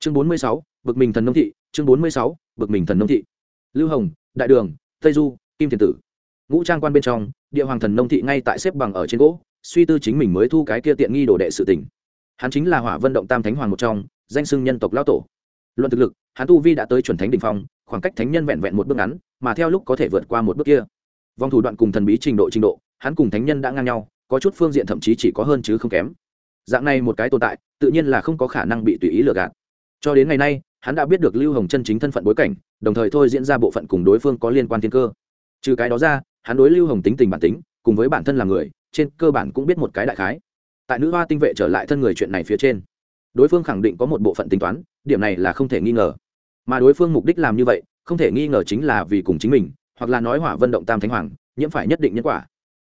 chương bốn mươi sáu, bực mình thần nông thị. Chương bốn mươi sáu, bực mình thần nông thị. Lưu hồng, đại đường, tây du, kim thiền tử. Ngũ trang quan bên trong, địa hoàng thần nông thị ngay tại xếp bằng ở trên gỗ, suy tư chính mình mới thu cái kia tiện nghi đồ đệ sự tỉnh hắn chính là hỏa vân động tam thánh hoàng một trong, danh xưng nhân tộc lao tổ. Luận thực lực, hắn tu vi đã tới chuẩn thánh đ ỉ n h phong, khoảng cách thánh nhân vẹn vẹn một bước ngắn, mà theo lúc có thể vượt qua một bước kia. Vòng thủ đoạn cùng thần bí trình độ trình độ, hắn cùng thánh nhân đã ngang nhau, có chút phương diện thậm chí chỉ có hơn chứ không kém. Dạng này một cái tồn tại, tự nhiên là không có khả năng bị tùy ý lừa gạt cho đến ngày nay, hắn đã biết được lưu hồng chân chính thân phận bối cảnh, đồng thời thôi diễn ra bộ phận cùng đối phương có liên quan thiên cơ. Trừ cái đó ra, hắn đối lưu hồng tính tình bản tính, cùng với bản thân là người, trên cơ bản cũng biết một cái đại khái. Tại nữ hoa tinh vệ trở lại thân người chuyện này phía trên, đối phương khẳng định có một bộ phận tính toán, điểm này là không thể nghi ngờ. Mà đối phương mục đích làm như vậy, không thể nghi ngờ chính là vì cùng chính mình, hoặc là nói hỏa vân động tam thánh hoàng, nhiễm phải nhất định nhân quả.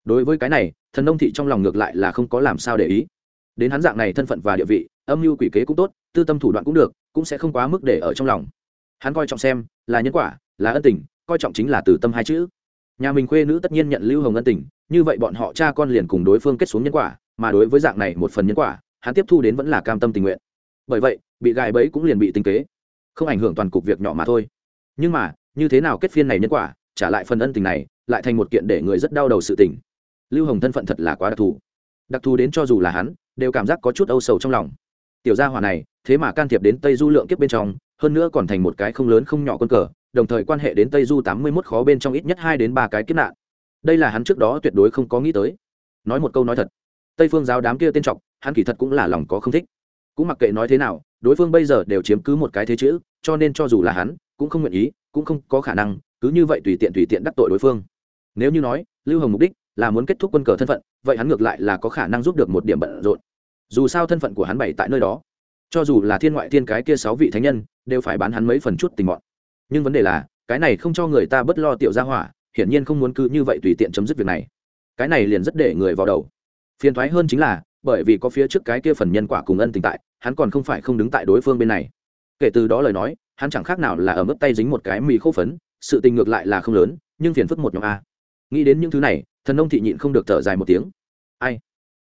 Đối với cái này, thần nông thị trong lòng ngược lại là không có làm sao để ý đến hắn dạng này thân phận và địa vị, âm mưu quỷ kế cũng tốt, tư tâm thủ đoạn cũng được, cũng sẽ không quá mức để ở trong lòng. Hắn coi trọng xem, là nhân quả, là ân tình, coi trọng chính là từ tâm hai chữ. Nhà mình khuê nữ tất nhiên nhận lưu hồng ân tình, như vậy bọn họ cha con liền cùng đối phương kết xuống nhân quả, mà đối với dạng này một phần nhân quả, hắn tiếp thu đến vẫn là cam tâm tình nguyện. Bởi vậy, bị gài bẫy cũng liền bị tinh kế, không ảnh hưởng toàn cục việc nhỏ mà thôi. Nhưng mà, như thế nào kết phiên này nhân quả, trả lại phần ân tình này, lại thành một kiện để người rất đau đầu sự tình. Lưu hồng thân phận thật là quá đặc thù. Đặc thù đến cho dù là hắn đều cảm giác có chút âu sầu trong lòng. Tiểu gia hỏa này, thế mà can thiệp đến tây du lượng kiếp bên trong, hơn nữa còn thành một cái không lớn không nhỏ quân cờ, đồng thời quan hệ đến tây du tám mươi mốt khó bên trong ít nhất hai đến ba cái kiếp nạn. Đây là hắn trước đó tuyệt đối không có nghĩ tới. Nói một câu nói thật, tây phương giáo đám kia tên trọc hắn kỳ thật cũng là lòng có không thích. Cũng mặc kệ nói thế nào, đối phương bây giờ đều chiếm cứ một cái thế chữ, cho nên cho dù là hắn, cũng không nguyện ý, cũng không có khả năng, cứ như vậy tùy tiện tùy tiện đắc tội đối phương. Nếu như nói, lưu hồng mục đích là muốn kết thúc quân cờ thân phận, vậy hắn ngược lại là có khả năng giúp được một điểm bận rộn dù sao thân phận của hắn bày tại nơi đó. Cho dù là thiên ngoại thiên cái kia sáu vị thánh nhân, đều phải bán hắn mấy phần chút tình mọn. Nhưng vấn đề là, cái này không cho người ta bất lo tiểu gia hỏa, hiển nhiên không muốn cứ như vậy tùy tiện chấm dứt việc này. Cái này liền rất để người vào đầu. Phiền thoái hơn chính là, bởi vì có phía trước cái kia phần nhân quả cùng ân tình tại, hắn còn không phải không đứng tại đối phương bên này. Kể từ đó lời nói, hắn chẳng khác nào là ở mức tay dính một cái mì khô phấn, sự tình ngược lại là không lớn, nhưng phiền phức một nhóm a. Nghĩ đến những thứ này, thần nông thị nhịn không được thở dài một tiếng. Ai?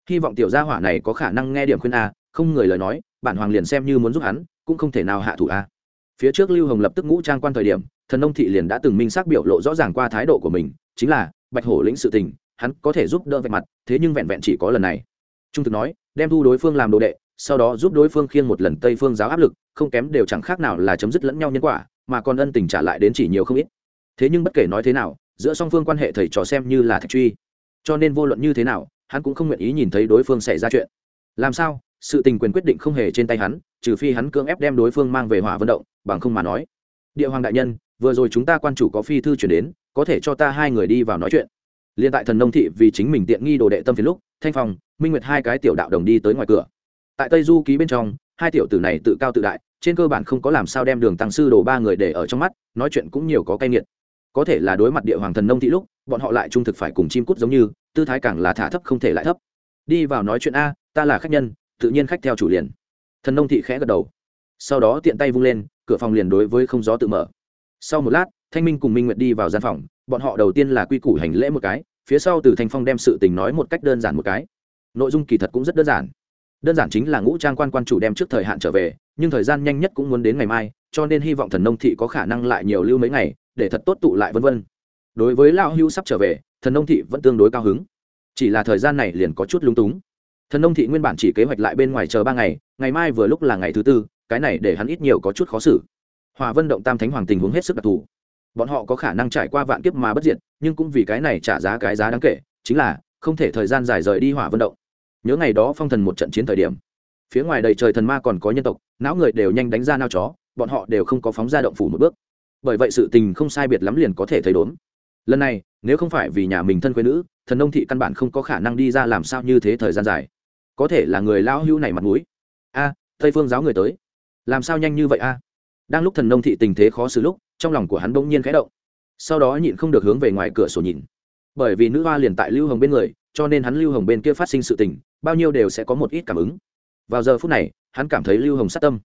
Hy vọng tiểu gia hỏa này có khả năng nghe điểm khuyên a, không người lời nói, bản hoàng liền xem như muốn giúp hắn, cũng không thể nào hạ thủ a. Phía trước lưu hồng lập tức ngũ trang quan thời điểm, thần nông thị liền đã từng minh xác biểu lộ rõ ràng qua thái độ của mình, chính là, bạch hổ lĩnh sự tình, hắn có thể giúp đỡ vạch mặt, thế nhưng vẹn vẹn chỉ có lần này. Trung thực nói, đem thu đối phương làm đồ đệ, sau đó giúp đối phương khiêng một lần tây phương giáo áp lực, không kém đều chẳng khác nào là chấm dứt lẫn nhau nhân quả, mà còn ân tình trả lại đến chỉ nhiều không ít. Thế nhưng bất kể nói thế nào, giữa song phương quan hệ thầy trò xem như là thạch truy. Cho nên vô luận như thế nào hắn cũng không nguyện ý nhìn thấy đối phương xảy ra chuyện. Làm sao? Sự tình quyền quyết định không hề trên tay hắn trừ phi hắn cưỡng ép đem đối phương mang về hỏa vận động bằng không mà nói. Địa hoàng đại nhân vừa rồi chúng ta quan chủ có phi thư chuyển đến có thể cho ta hai người đi vào nói chuyện. Liên tại thần nông thị vì chính mình tiện nghi đồ đệ tâm phiền lúc thanh phòng, minh nguyệt hai cái tiểu đạo đồng đi tới ngoài cửa. Tại tây du ký bên trong hai tiểu tử này tự cao tự đại trên cơ bản không có làm sao đem đường tăng sư đồ ba người để ở trong mắt nói chuyện cũng nhiều có cay nghiệt có thể là đối mặt địa hoàng thần nông thị lúc, bọn họ lại trung thực phải cùng chim cút giống như, tư thái càng là thả thấp không thể lại thấp. Đi vào nói chuyện a, ta là khách nhân, tự nhiên khách theo chủ liền. Thần nông thị khẽ gật đầu. Sau đó tiện tay vung lên, cửa phòng liền đối với không gió tự mở. Sau một lát, thanh minh cùng minh nguyệt đi vào gian phòng, bọn họ đầu tiên là quy củ hành lễ một cái, phía sau từ thanh phong đem sự tình nói một cách đơn giản một cái. Nội dung kỳ thật cũng rất đơn giản. Đơn giản chính là ngũ trang quan quan chủ đem trước thời hạn trở về, nhưng thời gian nhanh nhất cũng muốn đến ngày mai, cho nên hy vọng thần nông thị có khả năng lại nhiều lưu mấy ngày để thật tốt tụ lại vân vân. Đối với lão hưu sắp trở về, thần nông thị vẫn tương đối cao hứng. Chỉ là thời gian này liền có chút lung túng. Thần nông thị nguyên bản chỉ kế hoạch lại bên ngoài chờ ba ngày ngày mai vừa lúc là ngày thứ tư, cái này để hắn ít nhiều có chút khó xử. Hòa vân động tam thánh hoàng tình huống hết sức đặc thù. Bọn họ có khả năng trải qua vạn kiếp mà bất diệt, nhưng cũng vì cái này trả giá cái giá đáng kể, chính là không thể thời gian dài rời đi hỏa vân động. Nhớ ngày đó phong thần một trận chiến thời điểm, phía ngoài đầy trời thần ma còn có nhân tộc, não người đều nhanh đánh ra nao chó, bọn họ đều không có phóng ra động phủ một bước bởi vậy sự tình không sai biệt lắm liền có thể thấy đốn. Lần này, nếu không phải vì nhà mình thân quê nữ, thần nông thị căn bản không có khả năng đi ra làm sao như thế thời gian dài. Có thể là người lão hưu này mặt mũi. A, tây phương giáo người tới. Làm sao nhanh như vậy a? Đang lúc thần nông thị tình thế khó xử lúc, trong lòng của hắn bỗng nhiên khẽ động. Sau đó nhịn không được hướng về ngoài cửa sổ nhìn. Bởi vì nữ hoa liền tại lưu hồng bên người, cho nên hắn lưu hồng bên kia phát sinh sự tình, bao nhiêu đều sẽ có một ít cảm ứng. Vào giờ phút này, hắn cảm thấy lưu hồng sát tâm.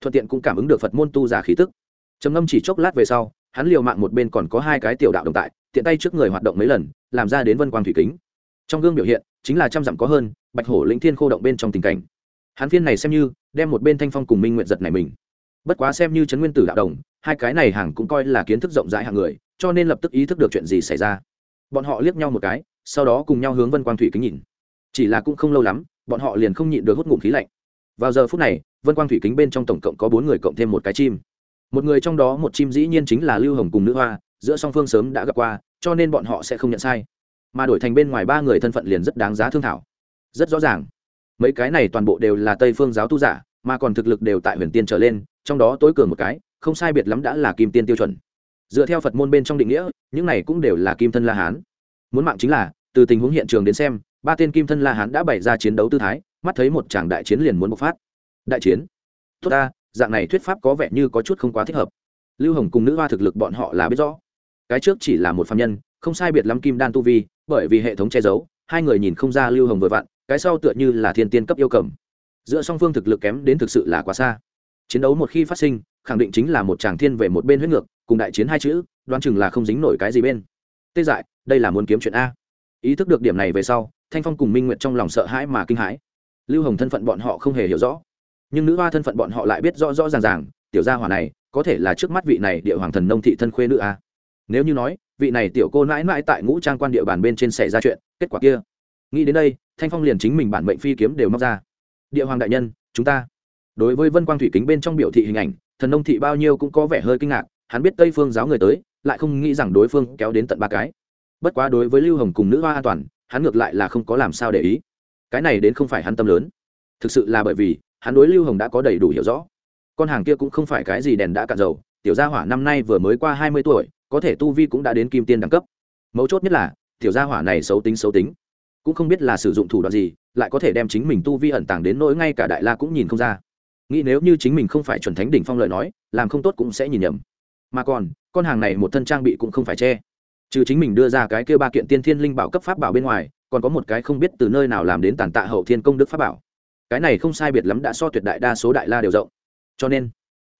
Thuận tiện cũng cảm ứng được phật môn tu giả khí tức trầm ngâm chỉ chốc lát về sau, hắn liều mạng một bên còn có hai cái tiểu đạo đồng tại, tiện tay trước người hoạt động mấy lần, làm ra đến vân quang thủy kính. Trong gương biểu hiện, chính là trăm dặm có hơn, bạch hổ lĩnh thiên khô động bên trong tình cảnh. Hắn phiên này xem như, đem một bên thanh phong cùng minh nguyện giật này mình. Bất quá xem như trấn nguyên tử đạo đồng, hai cái này hàng cũng coi là kiến thức rộng rãi hàng người, cho nên lập tức ý thức được chuyện gì xảy ra. Bọn họ liếc nhau một cái, sau đó cùng nhau hướng vân quang thủy kính nhìn. Chỉ là cũng không lâu lắm, bọn họ liền không nhịn được hút ngụm khí lạnh. Vào giờ phút này, vân quang thủy kính bên trong tổng cộng có bốn người cộng thêm một cái chim một người trong đó một chim dĩ nhiên chính là lưu hồng cùng nữ hoa, giữa song phương sớm đã gặp qua, cho nên bọn họ sẽ không nhận sai. Mà đổi thành bên ngoài ba người thân phận liền rất đáng giá thương thảo. Rất rõ ràng. Mấy cái này toàn bộ đều là tây phương giáo tu giả, mà còn thực lực đều tại huyền tiên trở lên, trong đó tối cường một cái, không sai biệt lắm đã là kim tiên tiêu chuẩn. Dựa theo phật môn bên trong định nghĩa, những này cũng đều là kim thân la hán. Muốn mạng chính là, từ tình huống hiện trường đến xem, ba tên kim thân la hán đã bày ra chiến đấu tư thái, mắt thấy một tràng đại chiến liền muốn bộc phát. Đại chiến. Tốt ta dạng này thuyết pháp có vẻ như có chút không quá thích hợp. Lưu hồng cùng nữ hoa thực lực bọn họ là biết rõ. Cái trước chỉ là một phạm nhân, không sai biệt lắm kim đan tu vi, bởi vì hệ thống che giấu, hai người nhìn không ra lưu hồng vừa vặn, cái sau tựa như là thiên tiên cấp yêu cầm. Giữa song phương thực lực kém đến thực sự là quá xa. Chiến đấu một khi phát sinh, khẳng định chính là một chàng thiên về một bên huyết ngược, cùng đại chiến hai chữ, đoán chừng là không dính nổi cái gì bên. Tê dại, đây là muốn kiếm chuyện a. Ý thức được điểm này về sau, thanh phong cùng minh nguyện trong lòng sợ hãi mà kinh hãi. Lưu hồng thân phận bọn họ không hề hiểu rõ nhưng nữ hoa thân phận bọn họ lại biết rõ rõ ràng ràng, tiểu gia hỏa này có thể là trước mắt vị này địa hoàng thần nông thị thân khuê nữ a. Nếu như nói, vị này tiểu cô mãi mãi tại ngũ trang quan địa bàn bên trên xảy ra chuyện, kết quả kia. Nghĩ đến đây, thanh phong liền chính mình bản mệnh phi kiếm đều móc ra. Địa hoàng đại nhân, chúng ta. Đối với vân quang thủy kính bên trong biểu thị hình ảnh, thần nông thị bao nhiêu cũng có vẻ hơi kinh ngạc, hắn biết tây phương giáo người tới, lại không nghĩ rằng đối phương kéo đến tận ba cái. Bất quá đối với lưu hồng cùng nữ hoa an toàn, hắn ngược lại là không có làm sao để ý. Cái này đến không phải hắn tâm lớn. Thực sự là bởi vì hắn đối lưu hồng đã có đầy đủ hiểu rõ. Con hàng kia cũng không phải cái gì đèn đã cạn dầu, tiểu gia hỏa năm nay vừa mới qua hai mươi tuổi, có thể tu vi cũng đã đến kim tiên đẳng cấp. Mấu chốt nhất là, tiểu gia hỏa này xấu tính xấu tính. Cũng không biết là sử dụng thủ đoạn gì, lại có thể đem chính mình tu vi ẩn tàng đến nỗi ngay cả đại la cũng nhìn không ra. Nghĩ nếu như chính mình không phải chuẩn thánh đỉnh phong lời nói, làm không tốt cũng sẽ nhìn nhầm. Mà còn, con hàng này một thân trang bị cũng không phải che. Trừ chính mình đưa ra cái kêu ba kiện tiên thiên linh bảo cấp pháp bảo bên ngoài, còn có một cái không biết từ nơi nào làm đến tàn tạ hậu thiên công đức pháp bảo cái này không sai biệt lắm đã so tuyệt đại đa số đại la đều rộng. Cho nên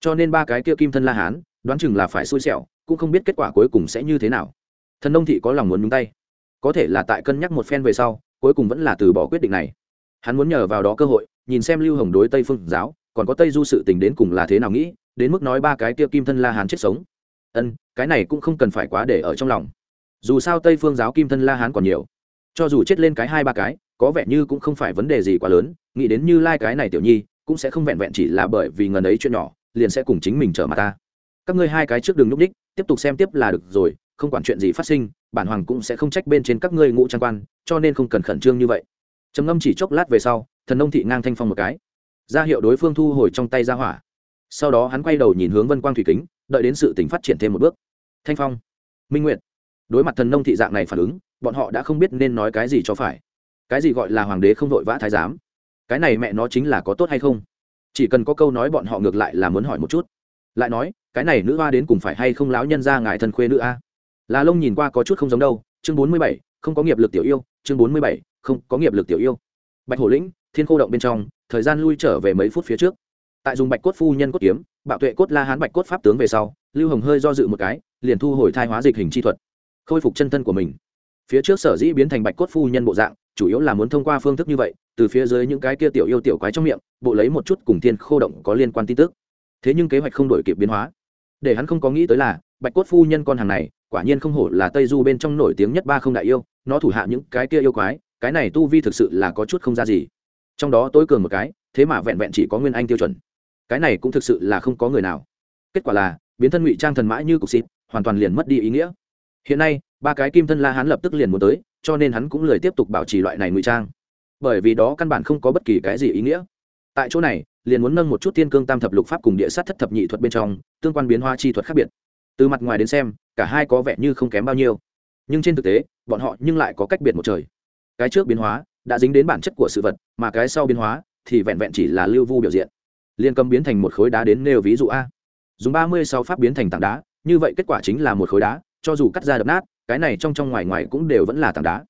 cho nên ba cái kia kim thân la hán, đoán chừng là phải xui xẻo, cũng không biết kết quả cuối cùng sẽ như thế nào. Thần nông thị có lòng muốn nhúng tay. Có thể là tại cân nhắc một phen về sau, cuối cùng vẫn là từ bỏ quyết định này. Hắn muốn nhờ vào đó cơ hội, nhìn xem lưu hồng đối tây phương giáo, còn có tây du sự tình đến cùng là thế nào nghĩ, đến mức nói ba cái kia kim thân la hán chết sống. Ân, cái này cũng không cần phải quá để ở trong lòng. Dù sao tây phương giáo kim thân la hán còn nhiều. Cho dù chết lên cái hai ba cái có vẻ như cũng không phải vấn đề gì quá lớn, nghĩ đến như lai、like、cái cái này tiểu nhi, cũng sẽ không vẹn vẹn chỉ là bởi vì ngần ấy chuyện nhỏ, liền sẽ cùng chính mình trở mặt ta. Các ngươi hai cái trước đường nhúc ních tiếp tục xem tiếp là được rồi, không quản chuyện gì phát sinh, bản hoàng cũng sẽ không trách bên trên các ngươi ngũ trang quan, cho nên không cần khẩn trương như vậy. Trầm ngâm chỉ chốc lát về sau, thần nông thị ngang thanh phong một cái. Ra hiệu đối phương thu hồi trong tay ra hỏa. Sau đó hắn quay đầu nhìn hướng vân quang thủy kính, đợi đến sự tỉnh phát triển thêm một bước. Thanh phong, minh nguyệt. Đối mặt thần nông thị dạng này phản ứng, bọn họ đã không biết nên nói cái gì cho phải cái gì gọi là hoàng đế không vội vã thái giám? Cái này mẹ nó chính là có tốt hay không? Chỉ cần có câu nói bọn họ ngược lại là muốn hỏi một chút. Lại nói, cái này nữ hoa đến cùng phải hay không lão nhân ra ngài thân khuê nữ a? Là lông nhìn qua có chút không giống đâu. Chương bốn mươi bảy, không có nghiệp lực tiểu yêu. Chương bốn mươi bảy, không có nghiệp lực tiểu yêu. Bạch hổ lĩnh, thiên khô động bên trong, thời gian lui trở về mấy phút phía trước. Tại dùng bạch cốt phu nhân cốt kiếm, bạo tuệ cốt la hán bạch cốt pháp tướng về sau, lưu hồng hơi do dự một cái, liền thu hồi thai hóa dịch hình chi thuật, khôi phục chân thân của mình. Phía trước sở dĩ biến thành bạch cốt phu nhân bộ dạng chủ yếu là muốn thông qua phương thức như vậy, từ phía dưới những cái kia tiểu yêu tiểu quái trong miệng, bộ lấy một chút cùng thiên khô động có liên quan tin tức. Thế nhưng kế hoạch không đổi kịp biến hóa. Để hắn không có nghĩ tới là, bạch cốt phu nhân con hàng này, quả nhiên không hổ là tây du bên trong nổi tiếng nhất ba không đại yêu, nó thủ hạ những cái kia yêu quái, cái này tu vi thực sự là có chút không ra gì. Trong đó tối cường một cái, thế mà vẹn vẹn chỉ có nguyên anh tiêu chuẩn. Cái này cũng thực sự là không có người nào. Kết quả là, biến thân ngụy trang thần mã như cục xịt, hoàn toàn liền mất đi ý nghĩa. Hiện nay, ba cái kim thân la hắn lập tức liền muốn tới cho nên hắn cũng lười tiếp tục bảo trì loại này ngụy trang. Bởi vì đó căn bản không có bất kỳ cái gì ý nghĩa. Tại chỗ này, liền muốn nâng một chút thiên cương tam thập lục pháp cùng địa sát thất thập nhị thuật bên trong, tương quan biến hóa chi thuật khác biệt. Từ mặt ngoài đến xem, cả hai có vẻ như không kém bao nhiêu. Nhưng trên thực tế, bọn họ nhưng lại có cách biệt một trời. Cái trước biến hóa đã dính đến bản chất của sự vật, mà cái sau biến hóa thì vẹn vẹn chỉ là lưu vu biểu diện. Liên cầm biến thành một khối đá đến nêu ví dụ a. Dùng ba mươi sáu pháp biến thành tảng đá, như vậy kết quả chính là một khối đá, cho dù cắt ra đập nát cái này trong trong ngoài ngoài cũng đều vẫn là tảng đá.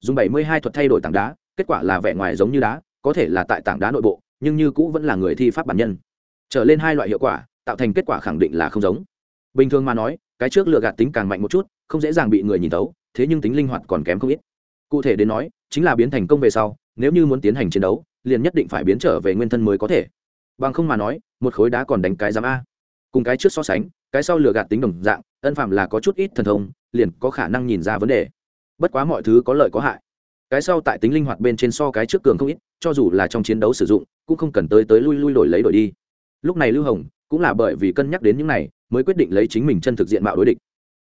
Dùng bảy mươi hai thuật thay đổi tảng đá, kết quả là vẻ ngoài giống như đá, có thể là tại tảng đá nội bộ, nhưng như cũ vẫn là người thi pháp bản nhân. Trở lên hai loại hiệu quả, tạo thành kết quả khẳng định là không giống. Bình thường mà nói, cái trước lựa gạt tính càng mạnh một chút, không dễ dàng bị người nhìn tấu thế nhưng tính linh hoạt còn kém không ít. Cụ thể đến nói, chính là biến thành công về sau, nếu như muốn tiến hành chiến đấu, liền nhất định phải biến trở về nguyên thân mới có thể. Bằng không mà nói, một khối đá còn đánh cái giám a. Cùng cái trước so sánh, cái sau lừa gạt tính đồng dạng, ân phạm là có chút ít thần thông liền có khả năng nhìn ra vấn đề. Bất quá mọi thứ có lợi có hại. Cái sau tại tính linh hoạt bên trên so cái trước cường không ít, cho dù là trong chiến đấu sử dụng, cũng không cần tới tới lui lui đổi lấy đổi đi. Lúc này lưu hồng cũng là bởi vì cân nhắc đến những này, mới quyết định lấy chính mình chân thực diện mạo đối địch.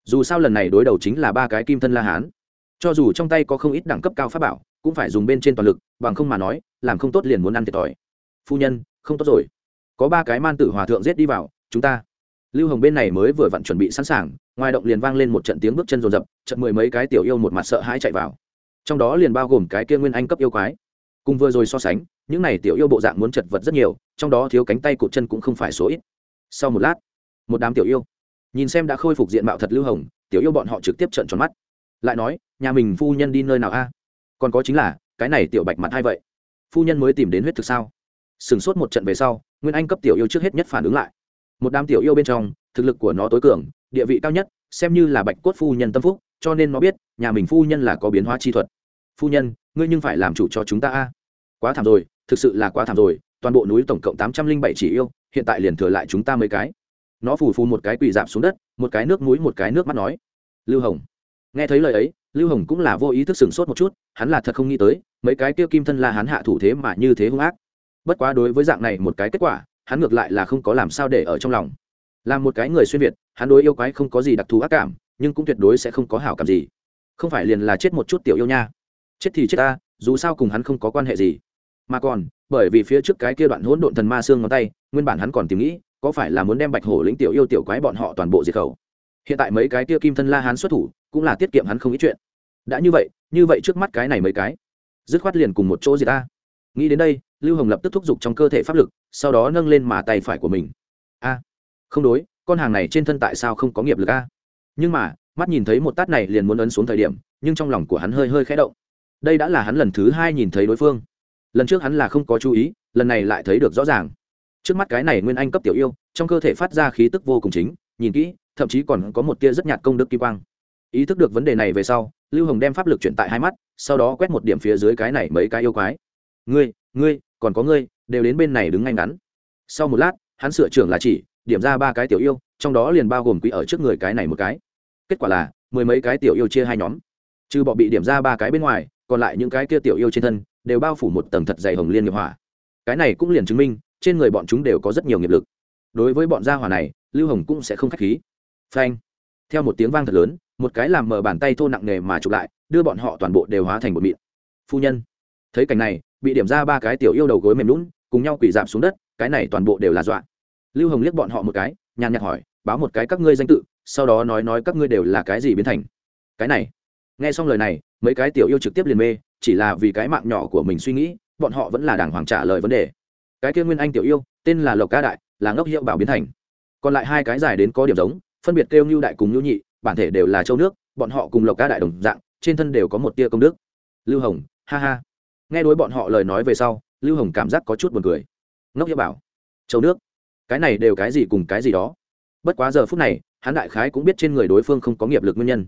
Dù sao lần này đối đầu chính là ba cái kim thân la hán. Cho dù trong tay có không ít đẳng cấp cao pháp bảo, cũng phải dùng bên trên toàn lực, bằng không mà nói, làm không tốt liền muốn ăn thiệt thòi. Phu nhân, không tốt rồi. Có ba cái man tử hòa thượng giết đi vào, chúng ta lưu hồng bên này mới vừa vặn chuẩn bị sẵn sàng, ngoài động liền vang lên một trận tiếng bước chân rồn rập trận mười mấy cái tiểu yêu một mặt sợ hãi chạy vào. Trong đó liền bao gồm cái kia nguyên anh cấp yêu quái. Cùng vừa rồi so sánh, những này tiểu yêu bộ dạng muốn chật vật rất nhiều, trong đó thiếu cánh tay cụt chân cũng không phải số ít. Sau một lát, một đám tiểu yêu, nhìn xem đã khôi phục diện mạo thật lưu hồng, tiểu yêu bọn họ trực tiếp trận tròn mắt. Lại nói, nhà mình phu nhân đi nơi nào a? Còn có chính là, cái này tiểu bạch mặt hay vậy? Phu nhân mới tìm đến huyết thực sao? Sửng sốt một trận về sau, nguyên anh cấp tiểu yêu trước hết nhất phản ứng lại một đám tiểu yêu bên trong, thực lực của nó tối cường, địa vị cao nhất, xem như là bạch cốt phu nhân tâm phúc, cho nên nó biết, nhà mình phu nhân là có biến hóa chi thuật. Phu nhân, ngươi nhưng phải làm chủ cho chúng ta a. Quá thảm rồi, thực sự là quá thảm rồi, toàn bộ núi tổng cộng tám trăm linh bảy chỉ yêu, hiện tại liền thừa lại chúng ta mấy cái. Nó phù phù một cái quỳ dạp xuống đất, một cái nước mũi, một cái nước mắt nói. Lưu hồng. Nghe thấy lời ấy, lưu hồng cũng là vô ý thức sửng sốt một chút, hắn là thật không nghĩ tới, mấy cái kia kim thân là hắn hạ thủ thế mà như thế hung ác. Bất quá đối với dạng này một cái kết quả hắn ngược lại là không có làm sao để ở trong lòng. Là một cái người xuyên việt, hắn đối yêu quái không có gì đặc thù ác cảm, nhưng cũng tuyệt đối sẽ không có hảo cảm gì. Không phải liền là chết một chút tiểu yêu nha. Chết thì chết ta, dù sao cùng hắn không có quan hệ gì. Mà còn, bởi vì phía trước cái kia đoạn hỗn độn thần ma xương ngón tay, nguyên bản hắn còn tìm nghĩ, có phải là muốn đem bạch hổ lĩnh tiểu yêu tiểu quái bọn họ toàn bộ diệt khẩu. Hiện tại mấy cái kia kim thân la hắn xuất thủ, cũng là tiết kiệm hắn không ít chuyện. Đã như vậy như vậy trước mắt cái này mấy cái, dứt khoát liền cùng một chỗ gì ta. Nghĩ đến đây, lưu hồng lập tức thúc giục trong cơ thể pháp lực sau đó nâng lên mà tay phải của mình. A, không đối, con hàng này trên thân tại sao không có nghiệp lực a? Nhưng mà, mắt nhìn thấy một tát này liền muốn ấn xuống thời điểm, nhưng trong lòng của hắn hơi hơi khẽ động. Đây đã là hắn lần thứ hai nhìn thấy đối phương. Lần trước hắn là không có chú ý, lần này lại thấy được rõ ràng. Trước mắt cái này nguyên anh cấp tiểu yêu, trong cơ thể phát ra khí tức vô cùng chính, nhìn kỹ, thậm chí còn có một tia rất nhạt công đức kim quang. Ý thức được vấn đề này về sau, lưu hồng đem pháp lực chuyển tại hai mắt, sau đó quét một điểm phía dưới cái này mấy cái yêu quái. Ngươi ngươi, còn có ngươi đều đến bên này đứng ngay ngắn. Sau một lát, hắn sửa trưởng là chỉ, điểm ra ba cái tiểu yêu, trong đó liền bao gồm quỹ ở trước người cái này một cái. Kết quả là, mười mấy cái tiểu yêu chia hai nhóm. Trừ bọ bị điểm ra ba cái bên ngoài, còn lại những cái kia tiểu yêu trên thân, đều bao phủ một tầng thật dày hồng liên nghiệp hỏa. Cái này cũng liền chứng minh, trên người bọn chúng đều có rất nhiều nghiệp lực. Đối với bọn gia hỏa này, lưu hồng cũng sẽ không k h á c h khí. Phanh. Theo một tiếng vang thật lớn, một cái làm mở bàn tay thô nặng nề mà chụp lại, đưa bọn họ toàn bộ đều hóa thành một mịn. Phu nhân. Thấy cảnh này, bị điểm ra ba cái tiểu yêu đầu gối mềm lún cùng nhau quỳ giảm xuống đất, cái này toàn bộ đều là dọa. Lưu hồng liếc bọn họ một cái, nhàn nhạt hỏi, báo một cái các ngươi danh tự, sau đó nói nói các ngươi đều là cái gì biến thành? Cái này, nghe xong lời này, mấy cái tiểu yêu trực tiếp liền mê, chỉ là vì cái mạng nhỏ của mình suy nghĩ, bọn họ vẫn là đàng hoàng trả lời vấn đề. Cái kia nguyên anh tiểu yêu, tên là lộc ca đại, là ngốc hiệu bảo biến thành. Còn lại hai cái dài đến có điểm giống, phân biệt kêu như đại cùng như nhị, bản thể đều là châu nước, bọn họ cùng lộc ca đại đồng dạng, trên thân đều có một tia công đức. Lưu hồng, ha ha. Nghe đối bọn họ lời nói về sau lưu hồng cảm giác có chút buồn cười. Ngốc hiệp bảo châu nước, cái này đều cái gì cùng cái gì đó. Bất quá giờ phút này, hắn đại khái cũng biết trên người đối phương không có nghiệp lực nguyên nhân.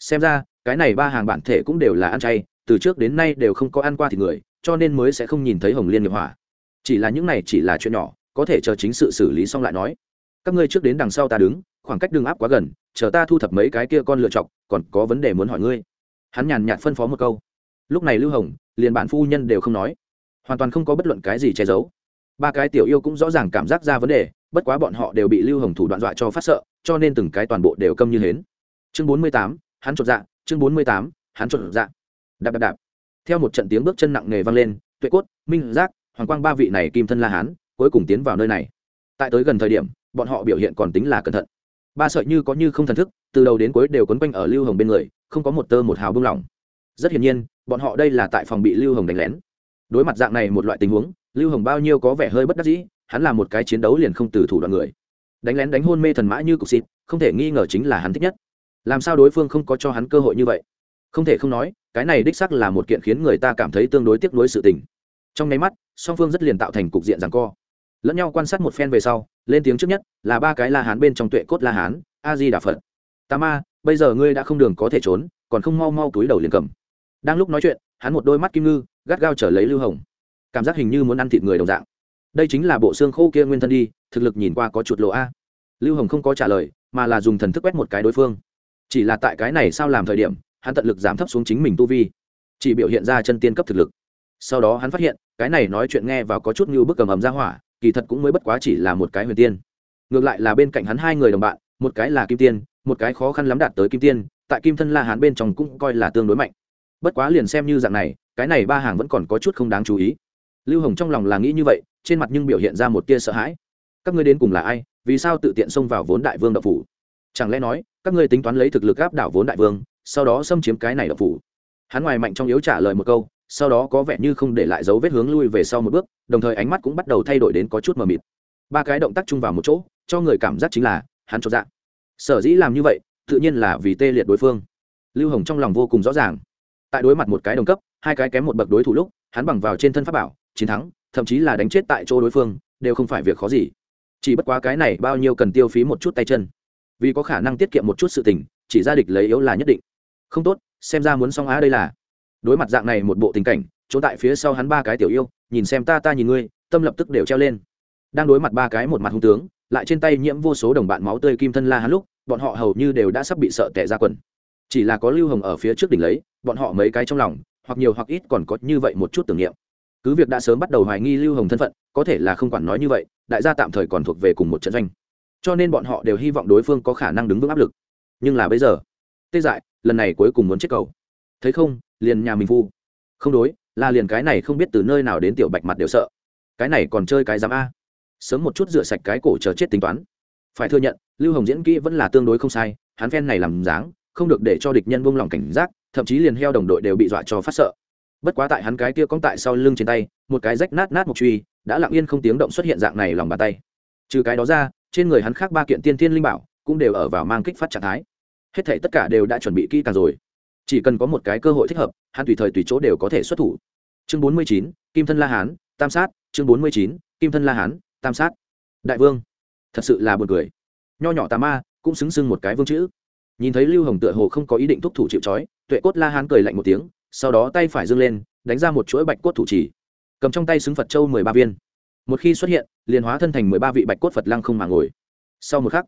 Xem ra, cái này ba hàng bản thể cũng đều là ăn chay, từ trước đến nay đều không có ăn qua thịt người, cho nên mới sẽ không nhìn thấy hồng liên nghiệp hỏa. Chỉ là những này chỉ là chuyện nhỏ, có thể chờ chính sự xử lý xong lại nói. Các ngươi trước đến đằng sau ta đứng, khoảng cách đừng áp quá gần, chờ ta thu thập mấy cái kia con lựa chọc, còn có vấn đề muốn hỏi ngươi. Hắn nhàn nhạt phân phó một câu. Lúc này lưu hồng, liền bản phu nhân đều không nói hoàn toàn không có bất luận cái gì che giấu. Ba cái tiểu yêu cũng rõ ràng cảm giác ra vấn đề, bất quá bọn họ đều bị lưu hồng thủ đoạn dọa cho phát sợ, cho nên từng cái toàn bộ đều câm như hến. Chương bốn mươi tám, hắn chột dạ chương bốn mươi tám, hắn chột dạ. Đạp đạp đạp. Theo một trận tiếng bước chân nặng nề vang lên, tuệ cốt, minh giác, hoàng quang ba vị này kim thân la hán, cuối cùng tiến vào nơi này. Tại tới gần thời điểm, bọn họ biểu hiện còn tính là cẩn thận. Ba sợi như có như không thần thức, từ đầu đến cuối đều quấn quanh ở lưu hồng bên người, không có một tơ một hào bung lỏng. Rất hiển nhiên, bọn họ đây là tại phòng bị lưu hồng đánh lén đối mặt dạng này một loại tình huống, lưu hồng bao nhiêu có vẻ hơi bất đắc dĩ, hắn là một cái chiến đấu liền không từ thủ đoạn người. Đánh lén đánh hôn mê thần mã như cục xịt, không thể nghi ngờ chính là hắn thích nhất. Làm sao đối phương không có cho hắn cơ hội như vậy? Không thể không nói, cái này đích sắc là một kiện khiến người ta cảm thấy tương đối tiếc nuối sự tình. Trong nháy mắt, song phương rất liền tạo thành cục diện rằng co. Lẫn nhau quan sát một phen về sau, lên tiếng trước nhất là ba cái la hán bên trong tuệ cốt la hán, a di đà phật. Tà ma, bây giờ ngươi đã không đường có thể trốn, còn không mau mau túi đầu liền cầm. Đang lúc nói chuyện, hắn một đôi mắt kim ngư gắt gao trở lấy lưu hồng. Cảm giác hình như muốn ăn thịt người đồng dạng. Đây chính là bộ xương khô kia nguyên thân đi, thực lực nhìn qua có chuột lộ a. Lưu hồng không có trả lời, mà là dùng thần thức quét một cái đối phương. Chỉ là tại cái này sao làm thời điểm, hắn tận lực giảm thấp xuống chính mình tu vi. Chỉ biểu hiện ra chân tiên cấp thực lực. Sau đó hắn phát hiện, cái này nói chuyện nghe và có chút như bức cầm ầm ra hỏa, kỳ thật cũng mới bất quá chỉ là một cái huyền tiên. Ngược lại là bên cạnh hắn hai người đồng bạn, một cái là kim tiên, một cái khó khăn lắm đạt tới kim tiên, tại kim thân la hán bên trong cũng coi là tương đối mạnh. Bất quá liền xem như dạng này cái này ba hàng vẫn còn có chút không đáng chú ý. Lưu hồng trong lòng là nghĩ như vậy, trên mặt nhưng biểu hiện ra một tia sợ hãi. Các ngươi đến cùng là ai, vì sao tự tiện xông vào vốn đại vương đậu phủ? Chẳng lẽ nói, các ngươi tính toán lấy thực lực áp đảo vốn đại vương, sau đó xâm chiếm cái này đậu phủ? Hắn ngoài mạnh trong yếu trả lời một câu, sau đó có vẻ như không để lại dấu vết hướng lui về sau một bước, đồng thời ánh mắt cũng bắt đầu thay đổi đến có chút mờ mịt. Ba cái động tác chung vào một chỗ, cho người cảm giác chính là, hắn cho dạng sở dĩ làm như vậy, tự nhiên là vì tê liệt đối phương. Lưu hồng trong lòng vô cùng rõ ràng. Tại đối mặt một cái đồng cấp hai cái kém một bậc đối thủ lúc, hắn bằng vào trên thân pháp bảo, chiến thắng, thậm chí là đánh chết tại chỗ đối phương, đều không phải việc khó gì. Chỉ bất quá cái này bao nhiêu cần tiêu phí một chút tay chân. Vì có khả năng tiết kiệm một chút sự tình, chỉ ra địch lấy yếu là nhất định. Không tốt, xem ra muốn xong á đây là. Đối mặt dạng này một bộ tình cảnh, chỗ tại phía sau hắn ba cái tiểu yêu, nhìn xem ta ta nhìn ngươi, tâm lập tức đều treo lên. Đang đối mặt ba cái một mặt hung tướng, lại trên tay nhiễm vô số đồng bạn máu tươi kim thân la hắn lúc, bọn họ hầu như đều đã sắp bị sợ tẻ ra quần. Chỉ là có lưu hồng ở phía trước đỉnh lấy, bọn họ mấy cái trong lòng hoặc nhiều hoặc ít còn có như vậy một chút tưởng niệm. Cứ việc đã sớm bắt đầu hoài nghi lưu hồng thân phận, có thể là không quản nói như vậy, đại gia tạm thời còn thuộc về cùng một trận doanh. Cho nên bọn họ đều hy vọng đối phương có khả năng đứng vững áp lực. Nhưng là bây giờ, tê dại, lần này cuối cùng muốn chết cầu. Thấy không, liền nhà mình phu không đối, là liền cái này không biết từ nơi nào đến tiểu bạch mặt đều sợ. Cái này còn chơi cái giám a. Sớm một chút rửa sạch cái cổ chờ chết tính toán. Phải thừa nhận, lưu hồng diễn kỹ vẫn là tương đối không sai, hắn phen này làm dáng, không được để cho địch nhân buông lỏng cảnh giác thậm chí liền heo đồng đội đều bị dọa cho phát sợ. Bất quá tại hắn cái kia cong tại sau lưng trên tay, một cái rách nát nát một truy, đã lặng yên không tiếng động xuất hiện dạng này lòng bàn tay. Trừ cái đó ra, trên người hắn khác ba kiện tiên thiên linh bảo cũng đều ở vào mang kích phát trạng thái. Hết thể tất cả đều đã chuẩn bị kỹ càng rồi. Chỉ cần có một cái cơ hội thích hợp, hắn tùy thời tùy chỗ đều có thể xuất thủ. Chương bốn mươi chín, kim thân la hán, tam sát. Chương bốn mươi chín, kim thân la hán, tam sát. Đại vương, thật sự là buồn cười. Nho nhỏ tà ma cũng xứng xưng một cái vương chữ. Nhìn thấy lưu hồng tựa hồ không có ý định thúc thủ chịu trói tuệ cốt la hán cười lạnh một tiếng, sau đó tay phải dâng lên, đánh ra một chuỗi bạch cốt thủ chỉ. Cầm trong tay xứng phật châu mười ba viên. Một khi xuất hiện, liền hóa thân thành mười ba vị bạch cốt phật lăng không mà ngồi. Sau một khắc,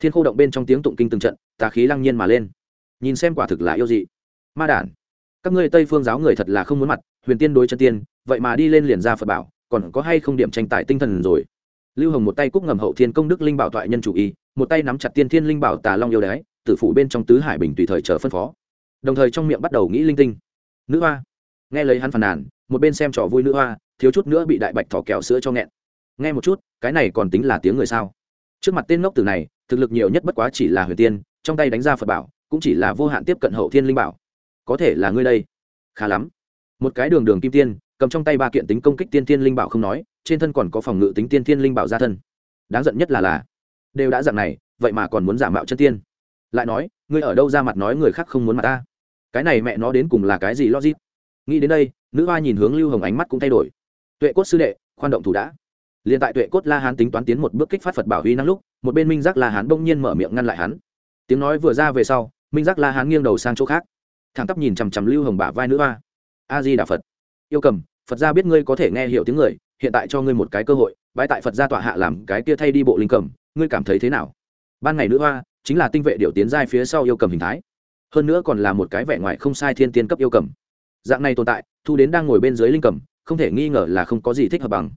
thiên khô động bên trong tiếng tụng kinh từng trận, tà khí lăng nhiên mà lên. Nhìn xem quả thực là yêu dị. Ma đản, các ngươi tây phương giáo người thật là không muốn mặt, huyền tiên đối chân tiên, vậy mà đi lên liền ra phật bảo, còn có hay không điểm tranh tài tinh thần rồi? Lưu hồng một tay cúc ngầm hậu thiên công đức linh bảo thoại nhân chủ y, một tay nắm chặt tiên thiên linh bảo tà long yêu đái, tử phủ bên trong tứ hải bình tùy thời chờ phân phó đồng thời trong miệng bắt đầu nghĩ linh tinh. Nữ hoa. Nghe lấy hắn phàn nàn, một bên xem trò vui nữ hoa, thiếu chút nữa bị đại bạch thỏ kẹo sữa cho nghẹn. Nghe một chút, cái này còn tính là tiếng người sao? Trước mặt tên ngốc tử này, thực lực nhiều nhất bất quá chỉ là huyền tiên, trong tay đánh ra phật bảo, cũng chỉ là vô hạn tiếp cận hậu thiên linh bảo. Có thể là ngươi đây. Khá lắm. Một cái đường đường kim tiên, cầm trong tay ba kiện tính công kích tiên tiên linh bảo không nói, trên thân còn có phòng ngự tính tiên tiên linh bảo ra thân. Đáng giận nhất là là, đều đã dặn này, vậy mà còn muốn giả mạo chân tiên. Lại nói, ngươi ở đâu ra mặt nói người khác không muốn mặt ta? Cái này mẹ nó đến cùng là cái gì logic? Nghĩ đến đây, nữ hoa nhìn hướng lưu hồng ánh mắt cũng thay đổi. Tuệ cốt sư đệ, khoan động thủ đã. Liền tại tuệ cốt la hán tính toán tiến một bước kích phát phật bảo huy năng lúc, một bên minh giác la hán bỗng nhiên mở miệng ngăn lại hắn. Tiếng nói vừa ra về sau, minh giác la hán nghiêng đầu sang chỗ khác. Thẳng tắp nhìn chằm chằm lưu hồng bả vai nữ hoa. A di đà phật. Yêu cầm, phật gia biết ngươi có thể nghe hiểu tiếng người, hiện tại cho ngươi một cái cơ hội bãi tại phật gia tọa hạ làm cái kia thay đi bộ linh cầm, ngươi cảm thấy thế nào? Ban ngày nữ hoa, chính là tinh vệ điều tiến giai phía sau yêu cầm hình thái hơn nữa còn là một cái vẻ ngoài không sai thiên tiên cấp yêu cầm. Dạng này tồn tại, thu đến đang ngồi bên dưới linh cầm, không thể nghi ngờ là không có gì thích hợp bằng.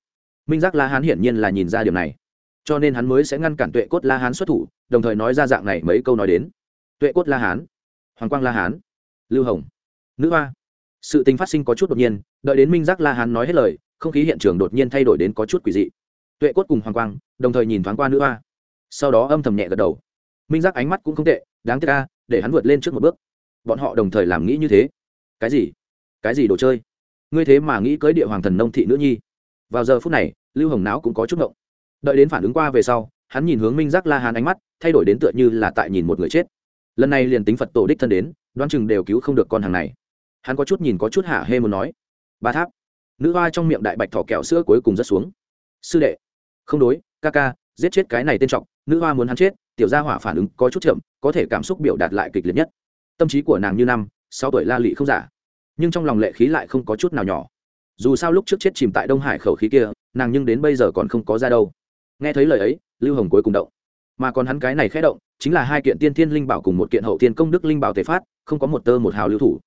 Minh giác la hán hiển nhiên là nhìn ra điều này. Cho nên hắn mới sẽ ngăn cản tuệ cốt la hán xuất thủ, đồng thời nói ra dạng này mấy câu nói đến. Tuệ cốt la hán, hoàng quang la hán, lưu hồng, nữ hoa. Sự tình phát sinh có chút đột nhiên, đợi đến minh giác la hán nói hết lời, không khí hiện trường đột nhiên thay đổi đến có chút quỷ dị. Tuệ cốt cùng hoàng quang, đồng thời nhìn thoáng qua nữ hoa. Sau đó âm thầm nhẹ gật đầu. Minh giác ánh mắt cũng không tệ, đáng tiếc ca để hắn vượt lên trước một bước. Bọn họ đồng thời làm nghĩ như thế. Cái gì? Cái gì đồ chơi? Ngươi thế mà nghĩ cưới địa hoàng thần nông thị nữ nhi? Vào giờ phút này, lưu hồng não cũng có chút ngộng. Đợi đến phản ứng qua về sau, hắn nhìn hướng minh giác la hán ánh mắt, thay đổi đến tựa như là tại nhìn một người chết. Lần này liền tính phật tổ đích thân đến Đoan chừng đều cứu không được con hàng này. Hắn có chút nhìn có chút hạ hê muốn nói. Ba tháp. Nữ hoa trong miệng đại bạch thỏ kẹo sữa cuối cùng rất xuống. Sư đệ. Không đối, ca ca, giết chết cái này tên trọng nữ hoa muốn hắn chết tiểu gia hỏa phản ứng có chút chậm, có thể cảm xúc biểu đạt lại kịch liệt nhất. Tâm trí của nàng như năm, sáu tuổi la lị không giả. Nhưng trong lòng lệ khí lại không có chút nào nhỏ. Dù sao lúc trước chết chìm tại đông hải khẩu khí kia, nàng nhưng đến bây giờ còn không có ra đâu. Nghe thấy lời ấy, lưu hồng cuối cùng động. Mà còn hắn cái này khẽ động, chính là hai kiện tiên thiên linh bảo cùng một kiện hậu tiên công đức linh bảo tề phát, không có một tơ một hào lưu thủ.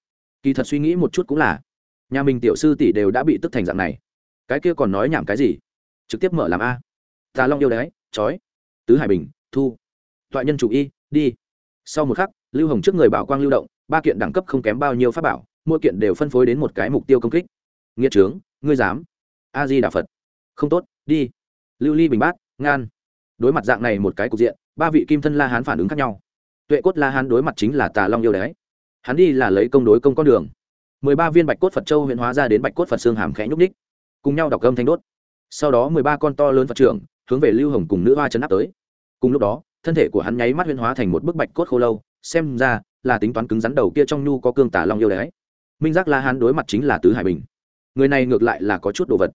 Kỳ thật suy nghĩ một chút cũng là, nhà mình tiểu sư tỷ đều đã bị tức thành dạng này. Cái kia còn nói nhảm cái gì? Trực tiếp mở làm a. Tà long yêu đấy, chói. Tứ hải bình, thu toại nhân chủ y, đi. Sau một khắc, lưu hồng trước người bảo quang lưu động, ba kiện đẳng cấp không kém bao nhiêu pháp bảo, mỗi kiện đều phân phối đến một cái mục tiêu công kích. Nghĩa trướng, ngươi dám. A di đà phật. Không tốt, đi. Lưu ly bình bát, ngan. Đối mặt dạng này một cái cục diện, ba vị kim thân la hán phản ứng khác nhau. Tuệ cốt la hán đối mặt chính là tà long yêu đấy hắn đi là lấy công đối công con đường. Mười ba viên bạch cốt phật châu huyện hóa ra đến bạch cốt phật xương hàm khẽ nhúc ních cùng nhau đọc gâm thanh đốt. Sau đó mười ba con to lớn phật trưởng hướng về lưu hồng cùng nữ hoa chấn áp tới. Cùng lúc đó thân thể của hắn nháy mắt huyên hóa thành một bức bạch cốt khô lâu, xem ra là tính toán cứng rắn đầu kia trong nhu có cương tả long yêu đấy. Minh giác la hán đối mặt chính là tứ hải bình. Người này ngược lại là có chút đồ vật.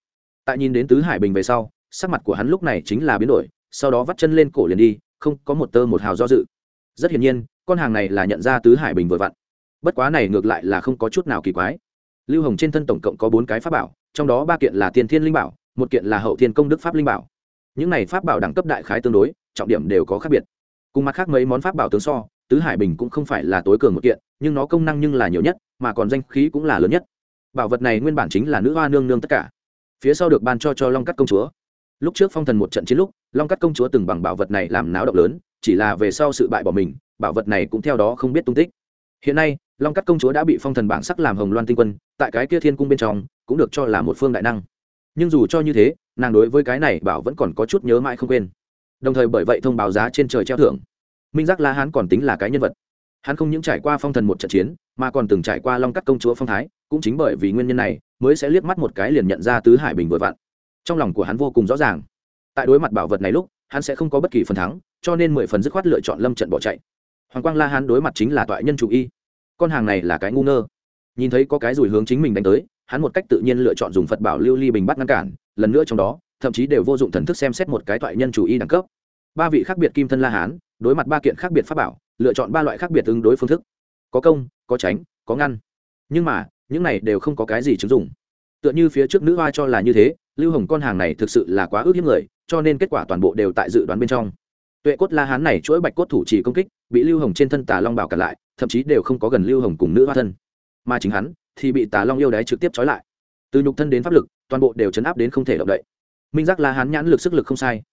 Tại nhìn đến tứ hải bình về sau, sắc mặt của hắn lúc này chính là biến đổi, sau đó vắt chân lên cổ liền đi, không có một tơ một hào do dự. Rất hiển nhiên, con hàng này là nhận ra tứ hải bình vừa vặn. Bất quá này ngược lại là không có chút nào kỳ quái. Lưu hồng trên thân tổng cộng có bốn cái pháp bảo, trong đó ba kiện là tiền thiên linh bảo, một kiện là hậu thiên công đức pháp linh bảo. Những này pháp bảo đẳng cấp đại khái tương đối trọng điểm đều có khác biệt. Cùng mặt khác mấy món pháp bảo tướng so, tứ hải bình cũng không phải là tối cường một kiện, nhưng nó công năng nhưng là nhiều nhất, mà còn danh khí cũng là lớn nhất. Bảo vật này nguyên bản chính là nữ hoa nương nương tất cả. Phía sau được ban cho cho long cắt công chúa. Lúc trước phong thần một trận chiến lúc, long cắt công chúa từng bằng bảo vật này làm náo động lớn, chỉ là về sau sự bại bỏ mình, bảo vật này cũng theo đó không biết tung tích. Hiện nay, long cắt công chúa đã bị phong thần bảng sắc làm hồng loan tinh quân, tại cái kia thiên cung bên trong, cũng được cho là một phương đại năng. Nhưng dù cho như thế, nàng đối với cái này bảo vẫn còn có chút nhớ mãi không quên đồng thời bởi vậy thông báo giá trên trời treo thưởng. Minh giác la hán còn tính là cái nhân vật. Hắn không những trải qua phong thần một trận chiến, mà còn từng trải qua long cắt công chúa phong thái, cũng chính bởi vì nguyên nhân này, mới sẽ liếc mắt một cái liền nhận ra tứ hải bình vội vặn. Trong lòng của hắn vô cùng rõ ràng. Tại đối mặt bảo vật này lúc, hắn sẽ không có bất kỳ phần thắng, cho nên mười phần dứt khoát lựa chọn lâm trận bỏ chạy. Hoàng quang la hán đối mặt chính là toại nhân chủ y. Con hàng này là cái ngu ngơ. Nhìn thấy có cái rủi hướng chính mình đánh tới, hắn một cách tự nhiên lựa chọn dùng phật bảo lưu ly bình bắt ngăn cản, lần nữa trong đó thậm chí đều vô dụng thần thức xem xét một cái toại nhân chủ y đẳng cấp. Ba vị khác biệt kim thân la hán, đối mặt ba kiện khác biệt pháp bảo, lựa chọn ba loại khác biệt ứng đối phương thức. Có công, có tránh, có ngăn. Nhưng mà, những này đều không có cái gì chứng dụng. Tựa như phía trước nữ hoa cho là như thế, lưu hồng con hàng này thực sự là quá ước hiếp người, cho nên kết quả toàn bộ đều tại dự đoán bên trong. Tuệ cốt la hán này chuỗi bạch cốt thủ chỉ công kích, bị lưu hồng trên thân tà long bảo cản lại, thậm chí đều không có gần lưu hồng cùng nữ hoa thân. Mà chính hắn, thì bị tà long yêu đáy trực tiếp trói lại. Từ nhục thân đến pháp lực, toàn bộ đều chấn áp đến không thể động đậy minh giác la hán nhãn lực sức lực không sai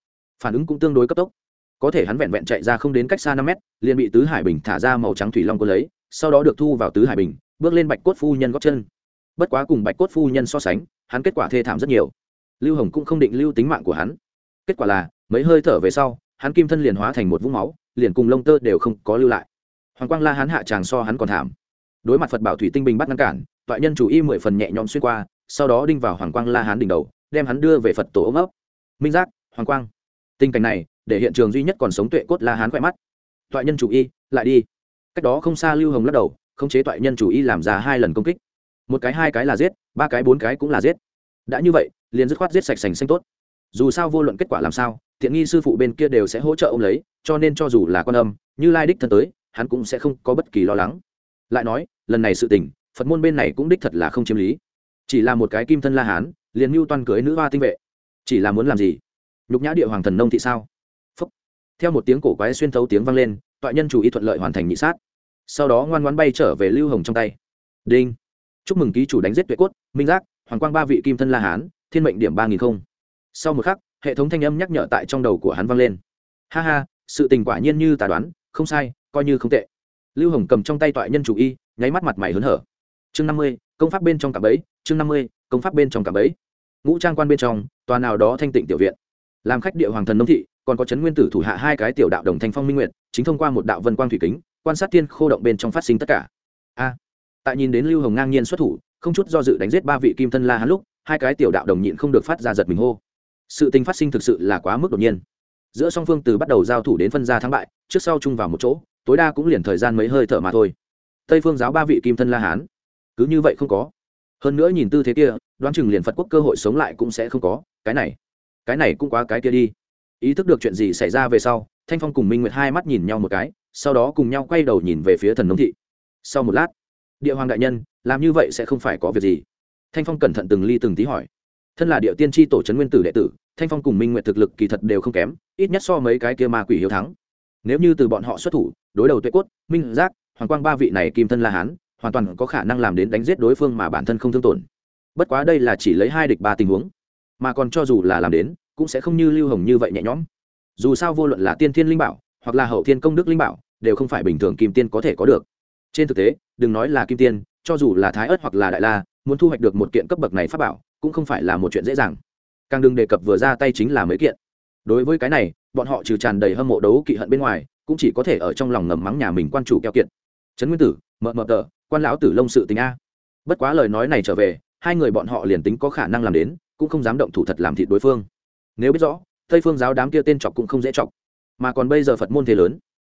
phản ứng cũng tương đối cấp tốc có thể hắn vẹn vẹn chạy ra không đến cách xa năm mét liền bị tứ hải bình thả ra màu trắng thủy long cô lấy sau đó được thu vào tứ hải bình bước lên bạch cốt phu nhân góp chân bất quá cùng bạch cốt phu nhân so sánh hắn kết quả thê thảm rất nhiều lưu hồng cũng không định lưu tính mạng của hắn kết quả là mấy hơi thở về sau hắn kim thân liền hóa thành một vũng máu liền cùng lông tơ đều không có lưu lại hoàng quang la hắn hạ tràng so hắn còn thảm đối mặt phật bảo thủy tinh bình bắt ngăn cản toại nhân chủ y mười phần nhẹ nhõm xuyên qua sau đó đinh vào hoàng quang la hán đỉnh đầu đem hắn đưa về phật tổ ống ấp. Minh giác, hoàng quang. Tình cảnh này, để hiện trường duy nhất còn sống tuệ cốt la hán khỏe mắt. Toại nhân chủ y, lại đi. Cách đó không xa lưu hồng lắc đầu, khống chế toại nhân chủ y làm ra hai lần công kích. Một cái, hai cái là giết, ba cái, bốn cái cũng là giết. Đã như vậy, liền dứt khoát giết sạch sành xanh tốt. Dù sao vô luận kết quả làm sao, thiện nghi sư phụ bên kia đều sẽ hỗ trợ ông lấy, cho nên cho dù là con âm, như lai đích thân tới, hắn cũng sẽ không có bất kỳ lo lắng. Lại nói, lần này sự tình, phật môn bên này cũng đích thật là không chiếm lý. Chỉ là một cái kim thân la hán liền mưu toan cưới nữ hoa tinh vệ. Chỉ là muốn làm gì? Nhục nhã địa hoàng thần nông thị sao? Phúc. theo một tiếng cổ quái xuyên thấu tiếng vang lên, toại nhân chủ ý thuận lợi hoàn thành nhị sát. Sau đó ngoan ngoan bay trở về lưu hồng trong tay. Đinh. Chúc mừng ký chủ đánh giết tuệ cốt, minh giác, hoàng quang ba vị kim thân la hán, thiên mệnh điểm ba nghìn không. Sau một khắc, hệ thống thanh âm nhắc nhở tại trong đầu của hắn vang lên. Ha ha, sự tình quả nhiên như tà đoán, không sai, coi như không tệ. Lưu hồng cầm trong tay toại nhân chủ y, nháy mắt mặt mày hớn hở. Chương năm mươi, công pháp bên trong cạm bẫy, chương năm mươi công pháp bên trong cả bẫy ngũ trang quan bên trong, tòa nào đó thanh tịnh tiểu viện. Làm khách địa hoàng thần nông thị, còn có chấn nguyên tử thủ hạ hai cái tiểu đạo đồng thanh phong minh nguyện chính thông qua một đạo vân quang thủy kính, quan sát thiên khô động bên trong phát sinh tất cả. A! Tại nhìn đến lưu hồng ngang nhiên xuất thủ, không chút do dự đánh giết ba vị kim thân la hắn lúc, hai cái tiểu đạo đồng nhịn không được phát ra giật mình hô. Sự tình phát sinh thực sự là quá mức đột nhiên. Giữa song phương từ bắt đầu giao thủ đến phân ra thắng bại, trước sau chung vào một chỗ, tối đa cũng liền thời gian mấy hơi thở mà thôi. Tây phương giáo ba vị kim thân la hán. Cứ như vậy không có hơn nữa nhìn tư thế kia, đoán chừng liền phật quốc cơ hội sống lại cũng sẽ không có. Cái này cái này cũng quá cái kia đi. Ý thức được chuyện gì xảy ra về sau, thanh phong cùng minh nguyệt hai mắt nhìn nhau một cái, sau đó cùng nhau quay đầu nhìn về phía thần nông thị. Sau một lát, địa hoàng đại nhân, làm như vậy sẽ không phải có việc gì. Thanh phong cẩn thận từng ly từng tí hỏi. Thân là địa tiên tri tổ trấn nguyên tử đệ tử, thanh phong cùng minh nguyệt thực lực kỳ thật đều không kém, ít nhất so mấy cái kia ma quỷ hiếu thắng. Nếu như từ bọn họ xuất thủ, đối đầu tuệ cốt, minh giác, hoàng quang ba vị này kim thân la hán hoàn toàn có khả năng làm đến đánh giết đối phương mà bản thân không thương tổn. Bất quá đây là chỉ lấy hai địch ba tình huống, mà còn cho dù là làm đến, cũng sẽ không như lưu hồng như vậy nhẹ nhõm. Dù sao vô luận là tiên thiên linh bảo hoặc là hậu thiên công đức linh bảo, đều không phải bình thường kim tiên có thể có được. Trên thực tế, đừng nói là kim tiên, cho dù là thái ớt hoặc là đại la, muốn thu hoạch được một kiện cấp bậc này pháp bảo, cũng không phải là một chuyện dễ dàng. Càng đừng đề cập vừa ra tay chính là mấy kiện. Đối với cái này, bọn họ trừ tràn đầy hâm mộ đấu kỵ hận bên ngoài, cũng chỉ có thể ở trong lòng ngầm mắng nhà mình quan chủ keo kiện trấn nguyên tử, mợ mợ tờ quan lão tử lông sự tình a. Bất quá lời nói này trở về, hai người bọn họ liền tính có khả năng làm đến, cũng không dám động thủ thật làm thịt đối phương. Nếu biết rõ, tây phương giáo đám kia tên chọc cũng không dễ chọc. Mà còn bây giờ phật môn thế lớn.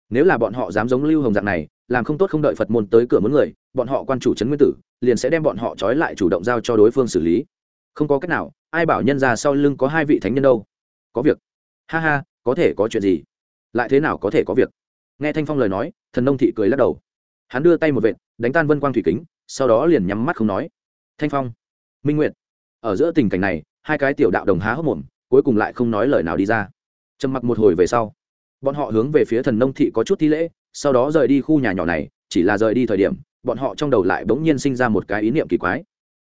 Nếu là bọn họ dám giống lưu hồng dạng này, làm không tốt không đợi phật môn tới cửa muốn người, bọn họ quan chủ trấn nguyên tử, liền sẽ đem bọn họ trói lại chủ động giao cho đối phương xử lý. Không có cách nào, ai bảo nhân ra sau lưng có hai vị thánh nhân đâu. Có việc. Ha ha, có thể có chuyện gì? Lại thế nào có thể có việc? Nghe thanh phong lời nói, thần nông thị cười lắc đầu hắn đưa tay một vệt, đánh tan vân quang thủy kính, sau đó liền nhắm mắt không nói. Thanh phong, minh nguyệt. Ở giữa tình cảnh này, hai cái tiểu đạo đồng há hốc mồm, cuối cùng lại không nói lời nào đi ra. Trầm mặc một hồi về sau, bọn họ hướng về phía thần nông thị có chút thi lễ, sau đó rời đi khu nhà nhỏ này, chỉ là rời đi thời điểm, bọn họ trong đầu lại bỗng nhiên sinh ra một cái ý niệm kỳ quái.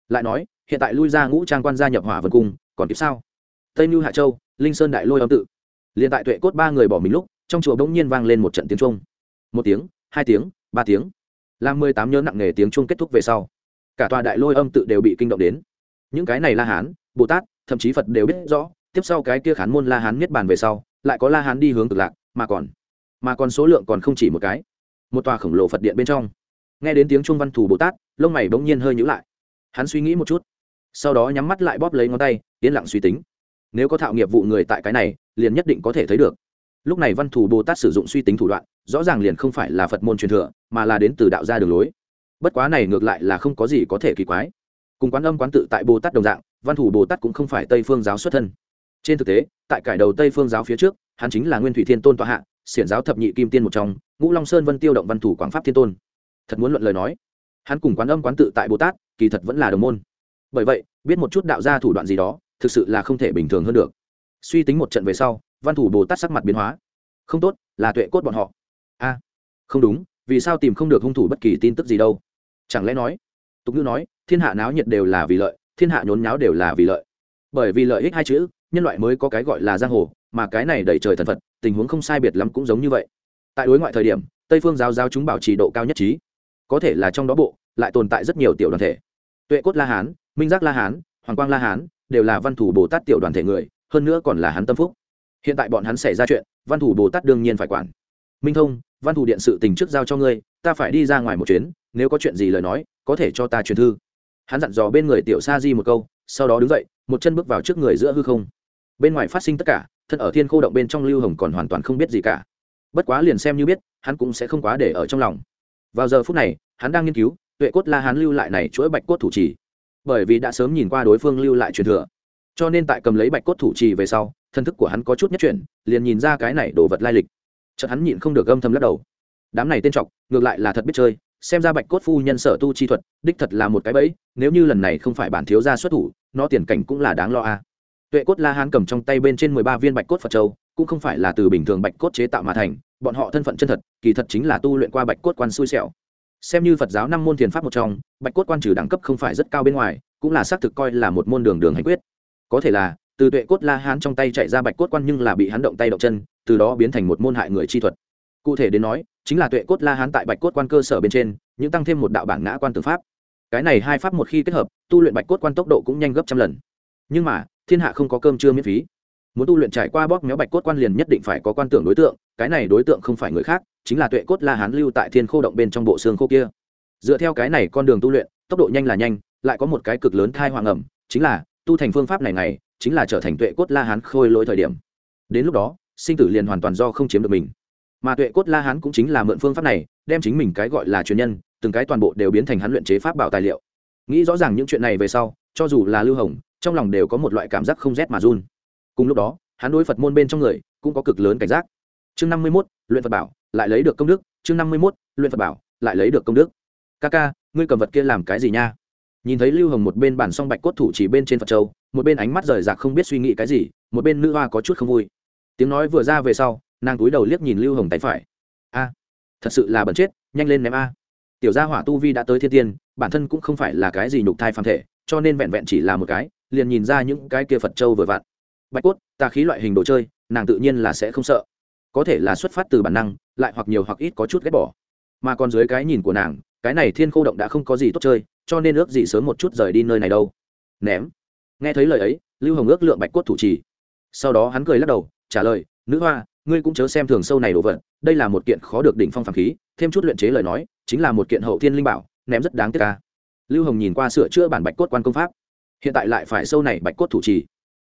Lại nói, hiện tại lui ra ngũ trang quan gia nhập hỏa vân cung, còn kịp sao? Tây mưu hạ châu, linh sơn đại lôi âm tự. Liền tại tuệ cốt ba người bỏ mình lúc, trong chùa bỗng nhiên vang lên một trận tiếng trung một tiếng, hai tiếng, ba tiếng làm mười tám nhớ nặng nề tiếng chuông kết thúc về sau, cả tòa đại lôi âm tự đều bị kinh động đến. Những cái này la hán, bồ tát, thậm chí phật đều biết rõ, tiếp sau cái kia khán môn la hán niết bàn về sau, lại có la hán đi hướng cực lạc, mà còn mà còn số lượng còn không chỉ một cái. Một tòa khổng lồ phật điện bên trong. Nghe đến tiếng trung văn thủ bồ tát, lông mày bỗng nhiên hơi nhữ lại. Hắn suy nghĩ một chút, sau đó nhắm mắt lại bóp lấy ngón tay, yên lặng suy tính. Nếu có thạo nghiệp vụ người tại cái này, liền nhất định có thể thấy được. Lúc này văn thủ bồ tát sử dụng suy tính thủ đoạn rõ ràng liền không phải là phật môn truyền thừa, mà là đến từ đạo gia đường lối. Bất quá này ngược lại là không có gì có thể kỳ quái. Cùng quán âm quán tự tại bồ tát đồng dạng, văn thủ bồ tát cũng không phải tây phương giáo xuất thân. Trên thực tế, tại cải đầu tây phương giáo phía trước, hắn chính là nguyên thủy thiên tôn tọa hạ, xiển giáo thập nhị kim tiên một trong, ngũ long sơn vân tiêu động văn thủ quảng pháp thiên tôn. Thật muốn luận lời nói, hắn cùng quán âm quán tự tại bồ tát, kỳ thật vẫn là đồng môn. Bởi vậy, biết một chút đạo gia thủ đoạn gì đó, thực sự là không thể bình thường hơn được. Suy tính một trận về sau, văn thủ bồ tát sắc mặt biến hóa. Không tốt, là tuệ cốt bọn họ không đúng, vì sao tìm không được hung thủ bất kỳ tin tức gì đâu? Chẳng lẽ nói? Tục ngữ nói, thiên hạ náo nhiệt đều là vì lợi, thiên hạ nhốn nháo đều là vì lợi. Bởi vì lợi ích hai chữ, nhân loại mới có cái gọi là giang hồ, mà cái này đẩy trời thần phật, tình huống không sai biệt lắm cũng giống như vậy. Tại đối ngoại thời điểm, tây phương giáo giáo chúng bảo trì độ cao nhất trí. Có thể là trong đó bộ, lại tồn tại rất nhiều tiểu đoàn thể. Tuệ cốt la hán, minh giác la hán, hoàng quang la hán, đều là văn thủ bồ tát tiểu đoàn thể người, hơn nữa còn là hắn tâm phúc. Hiện tại bọn hắn xảy ra chuyện, văn thủ bồ tát đương nhiên phải quản. Minh thông văn thủ điện sự tình trước giao cho ngươi, ta phải đi ra ngoài một chuyến, nếu có chuyện gì lời nói, có thể cho ta truyền thư. Hắn dặn dò bên người tiểu sa di một câu, sau đó đứng dậy, một chân bước vào trước người giữa hư không. Bên ngoài phát sinh tất cả, thân ở thiên khô động bên trong lưu hồng còn hoàn toàn không biết gì cả. Bất quá liền xem như biết, hắn cũng sẽ không quá để ở trong lòng. Vào giờ phút này, hắn đang nghiên cứu, tuệ cốt la hắn lưu lại này chuỗi bạch cốt thủ trì. Bởi vì đã sớm nhìn qua đối phương lưu lại truyền thừa. Cho nên tại cầm lấy bạch cốt thủ trì về sau, thân thức của hắn có chút nhất chuyển, liền nhìn ra cái này đồ vật lai lịch chợt hắn nhịn không được âm thầm lắc đầu. Đám này tên trọc ngược lại là thật biết chơi, xem ra bạch cốt phu nhân sở tu chi thuật, đích thật là một cái bẫy, nếu như lần này không phải bản thiếu gia xuất thủ, nó tiền cảnh cũng là đáng lo a. Tuệ cốt la hán cầm trong tay bên trên mười ba viên bạch cốt phật châu, cũng không phải là từ bình thường bạch cốt chế tạo mà thành, bọn họ thân phận chân thật, kỳ thật chính là tu luyện qua bạch cốt quan xui xẻo. Xem như phật giáo năm môn thiền pháp một trong, bạch cốt quan trừ đẳng cấp không phải rất cao bên ngoài, cũng là xác thực coi là một môn đường đường hành quyết. Có thể là, từ tuệ cốt la hán trong tay chạy ra bạch cốt quan nhưng là bị hắn động tay động chân từ đó biến thành một môn hại người chi thuật. Cụ thể đến nói, chính là tuệ cốt la hán tại bạch cốt quan cơ sở bên trên, những tăng thêm một đạo bản ngã quan tử pháp. Cái này hai pháp một khi kết hợp, tu luyện bạch cốt quan tốc độ cũng nhanh gấp trăm lần. Nhưng mà, thiên hạ không có cơm trưa miễn phí. Muốn tu luyện trải qua bóp méo bạch cốt quan liền nhất định phải có quan tưởng đối tượng, cái này đối tượng không phải người khác, chính là tuệ cốt la hán lưu tại thiên khô động bên trong bộ xương khô kia. Dựa theo cái này con đường tu luyện, tốc độ nhanh là nhanh, lại có một cái cực lớn thai hoàng ẩm, chính là tu thành phương pháp này này chính là trở thành tuệ cốt la hán khôi lỗi thời điểm. Đến lúc đó sinh tử liền hoàn toàn do không chiếm được mình. Mà tuệ cốt la hán cũng chính là mượn phương pháp này, đem chính mình cái gọi là truyền nhân, từng cái toàn bộ đều biến thành hắn luyện chế pháp bảo tài liệu. Nghĩ rõ ràng những chuyện này về sau, cho dù là lưu hồng, trong lòng đều có một loại cảm giác không rét mà run. Cùng lúc đó, hắn đối phật môn bên trong người, cũng có cực lớn cảnh giác. Chương năm mươi mốt, luyện phật bảo, lại lấy được công đức. Chương năm mươi mốt, luyện phật bảo, lại lấy được công đức. Ca ca, ngươi cầm vật kia làm cái gì nha? Nhìn thấy lưu hồng một bên bản song bạch cốt thủ chỉ bên trên phật châu, một bên ánh mắt rời rạc không biết suy nghĩ cái gì, một bên nữ hoa có chút không vui tiếng nói vừa ra về sau, nàng túi đầu liếc nhìn lưu hồng tay phải. A, thật sự là bẩn chết, nhanh lên ném a. Tiểu gia hỏa tu vi đã tới thiên tiên, bản thân cũng không phải là cái gì nhục thai phàm thể, cho nên vẹn vẹn chỉ là một cái, liền nhìn ra những cái kia phật châu vừa vặn. Bạch cốt, tà khí loại hình đồ chơi, nàng tự nhiên là sẽ không sợ. Có thể là xuất phát từ bản năng, lại hoặc nhiều hoặc ít có chút ghét bỏ. Mà còn dưới cái nhìn của nàng, cái này thiên khô động đã không có gì tốt chơi, cho nên ước gì sớm một chút rời đi nơi này đâu. Ném. Nghe thấy lời ấy, lưu hồng ước lượng bạch cốt thủ trì. Sau đó hắn cười lắc đầu trả lời, nữ hoa, ngươi cũng chớ xem thường sâu này đồ vật, đây là một kiện khó được đỉnh phong phàm khí, thêm chút luyện chế lời nói, chính là một kiện hậu thiên linh bảo, ném rất đáng tiếc ca lưu hồng nhìn qua sửa chữa bản bạch cốt quan công pháp. Hiện tại lại phải sâu này bạch cốt thủ trì.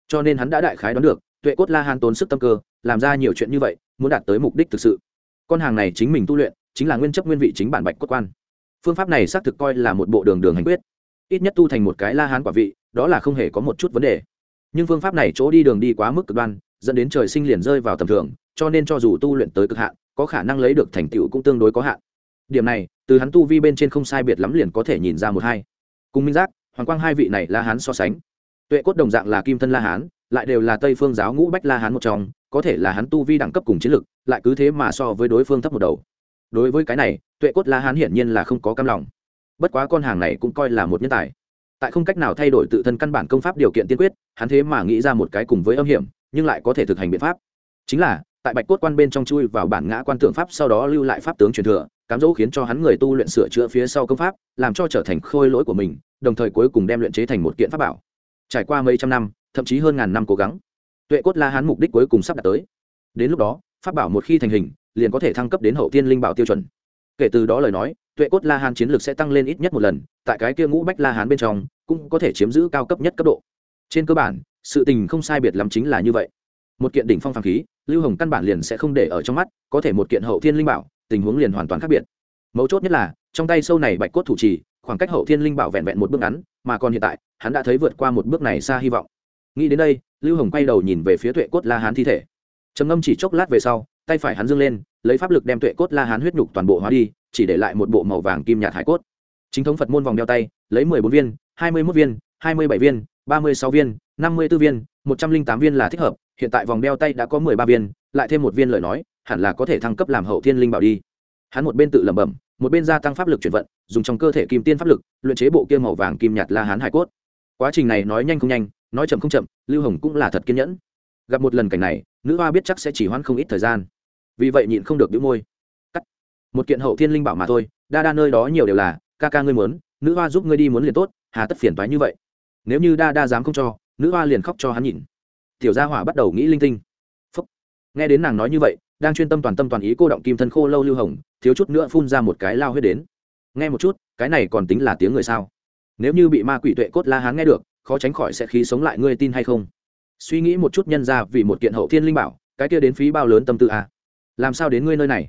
Cho nên hắn đã đại khái đoán được, tuệ cốt la hàn tốn sức tâm cơ, làm ra nhiều chuyện như vậy, muốn đạt tới mục đích thực sự. Con hàng này chính mình tu luyện, chính là nguyên chấp nguyên vị chính bản bạch cốt quan. Phương pháp này xác thực coi là một bộ đường đường hành quyết. Ít nhất tu thành một cái la hán quả vị, đó là không hề có một chút vấn đề. Nhưng phương pháp này chỗ đi đường đi quá mức cực đoan dẫn đến trời sinh liền rơi vào tầm thường, cho nên cho dù tu luyện tới cực hạn, có khả năng lấy được thành tựu cũng tương đối có hạn. Điểm này, từ hắn tu vi bên trên không sai biệt lắm liền có thể nhìn ra một hai. Cùng minh giác, hoàng quang hai vị này la hán so sánh. Tuệ cốt đồng dạng là kim thân la hán, lại đều là tây phương giáo ngũ bách la hán một trong, có thể là hắn tu vi đẳng cấp cùng chiến lực, lại cứ thế mà so với đối phương thấp một đầu. Đối với cái này, tuệ cốt la hán hiển nhiên là không có cam lòng. Bất quá con hàng này cũng coi là một nhân tài. Tại không cách nào thay đổi tự thân căn bản công pháp điều kiện tiên quyết, hắn thế mà nghĩ ra một cái cùng với âm hiểm nhưng lại có thể thực hành biện pháp. Chính là, tại bạch cốt quan bên trong chui vào bản ngã quan tượng pháp sau đó lưu lại pháp tướng truyền thừa, cám dỗ khiến cho hắn người tu luyện sửa chữa phía sau công pháp, làm cho trở thành khôi lỗi của mình, đồng thời cuối cùng đem luyện chế thành một kiện pháp bảo. Trải qua mấy trăm năm, thậm chí hơn ngàn năm cố gắng, tuệ cốt la hán mục đích cuối cùng sắp đạt tới. Đến lúc đó, pháp bảo một khi thành hình, liền có thể thăng cấp đến hậu tiên linh bảo tiêu chuẩn. Kể từ đó lời nói, tuệ cốt la hán chiến lược sẽ tăng lên ít nhất một lần, tại cái kia ngũ bách la hán bên trong, cũng có thể chiếm giữ cao cấp nhất cấp độ. Trên cơ bản sự tình không sai biệt lắm chính là như vậy. Một kiện đỉnh phong phàm khí, lưu hồng căn bản liền sẽ không để ở trong mắt, có thể một kiện hậu thiên linh bảo, tình huống liền hoàn toàn khác biệt. Mấu chốt nhất là, trong tay sâu này bạch cốt thủ trì, khoảng cách hậu thiên linh bảo vẹn vẹn một bước ngắn, mà còn hiện tại, hắn đã thấy vượt qua một bước này xa hy vọng. Nghĩ đến đây, lưu hồng quay đầu nhìn về phía tuệ cốt la hán thi thể. Trầm ngâm chỉ chốc lát về sau, tay phải hắn dâng lên, lấy pháp lực đem tuệ cốt la hán huyết nhục toàn bộ hóa đi, chỉ để lại một bộ màu vàng kim nhạt hải cốt. Chính thống phật môn vòng đeo tay, lấy mười bốn viên, hai mươi mốt viên, hai mươi bảy viên ba mươi sáu viên, năm mươi b ố viên, một trăm linh tám viên là thích hợp, hiện tại vòng đeo tay đã có mười ba viên, lại thêm một viên lời nói, hẳn là có thể thăng cấp làm hậu thiên linh bảo đi. Hắn một bên tự lẩm bẩm, một bên gia tăng pháp lực chuyển vận, dùng trong cơ thể kim tiên pháp lực, luyện chế bộ kia màu vàng kim nhạt la hán hải cốt. Quá trình này nói nhanh không nhanh, nói chậm không chậm, lưu hồng cũng là thật kiên nhẫn. Gặp một lần cảnh này, nữ hoa biết chắc sẽ chỉ hoãn không ít thời gian. Vì vậy nhịn không được đĩu môi. Cắt. Một kiện hậu thiên linh bảo mà thôi, đa đa nơi đó nhiều đều là, ca ca ngươi muốn, nữ hoa giúp ngươi đi muốn liền tốt, hà tất phiền toái như vậy nếu như đa đa dám không cho, nữ hoa liền khóc cho hắn nhìn. Tiểu gia hỏa bắt đầu nghĩ linh tinh. Phúc. nghe đến nàng nói như vậy, đang chuyên tâm toàn tâm toàn ý cô động kim thân khô lâu lưu hồng, thiếu chút nữa phun ra một cái lao huyết đến. Nghe một chút, cái này còn tính là tiếng người sao? Nếu như bị ma quỷ tuệ cốt la hán nghe được, khó tránh khỏi sẽ khí sống lại, ngươi tin hay không? Suy nghĩ một chút nhân ra vì một kiện hậu thiên linh bảo, cái kia đến phí bao lớn tâm tư à? làm sao đến ngươi nơi này?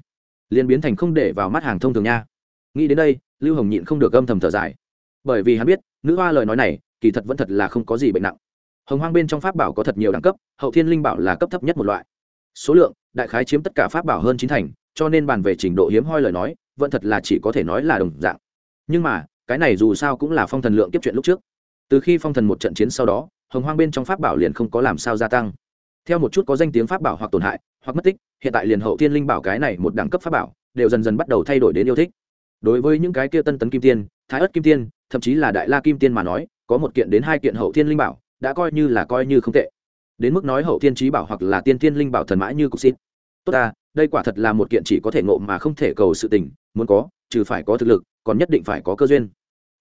Liền biến thành không để vào mắt hàng thông thường nha. Nghĩ đến đây, lưu hồng nhịn không được âm thầm thở dài. Bởi vì hắn biết, nữ hoa lời nói này kỳ thật vẫn thật là không có gì bệnh nặng. Hồng hoang bên trong pháp bảo có thật nhiều đẳng cấp, hậu thiên linh bảo là cấp thấp nhất một loại. Số lượng, đại khái chiếm tất cả pháp bảo hơn chín thành, cho nên bàn về trình độ hiếm hoi lời nói, vẫn thật là chỉ có thể nói là đồng dạng. Nhưng mà, cái này dù sao cũng là phong thần lượng kiếp chuyện lúc trước. Từ khi phong thần một trận chiến sau đó, hồng hoang bên trong pháp bảo liền không có làm sao gia tăng. Theo một chút có danh tiếng pháp bảo hoặc tổn hại, hoặc mất tích, hiện tại liền hậu thiên linh bảo cái này một đẳng cấp pháp bảo, đều dần dần bắt đầu thay đổi đến yêu thích. Đối với những cái kia tân tấn kim tiên, thái ất kim tiên, thậm chí là đại la kim tiên mà nói có một kiện đến hai kiện hậu thiên linh bảo, đã coi như là coi như không tệ. Đến mức nói hậu thiên trí bảo hoặc là tiên thiên linh bảo thần mã như cục xít tốt ta, đây quả thật là một kiện chỉ có thể ngộ mà không thể cầu sự tình, muốn có, trừ phải có thực lực, còn nhất định phải có cơ duyên.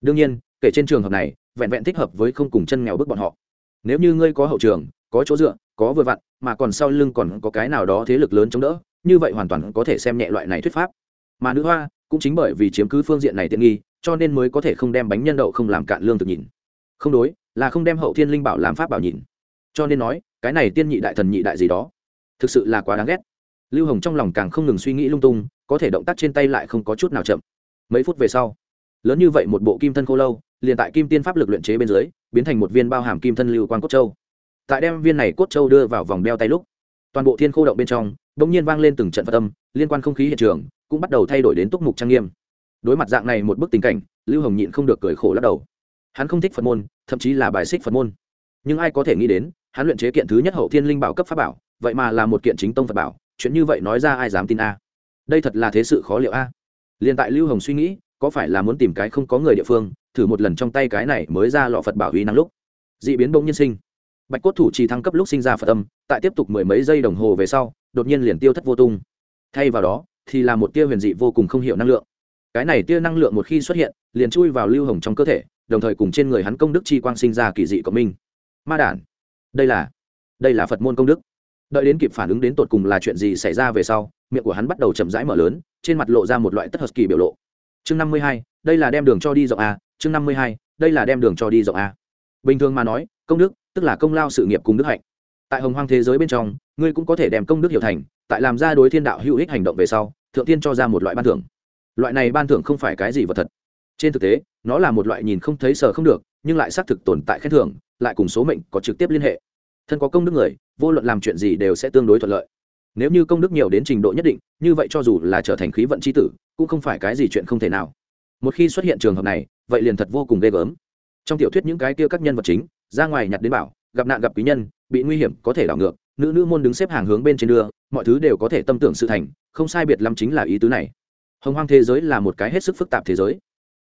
Đương nhiên, kể trên trường hợp này, vẹn vẹn thích hợp với không cùng chân nghèo bước bọn họ. Nếu như ngươi có hậu trường, có chỗ dựa, có vừa vặn, mà còn sau lưng còn có cái nào đó thế lực lớn chống đỡ, như vậy hoàn toàn có thể xem nhẹ loại này thuyết pháp. Mà nữ hoa, cũng chính bởi vì chiếm cứ phương diện này tiện nghi, cho nên mới có thể không đem bánh nhân đậu không làm cạn lương thực nhìn không đối, là không đem hậu thiên linh bảo làm pháp bảo nhìn. Cho nên nói, cái này tiên nhị đại thần nhị đại gì đó, thực sự là quá đáng ghét. Lưu hồng trong lòng càng không ngừng suy nghĩ lung tung, có thể động tác trên tay lại không có chút nào chậm. Mấy phút về sau, lớn như vậy một bộ kim thân khô lâu, liền tại kim tiên pháp lực luyện chế bên dưới, biến thành một viên bao hàm kim thân lưu quan cốt châu. Tại đem viên này cốt châu đưa vào vòng đeo tay lúc, toàn bộ thiên khô động bên trong đ ỗ n g nhiên vang lên từng trận phật tâm liên quan không khí hiện trường cũng bắt đầu thay đổi đến túc mục trang nghiêm. Đối mặt dạng này một bức tình cảnh, lưu hồng nhịn không được cười khổ lắc đầu hắn không thích phật môn, thậm chí là bài xích phật môn. Nhưng ai có thể nghĩ đến, hắn luyện chế kiện thứ nhất hậu thiên linh bảo cấp pháp bảo, vậy mà là một kiện chính tông phật bảo, chuyện như vậy nói ra ai dám tin a? Đây thật là thế sự khó liệu a. À. liền tại lưu hồng suy nghĩ, có phải là muốn tìm cái không có người địa phương, thử một lần trong tay cái này mới ra lọ phật bảo uy năng lúc. D ị biến bỗng nhiên sinh. Bạch cốt thủ trì thăng cấp lúc sinh ra phật âm, tại tiếp tục mười mấy giây đồng hồ về sau, đột nhiên liền tiêu thất vô tung. Thay vào đó, thì là một tia huyền dị vô cùng không hiểu năng lượng. Cái này tia năng lượng một khi xuất hiện, liền chui vào lưu hồng trong cơ thể đồng thời cùng trên người hắn công đức chi quang sinh ra kỳ dị của mình. ma đản, đây là đây là phật môn công đức. Đợi đến kịp phản ứng đến tột cùng là chuyện gì xảy ra về sau, miệng của hắn bắt đầu chậm rãi mở lớn, trên mặt lộ ra một loại tất hợp kỳ biểu lộ. Chương năm mươi hai, đây là đem đường cho đi rộng a, chương năm mươi hai, đây là đem đường cho đi rộng a. Bình thường mà nói, công đức, tức là công lao sự nghiệp cùng đức hạnh. Tại hồng hoang thế giới bên trong, ngươi cũng có thể đem công đức hiểu thành, tại làm ra đối thiên đạo hữu ích hành động về sau, thượng tiên cho ra một loại ban thưởng. Loại này ban thưởng không phải cái gì vật thật. Trên thực tế nó là một loại nhìn không thấy sờ không được, nhưng lại xác thực tồn tại khen thưởng, lại cùng số mệnh có trực tiếp liên hệ. Thân có công đức người, vô luận làm chuyện gì đều sẽ tương đối thuận lợi. Nếu như công đức nhiều đến trình độ nhất định, như vậy cho dù là trở thành khí vận c h i tử, cũng không phải cái gì chuyện không thể nào. Một khi xuất hiện trường hợp này, vậy liền thật vô cùng ghê gớm. Trong tiểu thuyết những cái kia các nhân vật chính, ra ngoài nhặt đến bảo, gặp nạn gặp quý nhân, bị nguy hiểm, có thể đảo ngược, nữ nữ môn đứng xếp hàng hướng bên trên đưa, mọi thứ đều có thể tâm tưởng sự thành, không sai biệt lắm chính là ý tứ này. Hồng hoang thế giới là một cái hết sức phức tạp thế giới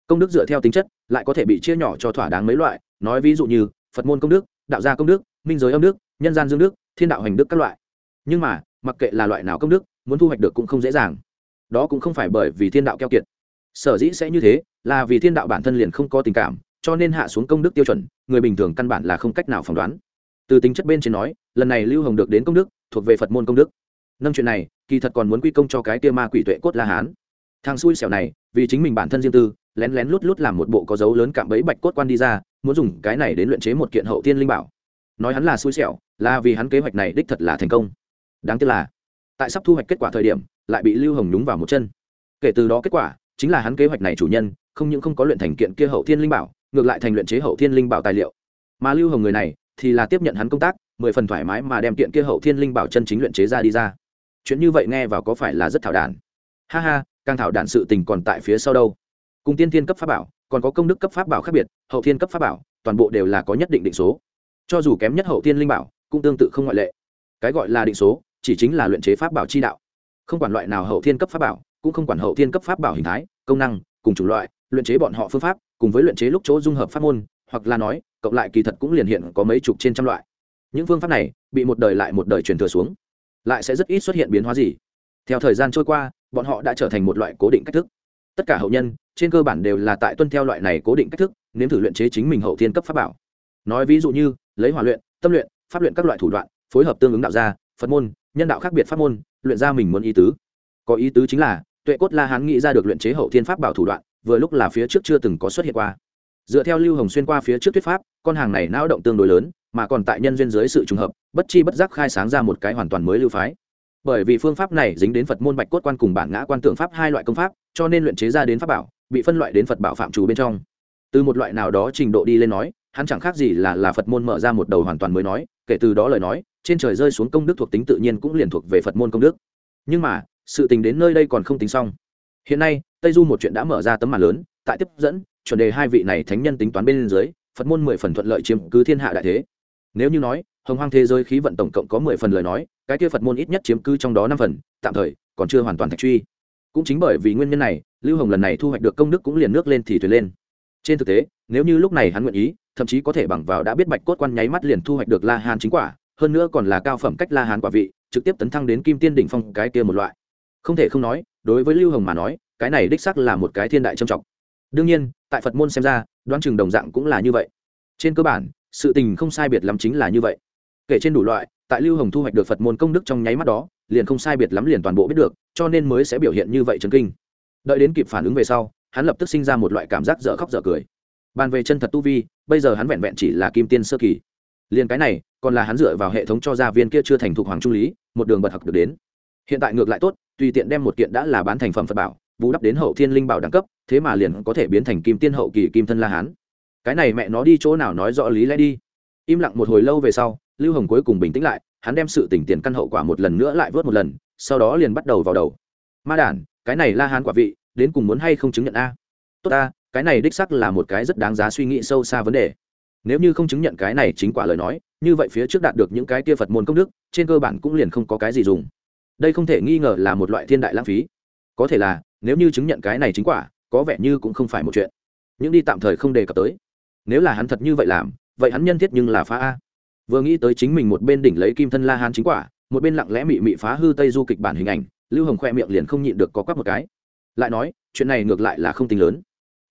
công đức dựa theo tính chất, lại có thể bị chia nhỏ cho thỏa đáng mấy loại, nói ví dụ như, phật môn công đức, đạo gia công đức, minh giới âm đức, nhân gian dương đức, thiên đạo hành đức các loại. Nhưng mà, mặc kệ là loại nào công đức, muốn thu hoạch được cũng không dễ dàng. Đó cũng không phải bởi vì thiên đạo keo kiệt. Sở dĩ sẽ như thế, là vì thiên đạo bản thân liền không có tình cảm, cho nên hạ xuống công đức tiêu chuẩn, người bình thường căn bản là không cách nào phỏng đoán. Từ tính chất bên trên nói, lần này lưu hồng được đến công đức, thuộc về phật môn công đức. Nâng chuyện này, kỳ thật còn muốn quy công cho cái tia ma quỷ tuệ cốt la hán. Thằng xui xẻo này, vì chính mình bản thân riêng tư lén lén lút lút làm một bộ có dấu lớn cạm bẫy bạch cốt quan đi ra, muốn dùng cái này đến luyện chế một kiện hậu tiên linh bảo. Nói hắn là xui xẻo, là vì hắn kế hoạch này đích thật là thành công. Đáng tiếc là, tại sắp thu hoạch kết quả thời điểm, lại bị lưu hồng nhúng vào một chân. Kể từ đó kết quả, chính là hắn kế hoạch này chủ nhân, không những không có luyện thành kiện kia hậu thiên linh bảo, ngược lại thành luyện chế hậu thiên linh bảo tài liệu. Mà lưu hồng người này, thì là tiếp nhận hắn công tác, mười phần thoải mái mà đem kiện kia hậu thiên linh bảo chân chính luyện chế ra đi ra. Chuyện như vậy nghe vào có phải là rất thảo đản? Ha ha, càng thảo đản sự tình còn tại phía sau đâu cùng tiên thiên cấp pháp bảo, còn có công đức cấp pháp bảo khác biệt, hậu thiên cấp pháp bảo, toàn bộ đều là có nhất định định số. Cho dù kém nhất hậu thiên linh bảo, cũng tương tự không ngoại lệ. Cái gọi là định số, chỉ chính là luyện chế pháp bảo chi đạo. Không quản loại nào hậu thiên cấp pháp bảo, cũng không quản hậu thiên cấp pháp bảo hình thái, công năng, cùng chủng loại, luyện chế bọn họ phương pháp, cùng với luyện chế lúc chỗ dung hợp pháp môn, hoặc là nói, cộng lại kỳ thật cũng liền hiện có mấy chục trên trăm loại. Những phương pháp này, bị một đời lại một đời truyền thừa xuống, lại sẽ rất ít xuất hiện biến hóa gì. Theo thời gian trôi qua, bọn họ đã trở thành một loại cố định cách thức tất cả hậu nhân, trên cơ bản đều là tại tuân theo loại này cố định cách thức, nếm thử luyện chế chính mình hậu thiên cấp pháp bảo. Nói ví dụ như, lấy hỏa luyện, tâm luyện, pháp luyện các loại thủ đoạn, phối hợp tương ứng đạo gia, phật môn, nhân đạo khác biệt pháp môn, luyện ra mình muốn ý tứ. Có ý tứ chính là, tuệ cốt la hán nghĩ ra được luyện chế hậu thiên pháp bảo thủ đoạn, vừa lúc là phía trước chưa từng có xuất hiện qua. Dựa theo lưu hồng xuyên qua phía trước thuyết pháp, con hàng này não động tương đối lớn, mà còn tại nhân duyên dưới sự trùng hợp, bất chi bất giác khai sáng ra một cái hoàn toàn mới lưu phái bởi vì phương pháp này dính đến phật môn bạch cốt quan cùng bản ngã quan tượng pháp hai loại công pháp, cho nên luyện chế ra đến pháp bảo, bị phân loại đến phật bảo phạm chủ bên trong. Từ một loại nào đó trình độ đi lên nói, hắn chẳng khác gì là là phật môn mở ra một đầu hoàn toàn mới nói, kể từ đó lời nói, trên trời rơi xuống công đức thuộc tính tự nhiên cũng liền thuộc về phật môn công đức. Nhưng mà, sự tình đến nơi đây còn không tính xong. Hiện nay, tây du một chuyện đã mở ra tấm màn lớn, tại tiếp dẫn, chuẩn đề hai vị này thánh nhân tính toán bên dưới, phật môn mười phần thuận lợi chiếm cứ thiên hạ đại thế. Nếu như nói hồng hoang thế giới khí vận tổng cộng có mười phần lời nói, cái kia phật môn ít nhất chiếm cứ trong đó năm phần, tạm thời, còn chưa hoàn toàn thạch truy. Cũng chính bởi vì nguyên nhân này, lưu hồng lần này thu hoạch được công đức cũng liền nước lên thì thuyền lên. Trên thực tế, nếu như lúc này hắn nguyện ý, thậm chí có thể bằng vào đã biết bạch cốt quan nháy mắt liền thu hoạch được la hán chính quả, hơn nữa còn là cao phẩm cách la hán quả vị, trực tiếp tấn thăng đến kim tiên đỉnh phong cái kia một loại. Không thể không nói, đối với lưu hồng mà nói, cái này đích sắc là một cái thiên đại trầm trọng. Đương nhiên, tại phật môn xem ra, đoán chừng đồng dạng cũng là như vậy. Trên cơ bản, sự tình không sai biệt lắm chính là như vậy kể trên đủ loại, tại lưu hồng thu hoạch được phật môn công đức trong nháy mắt đó, liền không sai biệt lắm liền toàn bộ biết được, cho nên mới sẽ biểu hiện như vậy chấn kinh. Đợi đến kịp phản ứng về sau, hắn lập tức sinh ra một loại cảm giác dở khóc dở cười. Bàn về chân thật tu vi, bây giờ hắn vẹn vẹn chỉ là kim tiên sơ kỳ. Liền cái này, còn là hắn dựa vào hệ thống cho gia viên kia chưa thành thục hoàng trung lý, một đường bật học được đến. Hiện tại ngược lại tốt, tùy tiện đem một kiện đã là bán thành phẩm phật bảo, bù đắp đến hậu thiên linh bảo đẳng cấp, thế mà liền có thể biến thành kim tiên hậu kỳ kim thân la hán. Cái này mẹ nó đi chỗ nào nói rõ lý lẽ đi. Im lặng một hồi lâu về sau lưu hồng cuối cùng bình tĩnh lại, hắn đem sự tỉnh tiền căn hậu quả một lần nữa lại vớt một lần, sau đó liền bắt đầu vào đầu. Ma đản, cái này la hán quả vị, đến cùng muốn hay không chứng nhận a? Tốt ta, cái này đích sắc là một cái rất đáng giá suy nghĩ sâu xa vấn đề. Nếu như không chứng nhận cái này chính quả lời nói, như vậy phía trước đạt được những cái kia phật môn công đức, trên cơ bản cũng liền không có cái gì dùng. Đây không thể nghi ngờ là một loại thiên đại lãng phí. Có thể là, nếu như chứng nhận cái này chính quả, có vẻ như cũng không phải một chuyện. Những đi tạm thời không đề cập tới. Nếu là hắn thật như vậy làm, vậy hắn nhân thiết nhưng là phá a vừa nghĩ tới chính mình một bên đỉnh lấy kim thân la hán chính quả, một bên lặng lẽ mị mị phá hư tây du kịch bản hình ảnh, lưu hồng khoe miệng liền không nhịn được có quắc một cái. Lại nói, chuyện này ngược lại là không tính lớn.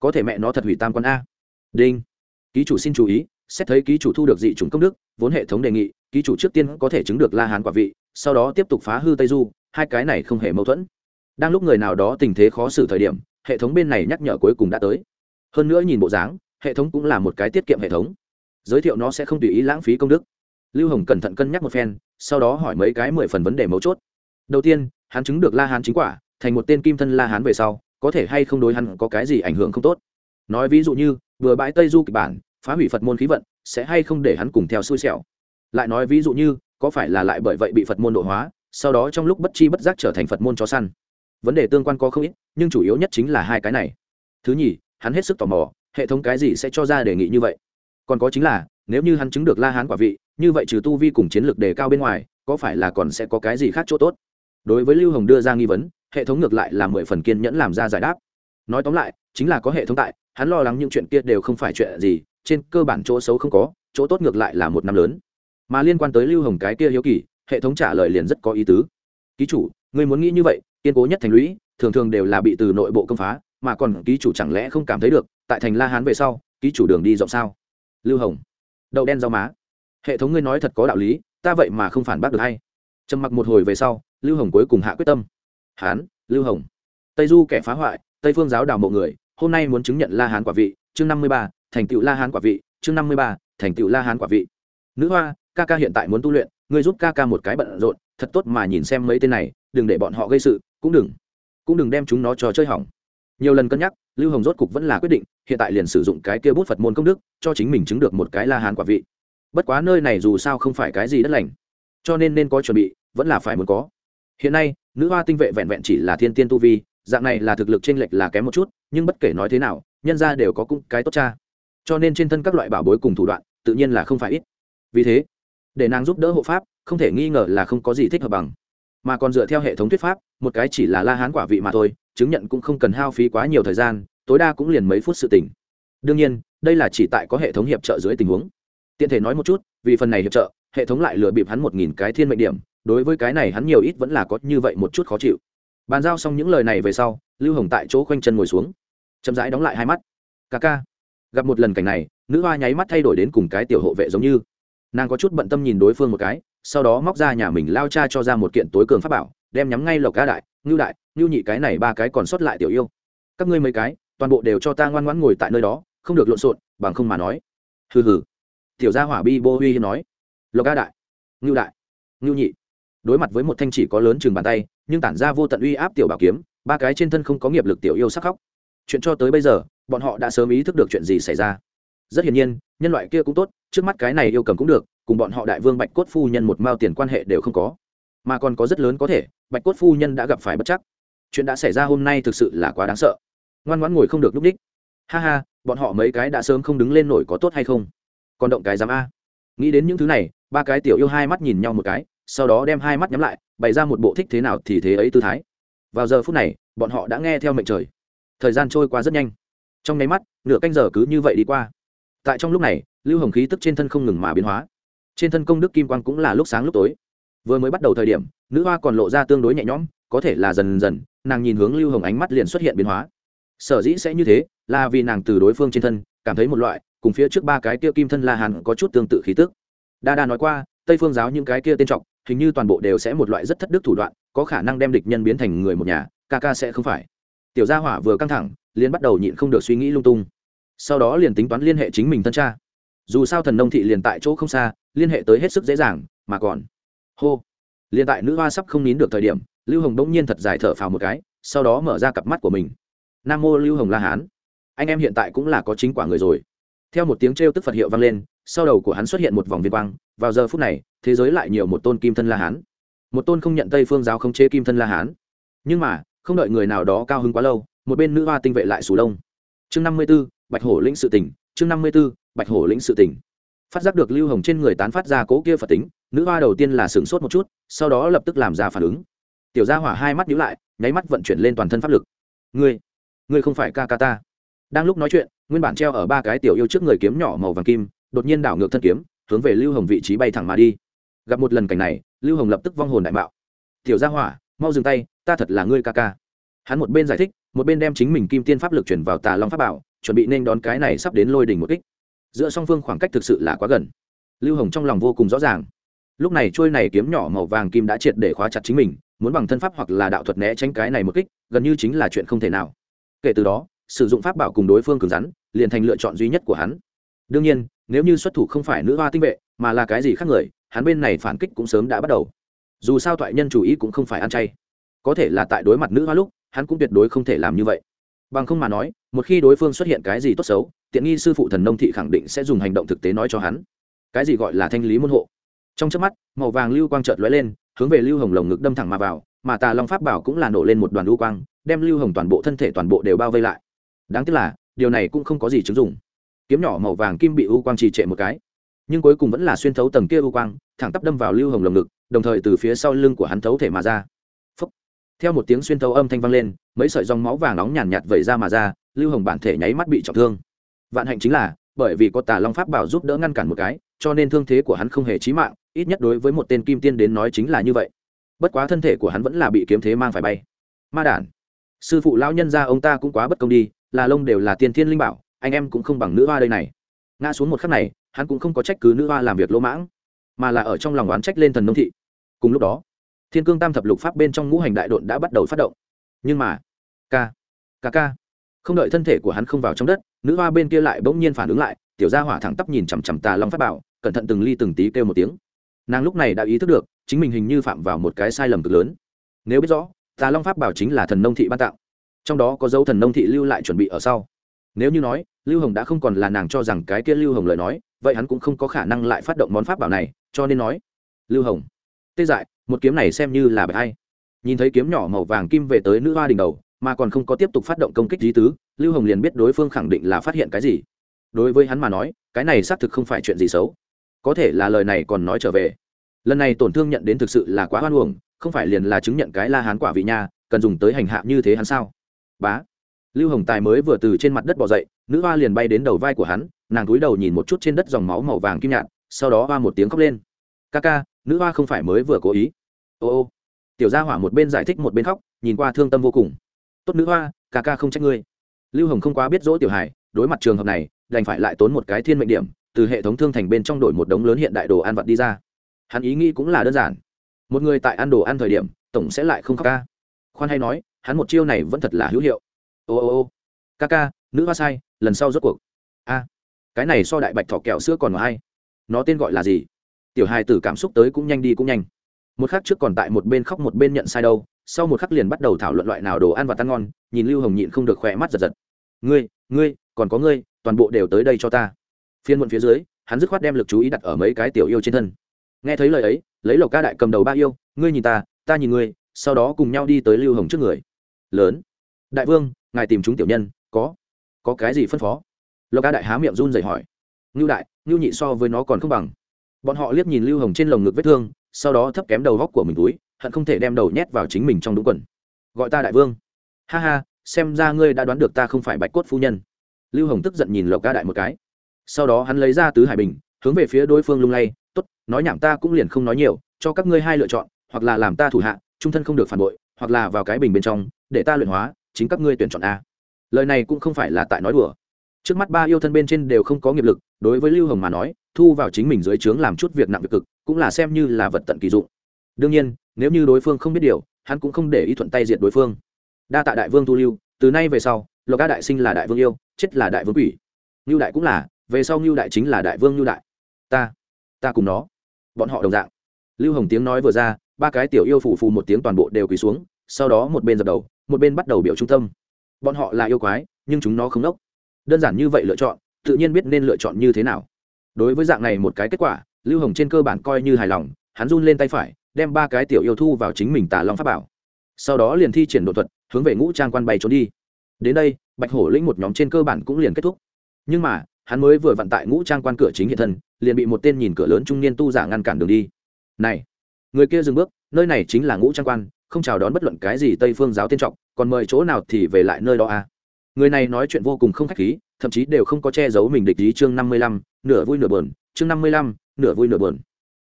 Có thể mẹ nó thật hủy tam quan a. Đinh. Ký chủ xin chú ý, xét thấy ký chủ thu được dị chủng công đức, vốn hệ thống đề nghị, ký chủ trước tiên có thể chứng được la hán quả vị, sau đó tiếp tục phá hư tây du, hai cái này không hề mâu thuẫn. Đang lúc người nào đó tình thế khó xử thời điểm, hệ thống bên này nhắc nhở cuối cùng đã tới. Hơn nữa nhìn bộ dáng, hệ thống cũng là một cái tiết kiệm hệ thống giới thiệu nó sẽ không tùy ý lãng phí công đức. Lưu hồng cẩn thận cân nhắc một phen, sau đó hỏi mấy cái mười phần vấn đề mấu chốt. Đầu tiên, hắn chứng được la hán chính quả, thành một tên kim thân la hán về sau, có thể hay không đối hắn có cái gì ảnh hưởng không tốt? Nói ví dụ như, vừa bãi tây du kịch bản, phá hủy phật môn khí vận, sẽ hay không để hắn cùng theo xui xẻo? Lại nói ví dụ như, có phải là lại bởi vậy bị phật môn độ hóa, sau đó trong lúc bất chi bất giác trở thành phật môn chó săn? Vấn đề tương quan có không ít, nhưng chủ yếu nhất chính là hai cái này. Thứ nhì, hắn hết sức tò mò, hệ thống cái gì sẽ cho ra đề nghị như vậy? Còn có chính là, nếu như hắn chứng được la hán quả vị, như vậy trừ tu vi cùng chiến lược đề cao bên ngoài, có phải là còn sẽ có cái gì khác chỗ tốt? Đối với lưu hồng đưa ra nghi vấn, hệ thống ngược lại là mười phần kiên nhẫn làm ra giải đáp. Nói tóm lại, chính là có hệ thống tại, hắn lo lắng những chuyện kia đều không phải chuyện gì, trên cơ bản chỗ xấu không có, chỗ tốt ngược lại là một năm lớn. Mà liên quan tới lưu hồng cái kia hiếu kỳ, hệ thống trả lời liền rất có ý tứ. Ký chủ người muốn nghĩ như vậy, kiên cố nhất thành lũy, thường thường đều là bị từ nội bộ công phá, mà còn ký chủ chẳng lẽ không cảm thấy được, tại thành la hán về sau, ký chủ đường đi rộng sao? Lưu hồng. Đậu đen rau má. Hệ thống ngươi nói thật có đạo lý, ta vậy mà không phản bác được hay. Trầm mặc một hồi về sau, lưu hồng cuối cùng hạ quyết tâm. Hán, lưu hồng. Tây du kẻ phá hoại, tây phương giáo đào mộ người, hôm nay muốn chứng nhận la hán quả vị, chương năm mươi ba, thành tựu la hán quả vị, chương năm mươi ba, thành tựu la hán quả vị. Nữ hoa, ca ca hiện tại muốn tu luyện, ngươi giúp ca ca một cái bận rộn, thật tốt mà nhìn xem mấy tên này, đừng để bọn họ gây sự, cũng đừng cũng đừng đem chúng nó trò chơi hỏng. Nhiều lần cân nhắc lưu hồng rốt cục vẫn là quyết định, hiện tại liền sử dụng cái kia bút phật môn công đức, cho chính mình chứng được một cái la hán quả vị. Bất quá nơi này dù sao không phải cái gì đất lành, cho nên nên có chuẩn bị, vẫn là phải muốn có. Hiện nay, nữ hoa tinh vệ vẹn vẹn chỉ là thiên tiên tu vi, dạng này là thực lực t r ê n lệch là kém một chút, nhưng bất kể nói thế nào, nhân ra đều có cũng cái tốt cha. Cho nên trên thân các loại bảo bối cùng thủ đoạn, tự nhiên là không phải ít. Vì thế, để nàng giúp đỡ hộ pháp, không thể nghi ngờ là không có gì thích hợp bằng. Mà còn dựa theo hệ thống thuyết pháp, một cái chỉ là la hán quả vị mà thôi chứng nhận cũng không cần hao phí quá nhiều thời gian, tối đa cũng liền mấy phút sự tỉnh đương nhiên, đây là chỉ tại có hệ thống hiệp trợ dưới tình huống. Tiện thể nói một chút, vì phần này hiệp trợ, hệ thống lại lừa bịp hắn một nghìn cái thiên mệnh điểm, đối với cái này hắn nhiều ít vẫn là có như vậy một chút khó chịu. Bàn giao xong những lời này về sau, lưu hồng tại chỗ khoanh chân ngồi xuống. Chậm rãi đóng lại hai mắt. Ca ca. Gặp một lần cảnh này, nữ hoa nháy mắt thay đổi đến cùng cái tiểu hộ vệ giống như. Nàng có chút bận tâm nhìn đối phương một cái, sau đó móc ra nhà mình lao cha cho ra một kiện tối cường pháp bảo, đem nhắm ngay lộc ca đại, ngưu đại nhu nhị cái này ba cái còn sót lại tiểu yêu. Các ngươi mấy cái, toàn bộ đều cho ta ngoan ngoãn ngồi tại nơi đó, không được lộn xộn, bằng không mà nói. Hừ hừ. Tiểu gia hỏa bi bô huy nói. Lộc ca đại. Ngưu đại. Ngưu nhị. Đối mặt với một thanh chỉ có lớn chừng bàn tay, nhưng tản ra vô tận uy áp tiểu bảo kiếm, ba cái trên thân không có nghiệp lực tiểu yêu sắc khóc. Chuyện cho tới bây giờ, bọn họ đã sớm ý thức được chuyện gì xảy ra. Rất hiển nhiên, nhân loại kia cũng tốt, trước mắt cái này yêu cầm cũng được, cùng bọn họ đại vương bạch cốt phu nhân một mao tiền quan hệ đều không có. Mà còn có rất lớn có thể, bạch cốt phu nhân đã gặp phải bất chắc chuyện đã xảy ra hôm nay thực sự là quá đáng sợ. Ngoan ngoãn ngồi không được lúc đích. Ha ha, bọn họ mấy cái đã sớm không đứng lên nổi có tốt hay không? Còn động cái dám a. Nghĩ đến những thứ này, ba cái tiểu yêu hai mắt nhìn nhau một cái, sau đó đem hai mắt nhắm lại, bày ra một bộ thích thế nào thì thế ấy tư thái. Vào giờ phút này, bọn họ đã nghe theo mệnh trời. Thời gian trôi qua rất nhanh. Trong nháy mắt, nửa canh giờ cứ như vậy đi qua. Tại trong lúc này, lưu hồng khí tức trên thân không ngừng mà biến hóa. Trên thân công đức kim quang cũng là lúc sáng lúc tối. Vừa mới bắt đầu thời điểm, nữ hoa còn lộ ra tương đối nhẹ nhõm, có thể là dần dần nàng nhìn hướng lưu hồng ánh mắt liền xuất hiện biến hóa. Sở dĩ sẽ như thế, là vì nàng từ đối phương trên thân, cảm thấy một loại, cùng phía trước ba cái kia kim thân la hàn có chút tương tự khí tức. Đa đa nói qua, tây phương giáo những cái kia tên trọng hình như toàn bộ đều sẽ một loại rất thất đức thủ đoạn, có khả năng đem địch nhân biến thành người một nhà, ca ca sẽ không phải. Tiểu gia hỏa vừa căng thẳng, liền bắt đầu nhịn không được suy nghĩ lung tung. Sau đó liền tính toán liên hệ chính mình thân cha. Dù sao thần nông thị liền tại chỗ không xa, liên hệ tới hết sức dễ dàng, mà còn. Hô. Liền tại nữ hoa sắp không nín được thời điểm lưu hồng bỗng nhiên thật dài thở phào một cái, sau đó mở ra cặp mắt của mình. Nam mô lưu hồng la hán. Anh em hiện tại cũng là có chính quả người rồi. Theo một tiếng trêu tức phật hiệu vang lên, sau đầu của hắn xuất hiện một vòng viên quang. Vào giờ phút này, thế giới lại nhiều một tôn kim thân la hán. Một tôn không nhận tây phương giáo không chế kim thân la hán. Nhưng mà, không đợi người nào đó cao hứng quá lâu, một bên nữ hoa tinh vệ lại sù đông. chương năm mươi b ố bạch hổ lĩnh sự tỉnh chương năm mươi b ố bạch hổ lĩnh sự tỉnh phát giác được lưu hồng trên người tán phát ra cố kia phật tính, nữ hoa đầu tiên là sửng sốt một chút, sau đó lập tức làm ra phản ứng tiểu gia hỏa hai mắt nhíu lại, nháy mắt vận chuyển lên toàn thân pháp lực. Ngươi ngươi không phải ca ca ta. Đang lúc nói chuyện, nguyên bản treo ở ba cái tiểu yêu trước người kiếm nhỏ màu vàng kim, đột nhiên đảo ngược thân kiếm, hướng về lưu hồng vị trí bay thẳng mà đi. Gặp một lần cảnh này, lưu hồng lập tức vong hồn đại mạo. Tiểu gia hỏa, mau dừng tay, ta thật là ngươi ca ca. Hắn một bên giải thích, một bên đem chính mình kim tiên pháp lực chuyển vào tà long pháp bảo, chuẩn bị nên đón cái này sắp đến lôi đỉnh một kích. Giữa song phương khoảng cách thực sự là quá gần. Lưu hồng trong lòng vô cùng rõ ràng. Lúc này trôi này kiếm nhỏ màu vàng kim đã triệt để khóa chặt chính mình muốn bằng thân pháp hoặc là đạo thuật né tránh cái này một kích, gần như chính là chuyện không thể nào. Kể từ đó, sử dụng pháp bảo cùng đối phương cứng rắn, liền thành lựa chọn duy nhất của hắn. Đương nhiên, nếu như xuất thủ không phải nữ hoa tinh vệ, mà là cái gì khác người, hắn bên này phản kích cũng sớm đã bắt đầu. Dù sao thoại nhân chủ ý cũng không phải ăn chay. Có thể là tại đối mặt nữ hoa lúc, hắn cũng tuyệt đối không thể làm như vậy. Bằng không mà nói, một khi đối phương xuất hiện cái gì tốt xấu, tiện nghi sư phụ thần nông thị khẳng định sẽ dùng hành động thực tế nói cho hắn. Cái gì gọi là thanh lý môn hộ? Trong chớp mắt, màu vàng lưu quang trợt lóe lên hướng về lưu hồng lồng ngực đâm thẳng mà vào, mà tà long pháp bảo cũng là nổ lên một đoàn lưu quang, đem lưu hồng toàn bộ thân thể toàn bộ đều bao vây lại. Đáng tiếc là, điều này cũng không có gì chứng dụng. Kiếm nhỏ màu vàng kim bị u quang trì trệ một cái, nhưng cuối cùng vẫn là xuyên thấu tầng kia u quang, thẳng tắp đâm vào lưu hồng lồng ngực, đồng thời từ phía sau lưng của hắn thấu thể mà ra. Phúc. theo một tiếng xuyên thấu âm thanh vang lên, mấy sợi dòng máu vàng nóng nhàn nhạt vẩy ra mà ra, lưu hồng bản thể nháy mắt bị trọng thương. Vạn hạnh chính là, bởi vì có tà long pháp bảo giúp đỡ ngăn cản một cái cho nên thương thế của hắn không hề chí mạng, ít nhất đối với một tên kim tiên đến nói chính là như vậy. Bất quá thân thể của hắn vẫn là bị kiếm thế mang phải bay. Ma đản, sư phụ lão nhân gia ông ta cũng quá bất công đi, là lông đều là tiên thiên linh bảo, anh em cũng không bằng nữ hoa đây này. Ngã xuống một khắc này, hắn cũng không có trách cứ nữ hoa làm việc lỗ mãng, mà là ở trong lòng oán trách lên thần nông thị. Cùng lúc đó, thiên cương tam thập lục pháp bên trong ngũ hành đại độn đã bắt đầu phát động. Nhưng mà, ca ca ca, không đợi thân thể của hắn không vào trong đất, nữ hoa bên kia lại bỗng nhiên phản ứng lại, tiểu gia hỏa thẳng tắp nhìn chằm chằm tà long phát bảo cẩn thận từng ly từng tí kêu một tiếng. Nàng lúc này đã ý thức được, chính mình hình như phạm vào một cái sai lầm cực lớn. Nếu biết rõ, tà long pháp bảo chính là thần nông thị ban tặng trong đó có dấu thần nông thị lưu lại chuẩn bị ở sau. Nếu như nói, lưu hồng đã không còn là nàng cho rằng cái kia lưu hồng lời nói, vậy hắn cũng không có khả năng lại phát động món pháp bảo này, cho nên nói, lưu hồng, tê dại, một kiếm này xem như là bài hay. Nhìn thấy kiếm nhỏ màu vàng kim về tới nữ hoa đỉnh đầu, mà còn không có tiếp tục phát động công kích lý tứ, lưu hồng liền biết đối phương khẳng định là phát hiện cái gì. Đối với hắn mà nói, cái này xác thực không phải chuyện gì xấu có thể là lời này còn nói trở về. Lần này tổn thương nhận đến thực sự là quá hoan uổng, không phải liền là chứng nhận cái la hán quả vị nha, cần dùng tới hành hạ như thế hắn sao? Bá. Lưu hồng tài mới vừa từ trên mặt đất bỏ dậy, nữ hoa liền bay đến đầu vai của hắn, nàng cúi đầu nhìn một chút trên đất dòng máu màu vàng kim nhạt, sau đó hoa một tiếng khóc lên. Ca ca, nữ hoa không phải mới vừa cố ý. Ô ô. Tiểu gia hỏa một bên giải thích một bên khóc, nhìn qua thương tâm vô cùng. Tốt nữ hoa, ca ca không trách ngươi. Lưu hồng không quá biết dỗ tiểu hải, đối mặt trường hợp này, đành phải lại tốn một cái thiên mệnh điểm từ hệ thống thương thành bên trong đổi một đống lớn hiện đại đồ ăn vặt đi ra. Hắn ý nghĩ cũng là đơn giản. Một người tại ăn đồ ăn thời điểm, tổng sẽ lại không khóc ca. Khoan hay nói, hắn một chiêu này vẫn thật là hữu hiệu. Ô ô ô. Ca ca, nữ hoa sai, lần sau rốt cuộc. A. Cái này so đại bạch thỏ kẹo sữa còn hay. Nó tên gọi là gì? Tiểu hai tử cảm xúc tới cũng nhanh đi cũng nhanh. Một khắc trước còn tại một bên khóc một bên nhận sai đâu, sau một khắc liền bắt đầu thảo luận loại nào đồ ăn và tan ngon, nhìn lưu hồng nhịn không được khỏe mắt giật giật. Ngươi ngươi, còn có ngươi, toàn bộ đều tới đây cho ta phiên muộn phía dưới, hắn dứt khoát đem lực chú ý đặt ở mấy cái tiểu yêu trên thân. Nghe thấy lời ấy, lấy lộc ca đại cầm đầu ba yêu, ngươi nhìn ta ta nhìn ngươi, sau đó cùng nhau đi tới lưu hồng trước người. Lớn. Đại vương, ngài tìm chúng tiểu nhân, có có cái gì phân phó? Lộc ca đại há miệng run rẩy hỏi. Ngưu đại, ngưu nhị so với nó còn không bằng. Bọn họ liếc nhìn lưu hồng trên lồng ngực vết thương, sau đó thấp kém đầu góc của mình túi, hận không thể đem đầu nhét vào chính mình trong đúng quần. Gọi ta đại vương. Ha ha, xem ra ngươi đã đoán được ta không phải bạch cốt phu nhân. Lưu hồng tức giận nhìn lộc ca đại một cái sau đó hắn lấy ra tứ hải bình, hướng về phía đối phương lung lay t ố t nói nhảm ta cũng liền không nói nhiều, cho các ngươi hai lựa chọn, hoặc là làm ta thủ hạ, trung thân không được phản bội, hoặc là vào cái bình bên trong, để ta luyện hóa, chính các ngươi tuyển chọn a. Lời này cũng không phải là tại nói đùa. Trước mắt ba yêu thân bên trên đều không có nghiệp lực, đối với lưu hồng mà nói, thu vào chính mình dưới trướng làm chút việc nặng việc cực, cũng là xem như là vật tận kỳ dụng. Đương nhiên, nếu như đối phương không biết điều, hắn cũng không để ý thuận tay diệt đối phương. Đa tạ đại vương thu lưu, từ nay về sau, lộc ca đại sinh là đại vương yêu, chết là đại vương quỷ. Ngưu đại cũng là về sau ngưu đại chính là đại vương ngưu đại. Ta ta cùng nó. Bọn họ đồng dạng. Lưu hồng tiếng nói vừa ra, ba cái tiểu yêu phù phù một tiếng toàn bộ đều quỳ xuống, sau đó một bên dập đầu, một bên bắt đầu biểu trung tâm. Bọn họ là yêu quái, nhưng chúng nó không đốc đơn giản như vậy lựa chọn, tự nhiên biết nên lựa chọn như thế nào. Đối với dạng này một cái kết quả, lưu hồng trên cơ bản coi như hài lòng, hắn run lên tay phải, đem ba cái tiểu yêu thu vào chính mình tả long pháp bảo. Sau đó liền thi triển đột thuật, hướng về ngũ trang quan bay trốn đi. Đến đây, bạch hổ lĩnh một nhóm trên cơ bản cũng liền kết thúc. Nhưng mà hắn mới vừa vận tại ngũ trang quan cửa chính hiện thân, liền bị một tên nhìn cửa lớn trung niên tu giả ngăn cản đường đi. Này, người kia dừng bước, nơi này chính là ngũ trang quan, không chào đón bất luận cái gì tây phương giáo tiên trọng, còn mời chỗ nào thì về lại nơi đó à? Người này nói chuyện vô cùng không khách khí, thậm chí đều không có che giấu mình địch ý chương năm mươi lăm, nửa vui nửa buồn, chương năm mươi lăm, nửa vui nửa buồn.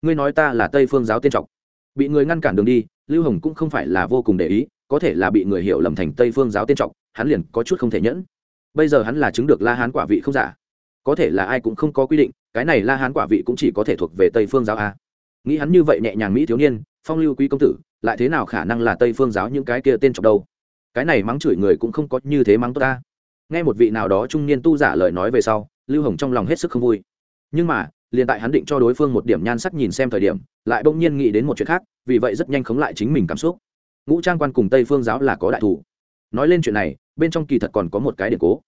Ngươi nói ta là tây phương giáo tiên trọng. Bị người ngăn cản đường đi, lưu hồng cũng không phải là vô cùng để ý, có thể là bị người hiểu lầm thành tây phương giáo tiên trọng, hắn liền có chút không thể nhẫn. Bây giờ hắn là chứng được la hán quả vị không giả có thể là ai cũng không có quy định, cái này la hán quả vị cũng chỉ có thể thuộc về tây phương giáo a. Nghĩ hắn như vậy nhẹ nhàng mỹ thiếu niên, phong lưu quý công tử, lại thế nào khả năng là tây phương giáo những cái kia tên trọng đâu cái này mắng chửi người cũng không có như thế mắng tốt ta. Nghe một vị nào đó trung niên tu giả lời nói về sau, lưu hồng trong lòng hết sức không vui. Nhưng mà, liền tại hắn định cho đối phương một điểm nhan sắc nhìn xem thời điểm, lại bỗng nhiên nghĩ đến một chuyện khác, vì vậy rất nhanh khống lại chính mình cảm xúc. Ngũ trang quan cùng tây phương giáo là có đại thủ. Nói lên chuyện này, bên trong kỳ thật còn có một cái điện cố.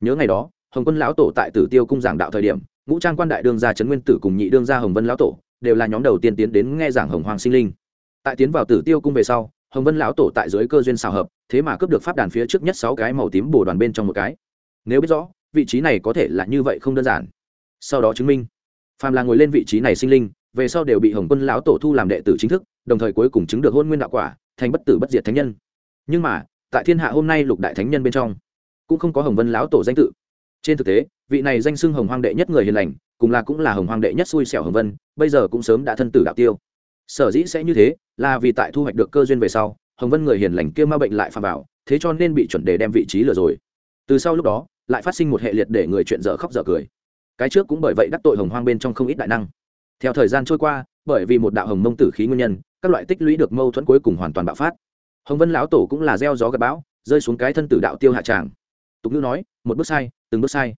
Nhớ ngày đó hồng quân lão tổ tại tử tiêu cung giảng đạo thời điểm, ngũ trang quan đại đương gia trấn nguyên tử cùng nhị đương gia hồng vân lão tổ đều là nhóm đầu tiên tiến đến nghe giảng hồng hoàng sinh linh. Tại tiến vào tử tiêu cung về sau, hồng vân lão tổ tại dưới cơ duyên xào hợp, thế mà cướp được pháp đàn phía trước nhất sáu cái màu tím bồ đoàn bên trong một cái. Nếu biết rõ, vị trí này có thể là như vậy không đơn giản. Sau đó chứng minh, phàm là ngồi lên vị trí này sinh linh, về sau đều bị hồng quân lão tổ thu làm đệ tử chính thức, đồng thời cuối cùng chứng được hôn nguyên đạo quả, thành bất tử bất diệt thánh nhân. Nhưng mà, tại thiên hạ hôm nay lục đại thánh nhân bên trong, cũng không có hồng vân lão tổ danh tự trên thực tế, vị này danh xưng hồng hoang đệ nhất người hiền lành, cùng là cũng là hồng hoang đệ nhất xui xẻo hồng vân, bây giờ cũng sớm đã thân tử đạo tiêu. Sở dĩ sẽ như thế, là vì tại thu hoạch được cơ duyên về sau, hồng vân người hiền lành kia ma bệnh lại phạm vào, thế cho nên bị chuẩn đề đem vị trí lừa rồi. Từ sau lúc đó, lại phát sinh một hệ liệt để người chuyện dở khóc dở cười. Cái trước cũng bởi vậy đắc tội hồng hoang bên trong không ít đại năng. Theo thời gian trôi qua, bởi vì một đạo hồng mông tử khí nguyên nhân, các loại tích lũy được mâu thuẫn cuối cùng hoàn toàn bạo phát. Hồng vân lão tổ cũng là gieo gió gặp bão, rơi xuống cái thân tử đạo tiêu hạ tràng tục ngữ nói, một bước sai, từng bước sai.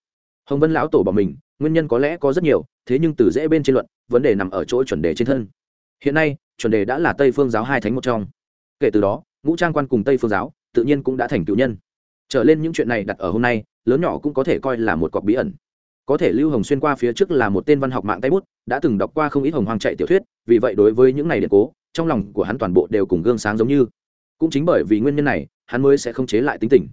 Hồng vân lão tổ bỏ mình, nguyên nhân có lẽ có rất nhiều, thế nhưng từ dễ bên trên luận, vấn đề nằm ở chỗ chuẩn đề trên thân. Hiện nay, chuẩn đề đã là tây phương giáo hai thánh một trong. Kể từ đó, ngũ trang quan cùng tây phương giáo, tự nhiên cũng đã thành cựu nhân. Trở lên những chuyện này đặt ở hôm nay, lớn nhỏ cũng có thể coi là một cọc bí ẩn. Có thể lưu hồng xuyên qua phía trước là một tên văn học mạng tay bút, đã từng đọc qua không ít hồng hoang chạy tiểu thuyết, vì vậy đối với những này điện cố, trong lòng của hắn toàn bộ đều cùng gương sáng giống như. Cũng chính bởi vì nguyên nhân này, hắn mới sẽ không chế lại tính tình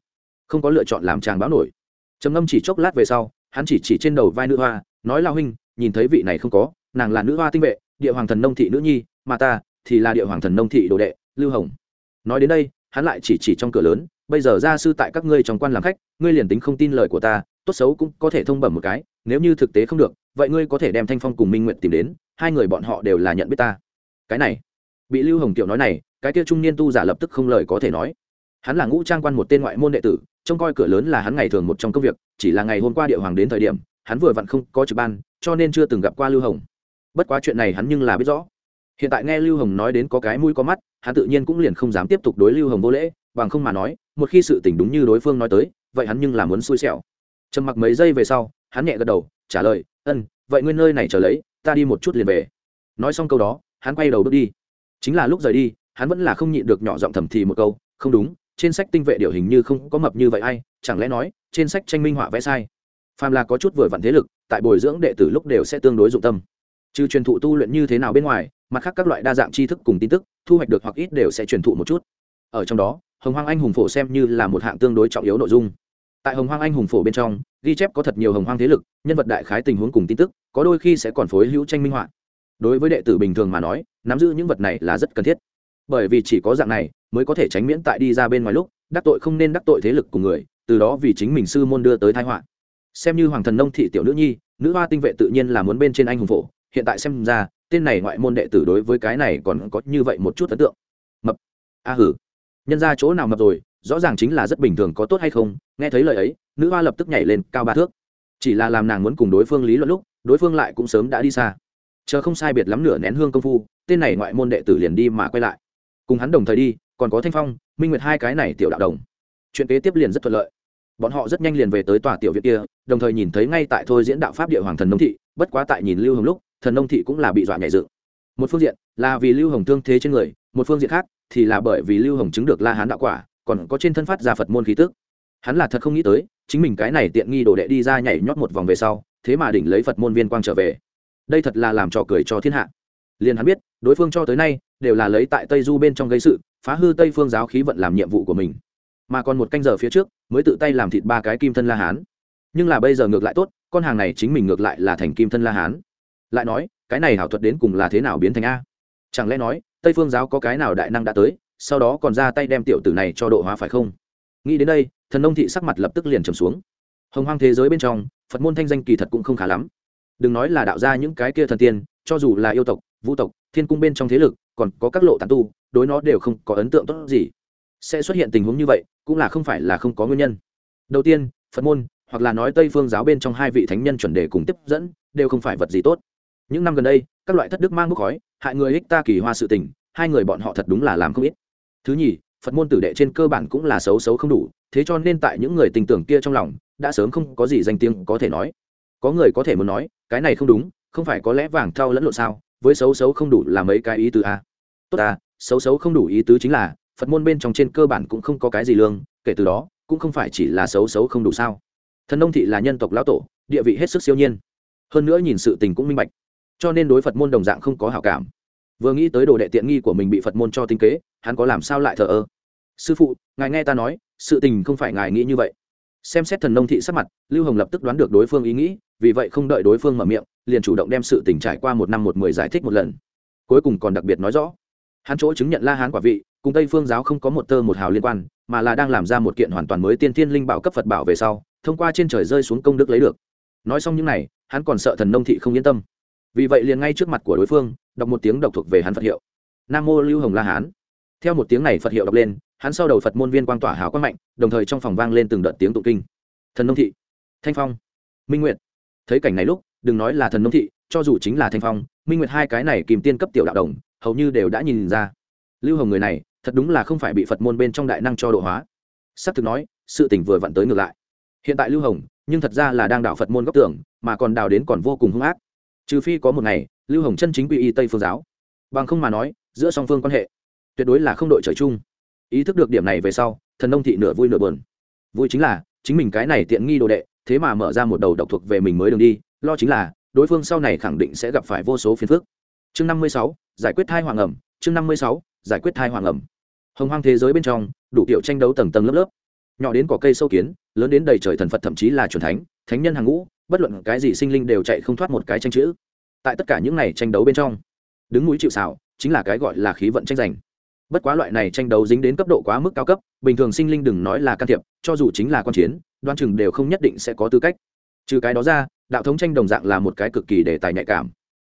không có lựa chọn làm chàng báo nổi. Trầm ngâm chỉ chốc lát về sau, hắn chỉ chỉ trên đầu vai nữ hoa, nói lao huynh, nhìn thấy vị này không có, nàng là nữ hoa tinh vệ, địa hoàng thần nông thị nữ nhi, mà ta thì là địa hoàng thần nông thị đồ đệ, lưu hồng. Nói đến đây, hắn lại chỉ chỉ trong cửa lớn, bây giờ gia sư tại các ngươi trong quan làm khách, ngươi liền tính không tin lời của ta, tốt xấu cũng có thể thông bẩm một cái, nếu như thực tế không được, vậy ngươi có thể đem thanh phong cùng minh nguyện tìm đến, hai người bọn họ đều là nhận biết ta. Cái này, bị lưu hồng tiểu nói này, cái kia trung niên tu giả lập tức không lời có thể nói. Hắn là ngũ trang quan một tên ngoại môn đệ tử trông coi cửa lớn là hắn ngày thường một trong công việc, chỉ là ngày hôm qua địa hoàng đến thời điểm, hắn vừa vặn không có trực ban, cho nên chưa từng gặp qua lưu hồng. Bất quá chuyện này hắn nhưng là biết rõ. Hiện tại nghe lưu hồng nói đến có cái mũi có mắt, hắn tự nhiên cũng liền không dám tiếp tục đối lưu hồng vô lễ, bằng không mà nói, một khi sự tình đúng như đối phương nói tới, vậy hắn nhưng là muốn xui xẻo. Trầm mặc mấy giây về sau, hắn nhẹ gật đầu, trả lời, ân, vậy nguyên nơi này trở lấy, ta đi một chút liền về. Nói xong câu đó, hắn quay đầu bước đi. Chính là lúc rời đi, hắn vẫn là không nhịn được nhỏ giọng thầm thì một câu, không đúng trên sách tinh vệ điều hình như không có mập như vậy ai, chẳng lẽ nói, trên sách tranh minh họa vẽ sai? Phàm là có chút vừa vặn thế lực, tại bồi dưỡng đệ tử lúc đều sẽ tương đối dụng tâm. Trừ truyền thụ tu luyện như thế nào bên ngoài, mặt khác các loại đa dạng tri thức cùng tin tức, thu hoạch được hoặc ít đều sẽ truyền thụ một chút. Ở trong đó, hồng hoang anh hùng phổ xem như là một hạng tương đối trọng yếu nội dung. Tại hồng hoang anh hùng phổ bên trong, ghi chép có thật nhiều hồng hoang thế lực, nhân vật đại khái tình huống cùng tin tức, có đôi khi sẽ còn phối hữu tranh minh họa. Đối với đệ tử bình thường mà nói, nắm giữ những vật này là rất cần thiết. Bởi vì chỉ có dạng này mới có thể tránh miễn tại đi ra bên ngoài lúc, đắc tội không nên đắc tội thế lực của người, từ đó vì chính mình sư môn đưa tới thái họa. Xem như hoàng thần nông thị tiểu nữ nhi, nữ hoa tinh vệ tự nhiên là muốn bên trên anh hùng phổ, hiện tại xem ra, tên này ngoại môn đệ tử đối với cái này còn có như vậy một chút ấn tượng. Mập. A hử. Nhân ra chỗ nào mập rồi, rõ ràng chính là rất bình thường có tốt hay không, nghe thấy lời ấy, nữ hoa lập tức nhảy lên cao ba thước. Chỉ là làm nàng muốn cùng đối phương lý luận lúc, đối phương lại cũng sớm đã đi xa. Chờ không sai biệt lắm nửa nén hương công phu, tên này ngoại môn đệ tử liền đi mà quay lại. Cùng hắn đồng thời đi còn có thanh phong minh nguyệt hai cái này tiểu đạo đồng chuyện kế tiếp liền rất thuận lợi bọn họ rất nhanh liền về tới tòa tiểu viện kia đồng thời nhìn thấy ngay tại thôi diễn đạo pháp địa hoàng thần nông thị bất quá tại nhìn lưu hồng lúc thần nông thị cũng là bị dọa nhảy dựng một phương diện là vì lưu hồng thương thế trên người một phương diện khác thì là bởi vì lưu hồng chứng được la hán đạo quả còn có trên thân phát ra phật môn khí tức hắn là thật không nghĩ tới chính mình cái này tiện nghi đồ đệ đi ra nhảy nhót một vòng về sau thế mà đỉnh lấy phật môn viên quang trở về đây thật là làm trò cười cho thiên hạ liền hắn biết, đối phương cho tới nay đều là lấy tại tây du bên trong gây sự, phá hư tây phương giáo khí vận làm nhiệm vụ của mình. Mà còn một canh giờ phía trước, mới tự tay làm thịt ba cái kim thân la hán. Nhưng là bây giờ ngược lại tốt, con hàng này chính mình ngược lại là thành kim thân la hán. Lại nói, cái này hảo thuật đến cùng là thế nào biến thành a? Chẳng lẽ nói, tây phương giáo có cái nào đại năng đã tới, sau đó còn ra tay đem tiểu tử này cho độ hóa phải không? Nghĩ đến đây, thần nông thị sắc mặt lập tức liền trầm xuống. Hồng hoang thế giới bên trong, phật môn thanh danh kỳ thật cũng không khá lắm. Đừng nói là đạo ra những cái kia thần tiên, cho dù là yêu tộc vũ tộc, thiên cung bên trong thế lực, còn có các lộ tàn tu, đối nó đều không có ấn tượng tốt gì. Sẽ xuất hiện tình huống như vậy, cũng là không phải là không có nguyên nhân. Đầu tiên, phật môn, hoặc là nói tây phương giáo bên trong hai vị thánh nhân chuẩn đề cùng tiếp dẫn, đều không phải vật gì tốt. Những năm gần đây, các loại thất đức mang bốc khói, hại người ích ta kỳ hoa sự tình, hai người bọn họ thật đúng là làm không ít. Thứ nhì, phật môn tử đệ trên cơ bản cũng là xấu xấu không đủ, thế cho nên tại những người tình tưởng kia trong lòng, đã sớm không có gì danh tiếng có thể nói. Có người có thể muốn nói, cái này không đúng, không phải có lẽ vàng thau lẫn lộn sao với xấu xấu không đủ là mấy cái ý tứ a tốt à xấu xấu không đủ ý tứ chính là, phật môn bên trong trên cơ bản cũng không có cái gì lương, kể từ đó, cũng không phải chỉ là xấu xấu không đủ sao. Thần nông thị là nhân tộc lão tổ, địa vị hết sức siêu nhiên. Hơn nữa nhìn sự tình cũng minh bạch. Cho nên đối phật môn đồng dạng không có hảo cảm. Vừa nghĩ tới đồ đệ tiện nghi của mình bị phật môn cho tinh kế, hắn có làm sao lại thờ ơ? Sư phụ, ngài nghe ta nói, sự tình không phải ngài nghĩ như vậy xem xét thần nông thị sắc mặt, lưu hồng lập tức đoán được đối phương ý nghĩ, vì vậy không đợi đối phương mở miệng, liền chủ động đem sự tình trải qua một năm một mười giải thích một lần. Cuối cùng còn đặc biệt nói rõ, hắn chỗ chứng nhận la hán quả vị, cùng tây phương giáo không có một tơ một hào liên quan, mà là đang làm ra một kiện hoàn toàn mới tiên thiên linh bảo cấp phật bảo về sau, thông qua trên trời rơi xuống công đức lấy được. Nói xong những n à y hắn còn sợ thần nông thị không yên tâm. Vì vậy liền ngay trước mặt của đối phương, đọc một tiếng độc thuộc về hắn phật hiệu. Nam mô lưu hồng la hán. Theo một tiếng này phật hiệu đọc lên hắn sau đầu phật môn viên quang tỏa hào quang mạnh, đồng thời trong phòng vang lên từng đợt tiếng tụng kinh. Thần nông thị, thanh phong, minh nguyệt. Thấy cảnh này lúc, đừng nói là thần nông thị, cho dù chính là thanh phong, minh nguyệt hai cái này kìm tiên cấp tiểu đạo đồng, hầu như đều đã nhìn ra. Lưu hồng người này, thật đúng là không phải bị phật môn bên trong đại năng cho độ hóa. S ắ c thực nói, sự tỉnh vừa vặn tới ngược lại. Hiện tại lưu hồng, nhưng thật ra là đang đảo phật môn góc tưởng mà còn đào đến còn vô cùng hung ác. Trừ phi có một ngày, lưu hồng chân chính quy y tây phương giáo. Bằng không mà nói, giữa song phương quan hệ, tuyệt đối là không đội trời chung ý thức được điểm này về sau, thần nông thị nửa vui nửa bờn vui chính là, chính mình cái này tiện nghi đồ đệ, thế mà mở ra một đầu độc thuộc về mình mới đường đi, lo chính là, đối phương sau này khẳng định sẽ gặp phải vô số phiền phức. Chương năm mươi sáu, giải quyết thai hoàng ẩm, chương năm mươi sáu, giải quyết thai hoàng ẩm. Hồng hoang thế giới bên trong, đủ kiểu tranh đấu tầng tầng lớp lớp. Nhỏ đến cỏ cây sâu kiến, lớn đến đầy trời thần phật thậm chí là truyền thánh thánh nhân hàng ngũ, bất luận cái gì sinh linh đều chạy không thoát một cái tranh chữ. Tại tất cả những này tranh đấu bên trong, đứng núi chịu xảo chính là cái gọi là khí vận tranh giành bất quá loại này tranh đấu dính đến cấp độ quá mức cao cấp, bình thường sinh linh đừng nói là can thiệp, cho dù chính là con chiến đoan chừng đều không nhất định sẽ có tư cách. Trừ cái đó ra, đạo thống tranh đồng dạng là một cái cực kỳ đề tài nhạy cảm.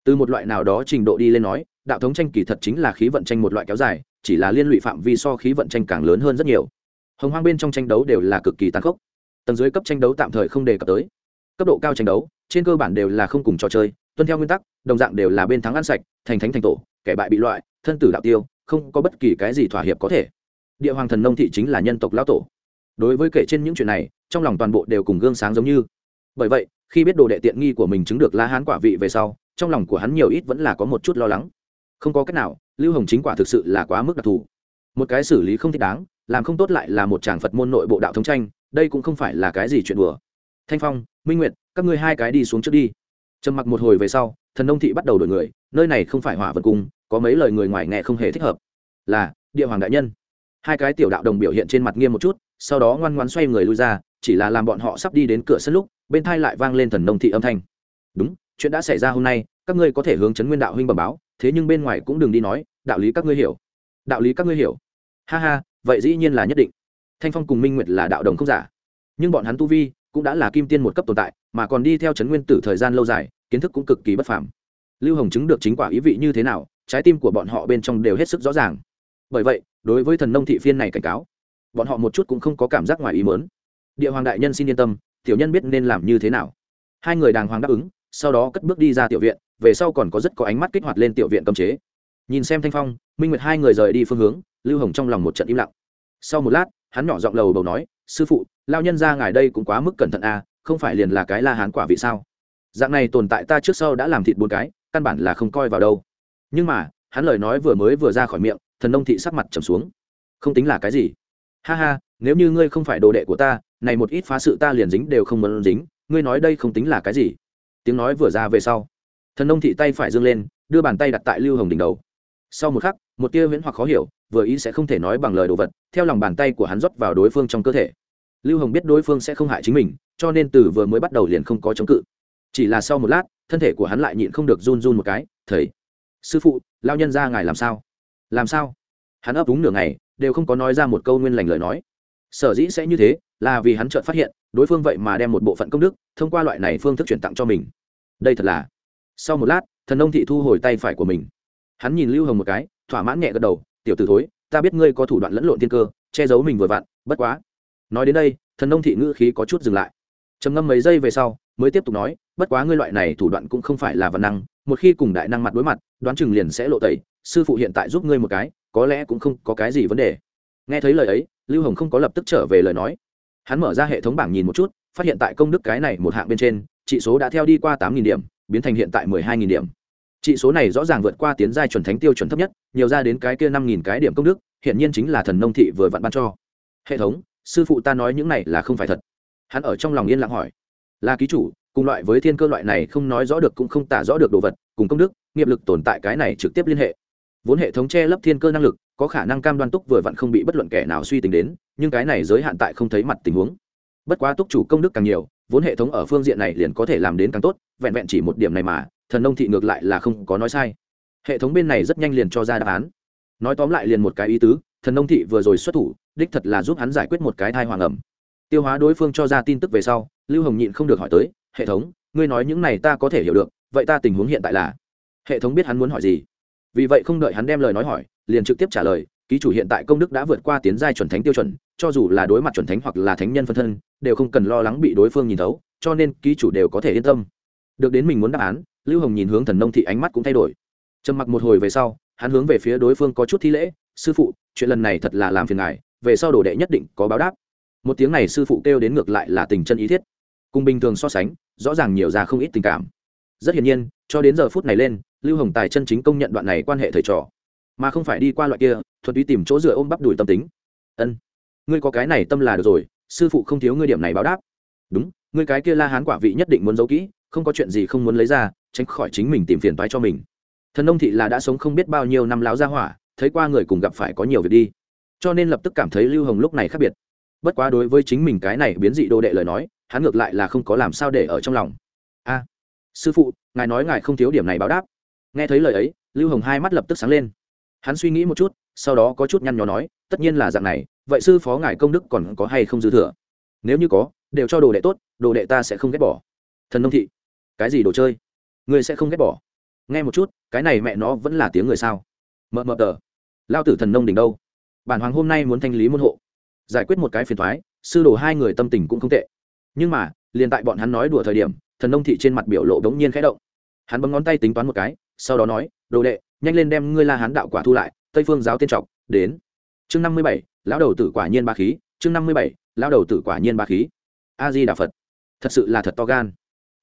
Từ một loại nào đó trình độ đi lên nói, đạo thống tranh kỳ thật chính là khí vận tranh một loại kéo dài, chỉ là liên lụy phạm vi so khí vận tranh càng lớn hơn rất nhiều. Hồng hoang bên trong tranh đấu đều là cực kỳ tàn khốc. Tầng dưới cấp tranh đấu tạm thời không đề cập tới. Cấp độ cao tranh đấu, trên cơ bản đều là không cùng trò chơi, tuân theo nguyên tắc, đồng dạng đều là bên thắng ăn sạch, thành thánh thành tổ, kẻ bại bị loại, thân tử đạo tiêu không có bất kỳ cái gì thỏa hiệp có thể. Địa hoàng thần nông thị chính là nhân tộc lão tổ. Đối với kể trên những chuyện này, trong lòng toàn bộ đều cùng gương sáng giống như. Bởi vậy, khi biết đồ đệ tiện nghi của mình chứng được la hán quả vị về sau, trong lòng của hắn nhiều ít vẫn là có một chút lo lắng. Không có cách nào, lưu hồng chính quả thực sự là quá mức đặc thù. Một cái xử lý không thích đáng, làm không tốt lại là một tràng phật môn nội bộ đạo thống tranh, đây cũng không phải là cái gì chuyện đùa. Thanh phong, minh nguyệt, các ngươi hai cái đi xuống trước đi. Trầm mặc một hồi về sau thần nông thị bắt đầu đổi người, nơi này không phải hỏa vật cung, có mấy lời người ngoài nghe không hề thích hợp. Là, địa hoàng đại nhân. Hai cái tiểu đạo đồng biểu hiện trên mặt nghiêm một chút, sau đó ngoan ngoan xoay người lui ra, chỉ là làm bọn họ sắp đi đến cửa sân lúc, bên thai lại vang lên thần nông thị âm thanh. Đúng, chuyện đã xảy ra hôm nay, các ngươi có thể hướng chấn nguyên đạo huynh bẩm báo, thế nhưng bên ngoài cũng đừng đi nói, đạo lý các ngươi hiểu. Đạo lý các ngươi hiểu. Ha ha, vậy dĩ nhiên là nhất định. Thanh phong cùng minh nguyệt là đạo đồng không giả. Nhưng bọn hắn tu vi cũng đã là kim tiên một cấp tồn tại mà còn đi theo chấn nguyên tử thời gian lâu dài, kiến thức cũng cực kỳ bất phàm. Lưu hồng chứng được chính quả ý vị như thế nào, trái tim của bọn họ bên trong đều hết sức rõ ràng. Bởi vậy, đối với thần nông thị phiên này cảnh cáo, bọn họ một chút cũng không có cảm giác ngoài ý mớn địa hoàng đại nhân xin yên tâm, tiểu nhân biết nên làm như thế nào. Hai người đàng hoàng đáp ứng, sau đó cất bước đi ra tiểu viện, về sau còn có rất có ánh mắt kích hoạt lên tiểu viện cấm chế. Nhìn xem thanh phong, minh nguyệt hai người rời đi phương hướng, lưu hồng trong lòng một trận im lặng. Sau một lát, hắn nhỏ giọng lầu bầu nói, sư phụ lao nhân ra ngài đây cũng quá mức cẩn thận à không phải liền là cái la hán quả vị sao? Dạng này tồn tại ta trước sau đã làm thịt bốn cái, căn bản là không coi vào đâu. Nhưng mà, hắn lời nói vừa mới vừa ra khỏi miệng, thần nông thị sắc mặt trầm xuống. Không tính là cái gì. Ha ha, nếu như ngươi không phải đồ đệ của ta, này một ít phá sự ta liền dính đều không muốn dính, ngươi nói đây không tính là cái gì. Tiếng nói vừa ra về sau, thần nông thị tay phải dâng lên, đưa bàn tay đặt tại lưu hồng đỉnh đầu. Sau một khắc, một tia viễn hoặc khó hiểu, vừa ý sẽ không thể nói bằng lời đồ vật, theo lòng bàn tay của hắn rót vào đối phương trong cơ thể lưu hồng biết đối phương sẽ không hại chính mình, cho nên từ vừa mới bắt đầu liền không có chống cự. Chỉ là sau một lát, thân thể của hắn lại nhịn không được run run một cái, thầy, sư phụ lao nhân ra ngài làm sao? Làm sao? Hắn ấp úng nửa ngày, đều không có nói ra một câu nguyên lành lời nói. Sở dĩ sẽ như thế, là vì hắn chợt phát hiện, đối phương vậy mà đem một bộ phận công đức, thông qua loại này phương thức chuyển tặng cho mình. Đây thật là sau một lát, thần ông thị thu hồi tay phải của mình. Hắn nhìn lưu hồng một cái, thỏa mãn nhẹ gật đầu, tiểu t ử thối, ta biết ngươi có thủ đoạn lẫn lộn thiên cơ, che giấu mình vừa vặn, bất quá nói đến đây, thần nông thị ngữ khí có chút dừng lại. Trầm ngâm mấy giây về sau, mới tiếp tục nói, bất quá ngươi loại này thủ đoạn cũng không phải là văn năng, một khi cùng đại năng mặt đối mặt, đoán chừng liền sẽ lộ tẩy, sư phụ hiện tại giúp ngươi một cái, có lẽ cũng không có cái gì vấn đề. Nghe thấy lời ấy, lưu hồng không có lập tức trở về lời nói. Hắn mở ra hệ thống bảng nhìn một chút, phát hiện tại công đức cái này một hạng bên trên trị số đã theo đi qua tám điểm, biến thành hiện tại mười hai điểm. Trị số này rõ ràng vượt qua tiến giai chuẩn thánh tiêu chuẩn thấp nhất, nhiều ra đến cái kia năm cái điểm công đức hiện nhiên chính là thần nông thị vừa vặn ban cho. Hệ thống sư phụ ta nói những này là không phải thật. Hắn ở trong lòng yên lặng hỏi. Là ký chủ, cùng loại với thiên cơ loại này không nói rõ được cũng không tả rõ được đồ vật, cùng công đức, nghiệp lực tồn tại cái này trực tiếp liên hệ. Vốn hệ thống che lấp thiên cơ năng lực, có khả năng cam đoan túc vừa vặn không bị bất luận kẻ nào suy tính đến, nhưng cái này giới hạn tại không thấy mặt tình huống. Bất quá túc chủ công đức càng nhiều, vốn hệ thống ở phương diện này liền có thể làm đến càng tốt, vẹn vẹn chỉ một điểm này mà, thần nông thị ngược lại là không có nói sai. Hệ thống bên này rất nhanh liền cho ra đáp án. Nói tóm lại liền một cái ý tứ thần nông thị vừa rồi xuất thủ, đích thật là giúp hắn giải quyết một cái thai hoàng ẩm. Tiêu hóa đối phương cho ra tin tức về sau, lưu hồng nhịn không được hỏi tới, hệ thống, ngươi nói những này ta có thể hiểu được, vậy ta tình huống hiện tại là? Hệ thống biết hắn muốn hỏi gì. Vì vậy không đợi hắn đem lời nói hỏi, liền trực tiếp trả lời, ký chủ hiện tại công đức đã vượt qua tiến giai chuẩn thánh tiêu chuẩn, cho dù là đối mặt chuẩn thánh hoặc là thánh nhân phân thân, đều không cần lo lắng bị đối phương nhìn thấu, cho nên ký chủ đều có thể yên tâm. Được đến mình muốn đáp án, lưu hồng nhìn hướng thần nông thị ánh mắt cũng thay đổi. Trầm mặc một hồi về sau hắn hướng về phía đối phương có chút thi lễ, sư phụ, chuyện lần này thật là làm phiền ngài, về sau đồ đệ nhất định có báo đáp. Một tiếng này sư phụ kêu đến ngược lại là tình chân ý thiết. Cùng bình thường so sánh, rõ ràng nhiều ra không ít tình cảm. Rất hiển nhiên, cho đến giờ phút này lên, lưu hồng tài chân chính công nhận đoạn này quan hệ thầy trò. Mà không phải đi qua loại kia thuật túy tìm chỗ dựa ôm bắp đùi tâm tính. Ân, ngươi có cái này tâm là được rồi, sư phụ không thiếu ngươi điểm này báo đáp. Đúng, ngươi cái kia la hán quả vị nhất định muốn giấu kỹ, không có chuyện gì không muốn lấy ra, tránh khỏi chính mình tìm phiền toái cho mình thần nông thị là đã sống không biết bao nhiêu năm láo ra hỏa, thấy qua người cùng gặp phải có nhiều việc đi. Cho nên lập tức cảm thấy lưu hồng lúc này khác biệt. Bất quá đối với chính mình cái này biến dị đồ đệ lời nói, hắn ngược lại là không có làm sao để ở trong lòng. A, sư phụ, ngài nói ngài không thiếu điểm này báo đáp. Nghe thấy lời ấy, lưu hồng hai mắt lập tức sáng lên. Hắn suy nghĩ một chút, sau đó có chút nhăn nhó nói, tất nhiên là dạng này, vậy sư phó ngài công đức còn có hay không dư thừa? Nếu như có, đều cho đồ đệ tốt, đồ đệ ta sẽ không ghét bỏ. Thần nông thị, cái gì đồ chơi? Ngươi sẽ không ghét bỏ? Nghe một chút, cái này mẹ nó vẫn là tiếng người sao? Mờ mờ tờ. Lao tử thần nông đỉnh đâu? Bản hoàng hôm nay muốn thanh lý môn hộ. Giải quyết một cái phiền thoái, sư đồ hai người tâm tình cũng không tệ. Nhưng mà, liền tại bọn hắn nói đùa thời điểm, thần nông thị trên mặt biểu lộ đ ố n g nhiên khẽ động. Hắn bấm ngón tay tính toán một cái, sau đó nói, đồ đệ, nhanh lên đem ngươi la hán đạo quả thu lại, tây phương giáo tiên trọc, đến. Chương năm mươi bảy, lão đầu tử quả nhiên ba khí. Chương năm mươi bảy, lão đầu tử quả nhiên ba khí. A di đà phật. Thật sự là thật to gan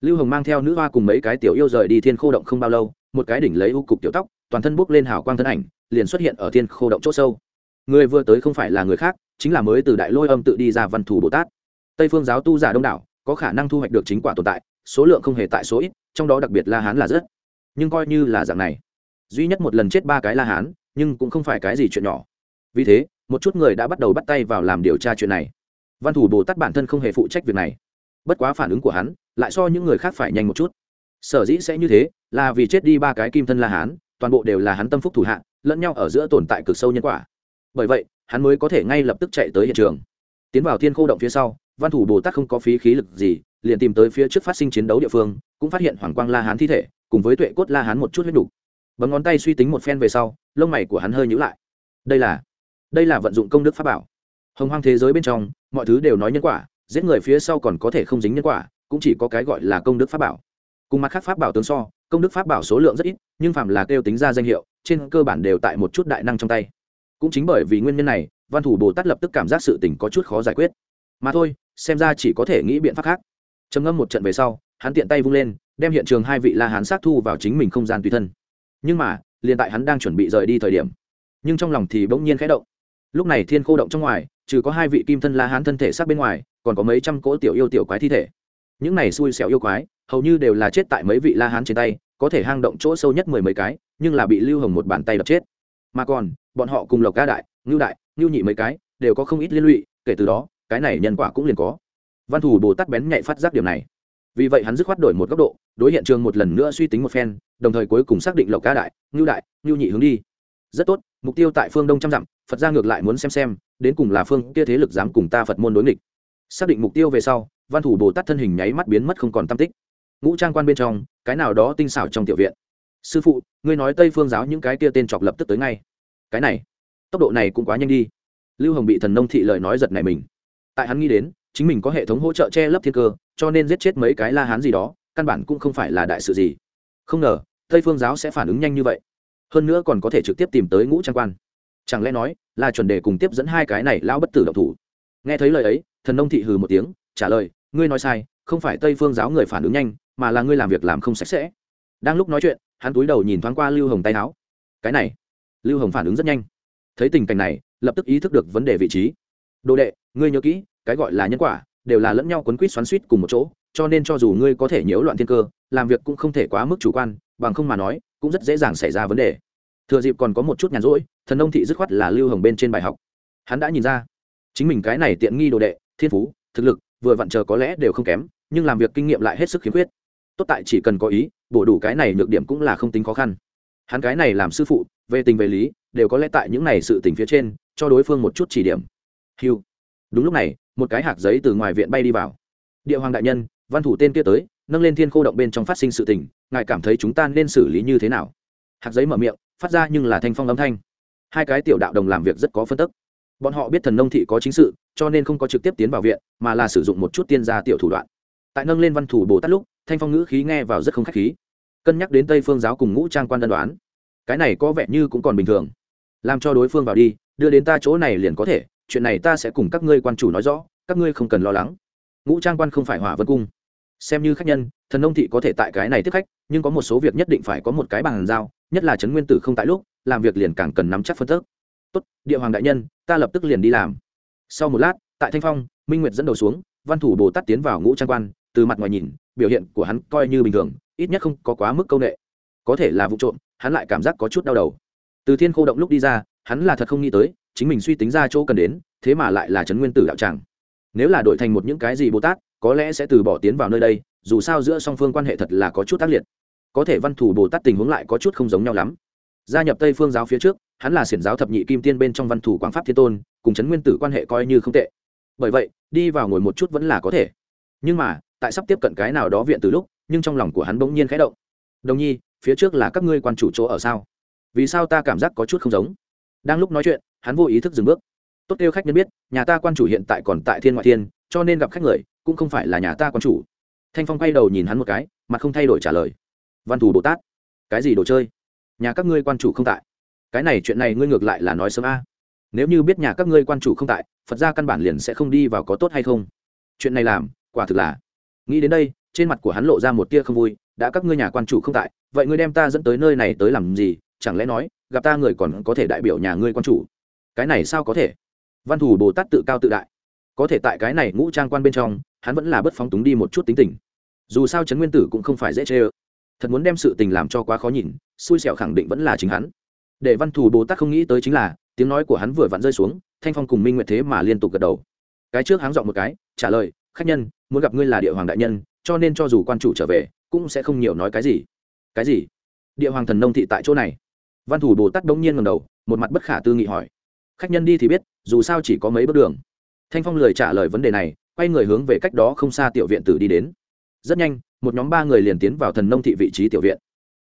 lưu hồng mang theo nữ hoa cùng mấy cái tiểu yêu rời đi thiên khô động không bao lâu, một cái đỉnh lấy u cục tiểu tóc, toàn thân bốc lên hào quang thân ảnh, liền xuất hiện ở thiên khô động c h ỗ sâu. Người vừa tới không phải là người khác, chính là mới từ đại lôi âm tự đi ra văn Thù bồ tát. Tây phương giáo tu giả đông đảo, có khả năng thu hoạch được chính quả tồn tại, số lượng không hề tại số ít, trong đó đặc biệt la hán là rất. Nhưng coi như là dạng này, duy nhất một lần chết ba cái la hán, nhưng cũng không phải cái gì chuyện nhỏ. Vì thế, một chút người đã bắt đầu bắt tay vào làm điều tra chuyện này. Văn thủ bồ tát bản thân không hề phụ trách việc này bất quá phản ứng của hắn lại so những người khác phải nhanh một chút. Sở dĩ sẽ như thế là vì chết đi ba cái kim thân la hán, toàn bộ đều là hắn tâm phúc thủ hạ, lẫn nhau ở giữa tồn tại cực sâu nhân quả. Bởi vậy, hắn mới có thể ngay lập tức chạy tới hiện trường. Tiến vào thiên khô động phía sau, văn thủ bồ tát không có phí khí lực gì, liền tìm tới phía trước phát sinh chiến đấu địa phương, cũng phát hiện hoàng quang la hán thi thể, cùng với tuệ cốt la hán một chút huyết đủ. bấm ngón tay suy tính một phen về sau, lông mày của hắn hơi nhữ lại. Đây là đây là vận dụng công đức pháp bảo. Hồng hoang thế giới bên trong, mọi thứ đều nói nhân quả giết người phía sau còn có thể không dính nhân quả, cũng chỉ có cái gọi là công đức pháp bảo. Cùng mặt khác pháp bảo tướng so, công đức pháp bảo số lượng rất ít, nhưng phạm là kêu tính ra danh hiệu, trên cơ bản đều tại một chút đại năng trong tay. Cũng chính bởi vì nguyên nhân này, văn thủ bồ tát lập tức cảm giác sự tình có chút khó giải quyết. Mà thôi, xem ra chỉ có thể nghĩ biện pháp khác. Trầm ngâm một trận về sau, hắn tiện tay vung lên, đem hiện trường hai vị la hán sát thu vào chính mình không gian tùy thân. Nhưng mà, liền tại hắn đang chuẩn bị rời đi thời điểm, nhưng trong lòng thì bỗng nhiên khẽ động. Lúc này thiên khô động trong ngoài trừ có hai vị kim thân la hán thân thể sát bên ngoài, còn có mấy trăm cỗ tiểu yêu tiểu quái thi thể. Những này xui xẻo yêu quái, hầu như đều là chết tại mấy vị la hán trên tay, có thể hang động chỗ sâu nhất mười mấy cái, nhưng là bị lưu hồng một bàn tay đập chết. Mà còn, bọn họ cùng lộc ca đại, ngưu đại, ngưu nhị mấy cái, đều có không ít liên lụy, kể từ đó, cái này nhân quả cũng liền có. Văn thủ bồ tát bén nhạy phát giác điểm này. Vì vậy hắn dứt khoát đổi một góc độ, đối hiện trường một lần nữa suy tính một phen, đồng thời cuối cùng xác định lộc ca đại, ngưu đại, ngưu nhị hướng đi. Rất tốt, mục tiêu tại phương đông trăm dặm, phật ra ngược lại muốn xem xem đến cùng là phương kia thế lực dám cùng ta phật môn đối nghịch. Xác định mục tiêu về sau, văn thủ bồ tát thân hình nháy mắt biến mất không còn tam tích. Ngũ trang quan bên trong, cái nào đó tinh xảo trong tiểu viện. Sư phụ, ngươi nói tây phương giáo những cái kia tên chọc lập tức tới ngay. Cái này, tốc độ này cũng quá nhanh đi. Lưu hồng bị thần nông thị lời nói giật này mình. Tại hắn nghĩ đến, chính mình có hệ thống hỗ trợ che lấp thiên cơ, cho nên giết chết mấy cái la hán gì đó, căn bản cũng không phải là đại sự gì. Không ngờ, tây phương giáo sẽ phản ứng nhanh như vậy. Hơn nữa còn có thể trực tiếp tìm tới ngũ trang quan chẳng lẽ nói, là chuẩn đề cùng tiếp dẫn hai cái này lão bất tử độc thủ? Nghe thấy lời ấy, thần nông thị hừ một tiếng, trả lời, ngươi nói sai, không phải tây phương giáo người phản ứng nhanh, mà là ngươi làm việc làm không sạch sẽ. Đang lúc nói chuyện, hắn túi đầu nhìn thoáng qua lưu hồng tay áo. Cái này. Lưu hồng phản ứng rất nhanh. Thấy tình cảnh này, lập tức ý thức được vấn đề vị trí. Đồ đệ, ngươi nhớ kỹ, cái gọi là nhân quả, đều là lẫn nhau quấn quýt xoắn suýt cùng một chỗ, cho nên cho dù ngươi có thể nhiễu loạn thiên cơ, làm việc cũng không thể quá mức chủ quan, bằng không mà nói, cũng rất dễ dàng xảy ra vấn đề thừa dịp còn có một chút nhàn rỗi, thần nông thị dứt khoát là lưu hồng bên trên bài học. Hắn đã nhìn ra, chính mình cái này tiện nghi đồ đệ, thiên phú, thực lực, vừa vặn chờ có lẽ đều không kém, nhưng làm việc kinh nghiệm lại hết sức khiếm khuyết. Tốt tại chỉ cần có ý, bổ đủ cái này nhược điểm cũng là không tính khó khăn. Hắn cái này làm sư phụ, về tình về lý, đều có lẽ tại những này sự tình phía trên, cho đối phương một chút chỉ điểm. Hiu đúng lúc này, một cái hạt giấy từ ngoài viện bay đi vào. Địa hoàng đại nhân, văn thủ tên kia tới, nâng lên thiên khô động bên trong phát sinh sự tình, ngài cảm thấy chúng ta nên xử lý như thế nào? Hạt giấy mở miệng phát ra nhưng là thanh phong âm thanh. Hai cái tiểu đạo đồng làm việc rất có phân tức. Bọn họ biết thần nông thị có chính sự, cho nên không có trực tiếp tiến vào viện, mà là sử dụng một chút tiên gia tiểu thủ đoạn. Tại nâng lên văn thủ bồ tát lúc, thanh phong ngữ khí nghe vào rất không khách khí. Cân nhắc đến tây phương giáo cùng ngũ trang quan đơn đoán. Cái này có vẻ như cũng còn bình thường. Làm cho đối phương vào đi, đưa đến ta chỗ này liền có thể, chuyện này ta sẽ cùng các ngươi quan chủ nói rõ, các ngươi không cần lo lắng. Ngũ trang quan không phải hỏa vân cung. Xem như khách nhân, thần nông thị có thể tại cái này tiếp khách, nhưng có một số việc nhất định phải có một cái bàn giao nhất là trấn nguyên tử không tại lúc, làm việc liền càng cần nắm chắc phân tức. Tốt, địa hoàng đại nhân, ta lập tức liền đi làm. Sau một lát, tại thanh phong, minh nguyệt dẫn đầu xuống, văn thủ bồ tát tiến vào ngũ trang quan, từ mặt ngoài nhìn, biểu hiện của hắn coi như bình thường, ít nhất không có quá mức công nghệ có thể là vụ trộm, hắn lại cảm giác có chút đau đầu. Từ thiên khô động lúc đi ra, hắn là thật không nghĩ tới, chính mình suy tính ra chỗ cần đến, thế mà lại là trấn nguyên tử đạo tràng. Nếu là đổi thành một những cái gì bồ tát, có lẽ sẽ từ bỏ tiến vào nơi đây, dù sao giữa song phương quan hệ thật là có chút tác liệt có thể văn thủ bồ tát tình huống lại có chút không giống nhau lắm. Gia nhập tây phương giáo phía trước, hắn là xiển giáo thập nhị kim tiên bên trong văn thủ quảng pháp thiên tôn, cùng trấn nguyên tử quan hệ coi như không tệ. Bởi vậy, đi vào ngồi một chút vẫn là có thể. Nhưng mà, tại sắp tiếp cận cái nào đó viện từ lúc, nhưng trong lòng của hắn bỗng nhiên khẽ động. Đồng nhi, phía trước là các ngươi quan chủ chỗ ở sao? Vì sao ta cảm giác có chút không giống? Đang lúc nói chuyện, hắn vô ý thức dừng bước. Tốt kêu khách nhân biết, nhà ta quan chủ hiện tại còn tại thiên ngoại thiên, cho nên gặp khách người, cũng không phải là nhà ta quan chủ. Thanh phong quay đầu nhìn hắn một cái, mặt không thay đổi trả lời văn thù bồ tát. Cái gì đồ chơi? Nhà các ngươi quan chủ không tại. Cái này chuyện này ngươi ngược lại là nói sớm a. Nếu như biết nhà các ngươi quan chủ không tại, phật ra căn bản liền sẽ không đi vào có tốt hay không. Chuyện này làm, quả thực là. Nghĩ đến đây, trên mặt của hắn lộ ra một tia không vui, đã các ngươi nhà quan chủ không tại, vậy ngươi đem ta dẫn tới nơi này tới làm gì? Chẳng lẽ nói, gặp ta người còn có thể đại biểu nhà ngươi quan chủ? Cái này sao có thể? Văn thủ bồ tát tự cao tự đại. Có thể tại cái này ngũ trang quan bên trong, hắn vẫn là bất phóng túng đi một chút tính tình. Dù sao trấn nguyên tử cũng không phải dễ chê ơ thật muốn đem sự tình làm cho quá khó nhìn, xui xẻo khẳng định vẫn là chính hắn. Để văn thủ bồ tát không nghĩ tới chính là, tiếng nói của hắn vừa vặn rơi xuống, thanh phong cùng minh nguyệt thế mà liên tục gật đầu. Cái trước háng dọn một cái, trả lời, khách nhân, muốn gặp ngươi là địa hoàng đại nhân, cho nên cho dù quan chủ trở về, cũng sẽ không nhiều nói cái gì. Cái gì? Địa hoàng thần nông thị tại chỗ này. Văn thủ bồ tát đông nhiên ngầm đầu, một mặt bất khả tư nghị hỏi. Khách nhân đi thì biết, dù sao chỉ có mấy bước đường. Thanh phong lời trả lời vấn đề này, quay người hướng về cách đó không xa tiểu viện tử đi đến rất nhanh, một nhóm ba người liền tiến vào thần nông thị vị trí tiểu viện.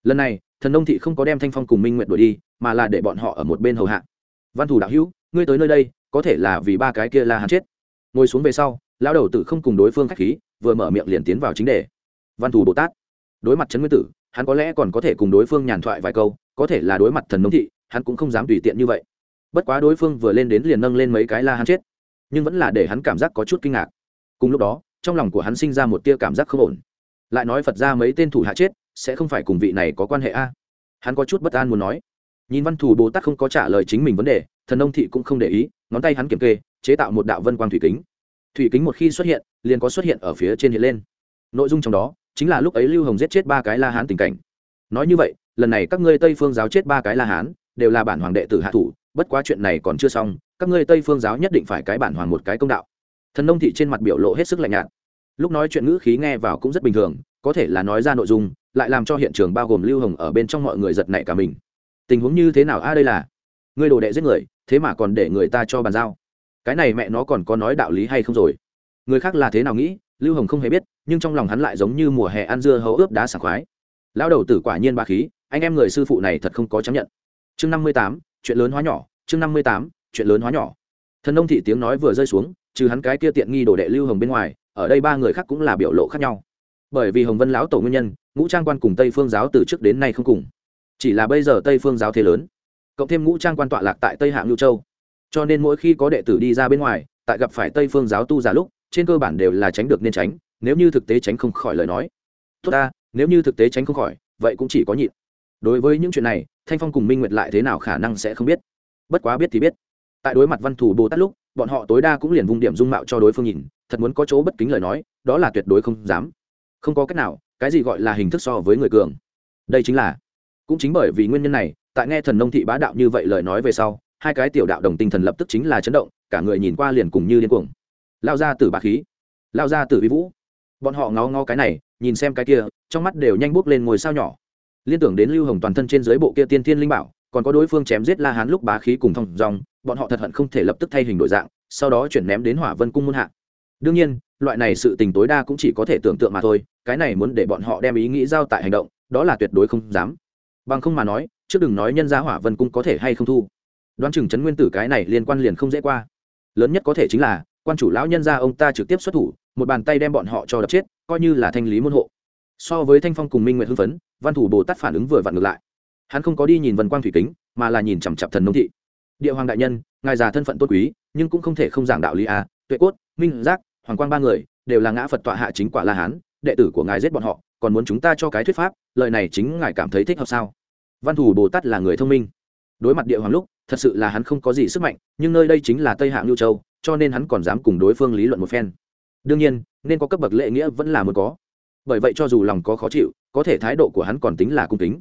Lần này, thần nông thị không có đem thanh phong cùng minh nguyện đuổi đi, mà là để bọn họ ở một bên hầu hạ. Văn thủ đạo hữu, ngươi tới nơi đây, có thể là vì ba cái kia là hắn chết. Ngồi xuống về sau, lão đầu tử không cùng đối phương khách khí, vừa mở miệng liền tiến vào chính đề. Văn thủ bồ tát, đối mặt trấn nguyên tử, hắn có lẽ còn có thể cùng đối phương nhàn thoại vài câu, có thể là đối mặt thần nông thị, hắn cũng không dám tùy tiện như vậy. Bất quá đối phương vừa lên đến liền nâng lên mấy cái la hắn chết, nhưng vẫn là để hắn cảm giác có chút kinh ngạc. Cùng lúc đó trong lòng của hắn sinh ra một tia cảm giác không ổn. Lại nói phật ra mấy tên thủ hạ chết, sẽ không phải cùng vị này có quan hệ a? Hắn có chút bất an muốn nói. Nhìn văn thủ bồ tát không có trả lời chính mình vấn đề, thần nông thị cũng không để ý, ngón tay hắn kiểm kê, chế tạo một đạo vân quang thủy kính. Thủy kính một khi xuất hiện, liền có xuất hiện ở phía trên hiện lên. Nội dung trong đó chính là lúc ấy lưu hồng giết chết ba cái la hán tình cảnh. Nói như vậy, lần này các ngươi tây phương giáo chết ba cái la hán, đều là bản hoàng đệ tử hạ thủ, bất quá chuyện này còn chưa xong, các ngươi tây phương giáo nhất định phải cái bản hoàng một cái công đạo thần nông thị trên mặt biểu lộ hết sức lạnh nhạt. Lúc nói chuyện ngữ khí nghe vào cũng rất bình thường, có thể là nói ra nội dung, lại làm cho hiện trường bao gồm lưu hồng ở bên trong mọi người giật nảy cả mình. Tình huống như thế nào? A, đây là người đồ đệ giết người, thế mà còn để người ta cho bàn giao. Cái này mẹ nó còn có nói đạo lý hay không rồi? Người khác là thế nào nghĩ, lưu hồng không hề biết, nhưng trong lòng hắn lại giống như mùa hè ăn dưa hấu ướp đá sảng khoái. Lão đầu tử quả nhiên ba khí, anh em người sư phụ này thật không có chấp nhận. Chương năm mươi tám, chuyện lớn hóa nhỏ, chương năm mươi tám, chuyện lớn hóa nhỏ. Thần nông thị tiếng nói vừa rơi xuống trừ hắn cái kia tiện nghi đồ đệ lưu hồng bên ngoài, ở đây ba người khác cũng là biểu lộ khác nhau. Bởi vì hồng vân lão tổ nguyên nhân, ngũ trang quan cùng tây phương giáo từ trước đến nay không cùng. Chỉ là bây giờ tây phương giáo thế lớn, cộng thêm ngũ trang quan tọa lạc tại tây hạng lưu châu. Cho nên mỗi khi có đệ tử đi ra bên ngoài, tại gặp phải tây phương giáo tu giả lúc, trên cơ bản đều là tránh được nên tránh, nếu như thực tế tránh không khỏi lời nói. Tốt ta, nếu như thực tế tránh không khỏi, vậy cũng chỉ có nhịn. Đối với những chuyện này, thanh phong cùng minh nguyệt lại thế nào khả năng sẽ không biết. Bất quá biết thì biết. Tại đối mặt văn thủ bồ tát lúc bọn họ tối đa cũng liền vung điểm dung mạo cho đối phương nhìn, thật muốn có chỗ bất kính lời nói, đó là tuyệt đối không dám. Không có cách nào, cái gì gọi là hình thức so với người cường. Đây chính là, cũng chính bởi vì nguyên nhân này, tại nghe thần nông thị bá đạo như vậy lời nói về sau, hai cái tiểu đạo đồng tinh thần lập tức chính là chấn động, cả người nhìn qua liền cùng như điên cuồng. Lao ra từ bà khí, lao ra từ vi vũ. Bọn họ ngó ngó cái này, nhìn xem cái kia, trong mắt đều nhanh bước lên ngồi sao nhỏ. Liên tưởng đến lưu hồng toàn thân trên dưới bộ kia tiên thiên linh bảo, còn có đối phương chém giết la hán lúc bá khí cùng thông dòng bọn họ thật hận không thể lập tức thay hình đổi dạng, sau đó chuyển ném đến hỏa vân cung muôn hạ. Đương nhiên, loại này sự tình tối đa cũng chỉ có thể tưởng tượng mà thôi, cái này muốn để bọn họ đem ý nghĩ giao tại hành động, đó là tuyệt đối không dám. Bằng không mà nói, trước đừng nói nhân gia hỏa vân cung có thể hay không thu. Đoán chừng chấn nguyên tử cái này liên quan liền không dễ qua. Lớn nhất có thể chính là, quan chủ lão nhân gia ông ta trực tiếp xuất thủ, một bàn tay đem bọn họ cho đập chết, coi như là thanh lý môn hộ. So với thanh phong cùng minh nguyện hưng phấn, văn thủ bồ tát phản ứng vừa vặn ngược lại. Hắn không có đi nhìn vân quang thủy kính, mà là nhìn chằm chặp thần nông thị địa hoàng đại nhân, ngài già thân phận tốt quý, nhưng cũng không thể không giảng đạo lý à. Tuệ cốt, minh giác, hoàng quang ba người, đều là ngã phật tọa hạ chính quả la hán, đệ tử của ngài giết bọn họ, còn muốn chúng ta cho cái thuyết pháp, lời này chính ngài cảm thấy thích hợp sao? Văn thủ bồ tát là người thông minh. Đối mặt địa hoàng lúc, thật sự là hắn không có gì sức mạnh, nhưng nơi đây chính là tây hạng lưu châu, cho nên hắn còn dám cùng đối phương lý luận một phen. Đương nhiên, nên có cấp bậc lệ nghĩa vẫn là muốn có. Bởi vậy cho dù lòng có khó chịu, có thể thái độ của hắn còn tính là cung kính.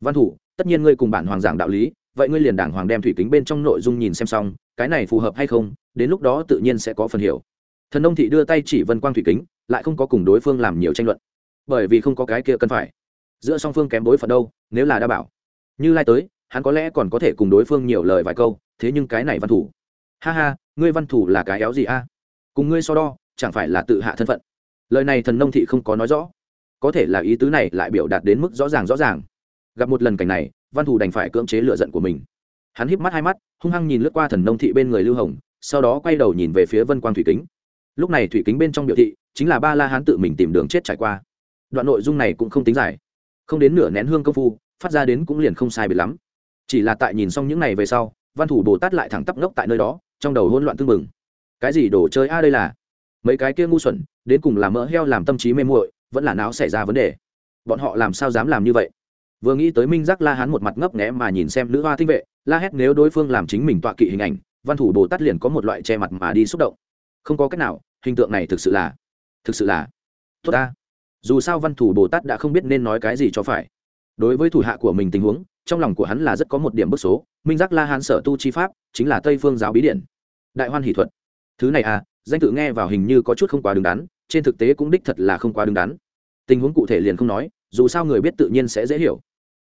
Văn thủ tất nhiên ngươi cùng bản hoàng giảng đạo lý vậy ngươi liền đảng hoàng đem thủy kính bên trong nội dung nhìn xem xong, cái này phù hợp hay không, đến lúc đó tự nhiên sẽ có phần hiểu. Thần nông thị đưa tay chỉ vân quang thủy kính, lại không có cùng đối phương làm nhiều tranh luận. Bởi vì không có cái kia cần phải. Giữa song phương kém đối phận đâu, nếu là đa bảo. Như lai tới, hắn có lẽ còn có thể cùng đối phương nhiều lời vài câu, thế nhưng cái này văn thủ. Ha ha, ngươi văn thủ là cái éo gì a? Cùng ngươi so đo, chẳng phải là tự hạ thân phận. Lời này thần nông thị không có nói rõ. Có thể là ý tứ này lại biểu đạt đến mức rõ ràng rõ ràng. Gặp một lần cảnh này văn thủ đành phải cưỡng chế lựa giận của mình. Hắn híp mắt hai mắt, hung hăng nhìn lướt qua thần nông thị bên người lưu hồng, sau đó quay đầu nhìn về phía vân quang thủy kính. Lúc này thủy kính bên trong biểu thị, chính là ba la hán tự mình tìm đường chết trải qua. Đoạn nội dung này cũng không tính dài. Không đến nửa nén hương công phu, phát ra đến cũng liền không sai biệt lắm. Chỉ là tại nhìn xong những này về sau, văn thủ bồ tát lại thẳng tắp ngốc tại nơi đó, trong đầu hỗn loạn tưng bừng. Cái gì đồ chơi a đây là? Mấy cái kia ngu xuẩn, đến cùng là mỡ heo làm tâm trí mê muội, vẫn là não xảy ra vấn đề. Bọn họ làm sao dám làm như vậy? Vừa nghĩ tới minh giác la hán một mặt ngấp nghẽ mà nhìn xem nữ hoa tinh vệ, la hét nếu đối phương làm chính mình tọa kỵ hình ảnh, văn thủ bồ tát liền có một loại che mặt mà đi xúc động. Không có cách nào, hình tượng này thực sự là, thực sự là tốt ta. Dù sao văn thủ bồ tát đã không biết nên nói cái gì cho phải. Đối với thủ hạ của mình tình huống, trong lòng của hắn là rất có một điểm bức số, minh giác la hán sở tu chi pháp, chính là tây phương giáo bí điển. Đại hoan hỷ thuật. Thứ này à danh tự nghe vào hình như có chút không quá đứng đắn, trên thực tế cũng đích thật là không quá đứng đắn. Tình huống cụ thể liền không nói, dù sao người biết tự nhiên sẽ dễ hiểu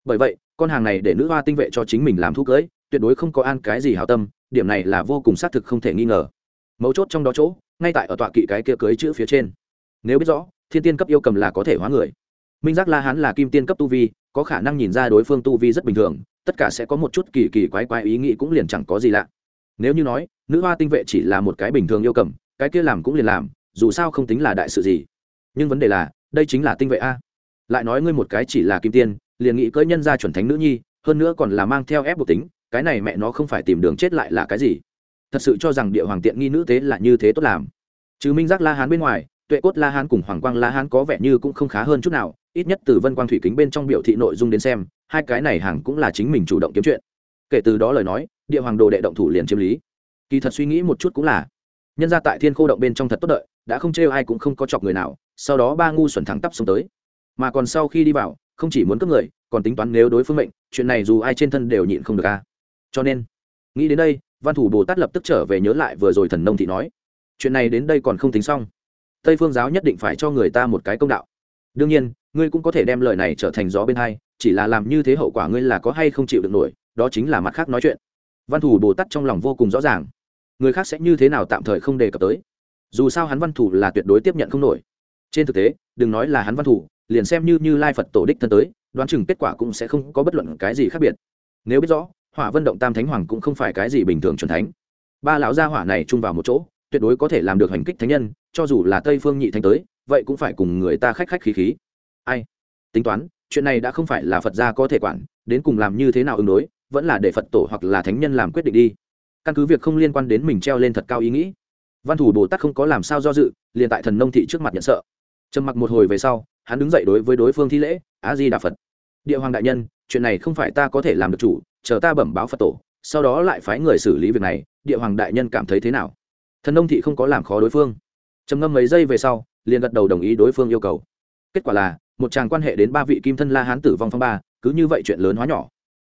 bởi vậy, con hàng này để nữ hoa tinh vệ cho chính mình làm thuốc cưỡi tuyệt đối không có an cái gì hảo tâm, điểm này là vô cùng xác thực không thể nghi ngờ. Mấu chốt trong đó chỗ, ngay tại ở tọa kỵ cái kia cưới chữ phía trên. Nếu biết rõ, thiên tiên cấp yêu cầm là có thể hóa người. Minh giác la hán là kim tiên cấp tu vi, có khả năng nhìn ra đối phương tu vi rất bình thường, tất cả sẽ có một chút kỳ kỳ quái quái ý nghĩ cũng liền chẳng có gì lạ. Nếu như nói, nữ hoa tinh vệ chỉ là một cái bình thường yêu cầm, cái kia làm cũng liền làm, dù sao không tính là đại sự gì. Nhưng vấn đề là, đây chính là tinh vệ a. Lại nói ngươi một cái chỉ là kim tiên liền nghĩ cưỡi nhân gia chuẩn thánh nữ nhi, hơn nữa còn là mang theo ép buộc tính, cái này mẹ nó không phải tìm đường chết lại là cái gì? Thật sự cho rằng địa hoàng tiện nghi nữ tế là như thế tốt làm. Chứ minh giác la hán bên ngoài, tuệ cốt la hán cùng hoàng quang la hán có vẻ như cũng không khá hơn chút nào, ít nhất từ vân quang thủy kính bên trong biểu thị nội dung đến xem, hai cái này hàng cũng là chính mình chủ động kiếm chuyện. Kể từ đó lời nói, địa hoàng đồ đệ động thủ liền chiếm lý. Kỳ thật suy nghĩ một chút cũng là, nhân ra tại thiên khô động bên trong thật tốt đợi, đã không trêu ai cũng không có chọc người nào, sau đó ba ngu xuẩn thẳng tắp xông tới. Mà còn sau khi đi vào không chỉ muốn cướp người, còn tính toán nếu đối phương mệnh, chuyện này dù ai trên thân đều nhịn không được a. Cho nên, nghĩ đến đây, văn thủ bồ tát lập tức trở về nhớ lại vừa rồi thần nông thị nói, chuyện này đến đây còn không tính xong. Tây phương giáo nhất định phải cho người ta một cái công đạo. Đương nhiên, ngươi cũng có thể đem lời này trở thành gió bên hai, chỉ là làm như thế hậu quả ngươi là có hay không chịu được nổi, đó chính là mặt khác nói chuyện. Văn thủ bồ tát trong lòng vô cùng rõ ràng. Người khác sẽ như thế nào tạm thời không đề cập tới. Dù sao hắn văn thủ là tuyệt đối tiếp nhận không nổi. Trên thực tế đừng nói là hắn văn thủ, liền xem như như lai phật tổ đích thân tới, đoán chừng kết quả cũng sẽ không có bất luận cái gì khác biệt. Nếu biết rõ, hỏa vân động tam thánh hoàng cũng không phải cái gì bình thường c thánh. Ba lão gia hỏa này chung vào một chỗ, tuyệt đối có thể làm được hành kích thánh nhân, cho dù là tây phương nhị thánh tới, vậy cũng phải cùng người ta khách khách khí khí. Ai? Tính toán, chuyện này đã không phải là phật gia có thể quản, đến cùng làm như thế nào ứng đối, vẫn là để phật tổ hoặc là thánh nhân làm quyết định đi. Căn cứ việc không liên quan đến mình treo lên thật cao ý nghĩ. Văn thủ bồ tát không có làm sao do dự, liền tại thần nông thị trước mặt nhận sợ trầm mặc một hồi về sau, hắn đứng dậy đối với đối phương thi lễ á di đà phật. Địa hoàng đại nhân, chuyện này không phải ta có thể làm được chủ, chờ ta bẩm báo phật tổ, sau đó lại phái người xử lý việc này, địa hoàng đại nhân cảm thấy thế nào? Thần nông thị không có làm khó đối phương. Trầm ngâm mấy giây về sau, liền gật đầu đồng ý đối phương yêu cầu. Kết quả là, một chàng quan hệ đến ba vị kim thân la hán tử vong phong ba, cứ như vậy chuyện lớn hóa nhỏ.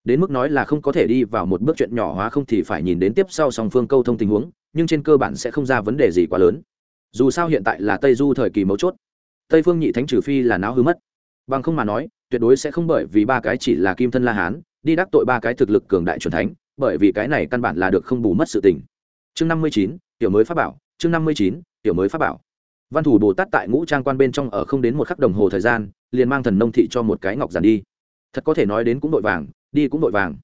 Đến mức nói là không có thể đi vào một bước chuyện nhỏ hóa không thì phải nhìn đến tiếp sau song phương câu thông tình huống, nhưng trên cơ bản sẽ không ra vấn đề gì quá lớn. Dù sao hiện tại là tây du thời kỳ mấu chốt tây phương nhị thánh trừ phi là não hư mất. Bằng không mà nói, tuyệt đối sẽ không bởi vì ba cái chỉ là kim thân la hán, đi đắc tội ba cái thực lực cường đại c thánh, bởi vì cái này căn bản là được không bù mất sự tình. Chương năm mươi chín, tiểu mới pháp bảo, chương năm mươi chín, tiểu mới pháp bảo. Văn thủ bồ tát tại ngũ trang quan bên trong ở không đến một khắc đồng hồ thời gian, liền mang thần nông thị cho một cái ngọc giản đi. Thật có thể nói đến cũng vội vàng, đi cũng vội vàng.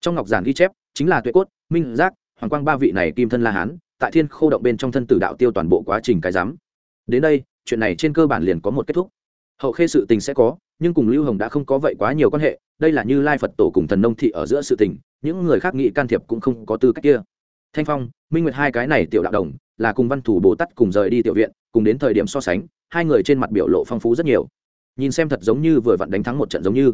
Trong ngọc giản ghi chép, chính là tuệ cốt, minh giác, hoàng quang ba vị này kim thân la hán, tại thiên khô động bên trong thân tử đạo tiêu toàn bộ quá trình cái giám. Đến đây chuyện này trên cơ bản liền có một kết thúc. Hậu khê sự tình sẽ có, nhưng cùng lưu hồng đã không có vậy quá nhiều quan hệ, đây là như lai phật tổ cùng thần nông thị ở giữa sự tình, những người khác nghĩ can thiệp cũng không có tư cách kia. Thanh phong, minh nguyệt hai cái này tiểu đạo đồng, là cùng văn thủ bồ tát cùng rời đi tiểu viện, cùng đến thời điểm so sánh, hai người trên mặt biểu lộ phong phú rất nhiều. Nhìn xem thật giống như vừa vặn đánh thắng một trận giống như.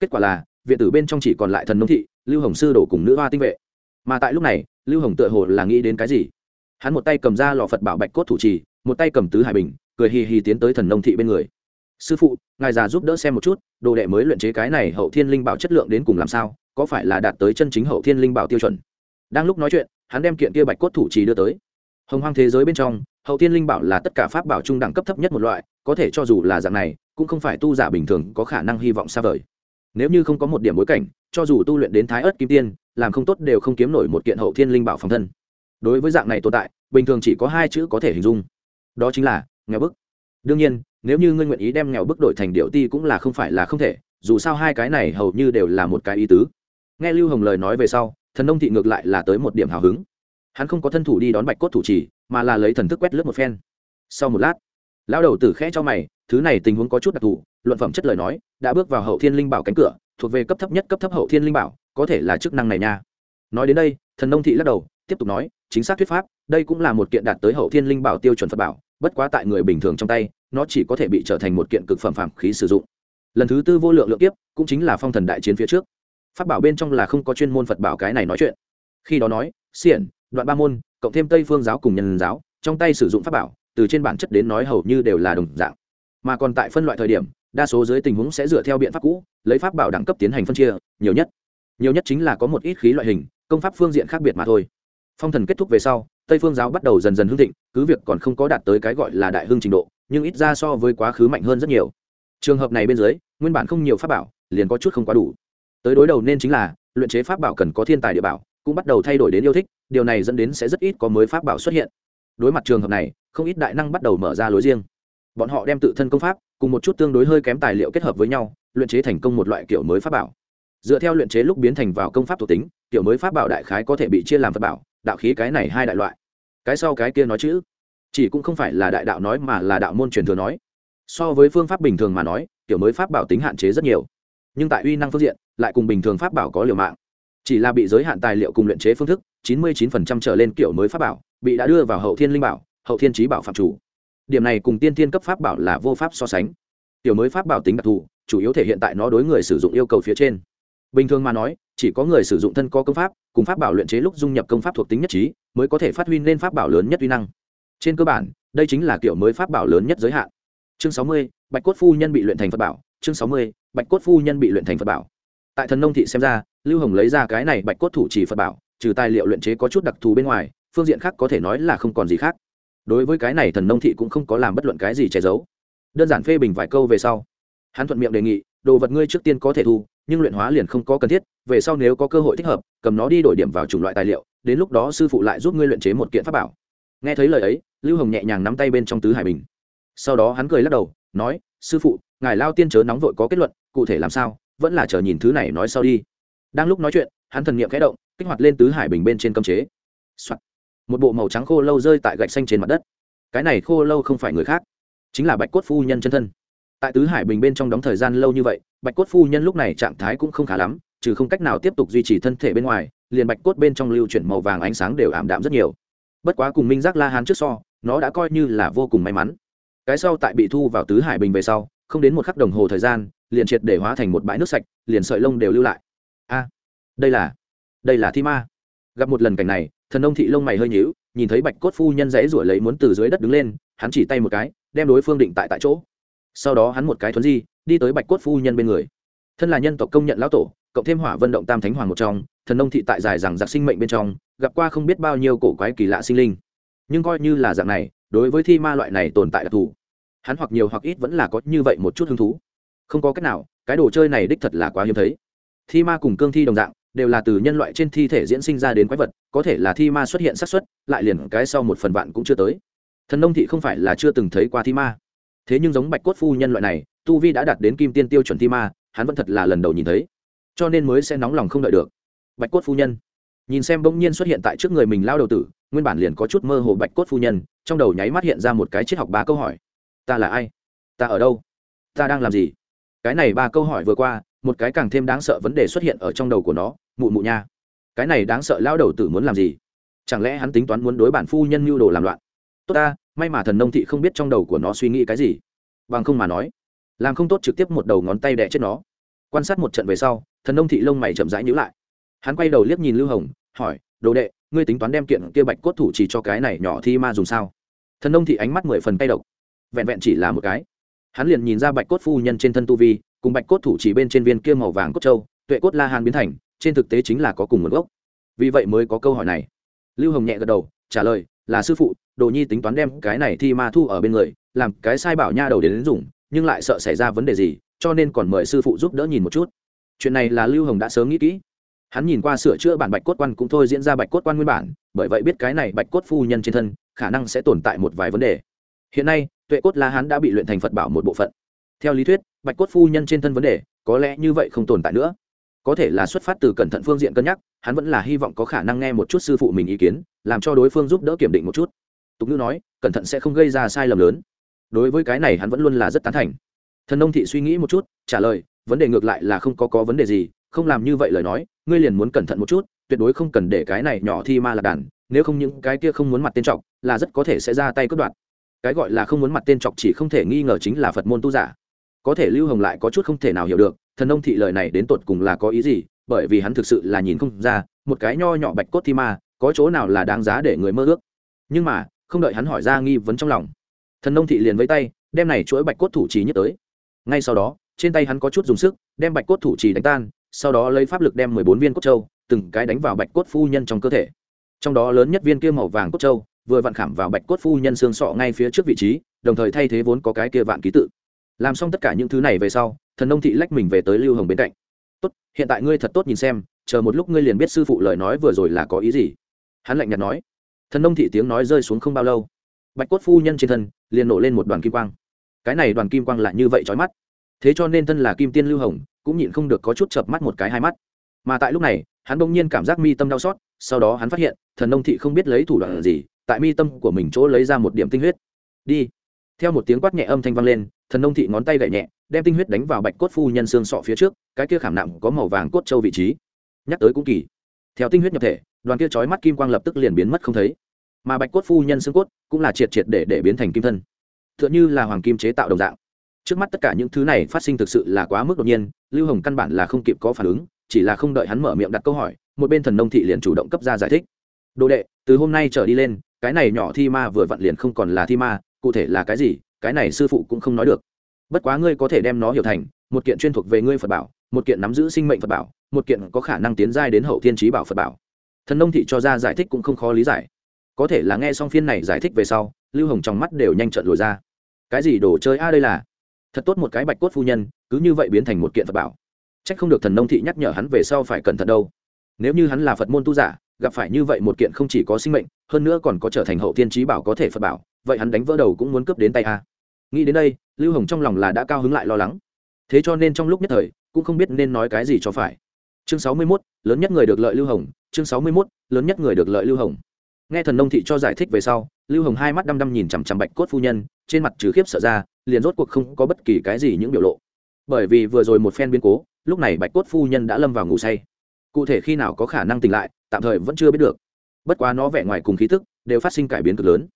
Kết quả là, viện tử bên trong chỉ còn lại thần nông thị, lưu hồng sư đổ cùng nữ hoa tinh vệ. Mà tại lúc này, lưu hồng tựa hồ là nghĩ đến cái gì? Hắn một tay cầm ra lò phật bảo bạch cốt thủ trì, một tay cầm tứ hải bình cười hì hì tiến tới thần nông thị bên người. Sư phụ, ngài già giúp đỡ xem một chút, đồ đệ mới luyện chế cái này hậu thiên linh bảo chất lượng đến cùng làm sao, có phải là đạt tới chân chính hậu thiên linh bảo tiêu chuẩn? Đang lúc nói chuyện, hắn đem kiện kia bạch cốt thủ trì đưa tới. Hồng hoang thế giới bên trong, hậu thiên linh bảo là tất cả pháp bảo trung đẳng cấp thấp nhất một loại, có thể cho dù là dạng này, cũng không phải tu giả bình thường có khả năng hy vọng xa vời. Nếu như không có một điểm bối cảnh, cho dù tu luyện đến thái ớt kim tiên, làm không tốt đều không kiếm nổi một kiện hậu thiên linh bảo phòng thân. Đối với dạng này tồn tại, bình thường chỉ có hai chữ có thể hình dung. Đó chính là nghèo bức. Đương nhiên, nếu như ngươi nguyện ý đem nghèo bức đổi thành điệu ti cũng là không phải là không thể, dù sao hai cái này hầu như đều là một cái ý tứ. Nghe lưu hồng lời nói về sau, thần nông thị ngược lại là tới một điểm hào hứng. Hắn không có thân thủ đi đón bạch cốt thủ trì mà là lấy thần thức quét lướt một phen. Sau một lát, lão đầu tử khẽ cho mày, thứ này tình huống có chút đặc thù, luận phẩm chất lời nói, đã bước vào hậu thiên linh bảo cánh cửa, thuộc về cấp thấp nhất cấp thấp hậu thiên linh bảo, có thể là chức năng này nha. Nói đến đây, thần nông thị lắc đầu, tiếp tục nói, chính xác thuyết pháp, đây cũng là một kiện đạt tới hậu thiên linh bảo tiêu chuẩn phật bảo bất quá tại người bình thường trong tay, nó chỉ có thể bị trở thành một kiện cực phẩm phạm khí sử dụng. Lần thứ tư vô lượng lượng tiếp cũng chính là phong thần đại chiến phía trước. Pháp bảo bên trong là không có chuyên môn phật bảo cái này nói chuyện. Khi đó nói, xiển, đoạn ba môn, cộng thêm tây phương giáo cùng nhân giáo, trong tay sử dụng pháp bảo, từ trên bản chất đến nói hầu như đều là đồng dạng. Mà còn tại phân loại thời điểm, đa số dưới tình huống sẽ dựa theo biện pháp cũ, lấy pháp bảo đẳng cấp tiến hành phân chia, nhiều nhất. Nhiều nhất chính là có một ít khí loại hình, công pháp phương diện khác biệt mà thôi. Phong thần kết thúc về sau tây phương giáo bắt đầu dần dần hưng thịnh, cứ việc còn không có đạt tới cái gọi là đại hưng trình độ, nhưng ít ra so với quá khứ mạnh hơn rất nhiều. Trường hợp này bên dưới, nguyên bản không nhiều pháp bảo, liền có chút không quá đủ. Tới đối đầu nên chính là, luyện chế pháp bảo cần có thiên tài địa bảo, cũng bắt đầu thay đổi đến yêu thích, điều này dẫn đến sẽ rất ít có mới pháp bảo xuất hiện. Đối mặt trường hợp này, không ít đại năng bắt đầu mở ra lối riêng. Bọn họ đem tự thân công pháp, cùng một chút tương đối hơi kém tài liệu kết hợp với nhau, luyện chế thành công một loại kiểu mới pháp bảo. Dựa theo luyện chế lúc biến thành vào công pháp thuộc tính, kiểu mới pháp bảo đại khái có thể bị chia làm pháp bảo, đạo khí cái này hai đại loại cái sau cái kia nói chữ. Chỉ cũng không phải là đại đạo nói mà là đạo môn truyền thừa nói. So với phương pháp bình thường mà nói, kiểu mới pháp bảo tính hạn chế rất nhiều. Nhưng tại uy năng phương diện, lại cùng bình thường pháp bảo có liều mạng. Chỉ là bị giới hạn tài liệu cùng luyện chế phương thức 99% trở lên kiểu mới pháp bảo, bị đã đưa vào hậu thiên linh bảo, hậu thiên trí bảo phạm chủ. Điểm này cùng tiên thiên cấp pháp bảo là vô pháp so sánh. Tiểu mới pháp bảo tính đặc thù, chủ yếu thể hiện tại nó đối người sử dụng yêu cầu phía trên bình thường mà nói, chỉ có người sử dụng thân có công pháp, cùng pháp bảo luyện chế lúc dung nhập công pháp thuộc tính nhất trí, mới có thể phát huy nên pháp bảo lớn nhất uy năng. Trên cơ bản, đây chính là kiểu mới pháp bảo lớn nhất giới hạn. Chương sáu mươi, bạch cốt phu nhân bị luyện thành phật bảo. Chương sáu mươi, bạch cốt phu nhân bị luyện thành phật bảo. Tại thần nông thị xem ra, lưu hồng lấy ra cái này bạch cốt thủ chỉ phật bảo, trừ tài liệu luyện chế có chút đặc thù bên ngoài, phương diện khác có thể nói là không còn gì khác. Đối với cái này thần nông thị cũng không có làm bất luận cái gì che giấu. Đơn giản phê bình vài câu về sau, hắn thuận miệng đề nghị, đồ vật ngươi trước tiên có thể thu nhưng luyện hóa liền không có cần thiết, về sau nếu có cơ hội thích hợp, cầm nó đi đổi điểm vào chủng loại tài liệu, đến lúc đó sư phụ lại giúp ngươi luyện chế một kiện pháp bảo. Nghe thấy lời ấy, lưu hồng nhẹ nhàng nắm tay bên trong tứ hải bình. Sau đó hắn cười lắc đầu, nói, sư phụ, ngài lao tiên chớ nóng vội có kết luận, cụ thể làm sao, vẫn là chờ nhìn thứ này nói sau đi. Đang lúc nói chuyện, hắn thần niệm khẽ động, kích hoạt lên tứ hải bình bên trên cơm chế、Soạn. một bộ màu trắng khô lâu rơi tại gạch xanh trên mặt đất. Cái này khô lâu không phải người khác, chính là bạch cốt phu nhân chân thân tại tứ hải bình bên trong đóng thời gian lâu như vậy, bạch cốt phu nhân lúc này trạng thái cũng không khá lắm, trừ không cách nào tiếp tục duy trì thân thể bên ngoài, liền bạch cốt bên trong lưu chuyển màu vàng ánh sáng đều ảm đạm rất nhiều. Bất quá cùng minh giác la hán trước so, nó đã coi như là vô cùng may mắn. Cái sau tại bị thu vào tứ hải bình về sau, không đến một khắc đồng hồ thời gian, liền triệt để hóa thành một bãi nước sạch, liền sợi lông đều lưu lại. A, đây là đây là thi ma. Gặp một lần cảnh này, thần ông thị lông mày hơi nhíu, nhìn thấy bạch cốt phu nhân dãy ruổi lấy muốn từ dưới đất đứng lên, hắn chỉ tay một cái, đem đối phương định tại tại chỗ sau đó hắn một cái thuấn di, đi tới bạch cốt phu nhân bên người. Thân là nhân tộc công nhận lão tổ, cộng thêm hỏa vận động tam thánh hoàng một trong, thần nông thị tại dài rằng giặc sinh mệnh bên trong, gặp qua không biết bao nhiêu cổ quái kỳ lạ sinh linh. Nhưng coi như là dạng này, đối với thi ma loại này tồn tại đặc thù, hắn hoặc nhiều hoặc ít vẫn là có như vậy một chút hứng thú. Không có cách nào, cái đồ chơi này đích thật là quá hiếm thấy. Thi ma cùng cương thi đồng dạng, đều là từ nhân loại trên thi thể diễn sinh ra đến quái vật, có thể là thi ma xuất hiện xác suất, lại liền cái sau một phần vạn cũng chưa tới. Thần nông thị không phải là chưa từng thấy qua thi ma thế nhưng giống bạch cốt phu nhân loại này, tu vi đã đạt đến kim tiên tiêu chuẩn thi ma, hắn vẫn thật là lần đầu nhìn thấy. Cho nên mới sẽ nóng lòng không đợi được. Bạch cốt phu nhân. Nhìn xem bỗng nhiên xuất hiện tại trước người mình lao đầu tử, nguyên bản liền có chút mơ hồ bạch cốt phu nhân, trong đầu nháy mắt hiện ra một cái triết học ba câu hỏi. Ta là ai? Ta ở đâu? Ta đang làm gì? Cái này ba câu hỏi vừa qua, một cái càng thêm đáng sợ vấn đề xuất hiện ở trong đầu của nó, mụ mụ nha. Cái này đáng sợ lao đầu tử muốn làm gì? Chẳng lẽ hắn tính toán muốn đối bản phu nhân mưu đồ làm loạn? Tốt ta may mà thần nông thị không biết trong đầu của nó suy nghĩ cái gì. Bằng không mà nói, làm không tốt trực tiếp một đầu ngón tay đẻ chết nó. Quan sát một trận về sau, thần nông thị lông mày chậm rãi nhữ lại. Hắn quay đầu liếc nhìn lưu hồng, hỏi, đồ đệ, ngươi tính toán đem kiện kia bạch cốt thủ chỉ cho cái này nhỏ thi ma dùng sao? Thần nông thị ánh mắt mười phần tay độc. Vẹn vẹn chỉ là một cái. Hắn liền nhìn ra bạch cốt phu nhân trên thân tu vi, cùng bạch cốt thủ chỉ bên trên viên kia màu vàng cốt châu tuệ cốt la hàn biến thành, trên thực tế chính là có cùng nguồn gốc. Vì vậy mới có câu hỏi này. Lưu hồng nhẹ gật đầu, trả lời là sư phụ đồ nhi tính toán đem cái này thi ma thu ở bên người làm cái sai bảo nha đầu đến, đến dùng nhưng lại sợ xảy ra vấn đề gì cho nên còn mời sư phụ giúp đỡ nhìn một chút. Chuyện này là lưu hồng đã sớm nghĩ kỹ. Hắn nhìn qua sửa chữa bản bạch cốt quan cũng thôi diễn ra bạch cốt quan nguyên bản bởi vậy biết cái này bạch cốt phu nhân trên thân khả năng sẽ tồn tại một vài vấn đề. Hiện nay tuệ cốt la hắn đã bị luyện thành phật bảo một bộ phận. Theo lý thuyết bạch cốt phu nhân trên thân vấn đề có lẽ như vậy không tồn tại nữa. Có thể là xuất phát từ cẩn thận phương diện cân nhắc hắn vẫn là hy vọng có khả năng nghe một chút sư phụ mình ý kiến làm cho đối phương giúp đỡ kiểm định một chút. Tục ngữ nói, cẩn thận sẽ không gây ra sai lầm lớn. Đối với cái này hắn vẫn luôn là rất tán thành. Thần nông thị suy nghĩ một chút, trả lời, vấn đề ngược lại là không có có vấn đề gì, không làm như vậy lời nói, ngươi liền muốn cẩn thận một chút, tuyệt đối không cần để cái này nhỏ thi ma là đàn, nếu không những cái kia không muốn mặt tên trọc, là rất có thể sẽ ra tay cướp đoạt. Cái gọi là không muốn mặt tên trọc chỉ không thể nghi ngờ chính là phật môn tu giả. Có thể lưu hồng lại có chút không thể nào hiểu được, thần nông thị lời này đến tột cùng là có ý gì, bởi vì hắn thực sự là nhìn không ra, một cái nho nhỏ bạch cốt thi ma có chỗ nào là đáng giá để người mơ ước? Nhưng mà, không đợi hắn hỏi ra nghi vấn trong lòng, thần nông thị liền với tay, đem này chuỗi bạch cốt thủ trì nhất tới. Ngay sau đó, trên tay hắn có chút dùng sức, đem bạch cốt thủ trì đánh tan, sau đó lấy pháp lực đem mười bốn viên cốt châu, từng cái đánh vào bạch cốt phu nhân trong cơ thể. Trong đó lớn nhất viên kia màu vàng cốt châu, vừa vặn khảm vào bạch cốt phu nhân xương sọ ngay phía trước vị trí, đồng thời thay thế vốn có cái kia vạn ký tự. Làm xong tất cả những thứ này về sau, thần nông thị lách mình về tới lưu hồng bên cạnh. Tốt, hiện tại ngươi thật tốt nhìn xem, chờ một lúc ngươi liền biết sư phụ lời nói vừa rồi là có ý gì hắn lạnh nhạt nói, thần nông thị tiếng nói rơi xuống không bao lâu, bạch cốt phu nhân trên thân liền nổ lên một đoàn kim quang. Cái này đoàn kim quang lại như vậy trói mắt. Thế cho nên thân là kim tiên lưu hồng, cũng nhịn không được có chút chập mắt một cái hai mắt. Mà tại lúc này, hắn bỗng nhiên cảm giác mi tâm đau xót, sau đó hắn phát hiện, thần nông thị không biết lấy thủ đoạn gì, tại mi tâm của mình chỗ lấy ra một điểm tinh huyết. Đi. Theo một tiếng quát nhẹ âm thanh vang lên, thần nông thị ngón tay gậy nhẹ, đem tinh huyết đánh vào bạch cốt phu nhân xương sọ phía trước, cái kia khảm nặng có màu vàng cốt châu vị trí, nhắc tới cũng kỳ. Theo tinh huyết nhập thể đoàn kia chói mắt kim quang lập tức liền biến mất không thấy. Mà bạch cốt phu nhân xương cốt cũng là triệt triệt để để biến thành kim thân. T h ư ợ n h ư là hoàng kim chế tạo đồng dạng. Trước mắt tất cả những thứ này phát sinh thực sự là quá mức đột nhiên, lưu hồng căn bản là không kịp có phản ứng, chỉ là không đợi hắn mở miệng đặt câu hỏi, một bên thần nông thị liền chủ động cấp ra giải thích. Đồ đệ, từ hôm nay trở đi lên, cái này nhỏ thi ma vừa vặn liền không còn là thi ma, cụ thể là cái gì, cái này sư phụ cũng không nói được. Bất quá ngươi có thể đem nó hiểu thành, một kiện chuyên thuộc về ngươi phật bảo, một kiện nắm giữ sinh mệnh phật bảo, một kiện có khả năng tiến giai đến hậu thiên trí bảo phật bảo thần nông thị cho ra giải thích cũng không khó lý giải. Có thể là nghe xong phiên này giải thích về sau, lưu hồng trong mắt đều nhanh trợn lùi ra. Cái gì đồ chơi a đây là? Thật tốt một cái bạch cốt phu nhân, cứ như vậy biến thành một kiện phật bảo. C h ắ c không được thần nông thị nhắc nhở hắn về sau phải cẩn thận đâu. Nếu như hắn là phật môn tu giả, gặp phải như vậy một kiện không chỉ có sinh mệnh, hơn nữa còn có trở thành hậu thiên trí bảo có thể phật bảo, vậy hắn đánh vỡ đầu cũng muốn cướp đến tay a. Nghĩ đến đây, lưu hồng trong lòng là đã cao hứng lại lo lắng. Thế cho nên trong lúc nhất thời, cũng không biết nên nói cái gì cho phải. Chương sáu mươi mốt, lớn nhất người được lợi lưu hồng chương sáu mươi 61, lớn nhất người được lợi lưu hồng. Nghe thần nông thị cho giải thích về sau lưu hồng hai mắt đăm đăm nhìn chằm chằm bạch cốt phu nhân trên mặt trừ khiếp sợ ra liền rốt cuộc không có bất kỳ cái gì những biểu lộ. Bởi vì vừa rồi một phen biến cố lúc này bạch cốt phu nhân đã lâm vào ngủ say. Cụ thể khi nào có khả năng tỉnh lại tạm thời vẫn chưa biết được. Bất quá nó vẻ ngoài cùng khí tức đều phát sinh cải biến cực lớn.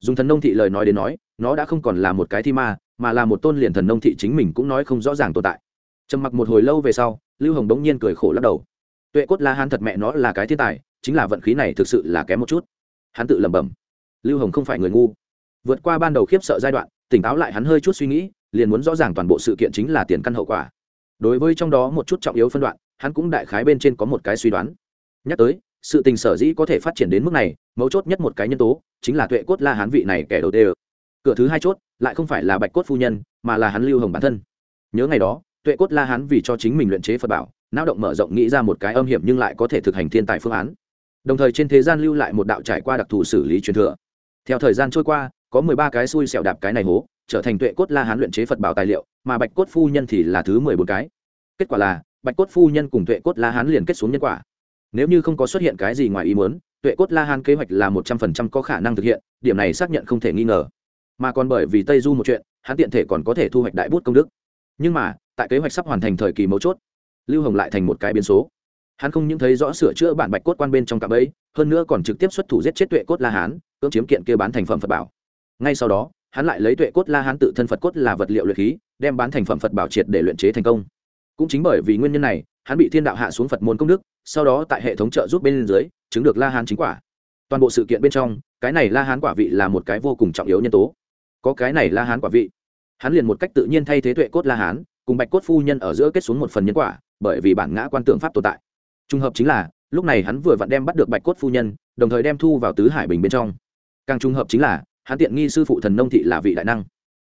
Dùng thần nông thị lời nói đến nói nó đã không còn là một cái thi ma mà là một tôn liền thần nông thị chính mình cũng nói không rõ ràng tồn tại. Trầm mặc một hồi lâu về sau lưu hồng đống nhiên cười khổ lắc đầu tuệ cốt la hán thật mẹ nó là cái thiên tài, chính là vận khí này thực sự là kém một chút. Hắn tự lẩm bẩm, lưu hồng không phải người ngu. Vượt qua ban đầu khiếp sợ giai đoạn, tỉnh táo lại hắn hơi chút suy nghĩ, liền muốn rõ ràng toàn bộ sự kiện chính là tiền căn hậu quả. Đối với trong đó một chút trọng yếu phân đoạn, hắn cũng đại khái bên trên có một cái suy đoán. Nhắc tới, sự tình sở dĩ có thể phát triển đến mức này, mấu chốt nhất một cái nhân tố, chính là tuệ cốt la hán vị này kẻ đầu tiên. Cửa thứ hai chốt, lại không phải là bạch cốt phu nhân, mà là hắn lưu hồng bản thân. Nhớ ngày đó, tuệ cốt la hán vì cho chính mình luyện chế phật bảo não động mở rộng nghĩ ra một cái âm hiểm nhưng lại có thể thực hành thiên tài phương án. Đồng thời trên thế gian lưu lại một đạo trải qua đặc thù xử lý truyền thừa. Theo thời gian trôi qua, có mười ba cái xui xẻo đạp cái này hố, trở thành tuệ cốt la hán luyện chế phật bảo tài liệu, mà bạch cốt phu nhân thì là thứ mười bốn cái. Kết quả là, bạch cốt phu nhân cùng tuệ cốt la hán liền kết xuống nhân quả. Nếu như không có xuất hiện cái gì ngoài ý muốn, tuệ cốt la hán kế hoạch là một trăm phần trăm có khả năng thực hiện, điểm này xác nhận không thể nghi ngờ. Mà còn bởi vì tây du một chuyện, hắn tiện thể còn có thể thu hoạch đại bút công đức. Nhưng mà, tại kế hoạch sắp hoàn thành thời kỳ mấu chốt lưu hồng lại thành một cái biến số. Hắn không những thấy rõ sửa chữa bản bạch cốt quan bên trong cạm ấy hơn nữa còn trực tiếp xuất thủ giết chết tuệ cốt la hán, cưỡng chiếm kiện kia bán thành phẩm phật bảo. Ngay sau đó, hắn lại lấy tuệ cốt la hán tự thân phật cốt là vật liệu luyện khí, đem bán thành phẩm phật bảo triệt để luyện chế thành công. Cũng chính bởi vì nguyên nhân này, hắn bị thiên đạo hạ xuống phật môn công đức, sau đó tại hệ thống trợ giúp bên dưới, chứng được la hán chính quả. Toàn bộ sự kiện bên trong, cái này la hán quả vị là một cái vô cùng trọng yếu nhân tố. Có cái này la hán quả vị, hắn liền một cách tự nhiên thay thế tuệ cốt la hán, cùng bạch cốt phu nhân ở giữa kết xuống một phần nhân quả bởi vì bản ngã quan tượng pháp tồn tại. Trùng hợp chính là, lúc này hắn vừa vặn đem bắt được bạch cốt phu nhân, đồng thời đem thu vào tứ hải bình bên trong. Càng trùng hợp chính là, hắn tiện nghi sư phụ thần nông thị là vị đại năng.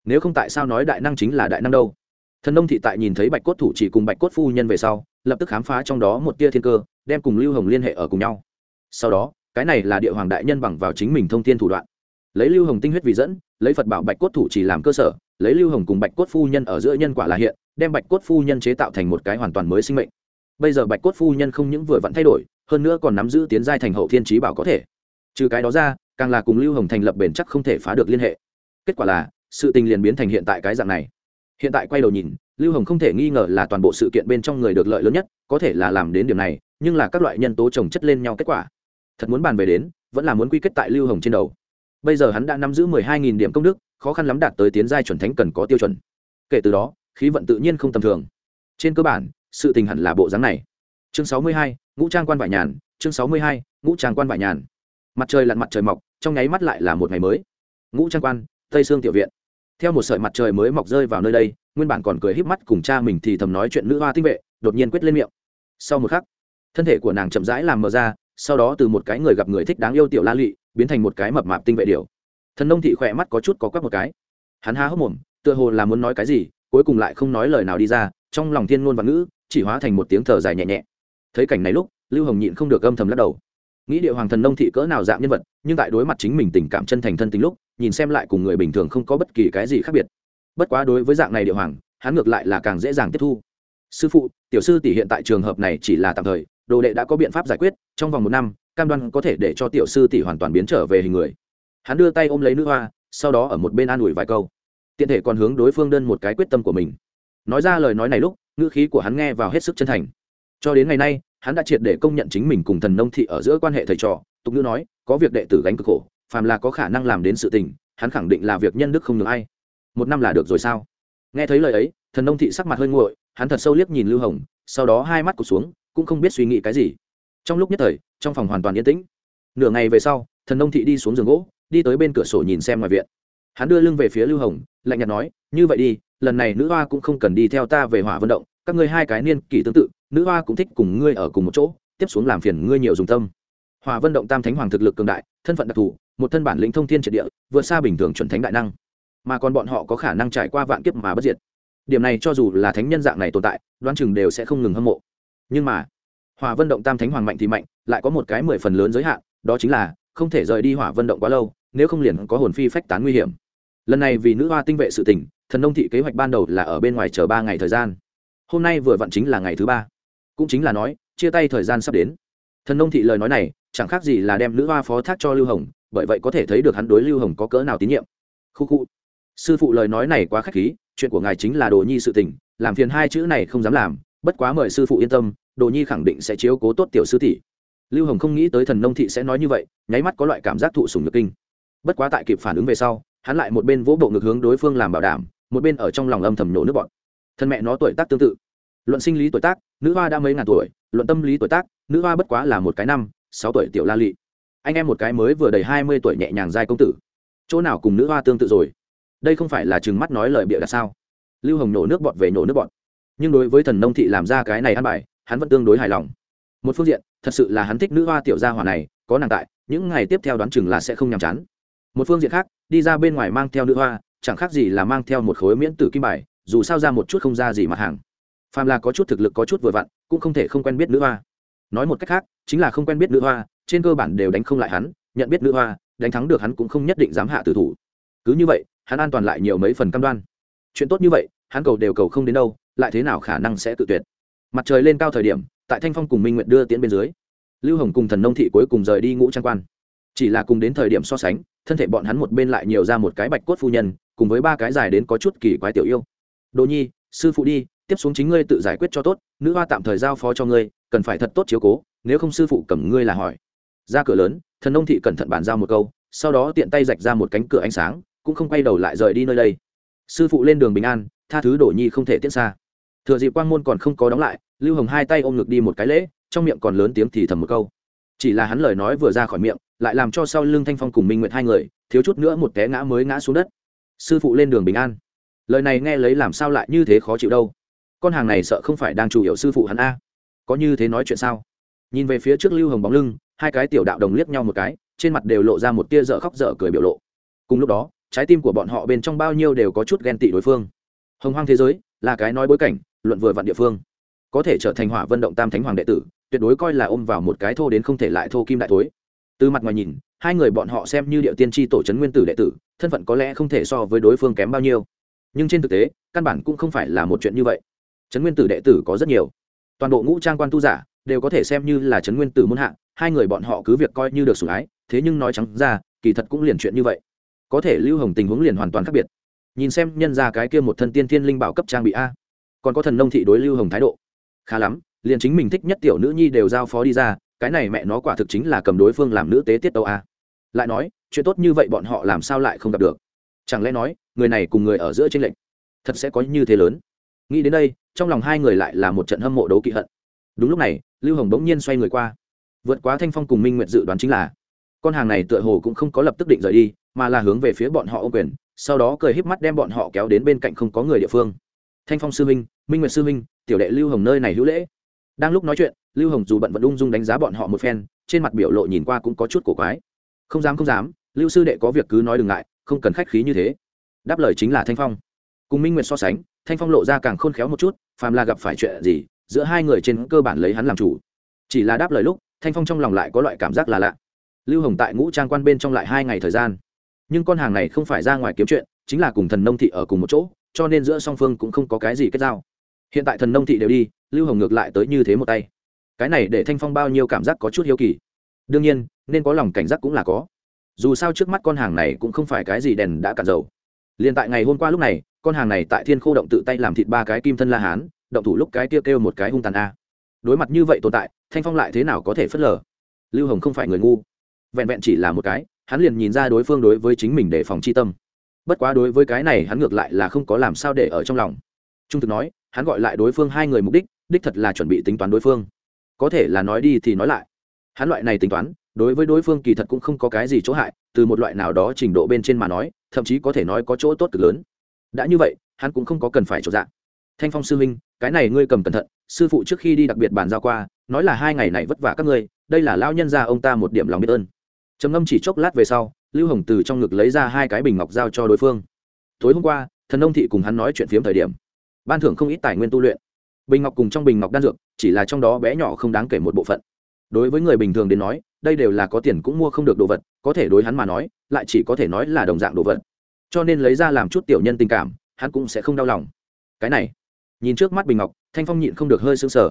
Nếu không tại sao nói đại năng chính là đại năng đâu? Thần nông thị tại nhìn thấy bạch cốt thủ chỉ cùng bạch cốt phu nhân về sau, lập tức khám phá trong đó một tia thiên cơ, đem cùng lưu hồng liên hệ ở cùng nhau. Sau đó, cái này là địa hoàng đại nhân bằng vào chính mình thông tin thủ đoạn. Lấy lưu hồng tinh huyết vì dẫn, lấy phật bảo bạch cốt thủ chỉ làm cơ sở, lấy lưu hồng cùng bạch cốt phu nhân ở giữa nhân quả là hiện đem bạch cốt phu nhân chế tạo thành một cái hoàn toàn mới sinh mệnh. Bây giờ bạch cốt phu nhân không những vừa vặn thay đổi, hơn nữa còn nắm giữ tiến giai thành hậu thiên trí bảo có thể. Trừ cái đó ra, càng là cùng lưu hồng thành lập bền chắc không thể phá được liên hệ. Kết quả là, sự tình liền biến thành hiện tại cái dạng này. Hiện tại quay đầu nhìn, lưu hồng không thể nghi ngờ là toàn bộ sự kiện bên trong người được lợi lớn nhất, có thể là làm đến điểm này, nhưng là các loại nhân tố trồng chất lên nhau kết quả. Thật muốn bàn về đến, vẫn là muốn quy kết tại lưu hồng trên đầu. Bây giờ hắn đã nắm giữ mười hai nghìn điểm công đức, khó khăn lắm đạt tới tiến giai chuẩn thánh cần có tiêu chuẩn. Kể từ đó khí vận tự nhiên không tầm thường. Trên cơ bản, sự tình hẳn là bộ dáng này. Chương sáu mươi hai, ngũ trang quan vải nhàn, chương sáu mươi hai, ngũ trang quan vải nhàn. Mặt trời lặn mặt trời mọc, trong nháy mắt lại là một ngày mới. Ngũ trang quan, tây sương tiểu viện. Theo một sợi mặt trời mới mọc rơi vào nơi đây, nguyên bản còn cười híp mắt cùng cha mình thì thầm nói chuyện nữ hoa tinh vệ, đột nhiên quyết lên miệng. Sau một khắc, thân thể của nàng chậm rãi làm mờ ra, sau đó từ một cái người gặp người thích đáng yêu tiểu la lụy, biến thành một cái mập mạp tinh vệ điều thần nông thị khỏe mắt có chút có quắc một cái. Hắn há hốc mồm, tựa hồ là muốn nói cái gì cuối cùng lại không nói lời nào đi ra, trong lòng thiên ngôn và ngữ chỉ hóa thành một tiếng thở dài nhẹ nhẹ. Thấy cảnh này lúc, lưu hồng nhịn không được âm thầm lắc đầu. Nghĩ địa hoàng thần nông thị cỡ nào dạng nhân vật, nhưng tại đối mặt chính mình tình cảm chân thành thân tính lúc, nhìn xem lại cùng người bình thường không có bất kỳ cái gì khác biệt. Bất quá đối với dạng này địa hoàng, hắn ngược lại là càng dễ dàng tiếp thu. Sư phụ, tiểu sư tỷ hiện tại trường hợp này chỉ là tạm thời, đồ đệ đã có biện pháp giải quyết, trong vòng một năm, cam đoan có thể để cho tiểu sư tỷ hoàn toàn biến trở về hình người. Hắn đưa tay ôm lấy nữ hoa, sau đó ở một bên an ủi vài câu tiện thể còn hướng đối phương đơn một cái quyết tâm của mình. Nói ra lời nói này lúc, ngữ khí của hắn nghe vào hết sức chân thành. Cho đến ngày nay, hắn đã triệt để công nhận chính mình cùng thần nông thị ở giữa quan hệ thầy trò, tục ngữ nói, có việc đệ tử gánh cực khổ, phàm là có khả năng làm đến sự tình, hắn khẳng định là việc nhân đức không được ai. Một năm là được rồi sao? Nghe thấy lời ấy, thần nông thị sắc mặt hơi nguội, hắn thật sâu liếc nhìn lưu hồng, sau đó hai mắt cụt xuống, cũng không biết suy nghĩ cái gì. Trong lúc nhất thời, trong phòng hoàn toàn yên tĩnh. Nửa ngày về sau, thần nông thị đi xuống giường gỗ, đi tới bên cửa sổ nhìn xem ngoài viện hắn đưa lưng về phía lưu hồng, lạnh nhạt nói, như vậy đi, lần này nữ hoa cũng không cần đi theo ta về hỏa vận động, các ngươi hai cái niên kỷ tương tự, nữ hoa cũng thích cùng ngươi ở cùng một chỗ, tiếp xuống làm phiền ngươi nhiều dùng tâm. Hỏa vận động tam thánh hoàng thực lực cường đại, thân phận đặc thù, một thân bản lĩnh thông thiên triệt địa, vượt xa bình thường chuẩn thánh đại năng. Mà còn bọn họ có khả năng trải qua vạn kiếp mà bất diệt. Điểm này cho dù là thánh nhân dạng này tồn tại, đoán chừng đều sẽ không ngừng hâm mộ. Nhưng mà, hỏa Vận động tam thánh hoàng mạnh thì mạnh, lại có một cái mười phần lớn giới hạn, đó chính là không thể rời đi hỏa Vận động quá lâu nếu không liền có hồn phi phách tán nguy hiểm. Lần này vì nữ hoa tinh vệ sự tỉnh thần nông thị kế hoạch ban đầu là ở bên ngoài chờ ba ngày thời gian. Hôm nay vừa vặn chính là ngày thứ ba. Cũng chính là nói, chia tay thời gian sắp đến. Thần nông thị lời nói này, chẳng khác gì là đem nữ hoa phó thác cho lưu hồng, bởi vậy có thể thấy được hắn đối lưu hồng có cỡ nào tín nhiệm. Khu khu. Sư phụ lời nói này quá k h á c h khí, chuyện của ngài chính là đồ nhi sự tình, làm phiền hai chữ này không dám làm, bất quá mời sư phụ yên tâm, đồ nhi khẳng định sẽ chiếu cố tốt tiểu sư thị lưu hồng không nghĩ tới thần nông thị sẽ nói như vậy, nháy mắt có loại cảm giác thụ sùng nhược kinh bất quá tại kịp phản ứng về sau, hắn lại một bên vỗ bộ ngực hướng đối phương làm bảo đảm, một bên ở trong lòng âm thầm nổ nước bọn thân mẹ nó tuổi tác tương tự. Luận sinh lý tuổi tác, nữ hoa đã mấy ngàn tuổi, luận tâm lý tuổi tác, nữ hoa bất quá là một cái năm, sáu tuổi tiểu la lị. Anh em một cái mới vừa đầy hai mươi tuổi nhẹ nhàng giai công tử. Chỗ nào cùng nữ hoa tương tự rồi? Đây không phải là chừng mắt nói lời bịa đặt sao? Lưu hồng nổ nước bọt về nổ nước bọt. Nhưng đối với thần nông thị làm ra cái này ăn bài, hắn vẫn tương đối hài lòng. Một phương diện, thật sự là hắn thích nữ hoa tiểu gia hỏa này, có nàng tại, những ngày tiếp theo đoán chừng là sẽ không nhàm chán một phương diện khác, đi ra bên ngoài mang theo nữ hoa, chẳng khác gì là mang theo một khối miễn tử kim bài, dù sao ra một chút không ra gì mặt hàng. Phàm là có chút thực lực có chút vừa vặn, cũng không thể không quen biết nữ hoa. Nói một cách khác, chính là không quen biết nữ hoa, trên cơ bản đều đánh không lại hắn, nhận biết nữ hoa, đánh thắng được hắn cũng không nhất định dám hạ tử thủ. Cứ như vậy, hắn an toàn lại nhiều mấy phần cam đoan. Chuyện tốt như vậy, hắn cầu đều cầu không đến đâu, lại thế nào khả năng sẽ tự tuyệt? Mặt trời lên cao thời điểm, tại thanh phong cùng minh nguyện đưa tiễn bên dưới, lưu hồng cùng thần nông thị cuối cùng rời đi ngũ trang quan chỉ là cùng đến thời điểm so sánh, thân thể bọn hắn một bên lại nhiều ra một cái bạch cốt phu nhân, cùng với ba cái dài đến có chút kỳ quái tiểu yêu. Đồ nhi, sư phụ đi, tiếp xuống chính ngươi tự giải quyết cho tốt, nữ hoa tạm thời giao phó cho ngươi, cần phải thật tốt chiếu cố, nếu không sư phụ cầm ngươi là hỏi. Ra cửa lớn, thần ông thị cẩn thận bàn giao một câu, sau đó tiện tay rạch ra một cánh cửa ánh sáng, cũng không quay đầu lại rời đi nơi đây. Sư phụ lên đường bình an, tha thứ đổ nhi không thể tiễn xa. Thừa dịp quang môn còn không có đóng lại, lưu hồng hai tay ôm ngực đi một cái lễ, trong miệng còn lớn tiếng thì thầm một câu. Chỉ là hắn lời nói vừa ra khỏi miệng lại làm cho sau lưng thanh phong cùng minh nguyệt hai người, thiếu chút nữa một té ngã mới ngã xuống đất. Sư phụ lên đường bình an. Lời này nghe lấy làm sao lại như thế khó chịu đâu. Con hàng này sợ không phải đang chủ yếu sư phụ hắn a. Có như thế nói chuyện sao? Nhìn về phía trước lưu hồng bóng lưng, hai cái tiểu đạo đồng liếc nhau một cái, trên mặt đều lộ ra một tia dở khóc dở cười biểu lộ. Cùng lúc đó, trái tim của bọn họ bên trong bao nhiêu đều có chút ghen tị đối phương. Hồng hoang thế giới, là cái nói bối cảnh, luận vừa vặn địa phương. Có thể trở thành hỏa vận động tam thánh hoàng đệ tử, tuyệt đối coi là ôm vào một cái thô đến không thể lại thô kim đại thối từ mặt ngoài nhìn, hai người bọn họ xem như địa tiên tri tổ c nguyên tử đệ tử, thân phận có lẽ không thể so với đối phương kém bao nhiêu. Nhưng trên thực tế, căn bản cũng không phải là một chuyện như vậy. Trấn nguyên tử đệ tử có rất nhiều. Toàn bộ ngũ trang quan tu giả đều có thể xem như là trấn nguyên tử muôn hạng hai người bọn họ cứ việc coi như được sủng ái, thế nhưng nói trắng ra, kỳ thật cũng liền chuyện như vậy. Có thể lưu hồng tình huống liền hoàn toàn khác biệt. Nhìn xem nhân ra cái kia một thân tiên thiên linh bảo cấp trang bị a, còn có thần nông thị đối lưu hồng thái độ. Khá lắm, liền chính mình thích nhất tiểu nữ nhi đều giao phó đi ra cái này mẹ nó quả thực chính là cầm đối phương làm nữ tế tiết đâu a lại nói, chuyện tốt như vậy bọn họ làm sao lại không gặp được? Chẳng lẽ nói, người này cùng người ở giữa tranh lệch, thật sẽ có như thế lớn? Nghĩ đến đây, trong lòng hai người lại là một trận hâm mộ đấu kỵ hận. Đúng lúc này, lưu hồng bỗng nhiên xoay người qua. Vượt quá thanh phong cùng minh nguyện dự đoán chính là, con hàng này tựa hồ cũng không có lập tức định rời đi, mà là hướng về phía bọn họ ô quyền, sau đó cười híp mắt đem bọn họ kéo đến bên cạnh không có người địa phương. Thanh phong sư minh minh nguyệt sư minh tiểu đệ lưu hồng nơi này hữu lễ đang lúc nói chuyện, lưu hồng dù bận vẫn ung dung đánh giá bọn họ một phen, trên mặt biểu lộ nhìn qua cũng có chút cổ quái. Không dám không dám, lưu sư đệ có việc cứ nói đừng ngại, không cần khách khí như thế. Đáp lời chính là thanh phong. Cùng minh nguyệt so sánh, thanh phong lộ ra càng khôn khéo một chút, phàm là gặp phải chuyện gì, giữa hai người trên cơ bản lấy hắn làm chủ. Chỉ là đáp lời lúc, thanh phong trong lòng lại có loại cảm giác là lạ. Lưu hồng tại ngũ trang quan bên trong lại hai ngày thời gian. Nhưng con hàng này không phải ra ngoài kiếm chuyện, chính là cùng thần nông thị ở cùng một chỗ, cho nên giữa song phương cũng không có cái gì kết giao hiện tại thần nông thị đều đi lưu hồng ngược lại tới như thế một tay. Cái này để thanh phong bao nhiêu cảm giác có chút hiếu kỳ. Đương nhiên nên có lòng cảnh giác cũng là có. Dù sao trước mắt con hàng này cũng không phải cái gì đèn đã cạn dầu. Liền tại ngày hôm qua lúc này con hàng này tại thiên khô động tự tay làm thịt ba cái kim thân la hán động thủ lúc cái kia kêu, kêu một cái hung tàn a. Đối mặt như vậy tồn tại thanh phong lại thế nào có thể phớt lờ? Lưu hồng không phải người ngu. Vẹn vẹn chỉ là một cái hắn liền nhìn ra đối phương đối với chính mình để phòng chi tâm. Bất quá đối với cái này hắn ngược lại là không có làm sao để ở trong lòng. Trung thực nói hắn gọi lại đối phương hai người mục đích đích thật là chuẩn bị tính toán đối phương. Có thể là nói đi thì nói lại. Hắn loại này tính toán, đối với đối phương kỳ thật cũng không có cái gì chỗ hại, từ một loại nào đó trình độ bên trên mà nói, thậm chí có thể nói có chỗ tốt cực lớn. Đã như vậy, hắn cũng không có cần phải chỗ dạng thanh phong sư huynh, cái này ngươi cầm cẩn thận, sư phụ trước khi đi đặc biệt bàn giao qua, nói là hai ngày này vất vả các ngươi, đây là lao nhân ra ông ta một điểm lòng biết ơn. Trầm ngâm chỉ chốc lát về sau, lưu hồng từ trong ngực lấy ra hai cái bình ngọc giao cho đối phương. Tối hôm qua, thần ông thị cùng hắn nói chuyện phiếm thời điểm ban thưởng không ít tài nguyên tu luyện. Bình ngọc cùng trong bình ngọc đan dược, chỉ là trong đó bé nhỏ không đáng kể một bộ phận. Đối với người bình thường đến nói, đây đều là có tiền cũng mua không được đồ vật, có thể đối hắn mà nói, lại chỉ có thể nói là đồng dạng đồ vật. Cho nên lấy ra làm chút tiểu nhân tình cảm, hắn cũng sẽ không đau lòng. Cái này, nhìn trước mắt bình ngọc, thanh phong nhịn không được hơi sưng sờ.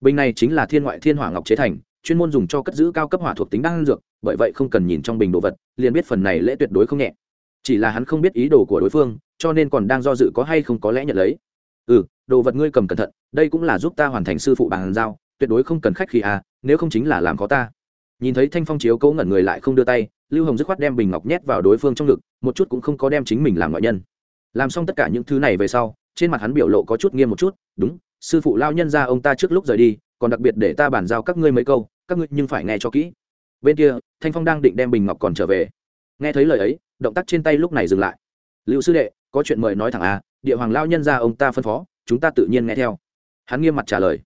Bình này chính là thiên ngoại thiên hỏa ngọc chế thành, chuyên môn dùng cho cất giữ cao cấp hỏa thuộc tính đan dược, bởi vậy không cần nhìn trong bình đồ vật, liền biết phần này lễ tuyệt đối không nhẹ. Chỉ là hắn không biết ý đồ của đối phương, cho nên còn đang do dự có hay không có lẽ nhận lấy ừ đồ vật ngươi cầm cẩn thận, đây cũng là giúp ta hoàn thành sư phụ bàn giao, tuyệt đối không cần khách khi à nếu không chính là làm khó ta. Nhìn thấy thanh phong chiếu cố ngẩn người lại không đưa tay, lưu hồng dứt khoát đem bình ngọc nhét vào đối phương trong ngực, một chút cũng không có đem chính mình làm ngoại nhân. Làm xong tất cả những thứ này về sau, trên mặt hắn biểu lộ có chút nghiêm một chút, đúng, sư phụ lao nhân ra ông ta trước lúc rời đi, còn đặc biệt để ta bàn giao các ngươi mấy câu, các ngươi nhưng phải nghe cho kỹ. Bên kia, thanh phong đang định đem bình ngọc còn trở về. Nghe thấy lời ấy, động tác trên tay lúc này dừng lại. Lưu sư đệ, có chuyện mời nói thẳng à địa hoàng lao nhân ra ông ta phân phó, chúng ta tự nhiên nghe theo. Hắn nghiêm mặt trả lời.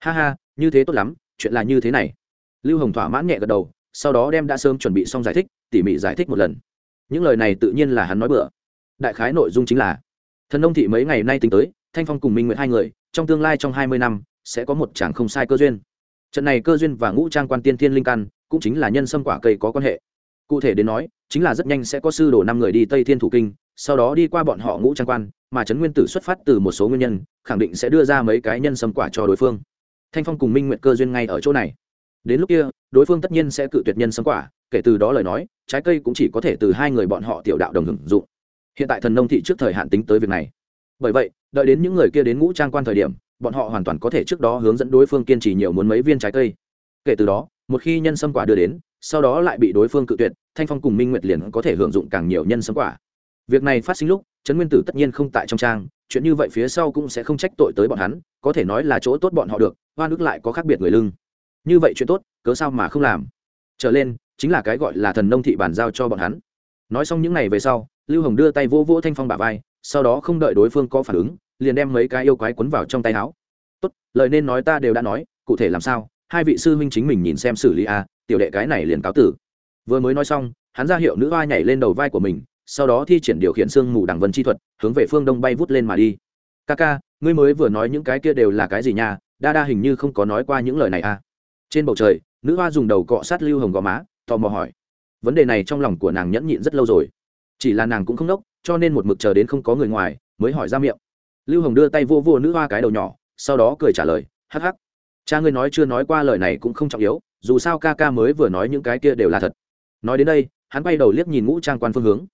Ha ha, như thế tốt lắm, chuyện là như thế này. Lưu hồng thỏa mãn nhẹ gật đầu, sau đó đem đã sớm chuẩn bị xong giải thích, tỉ mỉ giải thích một lần. Những lời này tự nhiên là hắn nói bừa. Đại khái nội dung chính là, thần nông thị mấy ngày nay tính tới, thanh phong cùng minh nguyện hai người, trong tương lai trong hai mươi năm, sẽ có một chàng không sai cơ duyên. Trận này cơ duyên và ngũ trang quan tiên thiên linh căn, cũng chính là nhân sâm quả cây có quan hệ. Cụ thể đến nói, chính là rất nhanh sẽ có sư đồ năm người đi tây thiên thủ kinh, sau đó đi qua bọn họ ngũ trang quan mà trấn nguyên tử xuất phát từ một số nguyên nhân, khẳng định sẽ đưa ra mấy cái nhân sâm quả cho đối phương. Thanh phong cùng minh nguyện cơ duyên ngay ở chỗ này. Đến lúc kia, đối phương tất nhiên sẽ cự tuyệt nhân sâm quả, kể từ đó lời nói, trái cây cũng chỉ có thể từ hai người bọn họ tiểu đạo đồng hưởng dụng. Hiện tại thần nông thị trước thời hạn tính tới việc này. Bởi vậy, đợi đến những người kia đến ngũ trang quan thời điểm, bọn họ hoàn toàn có thể trước đó hướng dẫn đối phương kiên trì nhiều muốn mấy viên trái cây. Kể từ đó, một khi nhân sâm quả đưa đến, sau đó lại bị đối phương cự tuyệt, thanh phong cùng minh nguyệt liền có thể hưởng dụng càng nhiều nhân sâm quả. Việc này phát sinh lúc trấn nguyên tử tất nhiên không tại trong trang, chuyện như vậy phía sau cũng sẽ không trách tội tới bọn hắn, có thể nói là chỗ tốt bọn họ được, hoa nước lại có khác biệt người lưng. Như vậy chuyện tốt, cớ sao mà không làm? Trở lên, chính là cái gọi là thần nông thị bàn giao cho bọn hắn. Nói xong những n à y về sau, lưu hồng đưa tay vô vô thanh phong bà vai, sau đó không đợi đối phương có phản ứng, liền đem mấy cái yêu quái quấn vào trong tay áo. Tốt, lời nên nói ta đều đã nói, cụ thể làm sao? Hai vị sư huynh chính mình nhìn xem xử lý a, tiểu đệ cái này liền cáo tử. Vừa mới nói xong, hắn ra hiệu nữ hoa nhảy lên đầu vai của mình sau đó thi triển điều khiển sương mù đằng vân chi thuật, hướng về phương đông bay vút lên mà đi. Ca ca ngươi mới vừa nói những cái kia đều là cái gì nha? Đa đa hình như không có nói qua những lời này à? Trên bầu trời, nữ hoa dùng đầu cọ sát lưu hồng gò má, tò mò hỏi. Vấn đề này trong lòng của nàng nhẫn nhịn rất lâu rồi. Chỉ là nàng cũng không đốc cho nên một mực chờ đến không có người ngoài, mới hỏi ra miệng. Lưu hồng đưa tay vô vô nữ hoa cái đầu nhỏ, sau đó cười trả lời, hắc hắc. Cha ngươi nói chưa nói qua lời này cũng không trọng yếu, dù sao ca ca mới vừa nói những cái kia đều là thật. Nói đến đây, hắn bay đầu liếc nhìn ngũ trang quan phương hướng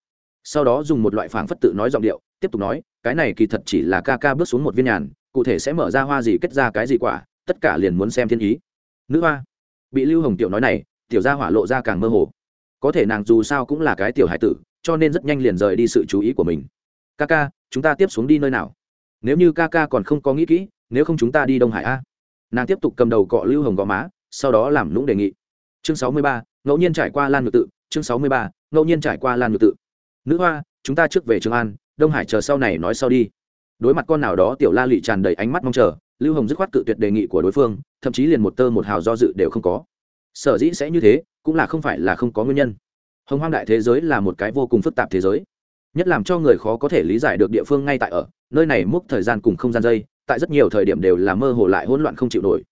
sau đó dùng một loại phảng phất tự nói giọng điệu, tiếp tục nói, cái này kỳ thật chỉ là ca ca bước xuống một viên nhàn, cụ thể sẽ mở ra hoa gì kết ra cái gì quả, tất cả liền muốn xem thiên ý. Nữ hoa, bị lưu hồng tiểu nói này, tiểu gia hỏa lộ ra càng mơ hồ. Có thể nàng dù sao cũng là cái tiểu hải tử, cho nên rất nhanh liền rời đi sự chú ý của mình. Ca ca, chúng ta tiếp xuống đi nơi nào? Nếu như ca ca còn không có nghĩ kỹ, nếu không chúng ta đi đông hải a. Nàng tiếp tục cầm đầu cọ lưu hồng gò má, sau đó làm lũng đề nghị. Chương sáu mươi ba, ngẫu nhiên trải qua lan ngược tự. Chương sáu mươi ba, ngẫu nhiên trải qua lan ngược tự nữ hoa, chúng ta trước về trường an, đông hải chờ sau này nói sau đi. Đối mặt con nào đó, tiểu la lụy tràn đầy ánh mắt mong chờ, lưu hồng dứt khoát cự tuyệt đề nghị của đối phương, thậm chí liền một tơ một hào do dự đều không có. Sở dĩ sẽ như thế, cũng là không phải là không có nguyên nhân. Hồng hoang đại thế giới là một cái vô cùng phức tạp thế giới, nhất làm cho người khó có thể lý giải được địa phương ngay tại ở, nơi này múc thời gian cùng không gian dây, tại rất nhiều thời điểm đều là mơ hồ lại hỗn loạn không chịu nổi.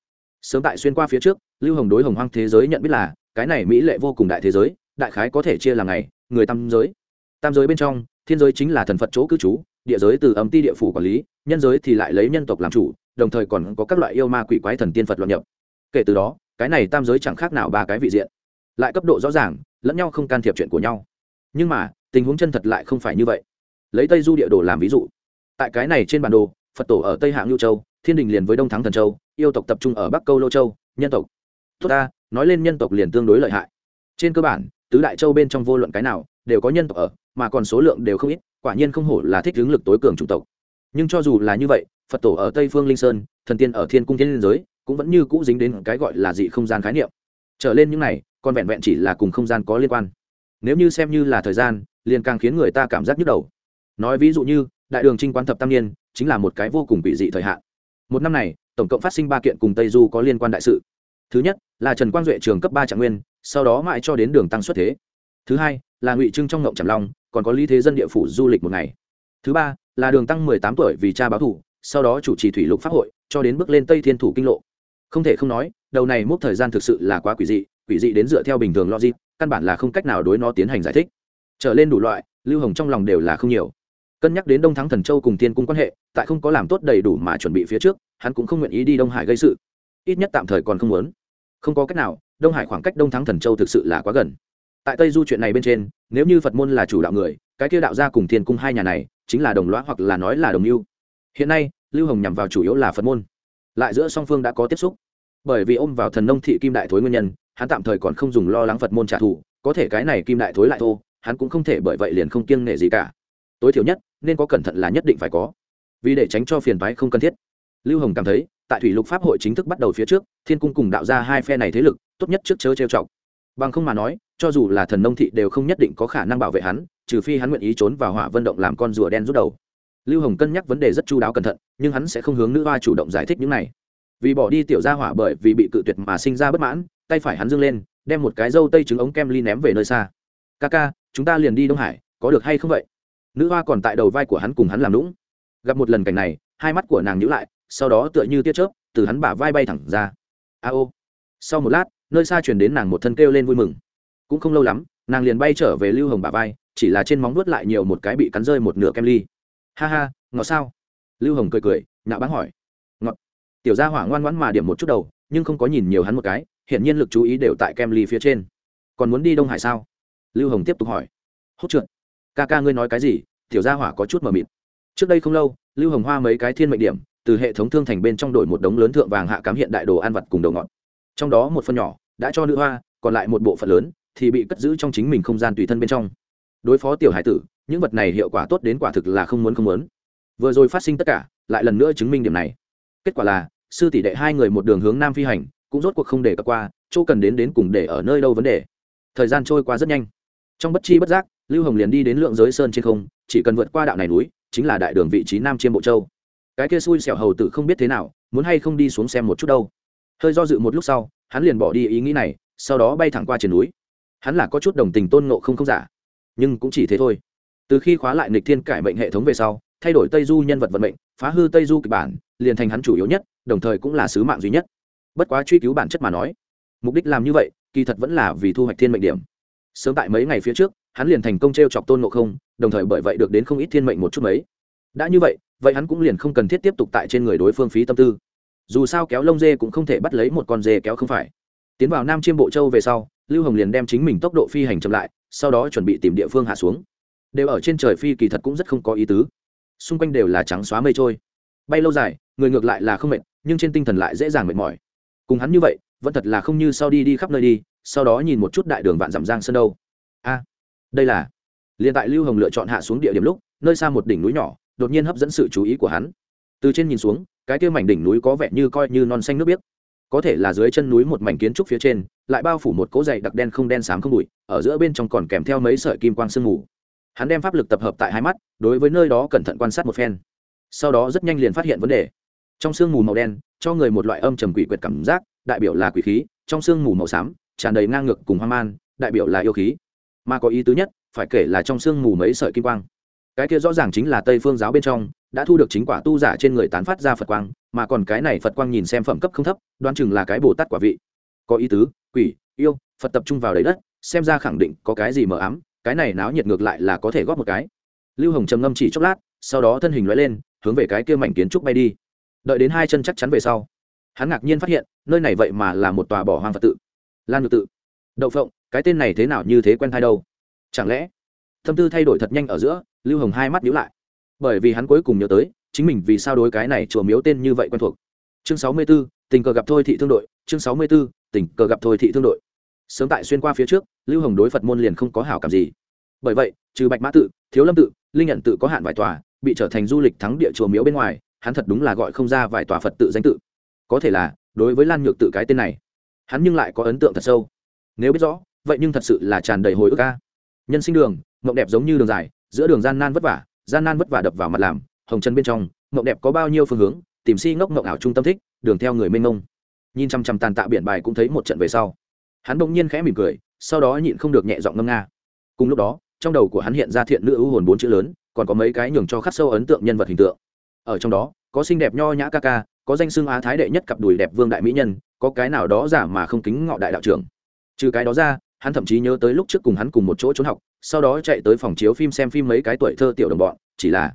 Sớm tại xuyên qua phía trước, lưu hồng đối hồng hoang thế giới nhận biết là, cái này mỹ lệ vô cùng đại thế giới, đại khái có thể chia là ngày, người tam giới tam giới bên trong, thiên giới chính là thần phật chỗ cư trú, địa giới từ âm ti địa phủ quản lý, nhân giới thì lại lấy nhân tộc làm chủ, đồng thời còn có các loại yêu ma quỷ quái thần tiên phật loạn nhập. Kể từ đó, cái này tam giới chẳng khác nào ba cái vị diện. Lại cấp độ rõ ràng, lẫn nhau không can thiệp chuyện của nhau. Nhưng mà, tình huống chân thật lại không phải như vậy. Lấy tây du địa đồ làm ví dụ. Tại cái này trên bản đồ, phật tổ ở tây hạng lưu châu, thiên đình liền với đông thắng thần châu, yêu tộc tập trung ở bắc câu lô châu, nhân tộc. Tốt ta, nói lên nhân tộc liền tương đối lợi hại. Trên cơ bản, tứ đại châu bên trong vô luận cái nào, đều có nhân tộc ở mà còn số lượng đều không ít, quả nhiên không hổ là thích hướng lực tối cường chủng tộc. Nhưng cho dù là như vậy, phật tổ ở tây phương linh sơn, thần tiên ở thiên cung thiên liên giới, cũng vẫn như cũ dính đến cái gọi là dị không gian khái niệm. Trở lên những này, còn vẹn vẹn chỉ là cùng không gian có liên quan. Nếu như xem như là thời gian, liền càng khiến người ta cảm giác nhức đầu. Nói ví dụ như, đại đường trinh quán thập tam niên, chính là một cái vô cùng bị dị thời hạn. Một năm này, tổng cộng phát sinh ba kiện cùng tây du có liên quan đại sự. Thứ nhất, là trần quang duệ trường cấp ba trạng nguyên, sau đó mãi cho đến đường tăng xuất thế. Thứ hai, là ngụy trưng trong ngộng trầm long còn có lý thế dân địa phủ du lịch một ngày. Thứ ba, là đường tăng mười tám tuổi vì cha báo thủ, sau đó chủ trì thủy lục pháp hội, cho đến bước lên tây thiên thủ kinh lộ. Không thể không nói, đầu này mốc thời gian thực sự là quá quỷ dị quỷ dị đến dựa theo bình thường logic, căn bản là không cách nào đối nó tiến hành giải thích. Trở lên đủ loại, lưu hồng trong lòng đều là không nhiều. Cân nhắc đến đông thắng thần châu cùng tiên cung quan hệ, tại không có làm tốt đầy đủ mà chuẩn bị phía trước, hắn cũng không nguyện ý đi đông hải gây sự. Ít nhất tạm thời còn không muốn. Không có cách nào, đông hải khoảng cách đông thắng thần châu thực sự là quá gần tại tây du chuyện này bên trên, nếu như phật môn là chủ đạo người, cái kia đạo gia cùng thiên cung hai nhà này, chính là đồng lõa hoặc là nói là đồng mưu hiện nay, lưu hồng nhằm vào chủ yếu là phật môn. Lại giữa song phương đã có tiếp xúc. Bởi vì ôm vào thần nông thị kim đại thối nguyên nhân, hắn tạm thời còn không dùng lo lắng phật môn trả thù, có thể cái này kim đại thối lại thô, hắn cũng không thể bởi vậy liền không kiêng nể gì cả. Tối thiểu nhất, nên có cẩn thận là nhất định phải có. Vì để tránh cho phiền phái không cần thiết. Lưu hồng cảm thấy, tại thủy lục pháp hội chính thức bắt đầu phía trước, thiên cung cùng đạo ra hai phe này thế lực, tốt nhất trước chớ trêu chọc. Bằng không mà nói cho dù là thần nông thị đều không nhất định có khả năng bảo vệ hắn, trừ phi hắn nguyện ý trốn vào hỏa vận động làm con rùa đen rút đầu. Lưu hồng cân nhắc vấn đề rất chu đáo cẩn thận, nhưng hắn sẽ không hướng nữ hoa chủ động giải thích những này. Vì bỏ đi tiểu gia hỏa bởi vì bị cự tuyệt mà sinh ra bất mãn, tay phải hắn dâng lên, đem một cái dâu tây trứng ống kem ly ném về nơi xa. Ca ca, chúng ta liền đi đông hải, có được hay không vậy? Nữ hoa còn tại đầu vai của hắn cùng hắn làm lũng gặp một lần cảnh này, hai mắt của nàng nhữ lại, sau đó tựa như tia chớp, từ hắn bả vai bay thẳng ra. A ô. Sau một lát, nơi xa chuyển đến nàng một thân kêu lên vui mừng cũng không lâu lắm, nàng liền bay trở về lưu hồng bà vai, chỉ là trên móng nuốt lại nhiều một cái bị cắn rơi một nửa kem ly. Ha ha, ngọt sao? Lưu hồng cười cười nhạo báng hỏi. Ngọt. Tiểu gia hỏa ngoan ngoãn mà điểm một chút đầu, nhưng không có nhìn nhiều hắn một cái hiện nhiên lực chú ý đều tại kem ly phía trên. Còn muốn đi đông hải sao? Lưu hồng tiếp tục hỏi. Hốt trượt. Ca ca ngươi nói cái gì? Tiểu gia hỏa có chút mờ mịt. Trước đây không lâu, lưu hồng hoa mấy cái thiên mệnh điểm, từ hệ thống thương thành bên trong đổi một đống lớn thượng vàng hạ cám hiện đại đồ ăn vặt cùng đồ ngọt. Trong đó một phần nhỏ, đã cho nữ hoa, còn lại một bộ phận lớn thì bị cất giữ trong chính mình không gian tùy thân bên trong. Đối phó tiểu hải tử, những vật này hiệu quả tốt đến quả thực là không muốn không muốn. Vừa rồi phát sinh tất cả, lại lần nữa chứng minh điểm này. Kết quả là, sư tỷ đệ hai người một đường hướng nam phi hành, cũng rốt cuộc không để cập qua, chỗ cần đến đến cùng để ở nơi đâu vấn đề. Thời gian trôi qua rất nhanh. Trong bất chi bất giác, lưu hồng liền đi đến lượng giới sơn trên không, chỉ cần vượt qua đạo này núi, chính là đại đường vị trí nam chiêm bộ châu. Cái kia xui xẻo hầu tử không biết thế nào, muốn hay không đi xuống xem một chút đâu. Hơi do dự một lúc sau, hắn liền bỏ đi ý nghĩ này, sau đó bay thẳng qua trên núi hắn là có chút đồng tình tôn ngộ không không giả, nhưng cũng chỉ thế thôi. Từ khi khóa lại nịch thiên cải mệnh hệ thống về sau, thay đổi tây du nhân vật vận mệnh, phá hư tây du kịch bản, liền thành hắn chủ yếu nhất, đồng thời cũng là sứ mạng duy nhất. Bất quá truy cứu bản chất mà nói, mục đích làm như vậy, kỳ thật vẫn là vì thu hoạch thiên mệnh điểm. Sớm tại mấy ngày phía trước, hắn liền thành công t r e o chọc tôn ngộ không, đồng thời bởi vậy được đến không ít thiên mệnh một chút mấy. Đã như vậy vậy hắn cũng liền không cần thiết tiếp tục tại trên người đối phương phí tâm tư. Dù sao kéo lông dê cũng không thể bắt lấy một con dê kéo không phải. Tiến vào nam chiêm bộ châu về sau lưu hồng liền đem chính mình tốc độ phi hành chậm lại, sau đó chuẩn bị tìm địa phương hạ xuống. Đều ở trên trời phi kỳ thật cũng rất không có ý tứ. Xung quanh đều là trắng xóa mây trôi. Bay lâu dài, người ngược lại là không mệt, nhưng trên tinh thần lại dễ dàng mệt mỏi. Cùng hắn như vậy, vẫn thật là không như sau đi đi khắp nơi đi, sau đó nhìn một chút đại đường vạn dặm giang sơn đâu. A, đây là. Liền tại lưu hồng lựa chọn hạ xuống địa điểm lúc, nơi xa một đỉnh núi nhỏ, đột nhiên hấp dẫn sự chú ý của hắn. Từ trên nhìn xuống, cái kia mảnh đỉnh núi có vẻ như coi như non xanh nước biếc có thể là dưới chân núi một mảnh kiến trúc phía trên, lại bao phủ một cỗ dày đặc đen không đen xám không bụi, ở giữa bên trong còn kèm theo mấy sợi kim quang sương mù. Hắn đem pháp lực tập hợp tại hai mắt, đối với nơi đó cẩn thận quan sát một phen. Sau đó rất nhanh liền phát hiện vấn đề. Trong sương mù màu đen, cho người một loại âm trầm quỷ quyệt cảm giác, đại biểu là quỷ khí, trong sương mù màu xám, tràn đầy ngang ngược cùng hoang man đại biểu là yêu khí. Mà có ý tứ nhất, phải kể là trong sương mù mấy sợi kim quang. Cái kia rõ ràng chính là tây phương giáo bên trong, đã thu được chính quả tu giả trên người tán phát ra phật quang mà còn cái này phật quang nhìn xem phẩm cấp không thấp, đoán chừng là cái bồ tát quả vị. Có ý tứ, quỷ, yêu, phật tập trung vào đấy đất, xem ra khẳng định có cái gì mờ ám, cái này náo nhiệt ngược lại là có thể góp một cái. Lưu hồng trầm ngâm chỉ chốc lát, sau đó thân hình loại lên, hướng về cái kia mảnh kiến trúc bay đi. Đợi đến hai chân chắc chắn về sau, hắn ngạc nhiên phát hiện, nơi này vậy mà là một tòa bỏ hoang phật tự. Lan ngược tự. Đậu phộng, cái tên này thế nào như thế quen thai đâu? Chẳng lẽ, tâm tư thay đổi thật nhanh ở giữa, lưu hồng hai mắt nhíu lại. Bởi vì hắn cuối cùng nhớ tới chính mình vì sao đối cái này chùa miếu tên như vậy quen thuộc. Chương sáu mươi 64, tình cờ gặp thôi thị thương đội. Chương sáu mươi 64, tình cờ gặp thôi thị thương đội. Sớm tại xuyên qua phía trước lưu hồng đối phật môn liền không có hảo cảm gì. Bởi vậy trừ bạch mã tự thiếu lâm tự linh nhận tự có hạn vài tòa bị trở thành du lịch thắng địa chùa miếu bên ngoài hắn thật đúng là gọi không ra vài tòa phật tự danh tự. Có thể là đối với lan nhược tự cái tên này hắn nhưng lại có ấn tượng thật sâu. Nếu biết rõ vậy nhưng thật sự là tràn đầy hồi ức ca nhân sinh đường mộng đẹp giống như đường dài giữa đường gian nan vất vả gian nan vất vả đập vào mặt làm hồng chân bên trong, mộng đẹp có bao nhiêu phương hướng, tìm si ngốc mộng ảo trung tâm thích, đường theo người mênh mông. Nhìn chăm chăm tàn tạ biển bài cũng thấy một trận về sau. Hắn bỗng nhiên khẽ mỉm cười, sau đó nhịn không được nhẹ giọng ngâm nga. Cùng lúc đó, trong đầu của hắn hiện ra thiện nữ ưu hồn bốn chữ lớn, còn có mấy cái nhường cho khắc sâu ấn tượng nhân vật hình tượng. Ở trong đó, có xinh đẹp nho nhã ca ca, có danh xưng á thái đệ nhất cặp đùi đẹp vương đại mỹ nhân, có cái nào đó giả mà không kính ngọ đại đạo trưởng. Trừ cái đó ra, hắn thậm chí nhớ tới lúc trước cùng hắn cùng một chỗ trốn học, sau đó chạy tới phòng chiếu phim xem phim mấy cái tuổi thơ tiểu đồng bọn, chỉ là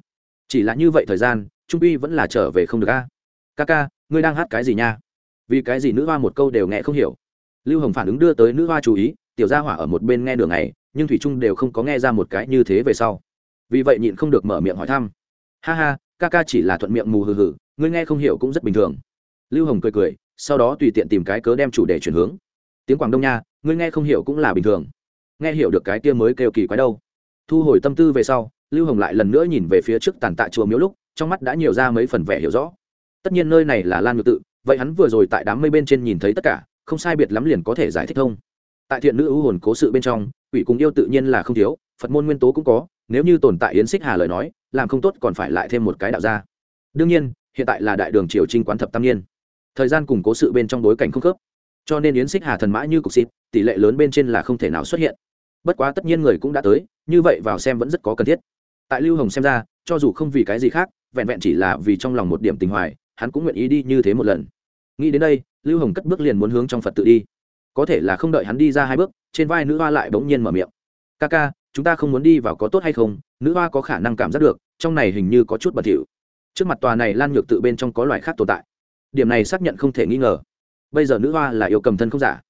chỉ là như vậy thời gian, trung uy vẫn là trở về không được a. Ca ca ngươi đang hát cái gì nha? Vì cái gì nữ hoa một câu đều nghe không hiểu? Lưu hồng phản ứng đưa tới nữ hoa chú ý, tiểu gia hỏa ở một bên nghe đường này, nhưng thủy trung đều không có nghe ra một cái như thế về sau. Vì vậy nhịn không được mở miệng hỏi thăm. Ha ha ca ca chỉ là thuận miệng mù hừ hừ, ngươi nghe không hiểu cũng rất bình thường. Lưu hồng cười cười, sau đó tùy tiện tìm cái cớ đem chủ đề chuyển hướng. Tiếng quảng đông nha, ngươi nghe không hiểu cũng là bình thường. Nghe hiểu được cái kia mới kêu kỳ quái đâu. Thu hồi tâm tư về sau lưu hồng lại lần nữa nhìn về phía trước tàn tạ chùa miếu lúc, trong mắt đã nhiều ra mấy phần vẻ hiểu rõ. Tất nhiên nơi này là lan ngược tự, vậy hắn vừa rồi tại đám mây bên trên nhìn thấy tất cả, không sai biệt lắm liền có thể giải thích thông. Tại thiện nữ ưu hồn cố sự bên trong, quỷ cùng yêu tự nhiên là không thiếu, phật môn nguyên tố cũng có, nếu như tồn tại yến xích hà lời nói, làm không tốt còn phải lại thêm một cái đạo gia. Đương nhiên, hiện tại là đại đường triều trinh quán thập tam niên. Thời gian cùng cố sự bên trong bối cảnh không khớp. Cho nên yến xích hà thần mã như cục xịt, tỷ lệ lớn bên trên là không thể nào xuất hiện. Bất quá tất nhiên người cũng đã tới, như vậy vào xem vẫn rất có cần thiết tại lưu hồng xem ra, cho dù không vì cái gì khác, vẹn vẹn chỉ là vì trong lòng một điểm tình hoài, hắn cũng nguyện ý đi như thế một lần. Nghĩ đến đây, lưu hồng cất bước liền muốn hướng trong phật tự đi. Có thể là không đợi hắn đi ra hai bước, trên vai nữ hoa lại bỗng nhiên mở miệng. Ca ca, chúng ta không muốn đi vào có tốt hay không? Nữ hoa có khả năng cảm giác được, trong này hình như có chút bẩn thỉu. Trước mặt tòa này lan nhược tự bên trong có loài khác tồn tại. Điểm này xác nhận không thể nghi ngờ. Bây giờ nữ hoa là yêu cầm thân không giả.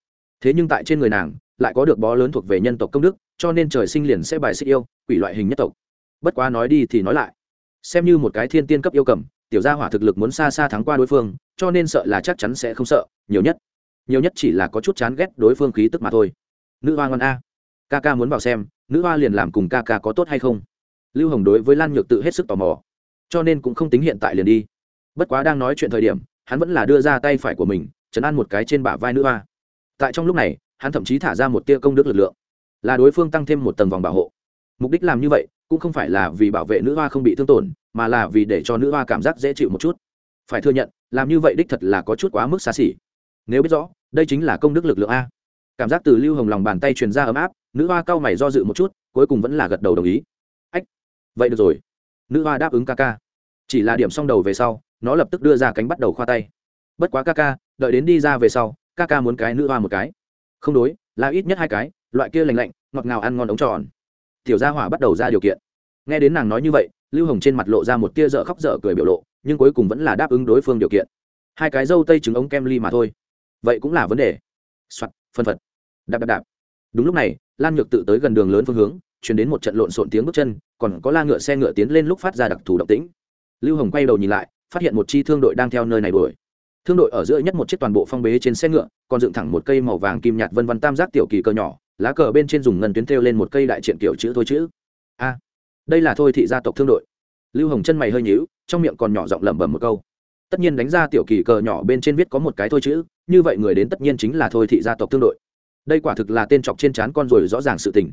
Thế nhưng tại trên người nàng, lại có được bó lớn thuộc về nhân tộc công đức, cho nên trời sinh liền sẽ bài xích yêu, quỷ loại hình nhất tộc bất quá nói đi thì nói lại. Xem như một cái thiên tiên cấp yêu cầm, tiểu gia hỏa thực lực muốn xa xa thắng qua đối phương, cho nên sợ là chắc chắn sẽ không sợ, nhiều nhất. Nhiều nhất chỉ là có chút chán ghét đối phương khí tức mà thôi. Nữ hoa ngon a. Ca ca muốn vào xem, nữ hoa liền làm cùng ca ca có tốt hay không. Lưu hồng đối với lan nhược tự hết sức tò mò, cho nên cũng không tính hiện tại liền đi. Bất quá đang nói chuyện thời điểm, hắn vẫn là đưa ra tay phải của mình chấn an một cái trên bả vai nữ hoa. Tại trong lúc này, hắn thậm chí thả ra một tia công đức lực lượng, là đối phương tăng thêm một tầng vòng bảo hộ. Mục đích làm như vậy cũng không phải là vì bảo vệ nữ hoa không bị thương tổn, mà là vì để cho nữ hoa cảm giác dễ chịu một chút. Phải thừa nhận, làm như vậy đích thật là có chút quá mức xa xỉ. Nếu biết rõ, đây chính là công đức lực lượng a. Cảm giác từ lưu hồng lòng bàn tay truyền ra ấm áp, nữ hoa cau mày do dự một chút, cuối cùng vẫn là gật đầu đồng ý. Ách, vậy được rồi. Nữ hoa đáp ứng ca ca. Chỉ là điểm xong đầu về sau, nó lập tức đưa ra cánh bắt đầu khoa tay. Bất quá ca ca, đợi đến đi ra về sau, ca ca muốn cái nữ hoa một cái. Không đối, là ít nhất hai cái, loại kia lành lạnh, ngọt ngào ăn ngon ống tròn tiểu gia hỏa bắt đầu ra điều kiện. Nghe đến nàng nói như vậy, lưu hồng trên mặt lộ ra một tia dở khóc dở cười biểu lộ, nhưng cuối cùng vẫn là đáp ứng đối phương điều kiện. Hai cái dâu tây trứng ống kem ly mà thôi. Vậy cũng là vấn đề. Soạt, phân phật. Đạp đạp đạp. Đúng lúc này, lan nhược tự tới gần đường lớn phương hướng chuyển đến một trận lộn xộn tiếng bước chân, còn có la ngựa xe ngựa tiến lên lúc phát ra đặc thù động tĩnh. Lưu hồng quay đầu nhìn lại, phát hiện một chi thương đội đang theo nơi này đuổi. Thương đội ở giữa nhất một chiếc toàn bộ phong bế trên xe ngựa, còn dựng thẳng một cây màu vàng kim nhạt vân vân tam giác tiểu kỳ cơ nhỏ lá cờ bên trên dùng ngân tuyến thêu lên một cây đại triển kiểu chữ thôi chữ. A, đây là thôi thị gia tộc thương đội. Lưu hồng chân mày hơi nhíu, trong miệng còn nhỏ giọng lẩm bẩm một câu. Tất nhiên đánh ra tiểu kỳ cờ nhỏ bên trên viết có một cái thôi chữ, như vậy người đến tất nhiên chính là thôi thị gia tộc thương đội. Đây quả thực là tên chọc trên trán con rồi rõ ràng sự tình.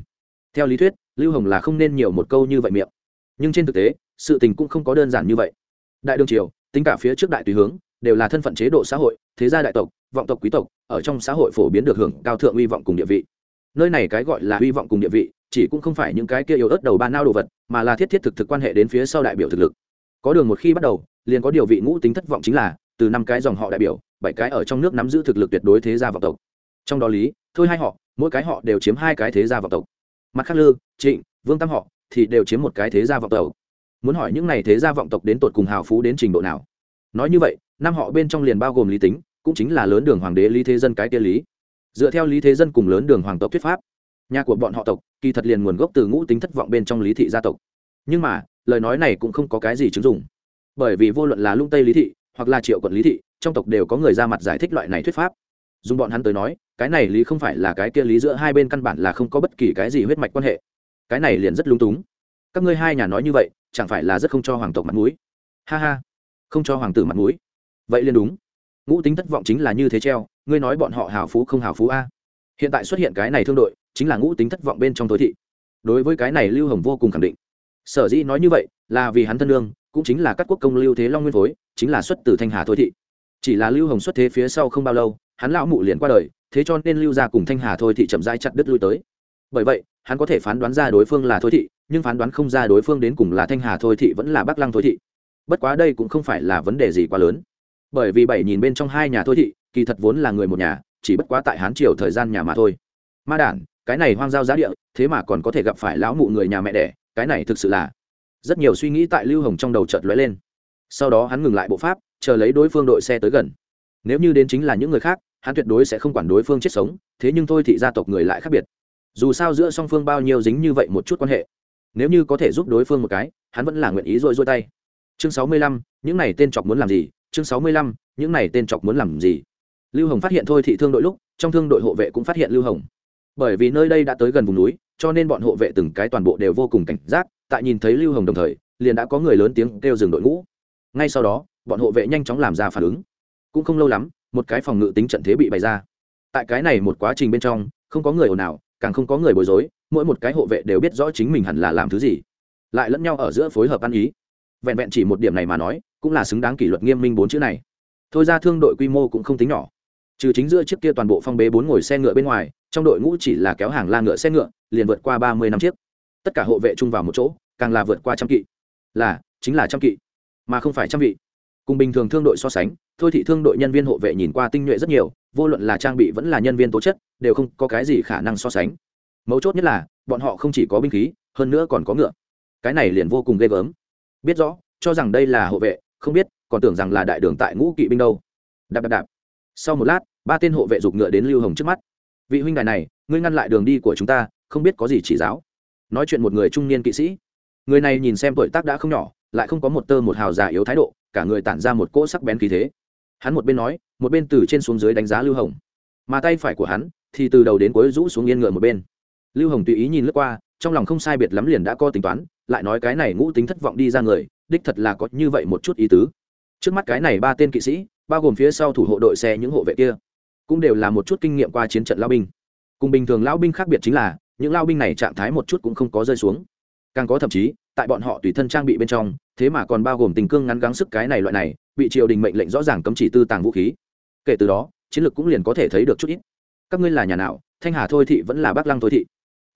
Theo lý thuyết, lưu hồng là không nên nhiều một câu như vậy miệng. Nhưng trên thực tế, sự tình cũng không có đơn giản như vậy. Đại đương triều, tính cả phía trước đại tùy hướng, đều là thân phận chế độ xã hội, thế gia đại tộc, vọng tộc quý tộc, ở trong xã hội phổ biến được hưởng cao thượng uy vọng cùng địa vị nơi này cái gọi là hy vọng cùng địa vị, chỉ cũng không phải những cái kia yếu ớt đầu ba nao đồ vật, mà là thiết thiết thực thực quan hệ đến phía sau đại biểu thực lực. Có đường một khi bắt đầu, liền có điều vị ngũ tính thất vọng chính là, từ năm cái dòng họ đại biểu, bảy cái ở trong nước nắm giữ thực lực tuyệt đối thế gia vọng tộc. Trong đó lý, thôi hai họ, mỗi cái họ đều chiếm hai cái thế gia vọng tộc. Mặt khác lư, trịnh, vương tam họ thì đều chiếm một cái thế gia vọng tộc. Muốn hỏi những này thế gia vọng tộc đến tột cùng hào phú đến trình độ nào? Nói như vậy, năm họ bên trong liền bao gồm lý tính, cũng chính là lớn đường hoàng đế lý thế dân cái kia lý dựa theo lý thế dân cùng lớn đường hoàng tộc thuyết pháp, nhà của bọn họ tộc kỳ thật liền nguồn gốc từ ngũ tính thất vọng bên trong lý thị gia tộc. Nhưng mà, lời nói này cũng không có cái gì chứng dụng. Bởi vì vô luận là lung tây lý thị hoặc là triệu quận lý thị, trong tộc đều có người ra mặt giải thích loại này thuyết pháp. Dùng bọn hắn tới nói, cái này lý không phải là cái kia lý giữa hai bên căn bản là không có bất kỳ cái gì huyết mạch quan hệ. Cái này liền rất lung túng. Các ngươi hai nhà nói như vậy, chẳng phải là rất không cho hoàng tộc mặt mũi? Ha ha, không cho hoàng tử mặt mũi. Vậy liền đúng ngũ tính thất vọng chính là như thế treo, ngươi nói bọn họ hào phú không hào phú a? Hiện tại xuất hiện cái này thương đội, chính là ngũ tính thất vọng bên trong tối thị. Đối với cái này lưu hồng vô cùng khẳng định. Sở dĩ nói như vậy, là vì hắn thân lương cũng chính là các quốc công lưu thế long nguyên phối, chính là xuất từ thanh hà thôi thị. Chỉ là lưu hồng xuất thế phía sau không bao lâu, hắn lão mụ liền qua đời, thế cho nên lưu gia cùng thanh hà thôi thị chậm rãi chặt đứt lui tới. Bởi vậy, hắn có thể phán đoán ra đối phương là thôi thị, nhưng phán đoán không ra đối phương đến cùng là thanh hà thôi thị vẫn là bắc lăng thôi thị. Bất quá đây cũng không phải là vấn đề gì quá lớn bởi vì bảy nhìn bên trong hai nhà thôi thị, kỳ thật vốn là người một nhà, chỉ bất quá tại hán triều thời gian nhà mà thôi. Ma đản, cái này hoang giao giá địa, thế mà còn có thể gặp phải lão mụ người nhà mẹ đẻ, cái này thực sự là rất nhiều suy nghĩ tại lưu hồng trong đầu chợt lóe lên. Sau đó hắn ngừng lại bộ pháp, chờ lấy đối phương đội xe tới gần. Nếu như đến chính là những người khác, hắn tuyệt đối sẽ không quản đối phương chết sống, thế nhưng thôi thị gia tộc người lại khác biệt. Dù sao giữa song phương bao nhiêu dính như vậy một chút quan hệ. Nếu như có thể giúp đối phương một cái, hắn vẫn là nguyện ý rồi dôi tay. Chương sáu mươi lăm, những này tên chọc muốn làm gì? Chương sáu mươi lăm, những này tên chọc muốn làm gì? Lưu hồng phát hiện thôi thị thương đội lúc, trong thương đội hộ vệ cũng phát hiện lưu hồng. Bởi vì nơi đây đã tới gần vùng núi, cho nên bọn hộ vệ từng cái toàn bộ đều vô cùng cảnh giác, tại nhìn thấy lưu hồng đồng thời, liền đã có người lớn tiếng kêu dừng đội ngũ. Ngay sau đó, bọn hộ vệ nhanh chóng làm ra phản ứng. Cũng không lâu lắm, một cái phòng ngự tính trận thế bị bày ra. Tại cái này một quá trình bên trong, không có người ồn ào, càng không có người bối rối, mỗi một cái hộ vệ đều biết rõ chính mình hẳn là làm thứ gì. Lại lẫn nhau ở giữa phối hợp ăn ý. Vẹn vẹn chỉ một điểm này mà nói cũng là xứng đáng kỷ luật nghiêm minh bốn chữ này. Thôi ra thương đội quy mô cũng không tính nhỏ. Trừ chính giữa chiếc kia toàn bộ phong bế bốn ngồi xe ngựa bên ngoài, trong đội ngũ chỉ là kéo hàng la ngựa xe ngựa, liền vượt qua ba mươi năm chiếc. Tất cả hộ vệ chung vào một chỗ, càng là vượt qua trăm kỵ. Là, chính là trăm kỵ, mà không phải trăm vị. Cùng bình thường thương đội so sánh, thôi thị thương đội nhân viên hộ vệ nhìn qua tinh nhuệ rất nhiều, vô luận là trang bị vẫn là nhân viên tố chất, đều không có cái gì khả năng so sánh. Mấu chốt nhất là, bọn họ không chỉ có binh khí, hơn nữa còn có ngựa. Cái này liền vô cùng ghê gớm. Biết rõ, cho rằng đây là hộ vệ không biết, còn tưởng rằng là đại đường tại ngũ kỵ binh đâu. Đạp đạp đạp. Sau một lát, ba tên hộ vệ giục ngựa đến lưu hồng trước mắt. Vị huynh đài này, ngươi ngăn lại đường đi của chúng ta, không biết có gì chỉ giáo. Nói chuyện một người trung niên kỵ sĩ. Người này nhìn xem tuổi tác đã không nhỏ, lại không có một tơ một hào già yếu thái độ, cả người tản ra một cỗ sắc bén khí thế. Hắn một bên nói, một bên từ trên xuống dưới đánh giá lưu hồng. Mà tay phải của hắn thì từ đầu đến cuối rũ xuống yên ngựa một bên. Lưu hồng tùy ý nhìn lướt qua, trong lòng không sai biệt lắm liền đã có tính toán, lại nói cái này ngũ tính thất vọng đi ra người đích thật là có như vậy một chút ý tứ. Trước mắt cái này ba tên kỵ sĩ, bao gồm phía sau thủ hộ đội xe những hộ vệ kia, cũng đều là một chút kinh nghiệm qua chiến trận lao binh. Cùng bình thường lao binh khác biệt chính là, những lao binh này trạng thái một chút cũng không có rơi xuống. Càng có thậm chí, tại bọn họ tùy thân trang bị bên trong, thế mà còn bao gồm tình cương ngắn gắng sức cái này loại này, bị triều đình mệnh lệnh rõ ràng cấm chỉ tư tàng vũ khí. Kể từ đó, chiến lược cũng liền có thể thấy được chút ít. Các ngươi là nhà nào, thanh hà thôi thị vẫn là bác lăng thôi thị?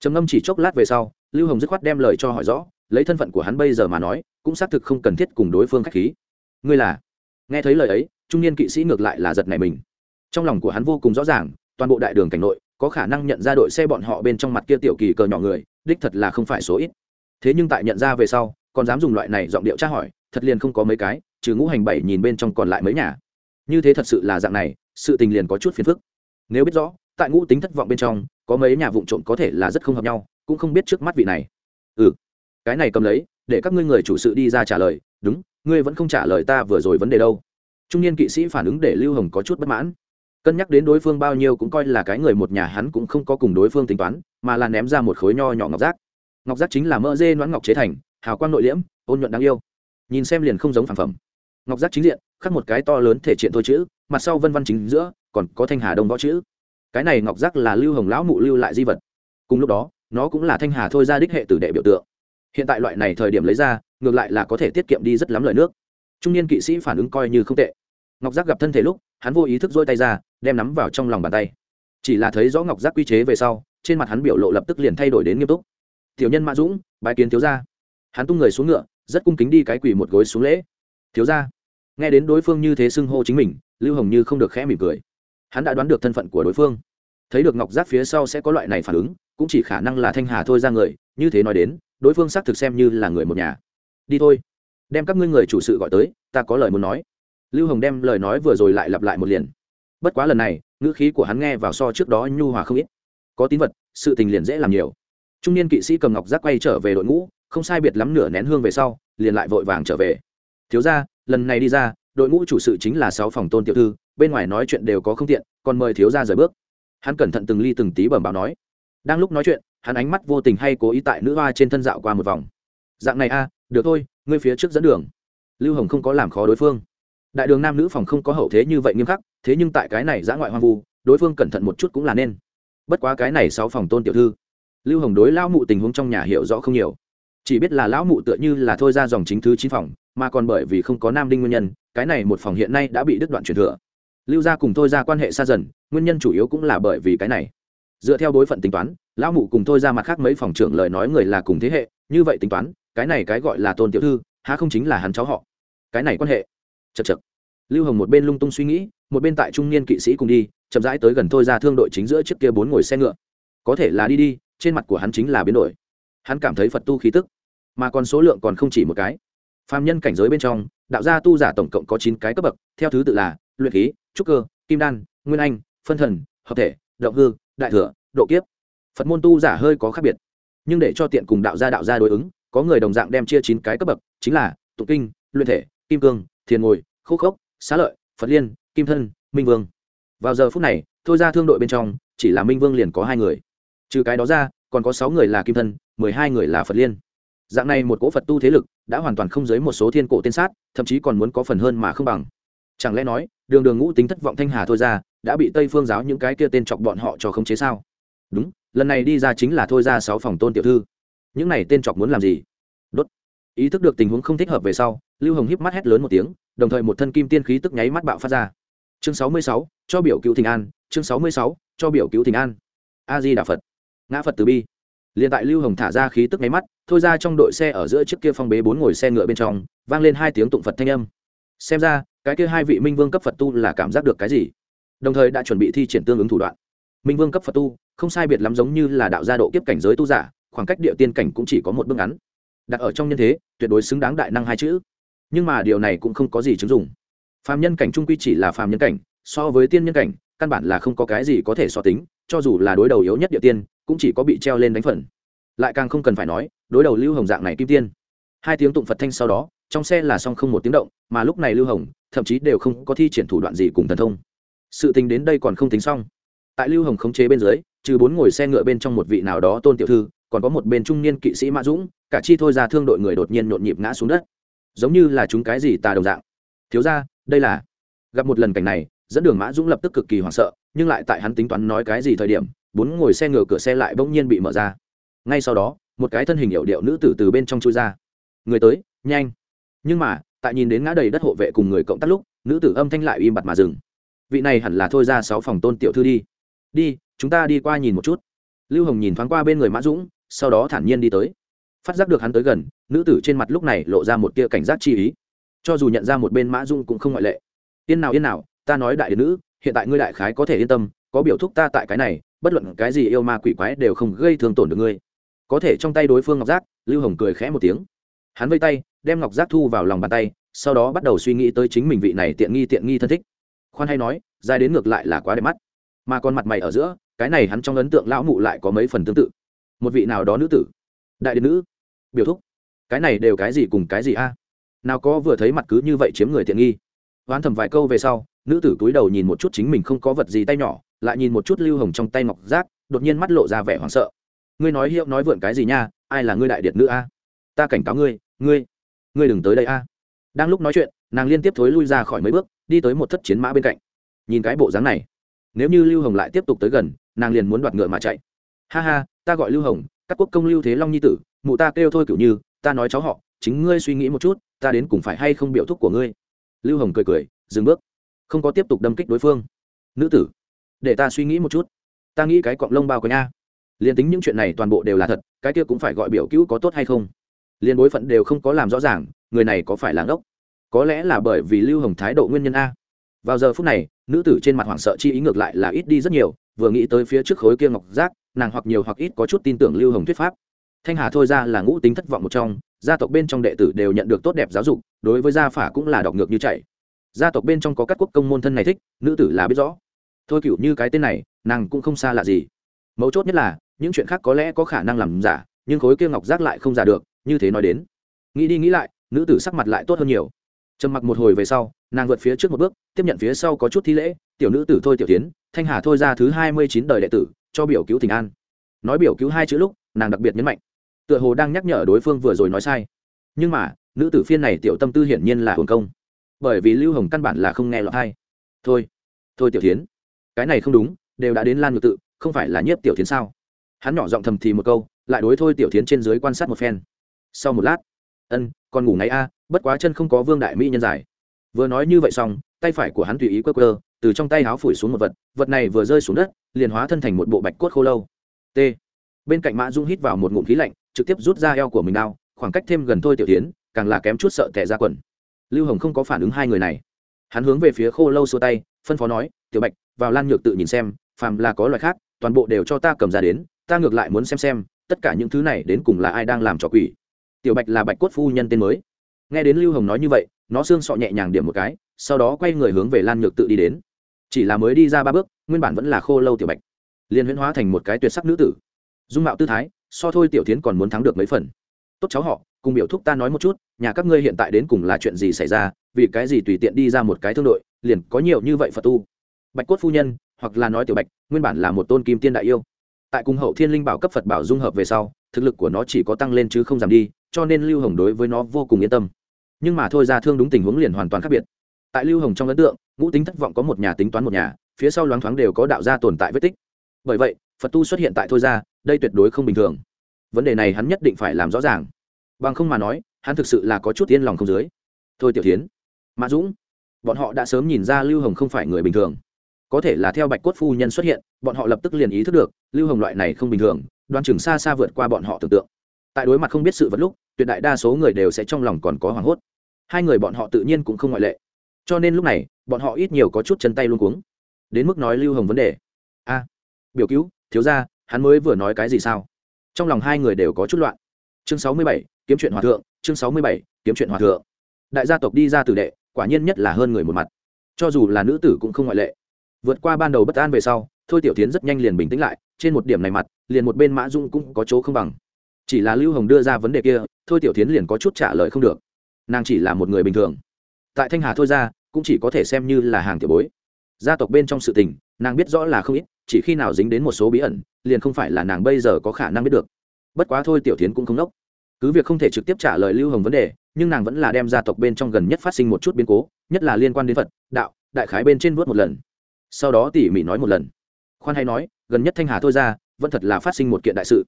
Trầm ngâm chỉ chốc lát về sau, lưu hồng dứt khoát đem lời cho hỏi rõ, lấy thân phận của hắn bây giờ mà nói cũng xác thực không cần thiết cùng đối phương k h á c h khí. Ngươi là? Nghe thấy lời ấy, trung niên kỵ sĩ ngược lại là giật này mình. Trong lòng của hắn vô cùng rõ ràng, toàn bộ đại đường cảnh nội, có khả năng nhận ra đội xe bọn họ bên trong mặt kia tiểu kỳ cờ nhỏ người, đích thật là không phải số ít. Thế nhưng tại nhận ra về sau, còn dám dùng loại này giọng điệu tra hỏi, thật liền không có mấy cái, trừ ngũ hành bảy nhìn bên trong còn lại mấy nhà. Như thế thật sự là dạng này, sự tình liền có chút phiền phức. Nếu biết rõ, tại ngũ tính thất vọng bên trong, có mấy nhà vụ trộm có thể là rất không hợp nhau, cũng không biết trước mắt vị này. Ừ cái này cầm lấy để các ngươi người chủ sự đi ra trả lời, đúng, ngươi vẫn không trả lời ta vừa rồi vấn đề đâu. Trung niên kỵ sĩ phản ứng để lưu hồng có chút bất mãn. Cân nhắc đến đối phương bao nhiêu cũng coi là cái người một nhà hắn cũng không có cùng đối phương tính toán, mà là ném ra một khối nho nhỏ ngọc giác. ngọc giác chính là mỡ dê noãn ngọc chế thành, hào quang nội liễm, ôn nhuận đáng yêu. Nhìn xem liền không giống phản phẩm. Ngọc giác chính diện, khắc một cái to lớn thể triện thôi chữ, mặt sau vân văn chính giữa, còn có thanh hà đông võ chữ. Cái này ngọc giác là lưu hồng lão mụ lưu lại di vật. Cùng lúc đó, nó cũng là thanh hà thôi ra đích hệ tử đệ biểu tượng hiện tại loại này thời điểm lấy ra, ngược lại là có thể tiết kiệm đi rất lắm lời nước. Trung niên kỵ sĩ phản ứng coi như không tệ. Ngọc giác gặp thân thể lúc, hắn vô ý thức dôi tay ra, đem nắm vào trong lòng bàn tay. Chỉ là thấy rõ ngọc giác quy chế về sau, trên mặt hắn biểu lộ lập tức liền thay đổi đến nghiêm túc. Tiểu nhân mã dũng bài kiến thiếu gia. Hắn tung người xuống ngựa, rất cung kính đi cái quỳ một gối xuống lễ. Thiếu gia. Nghe đến đối phương như thế xưng hô chính mình, lưu hồng như không được khẽ mỉm cười. Hắn đã đoán được thân phận của đối phương thấy được ngọc giác phía sau sẽ có loại này phản ứng, cũng chỉ khả năng là thanh hà thôi ra người, như thế nói đến, đối phương xác thực xem như là người một nhà. Đi thôi. Đem các ngươi người chủ sự gọi tới, ta có lời muốn nói. Lưu hồng đem lời nói vừa rồi lại lặp lại một liền. Bất quá lần này, ngữ khí của hắn nghe vào so trước đó nhu hòa không ít. Có tín vật, sự tình liền dễ làm nhiều. Trung niên kỵ sĩ cầm ngọc giác quay trở về đội ngũ, không sai biệt lắm nửa nén hương về sau, liền lại vội vàng trở về. Thiếu ra lần này đi ra, đội ngũ chủ sự chính là sáu phòng tôn tiểu thư, bên ngoài nói chuyện đều có không tiện, còn mời thiếu ra rời bước hắn cẩn thận từng ly từng tí bẩm báo nói. Đang lúc nói chuyện, hắn ánh mắt vô tình hay cố ý tại nữ hoa trên thân dạo qua một vòng. Dạng này a, được thôi, ngươi phía trước dẫn đường. Lưu hồng không có làm khó đối phương. Đại đường nam nữ phòng không có hậu thế như vậy nghiêm khắc, thế nhưng tại cái này giã ngoại hoang vu, đối phương cẩn thận một chút cũng là nên. Bất quá cái này sáu phòng tôn tiểu thư. Lưu hồng đối lão mụ tình huống trong nhà hiểu rõ không nhiều. Chỉ biết là lão mụ tựa như là thôi ra dòng chính thứ chín phòng, mà còn bởi vì không có nam đinh nguyên nhân, cái này một phòng hiện nay đã bị đứt đoạn truyền thừa lưu gia cùng thôi ra quan hệ xa dần, nguyên nhân chủ yếu cũng là bởi vì cái này. Dựa theo đối phận tính toán, lão mụ cùng thôi ra mặt khác mấy phòng trưởng lời nói người là cùng thế hệ, như vậy tính toán, cái này cái gọi là tôn tiểu thư, há không chính là hắn cháu họ. Cái này quan hệ. Chật chật lưu hồng một bên lung tung suy nghĩ, một bên tại trung niên kỵ sĩ cùng đi, chậm rãi tới gần thôi ra thương đội chính giữa chiếc kia bốn ngồi xe ngựa. Có thể là đi đi, trên mặt của hắn chính là biến đổi. Hắn cảm thấy phật tu khí tức, mà còn số lượng còn không chỉ một cái. Phàm nhân cảnh giới bên trong, đạo gia tu giả tổng cộng có chín cái cấp bậc, theo thứ tự là luyện khí, trúc cơ, kim đan, nguyên anh, phân thần, hợp thể, động hư, đại thừa, độ kiếp. Phật môn tu giả hơi có khác biệt. Nhưng để cho tiện cùng đạo gia đạo gia đối ứng, có người đồng dạng đem chia chín cái cấp bậc, chính là tụng kinh, luyện thể, kim cương, thiền ngồi, khô khốc, xá lợi, phật liên, kim thân, minh vương. Vào giờ phút này, thôi ra thương đội bên trong, chỉ là minh vương liền có hai người. Trừ cái đó ra, còn có sáu người là kim thân, mười hai người là phật liên. Dạng này một cỗ phật tu thế lực, đã hoàn toàn không dưới một số thiên cổ tên sát, thậm chí còn muốn có phần hơn mà không bằng chẳng lẽ nói, đường đường ngũ tính thất vọng thanh hà thôi ra, đã bị tây phương giáo những cái kia tên chọc bọn họ cho khống chế sao? Đúng, lần này đi ra chính là thôi ra sáu phòng tôn tiểu thư. Những này tên chọc muốn làm gì? Đốt. Ý thức được tình huống không thích hợp về sau, lưu hồng híp mắt hét lớn một tiếng, đồng thời một thân kim tiên khí tức nháy mắt bạo phát ra. Chương sáu mươi sáu, cho biểu cứu thịnh an, chương sáu mươi sáu, cho biểu cứu thịnh an. A di đà phật. Ngã phật từ bi. Liền tại lưu hồng thả ra khí tức nháy mắt, thôi ra trong đội xe ở giữa chiếc kia phong bế bốn ngồi xe ngựa bên trong, vang lên hai tiếng tụng phật thanh âm. Xem ra cái kia hai vị minh vương cấp phật tu là cảm giác được cái gì? Đồng thời đã chuẩn bị thi triển tương ứng thủ đoạn. Minh vương cấp phật tu, không sai biệt lắm giống như là đạo gia độ kiếp cảnh giới tu giả, khoảng cách địa tiên cảnh cũng chỉ có một bước ngắn. Đặt ở trong nhân thế, tuyệt đối xứng đáng đại năng hai chữ. Nhưng mà điều này cũng không có gì chứng dụng. Phàm nhân cảnh trung quy chỉ là phàm nhân cảnh, so với tiên nhân cảnh, căn bản là không có cái gì có thể so tính, cho dù là đối đầu yếu nhất địa tiên, cũng chỉ có bị treo lên đánh phần. Lại càng không cần phải nói, đối đầu lưu hồng dạng này kim tiên. Hai tiếng tụng phật thanh sau đó trong xe là song không một tiếng động, mà lúc này lưu hồng, thậm chí đều không có thi triển thủ đoạn gì cùng thần thông. Sự tình đến đây còn không tính xong. Tại lưu hồng khống chế bên dưới, trừ bốn ngồi xe ngựa bên trong một vị nào đó tôn tiểu thư, còn có một bên trung niên kỵ sĩ mã dũng, cả chi thôi ra thương đội người đột nhiên nhộn nhịp ngã xuống đất. Giống như là chúng cái gì tà đồng dạng. Thiếu ra đây là gặp một lần cảnh này, dẫn đường mã dũng lập tức cực kỳ hoảng sợ, nhưng lại tại hắn tính toán nói cái gì thời điểm, bốn ngồi xe ngựa cửa xe lại bỗng nhiên bị mở ra. Ngay sau đó, một cái thân hình hiệu điệu nữ tử từ bên trong chui ra. Người tới, nhanh nhưng mà, tại nhìn đến ngã đầy đất hộ vệ cùng người cộng tác lúc, nữ tử âm thanh lại im bặt mà dừng. Vị này hẳn là thôi ra sáu phòng tôn tiểu thư đi. Đi, chúng ta đi qua nhìn một chút. Lưu hồng nhìn thoáng qua bên người mã dũng, sau đó thản nhiên đi tới. Phát giác được hắn tới gần, nữ tử trên mặt lúc này lộ ra một tia cảnh giác chi ý. Cho dù nhận ra một bên mã dung cũng không ngoại lệ. Yên nào yên nào, ta nói đại điện nữ, hiện tại ngươi đại khái có thể yên tâm, có biểu thúc ta tại cái này, bất luận cái gì yêu ma quỷ quái đều không gây thương tổn được ngươi. Có thể trong tay đối phương ngọc giác, lưu hồng cười khẽ một tiếng. Hắn vây tay đem ngọc giác thu vào lòng bàn tay, sau đó bắt đầu suy nghĩ tới chính mình vị này tiện nghi tiện nghi thân thích. Khoan hay nói, dài đến ngược lại là quá đẹp mắt. Mà còn mặt mày ở giữa, cái này hắn trong ấn tượng lão mụ lại có mấy phần tương tự. Một vị nào đó nữ tử. Đại điện nữ. Biểu thúc. Cái này đều cái gì cùng cái gì a? Nào có vừa thấy mặt cứ như vậy chiếm người tiện nghi. Oán thầm vài câu về sau, nữ tử túi đầu nhìn một chút chính mình không có vật gì tay nhỏ, lại nhìn một chút lưu hồng trong tay ngọc giác, đột nhiên mắt lộ ra vẻ hoảng sợ. Ngươi nói hiệu nói vượn cái gì nha, ai là ngươi đại điện nữ a? Ta cảnh cáo ngươi ngươi ngươi đừng tới đây a. Đang lúc nói chuyện, nàng liên tiếp thối lui ra khỏi mấy bước, đi tới một thất chiến mã bên cạnh. Nhìn cái bộ dáng này, nếu như lưu hồng lại tiếp tục tới gần, nàng liền muốn đoạt ngựa mà chạy. Ha ha, ta gọi lưu hồng, các quốc công lưu thế long nhi tử, mụ ta kêu thôi kiểu như, ta nói cháu họ, chính ngươi suy nghĩ một chút, ta đến cùng phải hay không biểu thúc của ngươi? Lưu hồng cười cười, dừng bước, không có tiếp tục đâm kích đối phương. Nữ tử, để ta suy nghĩ một chút. Ta nghĩ cái cọng lông bao có nha liền tính những chuyện này toàn bộ đều là thật, cái kia cũng phải gọi biểu cứu có tốt hay không? Liền bối phận đều không có làm rõ ràng, người này có phải là ngốc? Có lẽ là bởi vì lưu hồng thái độ nguyên nhân a. Vào giờ phút này, nữ tử trên mặt hoảng sợ chi ý ngược lại là ít đi rất nhiều, vừa nghĩ tới phía trước khối kia ngọc giác, nàng hoặc nhiều hoặc ít có chút tin tưởng lưu hồng thuyết pháp. Thanh hà thôi ra là ngũ tính thất vọng một trong, gia tộc bên trong đệ tử đều nhận được tốt đẹp giáo dục, đối với gia phả cũng là đọc ngược như chạy. Gia tộc bên trong có các quốc công môn thân này thích, nữ tử là biết rõ. Thôi cựu như cái tên này, nàng cũng không xa lạ gì. Mấu chốt nhất là, những chuyện khác có lẽ có khả năng làm giả, nhưng khối kia ngọc giác lại không giả được như thế nói đến. Nghĩ đi nghĩ lại, nữ tử sắc mặt lại tốt hơn nhiều. Trầm mặc một hồi về sau, nàng vượt phía trước một bước, tiếp nhận phía sau có chút thi lễ, tiểu nữ tử thôi tiểu tiến, thanh hà thôi ra thứ hai mươi chín đời đệ tử, cho biểu cứu tình an. Nói biểu cứu hai chữ lúc, nàng đặc biệt nhấn mạnh. Tựa hồ đang nhắc nhở đối phương vừa rồi nói sai. Nhưng mà, nữ tử phiên này tiểu tâm tư hiển nhiên là hồn công. Bởi vì lưu hồng căn bản là không nghe lọt hay thôi thôi tiểu tiến, cái này không đúng, đều đã đến lan ngược tự, không phải là nhiếp tiểu tiến sao? Hắn nhỏ giọng thầm thì một câu, lại đối thôi tiểu tiến trên dưới quan sát một phen sau một lát, ân, con ngủ ngay a, bất quá chân không có vương đại mỹ nhân dài vừa nói như vậy xong, tay phải của hắn tùy ý quơ quơ, từ trong tay háo phủi xuống một vật vật này vừa rơi xuống đất, liền hóa thân thành một bộ bạch cốt khô lâu. T. Bên cạnh mã dung hít vào một ngụm khí lạnh, trực tiếp rút ra eo của mình đao, khoảng cách thêm gần thôi tiểu tiến, càng là kém chút sợ tẻ ra quần. Lưu hồng không có phản ứng hai người này. Hắn hướng về phía khô lâu xua tay, phân phó nói, tiểu bạch, vào lan nhược tự nhìn xem, phàm là có loại khác, toàn bộ đều cho ta cầm ra đến, ta ngược lại muốn xem xem, tất cả những thứ này đến cùng là ai đang làm trò quỷ tiểu bạch là bạch cốt phu nhân tên mới. Nghe đến lưu hồng nói như vậy, nó xương sọ nhẹ nhàng điểm một cái, sau đó quay người hướng về lan nhược tự đi đến. Chỉ là mới đi ra ba bước, nguyên bản vẫn là khô lâu tiểu bạch. Liền huyễn hóa thành một cái tuyệt sắc nữ tử. Dung mạo tư thái, so thôi tiểu tiến còn muốn thắng được mấy phần. Tốt cháu họ, cùng biểu thúc ta nói một chút, nhà các ngươi hiện tại đến cùng là chuyện gì xảy ra, vì cái gì tùy tiện đi ra một cái thương đội, liền có nhiều như vậy phật tu. Bạch cốt phu nhân, hoặc là nói tiểu bạch, nguyên bản là một tôn kim tiên đại yêu. Tại cung hậu thiên linh bảo cấp phật bảo dung hợp về sau, thực lực của nó chỉ có tăng lên chứ không giảm đi cho nên lưu hồng đối với nó vô cùng yên tâm. Nhưng mà thôi ra thương đúng tình huống liền hoàn toàn khác biệt. Tại lưu hồng trong ấn tượng, ngũ tính thất vọng có một nhà tính toán một nhà, phía sau loáng thoáng đều có đạo gia tồn tại vết tích. Bởi vậy, phật tu xuất hiện tại thôi ra, đây tuyệt đối không bình thường. Vấn đề này hắn nhất định phải làm rõ ràng. Bằng không mà nói, hắn thực sự là có chút yên lòng không dưới. Thôi tiểu tiến mã dũng, bọn họ đã sớm nhìn ra lưu hồng không phải người bình thường. Có thể là theo bạch cốt phu nhân xuất hiện, bọn họ lập tức liền ý thức được, lưu hồng loại này không bình thường, đoan chừng xa xa vượt qua bọn họ tưởng tượng. Tại đối mặt không biết sự vật lúc tuyệt đại đa số người đều sẽ trong lòng còn có hoảng hốt. Hai người bọn họ tự nhiên cũng không ngoại lệ. Cho nên lúc này, bọn họ ít nhiều có chút chân tay luôn cuống. Đến mức nói lưu hồng vấn đề. A, biểu cứu, thiếu ra hắn mới vừa nói cái gì sao? Trong lòng hai người đều có chút loạn. Chương sáu mươi bảy, kiếm chuyện hòa thượng, chương sáu mươi bảy, kiếm chuyện hòa thượng. Đại gia tộc đi ra tử đệ, quả nhiên nhất là hơn người một mặt. Cho dù là nữ tử cũng không ngoại lệ. Vượt qua ban đầu bất an về sau, thôi tiểu tiến rất nhanh liền bình tĩnh lại, trên một điểm này mặt, liền một bên mã dung cũng có chỗ không bằng chỉ là lưu hồng đưa ra vấn đề kia, thôi tiểu tiến liền có chút trả lời không được. Nàng chỉ là một người bình thường. Tại thanh hà thôi ra, cũng chỉ có thể xem như là hàng tiểu bối. Gia tộc bên trong sự tình, nàng biết rõ là không ít, chỉ khi nào dính đến một số bí ẩn, liền không phải là nàng bây giờ có khả năng biết được. Bất quá thôi tiểu tiến cũng không nốc. Cứ việc không thể trực tiếp trả lời lưu hồng vấn đề, nhưng nàng vẫn là đem gia tộc bên trong gần nhất phát sinh một chút biến cố, nhất là liên quan đến phật, đạo, đại khái bên trên vuốt một lần. Sau đó tỉ mỉ nói một lần. Khoan hay nói, gần nhất thanh hà thôi ra, vẫn thật là phát sinh một kiện đại sự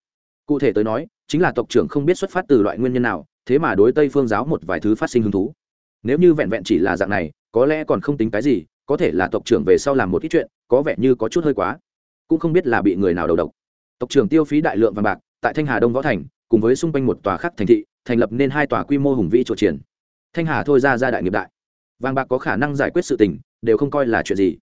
cụ thể tới nói, chính là tộc trưởng không biết xuất phát từ loại nguyên nhân nào, thế mà đối tây phương giáo một vài thứ phát sinh hứng thú. Nếu như vẹn vẹn chỉ là dạng này, có lẽ còn không tính cái gì, có thể là tộc trưởng về sau làm một ít chuyện, có vẻ như có chút hơi quá. Cũng không biết là bị người nào đầu độc. Tộc trưởng tiêu phí đại lượng vàng bạc, tại thanh hà đông võ thành, cùng với xung quanh một tòa khác thành thị, thành lập nên hai tòa quy mô hùng vĩ trộ triển thanh hà thôi ra ra đại nghiệp đại. Vàng bạc có khả năng giải quyết sự tình, đều không coi là chuyện gì.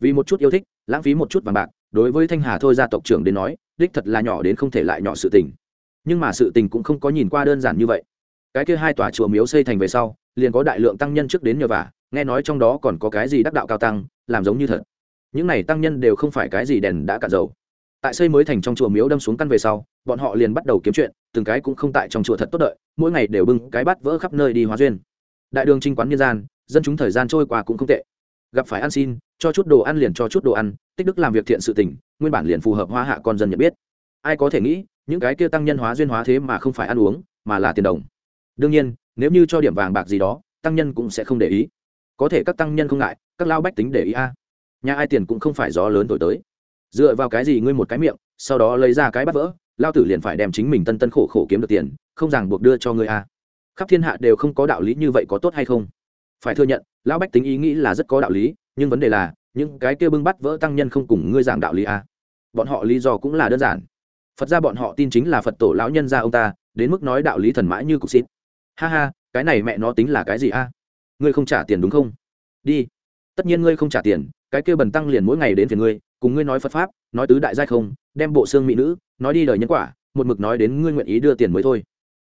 Vì một chút yêu thích, lãng phí một chút vàng bạc, đối với thanh hà thôi gia tộc trưởng đến nói đích thật là nhỏ đến không thể lại nhỏ sự tình. Nhưng mà sự tình cũng không có nhìn qua đơn giản như vậy. Cái kia hai tòa chùa miếu xây thành về sau, liền có đại lượng tăng nhân trước đến nhờ vả, nghe nói trong đó còn có cái gì đắc đạo cao tăng, làm giống như thật. Những này tăng nhân đều không phải cái gì đèn đã cạn dầu. Tại xây mới thành trong chùa miếu đâm xuống căn về sau, bọn họ liền bắt đầu kiếm chuyện, từng cái cũng không tại trong chùa thật tốt đợi, mỗi ngày đều bưng cái bát vỡ khắp nơi đi hóa duyên. Đại đường trinh quán nhân gian, dân chúng thời gian trôi qua cũng không tệ gặp phải ăn xin, cho chút đồ ăn liền cho chút đồ ăn, tích đức làm việc thiện sự tình, nguyên bản liền phù hợp hoa hạ con dân nhận biết. Ai có thể nghĩ, những cái kia tăng nhân hóa duyên hóa thế mà không phải ăn uống, mà là tiền đồng. Đương nhiên, nếu như cho điểm vàng bạc gì đó, tăng nhân cũng sẽ không để ý. Có thể các tăng nhân không ngại, các lao bách tính để ý a. Nhà ai tiền cũng không phải gió lớn thổi tới. Dựa vào cái gì ngươi một cái miệng, sau đó lấy ra cái bắt vỡ, lao tử liền phải đem chính mình tân tân khổ khổ kiếm được tiền, không ràng buộc đưa cho ngươi a. Khắp thiên hạ đều không có đạo lý như vậy có tốt hay không? Phải thừa nhận, lão bách tính ý nghĩ là rất có đạo lý, nhưng vấn đề là, những cái kia bưng bắt vỡ tăng nhân không cùng ngươi giảng đạo lý à? Bọn họ lý do cũng là đơn giản. Phật ra bọn họ tin chính là phật tổ lão nhân gia ông ta, đến mức nói đạo lý thần mãi như cục xít. Ha ha, cái này mẹ nó tính là cái gì a ngươi không trả tiền đúng không? Đi. Tất nhiên ngươi không trả tiền, cái kia bần tăng liền mỗi ngày đến phiền ngươi, cùng ngươi nói phật pháp, nói tứ đại giai không, đem bộ xương mỹ nữ, nói đi đời nhân quả, một mực nói đến ngươi nguyện ý đưa tiền mới thôi.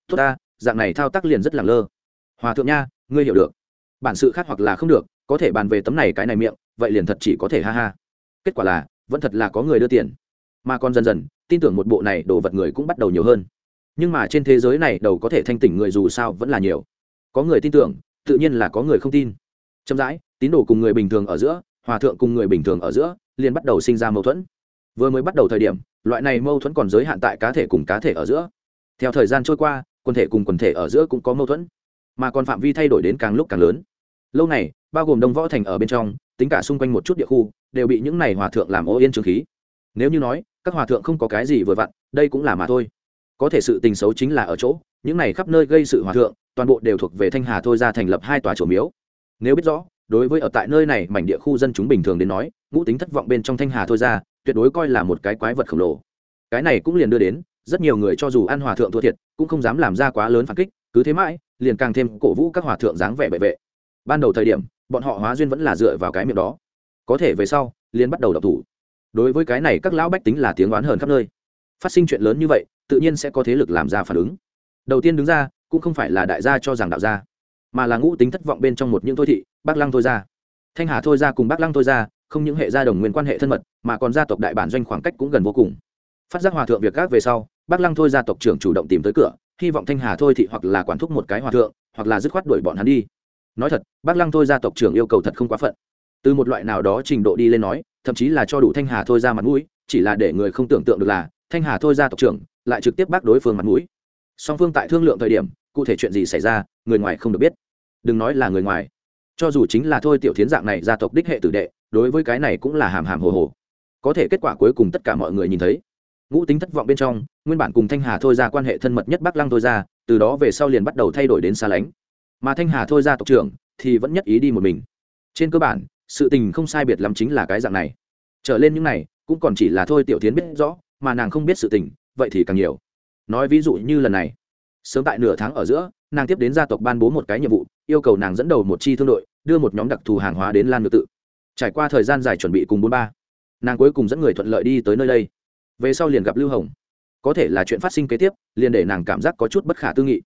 Tốt ta, dạng này thao tác liền rất lẳng lơ. Hòa thượng nha, ngươi hiểu được bản sự khác hoặc là không được, có thể bàn về tấm này cái này miệng, vậy liền thật chỉ có thể ha ha. Kết quả là, vẫn thật là có người đưa tiền. Mà còn dần dần, tin tưởng một bộ này đồ vật người cũng bắt đầu nhiều hơn. Nhưng mà trên thế giới này đầu có thể thanh tỉnh người dù sao vẫn là nhiều. Có người tin tưởng, tự nhiên là có người không tin. Chậm rãi, tín đồ cùng người bình thường ở giữa, hòa thượng cùng người bình thường ở giữa, liền bắt đầu sinh ra mâu thuẫn. Vừa mới bắt đầu thời điểm, loại này mâu thuẫn còn giới hạn tại cá thể cùng cá thể ở giữa. Theo thời gian trôi qua, quần thể cùng quần thể ở giữa cũng có mâu thuẫn. Mà còn phạm vi thay đổi đến càng lúc càng lớn lâu này bao gồm đông võ thành ở bên trong, tính cả xung quanh một chút địa khu, đều bị những này hòa thượng làm ô yên trường khí. Nếu như nói, các hòa thượng không có cái gì vừa vặn, đây cũng là mà thôi. Có thể sự tình xấu chính là ở chỗ, những này khắp nơi gây sự hòa thượng, toàn bộ đều thuộc về thanh hà thôi ra thành lập hai tòa chủ miếu. Nếu biết rõ, đối với ở tại nơi này mảnh địa khu dân chúng bình thường đến nói, ngũ tính thất vọng bên trong thanh hà thôi ra, tuyệt đối coi là một cái quái vật khổng lồ. Cái này cũng liền đưa đến, rất nhiều người cho dù ăn hòa thượng thua thiệt, cũng không dám làm ra quá lớn phản kích, cứ thế mãi, liền càng thêm cổ vũ các hòa thượng dáng vẻ bệ vệ ban đầu thời điểm, bọn họ hóa duyên vẫn là dựa vào cái miệng đó. Có thể về sau, liền bắt đầu đọc thủ. Đối với cái này, các lão bách tính là tiếng oán hờn khắp nơi. Phát sinh chuyện lớn như vậy, tự nhiên sẽ có thế lực làm ra phản ứng. Đầu tiên đứng ra, cũng không phải là đại gia cho rằng đạo gia, mà là ngũ tính thất vọng bên trong một những thôi thị, bác lăng thôi ra thanh hà thôi ra cùng bác lăng thôi ra không những hệ gia đồng nguyên quan hệ thân mật, mà còn gia tộc đại bản doanh khoảng cách cũng gần vô cùng. Phát giác hòa thượng việc các về sau, bác lăng thôi gia tộc trưởng chủ động tìm tới cửa, hy vọng thanh hà thôi thị hoặc là quản thúc một cái hòa thượng, hoặc là dứt khoát đuổi bọn hắn đi nói thật, bác lăng thôi gia tộc trưởng yêu cầu thật không quá phận. Từ một loại nào đó trình độ đi lên nói, thậm chí là cho đủ thanh hà thôi ra mặt mũi, chỉ là để người không tưởng tượng được là, thanh hà thôi ra tộc trưởng lại trực tiếp bác đối phương mặt mũi. Song phương tại thương lượng thời điểm, cụ thể chuyện gì xảy ra, người ngoài không được biết. Đừng nói là người ngoài. Cho dù chính là thôi tiểu thiến dạng này gia tộc đích hệ tử đệ, đối với cái này cũng là hàm hàm hồ hồ. Có thể kết quả cuối cùng tất cả mọi người nhìn thấy. Ngũ tính thất vọng bên trong, nguyên bản cùng thanh hà thôi ra quan hệ thân mật nhất bắc lăng thôi ra từ đó về sau liền bắt đầu thay đổi đến xa lánh mà thanh hà thôi ra tộc trưởng thì vẫn nhất ý đi một mình. Trên cơ bản, sự tình không sai biệt lắm chính là cái dạng này. Trở lên những này, cũng còn chỉ là thôi tiểu tiến biết rõ, mà nàng không biết sự tình, vậy thì càng nhiều. Nói ví dụ như lần này, sớm tại nửa tháng ở giữa, nàng tiếp đến gia tộc ban bố một cái nhiệm vụ, yêu cầu nàng dẫn đầu một chi thương đội, đưa một nhóm đặc thù hàng hóa đến lan ngược tự. Trải qua thời gian dài chuẩn bị cùng bốn ba, nàng cuối cùng dẫn người thuận lợi đi tới nơi đây. Về sau liền gặp lưu hồng. Có thể là chuyện phát sinh kế tiếp, liền để nàng cảm giác có chút bất khả tư nghị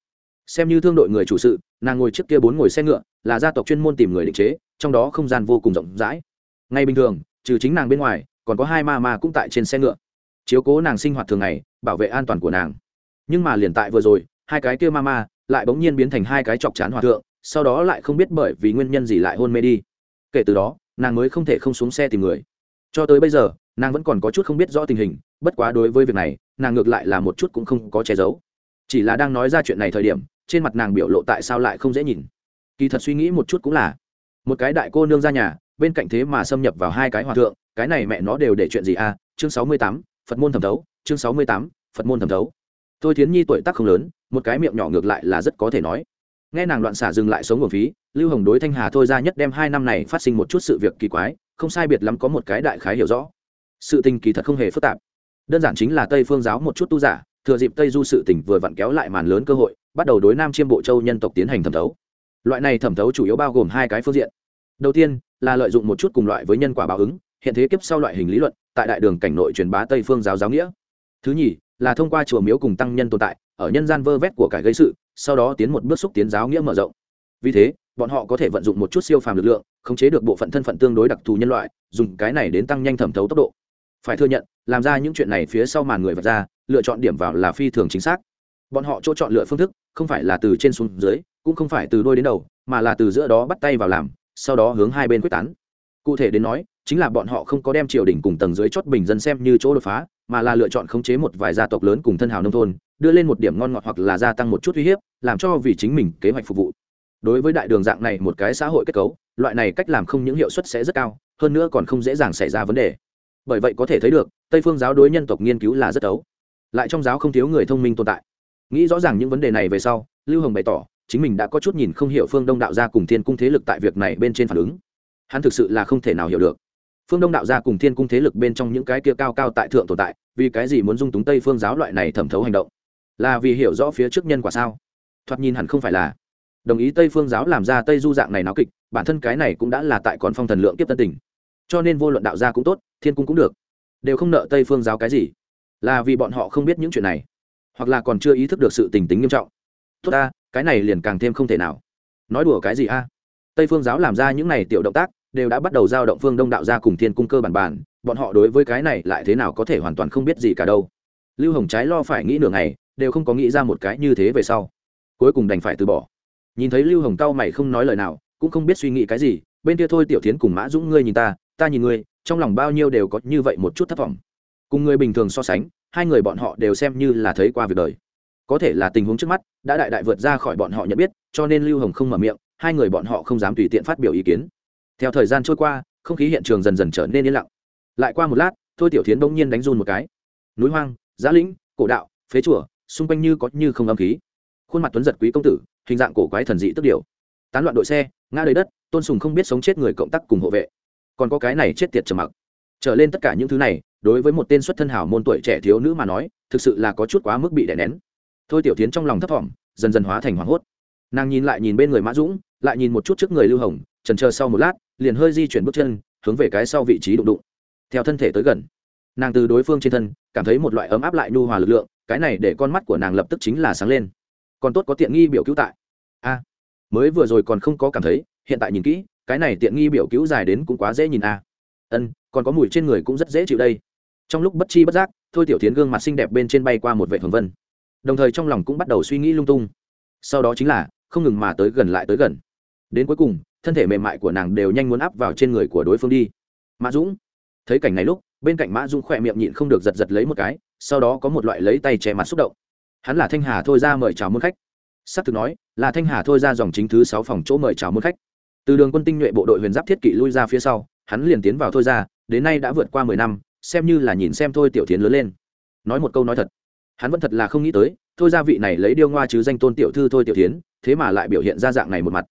xem như thương đội người chủ sự, nàng ngồi trước kia bốn ngồi xe ngựa, là gia tộc chuyên môn tìm người định chế, trong đó không gian vô cùng rộng rãi. Ngay bình thường, trừ chính nàng bên ngoài, còn có hai ma ma cũng tại trên xe ngựa. Chiếu cố nàng sinh hoạt thường ngày, bảo vệ an toàn của nàng. Nhưng mà liền tại vừa rồi, hai cái kia ma ma lại bỗng nhiên biến thành hai cái chọc chán hòa thượng, sau đó lại không biết bởi vì nguyên nhân gì lại hôn mê đi. Kể từ đó, nàng mới không thể không xuống xe tìm người. Cho tới bây giờ, nàng vẫn còn có chút không biết rõ tình hình, bất quá đối với việc này, nàng ngược lại là một chút cũng không có che giấu. Chỉ là đang nói ra chuyện này thời điểm trên mặt nàng biểu lộ tại sao lại không dễ nhìn. Kỳ thật suy nghĩ một chút cũng là, một cái đại cô nương ra nhà, bên cạnh thế mà xâm nhập vào hai cái hòa thượng, cái này mẹ nó đều để chuyện gì à? Chương sáu mươi tám, phật môn thẩm thấu, chương sáu mươi tám, phật môn thẩm thấu. Tôi thiến nhi tuổi tác không lớn, một cái miệng nhỏ ngược lại là rất có thể nói. Nghe nàng loạn xả dừng lại sống nguồn phí, lưu hồng đối thanh hà thôi ra nhất đem hai năm này phát sinh một chút sự việc kỳ quái, không sai biệt lắm có một cái đại khái hiểu rõ. Sự tình kỳ thật không hề phức tạp. Đơn giản chính là tây phương giáo một chút tu giả, thừa dịp tây du sự tỉnh vừa vặn kéo lại màn lớn cơ hội bắt đầu đối nam chiêm bộ châu nhân tộc tiến hành thẩm thấu. Loại này thẩm thấu chủ yếu bao gồm hai cái phương diện. Đầu tiên, là lợi dụng một chút cùng loại với nhân quả báo ứng, hiện thế kiếp sau loại hình lý luận, tại đại đường cảnh nội truyền bá tây phương giáo giáo nghĩa. Thứ nhì, là thông qua chùa miếu cùng tăng nhân tồn tại, ở nhân gian vơ vét của cải gây sự, sau đó tiến một bước xúc tiến giáo nghĩa mở rộng. Vì thế, bọn họ có thể vận dụng một chút siêu phàm lực lượng, khống chế được bộ phận thân phận tương đối đặc thù nhân loại, dùng cái này đến tăng nhanh thẩm thấu tốc độ. Phải thừa nhận, làm ra những chuyện này phía sau màn người vật ra, lựa chọn điểm vào là phi thường chính xác bọn họ chỗ chọn lựa phương thức không phải là từ trên xuống dưới, cũng không phải từ đôi đến đầu, mà là từ giữa đó bắt tay vào làm, sau đó hướng hai bên quyết tán. Cụ thể đến nói, chính là bọn họ không có đem triều đình cùng tầng dưới chót bình dân xem như chỗ đột phá, mà là lựa chọn khống chế một vài gia tộc lớn cùng thân hào nông thôn, đưa lên một điểm ngon ngọt hoặc là gia tăng một chút uy hiếp, làm cho vì chính mình kế hoạch phục vụ. Đối với đại đường dạng này một cái xã hội kết cấu, loại này cách làm không những hiệu suất sẽ rất cao, hơn nữa còn không dễ dàng xảy ra vấn đề. Bởi vậy có thể thấy được, tây phương giáo đối nhân tộc nghiên cứu là rất ấu. Lại trong giáo không thiếu người thông minh tồn tại nghĩ rõ ràng những vấn đề này về sau, lưu hồng bày tỏ, chính mình đã có chút nhìn không hiểu phương đông đạo gia cùng thiên cung thế lực tại việc này bên trên phản ứng. Hắn thực sự là không thể nào hiểu được. Phương đông đạo gia cùng thiên cung thế lực bên trong những cái kia cao cao tại thượng tồn tại, vì cái gì muốn dung túng tây phương giáo loại này thẩm thấu hành động? Là vì hiểu rõ phía trước nhân quả sao? Thoạt nhìn hẳn không phải là. Đồng ý tây phương giáo làm ra tây du dạng này náo kịch, bản thân cái này cũng đã là tại còn phong thần lượng kiếp tân tình. Cho nên vô luận đạo gia cũng tốt, thiên cung cũng được. Đều không nợ tây phương giáo cái gì. Là vì bọn họ không biết những chuyện này hoặc là còn chưa ý thức được sự tình tính nghiêm trọng. Tốt ta, cái này liền càng thêm không thể nào. Nói đùa cái gì a? Tây phương giáo làm ra những này tiểu động tác, đều đã bắt đầu giao động phương đông đạo gia cùng thiên cung cơ bản bản, bọn họ đối với cái này lại thế nào có thể hoàn toàn không biết gì cả đâu. Lưu hồng trái lo phải nghĩ nửa ngày, đều không có nghĩ ra một cái như thế về sau. Cuối cùng đành phải từ bỏ. Nhìn thấy lưu hồng cau mày không nói lời nào, cũng không biết suy nghĩ cái gì, bên kia thôi tiểu tiến cùng mã dũng ngươi nhìn ta ta nhìn ngươi, trong lòng bao nhiêu đều có như vậy một chút thất vọng. Cùng người bình thường so sánh hai người bọn họ đều xem như là thấy qua việc đời. Có thể là tình huống trước mắt, đã đại đại vượt ra khỏi bọn họ nhận biết, cho nên lưu hồng không mở miệng, hai người bọn họ không dám tùy tiện phát biểu ý kiến. Theo thời gian trôi qua, không khí hiện trường dần dần trở nên yên lặng. Lại qua một lát, thôi tiểu tiến bỗng nhiên đánh run một cái. Núi hoang giá lĩnh, cổ đạo, phế chùa, xung quanh như có như không âm khí. Khuôn mặt tuấn giật quý công tử, hình dạng cổ quái thần dị tức điều tán loạn đội xe, ngã đầy đất, tôn sùng không biết sống chết người cộng tác cùng hộ vệ. Còn có cái này chết tiệt trầm mặc. Trở lên tất cả những thứ này đối với một tên xuất thân hảo môn tuổi trẻ thiếu nữ mà nói, thực sự là có chút quá mức bị đè nén. Thôi tiểu tiến trong lòng thấp thỏm, dần dần hóa thành hoảng hốt. Nàng nhìn lại nhìn bên người mã dũng, lại nhìn một chút trước người lưu hồng trần chờ sau một lát, liền hơi di chuyển bước chân, hướng về cái sau vị trí đụng đụng. Theo thân thể tới gần, nàng từ đối phương trên thân, cảm thấy một loại ấm áp lại nhu hòa lực lượng, cái này để con mắt của nàng lập tức chính là sáng lên. Còn tốt có tiện nghi biểu cứu tại. A, mới vừa rồi còn không có cảm thấy, hiện tại nhìn kỹ, cái này tiện nghi biểu cứu dài đến cũng quá dễ nhìn a. Ân, còn có mùi trên người cũng rất dễ chịu đây trong lúc bất chi bất giác, thôi tiểu tiến gương mặt xinh đẹp bên trên bay qua một vệ hồng vân. Đồng thời trong lòng cũng bắt đầu suy nghĩ lung tung. Sau đó chính là, không ngừng mà tới gần lại tới gần. Đến cuối cùng, thân thể mềm mại của nàng đều nhanh muốn áp vào trên người của đối phương đi. Mã dũng. Thấy cảnh này lúc, bên cạnh mã dũng khỏe miệng nhịn không được giật giật lấy một cái, sau đó có một loại lấy tay che mặt xúc động. Hắn là thanh hà thôi ra mời chào môn khách. S ắ c thực nói, là thanh hà thôi ra dòng chính thứ sáu phòng chỗ mời chào môn khách. Từ đường quân tinh nhuệ bộ đội huyền giáp thiết kỵ lui ra phía sau, hắn liền tiến vào thôi ra, đến nay đã vượt qua mười năm xem như là nhìn xem thôi tiểu tiến lớn lên. Nói một câu nói thật, hắn vẫn thật là không nghĩ tới, thôi gia vị này lấy điêu ngoa chứ danh tôn tiểu thư thôi tiểu tiến thế mà lại biểu hiện ra dạng này một mặt.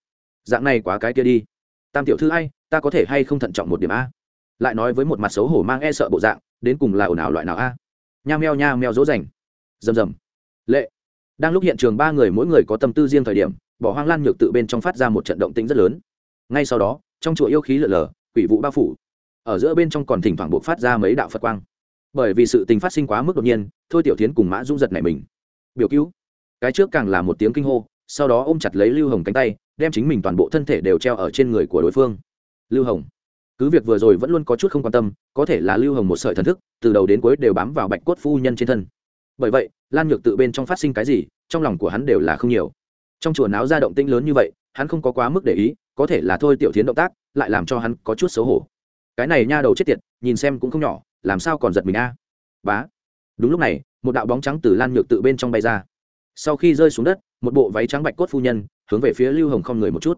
Dạng này quá cái kia đi. Tam tiểu thư ai, ta có thể hay không thận trọng một điểm a? Lại nói với một mặt xấu hổ mang e sợ bộ dạng, đến cùng là ồn ào loại nào a? Nha meo nha meo dỗ dành. Rầm rầm. Lệ. Đang lúc hiện trường ba người mỗi người có tâm tư riêng thời điểm, bỏ hoang lan nhược tự bên trong phát ra một trận động tĩnh rất lớn. Ngay sau đó, trong chùa yêu khí lở lở, quỷ vụ bao phủ ở giữa bên trong còn thỉnh thoảng buộc phát ra mấy đạo phật quang. Bởi vì sự tình phát sinh quá mức đột nhiên, thôi tiểu tiến cùng mã dung giật này mình. Biểu cứu. Cái trước càng là một tiếng kinh hô, sau đó ôm chặt lấy lưu hồng cánh tay, đem chính mình toàn bộ thân thể đều treo ở trên người của đối phương. Lưu hồng. Cứ việc vừa rồi vẫn luôn có chút không quan tâm, có thể là lưu hồng một sợi thần thức, từ đầu đến cuối đều bám vào bạch cốt phu nhân trên thân. Bởi vậy, lan nhược tự bên trong phát sinh cái gì, trong lòng của hắn đều là không nhiều. Trong chùa náo ra động tĩnh lớn như vậy, hắn không có quá mức để ý, có thể là thôi tiểu tiến động tác, lại làm cho hắn có chút xấu hổ cái này nha đầu chết tiệt, nhìn xem cũng không nhỏ, làm sao còn giật mình a? Bá. Đúng lúc này, một đạo bóng trắng từ lan nhược tự bên trong bay ra. Sau khi rơi xuống đất, một bộ váy trắng bạch cốt phu nhân, hướng về phía lưu hồng không người một chút.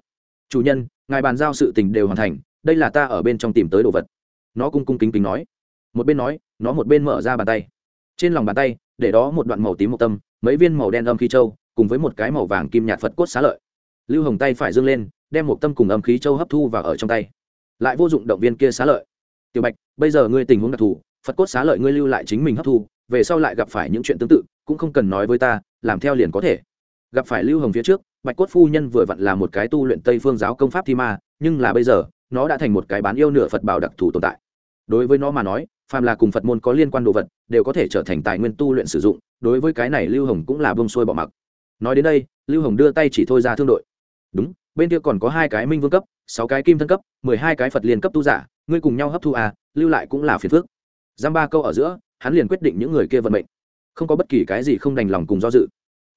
Chủ nhân, ngài bàn giao sự tình đều hoàn thành, đây là ta ở bên trong tìm tới đồ vật. Nó cung cung kính kính nói. Một bên nói, nó một bên mở ra bàn tay. Trên lòng bàn tay, để đó một đoạn màu tím một tâm, mấy viên màu đen âm khí châu, cùng với một cái màu vàng kim nhạt phật cốt xá lợi. Lưu hồng tay phải dâng lên, đem một tâm cùng âm khí châu hấp thu vào ở trong tay lại vô dụng động viên kia xá lợi. Tiểu bạch, bây giờ ngươi tình huống đặc thù, phật cốt xá lợi ngươi lưu lại chính mình hấp thu, về sau lại gặp phải những chuyện tương tự, cũng không cần nói với ta, làm theo liền có thể. Gặp phải lưu hồng phía trước, bạch cốt phu nhân vừa vặn là một cái tu luyện tây phương giáo công pháp thi ma, nhưng là bây giờ, nó đã thành một cái bán yêu nửa phật bảo đặc thù tồn tại. Đối với nó mà nói, phàm là cùng phật môn có liên quan đồ vật, đều có thể trở thành tài nguyên tu luyện sử dụng, đối với cái này lưu hồng cũng là bông xuôi bỏ mặc. Nói đến đây, lưu hồng đưa tay chỉ thôi ra thương đội. Đúng, bên kia còn có hai cái minh vương cấp sáu cái kim thân cấp, mười hai cái phật liên cấp tu giả, ngươi cùng nhau hấp thu à lưu lại cũng là phiền phước giam ba câu ở giữa, hắn liền quyết định những người kia vận mệnh. Không có bất kỳ cái gì không đành lòng cùng do dự.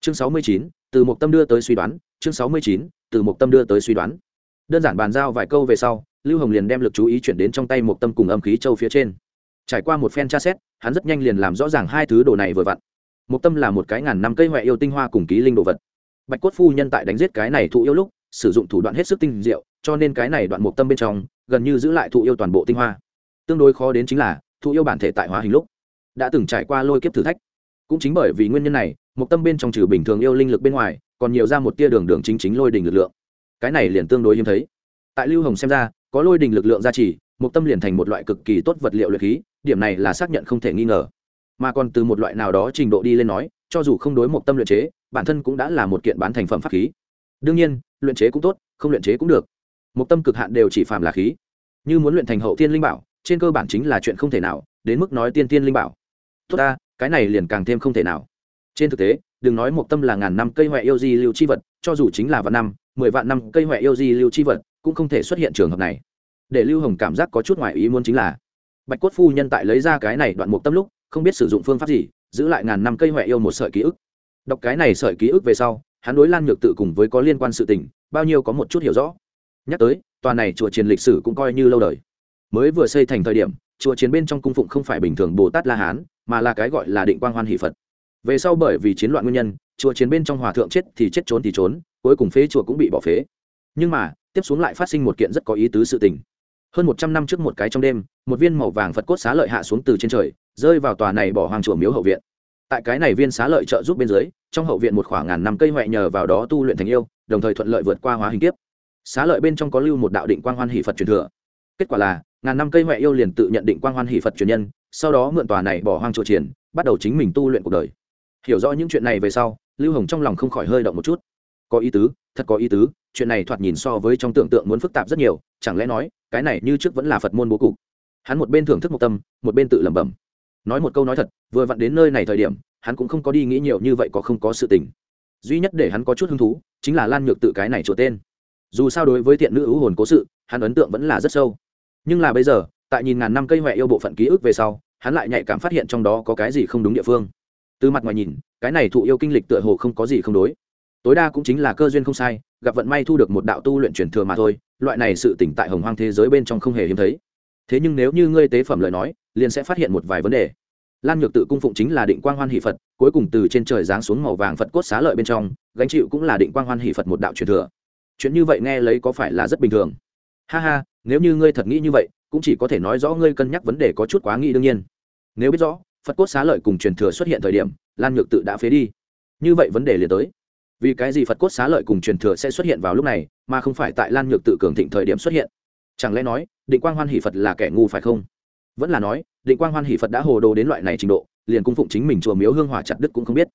Chương sáu mươi chín, từ một tâm đưa tới suy đoán, chương sáu mươi chín, từ một tâm đưa tới suy đoán. Đơn giản bàn giao vài câu về sau, lưu hồng liền đem lực chú ý chuyển đến trong tay một tâm cùng âm khí châu phía trên. Trải qua một phen tra xét, hắn rất nhanh liền làm rõ ràng hai thứ đồ này vừa vặn. Một tâm là một cái ngàn năm cây huệ yêu tinh hoa cùng ký linh đồ vật. Bạch cốt phu nhân tại đánh giết cái này thụ yêu lúc, sử dụng thủ đoạn hết sức tinh diệu cho nên cái này đoạn một tâm bên trong, gần như giữ lại thụ yêu toàn bộ tinh hoa. Tương đối khó đến chính là, thụ yêu bản thể tại hóa hình lúc, đã từng trải qua lôi kiếp thử thách. Cũng chính bởi vì nguyên nhân này một tâm bên trong trừ bình thường yêu linh lực bên ngoài, còn nhiều ra một tia đường đường chính chính lôi đình lực lượng. Cái này liền tương đối hiếm thấy. Tại lưu hồng xem ra, có lôi đình lực lượng gia trì một tâm liền thành một loại cực kỳ tốt vật liệu luyện khí, điểm này là xác nhận không thể nghi ngờ. Mà còn từ một loại nào đó trình độ đi lên nói, cho dù không đối một tâm luyện chế, bản thân cũng đã là một kiện bán thành phẩm pháp khí. Đương nhiên, luyện chế cũng tốt, không luyện chế cũng được một tâm cực hạn đều chỉ phạm là khí. Như muốn luyện thành hậu tiên linh bảo, trên cơ bản chính là chuyện không thể nào, đến mức nói tiên tiên linh bảo. Tốt ta, cái này liền càng thêm không thể nào. Trên thực tế, đừng nói một tâm là ngàn năm cây huệ yêu di lưu chi vật, cho dù chính là vạn năm, mười vạn năm cây huệ yêu di lưu chi vật, cũng không thể xuất hiện trường hợp này. Để lưu hồng cảm giác có chút ngoại ý muốn chính là, bạch cốt phu nhân tại lấy ra cái này đoạn một tâm lúc, không biết sử dụng phương pháp gì, giữ lại ngàn năm cây huệ yêu một sợi ký ức. Đọc cái này sợi ký ức về sau, hắn đối lan nhược tự cùng với có liên quan sự tình, bao nhiêu có một chút hiểu rõ nhắc tới, tòa này chùa chiến lịch sử cũng coi như lâu đời. Mới vừa xây thành thời điểm, chùa chiến bên trong cung phụng không phải bình thường bồ tát la hán, mà là cái gọi là định quang hoan hỷ phật. Về sau bởi vì chiến loạn nguyên nhân, chùa chiến bên trong hòa thượng chết thì chết trốn thì trốn, cuối cùng phế chùa cũng bị bỏ phế. Nhưng mà, tiếp xuống lại phát sinh một kiện rất có ý tứ sự tình. Hơn một trăm năm trước một cái trong đêm, một viên màu vàng phật cốt xá lợi hạ xuống từ trên trời, rơi vào tòa này bỏ hoàng chùa miếu hậu viện. Tại cái này viên xá lợi trợ giúp bên dưới, trong hậu viện một khoảng ngàn năm cây huệ nhờ vào đó tu luyện thành yêu, đồng thời thuận lợi vượt qua hóa hình kiếp xá lợi bên trong có lưu một đạo định quang hoan hỷ phật truyền thừa. Kết quả là, ngàn năm cây huệ yêu liền tự nhận định quang hoan hỷ phật truyền nhân, sau đó mượn tòa này bỏ hoang chỗ triển, bắt đầu chính mình tu luyện cuộc đời. Hiểu rõ những chuyện này về sau, lưu hồng trong lòng không khỏi hơi động một chút. Có ý tứ, thật có ý tứ, chuyện này thoạt nhìn so với trong tưởng tượng muốn phức tạp rất nhiều, chẳng lẽ nói, cái này như trước vẫn là phật môn bố cục? Hắn một bên thưởng thức một tâm, một bên tự lẩm bẩm. Nói một câu nói thật, vừa vặn đến nơi này thời điểm, hắn cũng không có đi nghĩ nhiều như vậy có không có sự tình. Duy nhất để hắn có chút hứng thú, chính là lan nhược tự cái này chỗ tên dù sao đối với thiện nữ ưu hồn cố sự, hắn ấn tượng vẫn là rất sâu. Nhưng là bây giờ, tại nhìn ngàn năm cây huệ yêu bộ phận ký ức về sau, hắn lại nhạy cảm phát hiện trong đó có cái gì không đúng địa phương. Từ mặt ngoài nhìn, cái này thụ yêu kinh lịch tựa hồ không có gì không đối. Tối đa cũng chính là cơ duyên không sai, gặp vận may thu được một đạo tu luyện truyền thừa mà thôi, loại này sự tỉnh tại hồng hoang thế giới bên trong không hề hiếm thấy. Thế nhưng nếu như ngươi tế phẩm lời nói, liền sẽ phát hiện một vài vấn đề. Lan nhược tự cung phụng chính là định quang hoan hỷ phật, cuối cùng từ trên trời giáng xuống màu vàng phật cốt xá lợi bên trong, gánh chịu cũng là định quang hoan hỷ phật một đạo truyền thừa chuyện như vậy nghe lấy có phải là rất bình thường? Ha ha, nếu như ngươi thật nghĩ như vậy, cũng chỉ có thể nói rõ ngươi cân nhắc vấn đề có chút quá nghĩ đương nhiên. Nếu biết rõ, phật cốt xá lợi cùng truyền thừa xuất hiện thời điểm, lan nhược tự đã phế đi. Như vậy vấn đề liền tới. Vì cái gì phật cốt xá lợi cùng truyền thừa sẽ xuất hiện vào lúc này, mà không phải tại lan nhược tự cường thịnh thời điểm xuất hiện? Chẳng lẽ nói, định quang hoan hỷ phật là kẻ ngu phải không? Vẫn là nói, định quang hoan hỷ phật đã hồ đồ đến loại này trình độ, liền cung phụng chính mình chùa miếu hương hỏa chặt đức cũng không biết.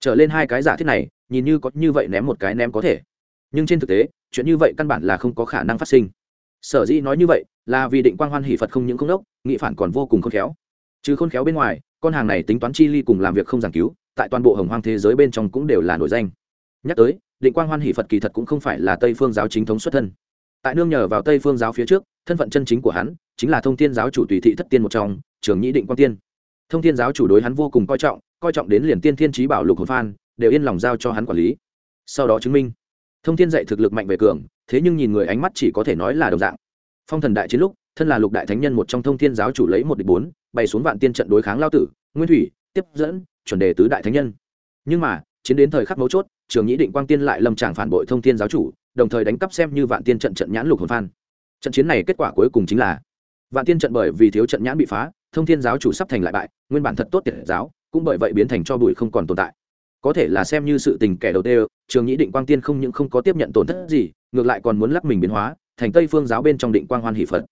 Trở lên hai cái giả thiết này, nhìn như có như vậy ném một cái ném có thể nhưng trên thực tế, chuyện như vậy căn bản là không có khả năng phát sinh. Sở dĩ nói như vậy là vì định quang hoan hỷ phật không những không đốc, nghị phản còn vô cùng khôn khéo. Chứ khôn khéo bên ngoài, con hàng này tính toán chi ly cùng làm việc không giảng cứu, tại toàn bộ hồng hoang thế giới bên trong cũng đều là nổi danh. Nhắc tới, định quang hoan hỷ phật kỳ thật cũng không phải là tây phương giáo chính thống xuất thân. Tại nương nhờ vào tây phương giáo phía trước, thân phận chân chính của hắn chính là thông thiên giáo chủ tùy thị thất tiên một trong trường nhĩ định quang tiên. Thông thiên giáo chủ đối hắn vô cùng coi trọng coi trọng đến liền tiên thiên trí bảo lục hồn phan, đều yên lòng giao cho hắn quản lý. Sau đó chứng minh thông thiên dạy thực lực mạnh về cường, thế nhưng nhìn người ánh mắt chỉ có thể nói là đồng dạng. Phong thần đại chiến lúc, thân là lục đại thánh nhân một trong thông thiên giáo chủ lấy một địch bốn, bày xuống vạn tiên trận đối kháng lao tử, nguyên thủy, tiếp dẫn, chuẩn đề tứ đại thánh nhân. Nhưng mà, chiến đến thời khắc mấu chốt, trường nhĩ định quang tiên lại lâm tràng phản bội thông thiên giáo chủ, đồng thời đánh cắp xem như vạn tiên trận trận nhãn lục hồn phan. Trận chiến này kết quả cuối cùng chính là, vạn tiên trận bởi vì thiếu trận nhãn bị phá, thông thiên giáo chủ sắp thành lại bại, nguyên bản thật tốt tiệt giáo, cũng bởi vậy biến thành cho bụi không còn tồn tại. Có thể là xem như sự tình kẻ đầu tiên trường nhĩ định quang tiên không những không có tiếp nhận tổn thất gì, ngược lại còn muốn lắc mình biến hóa, thành tây phương giáo bên trong định quang hoan hỷ phật.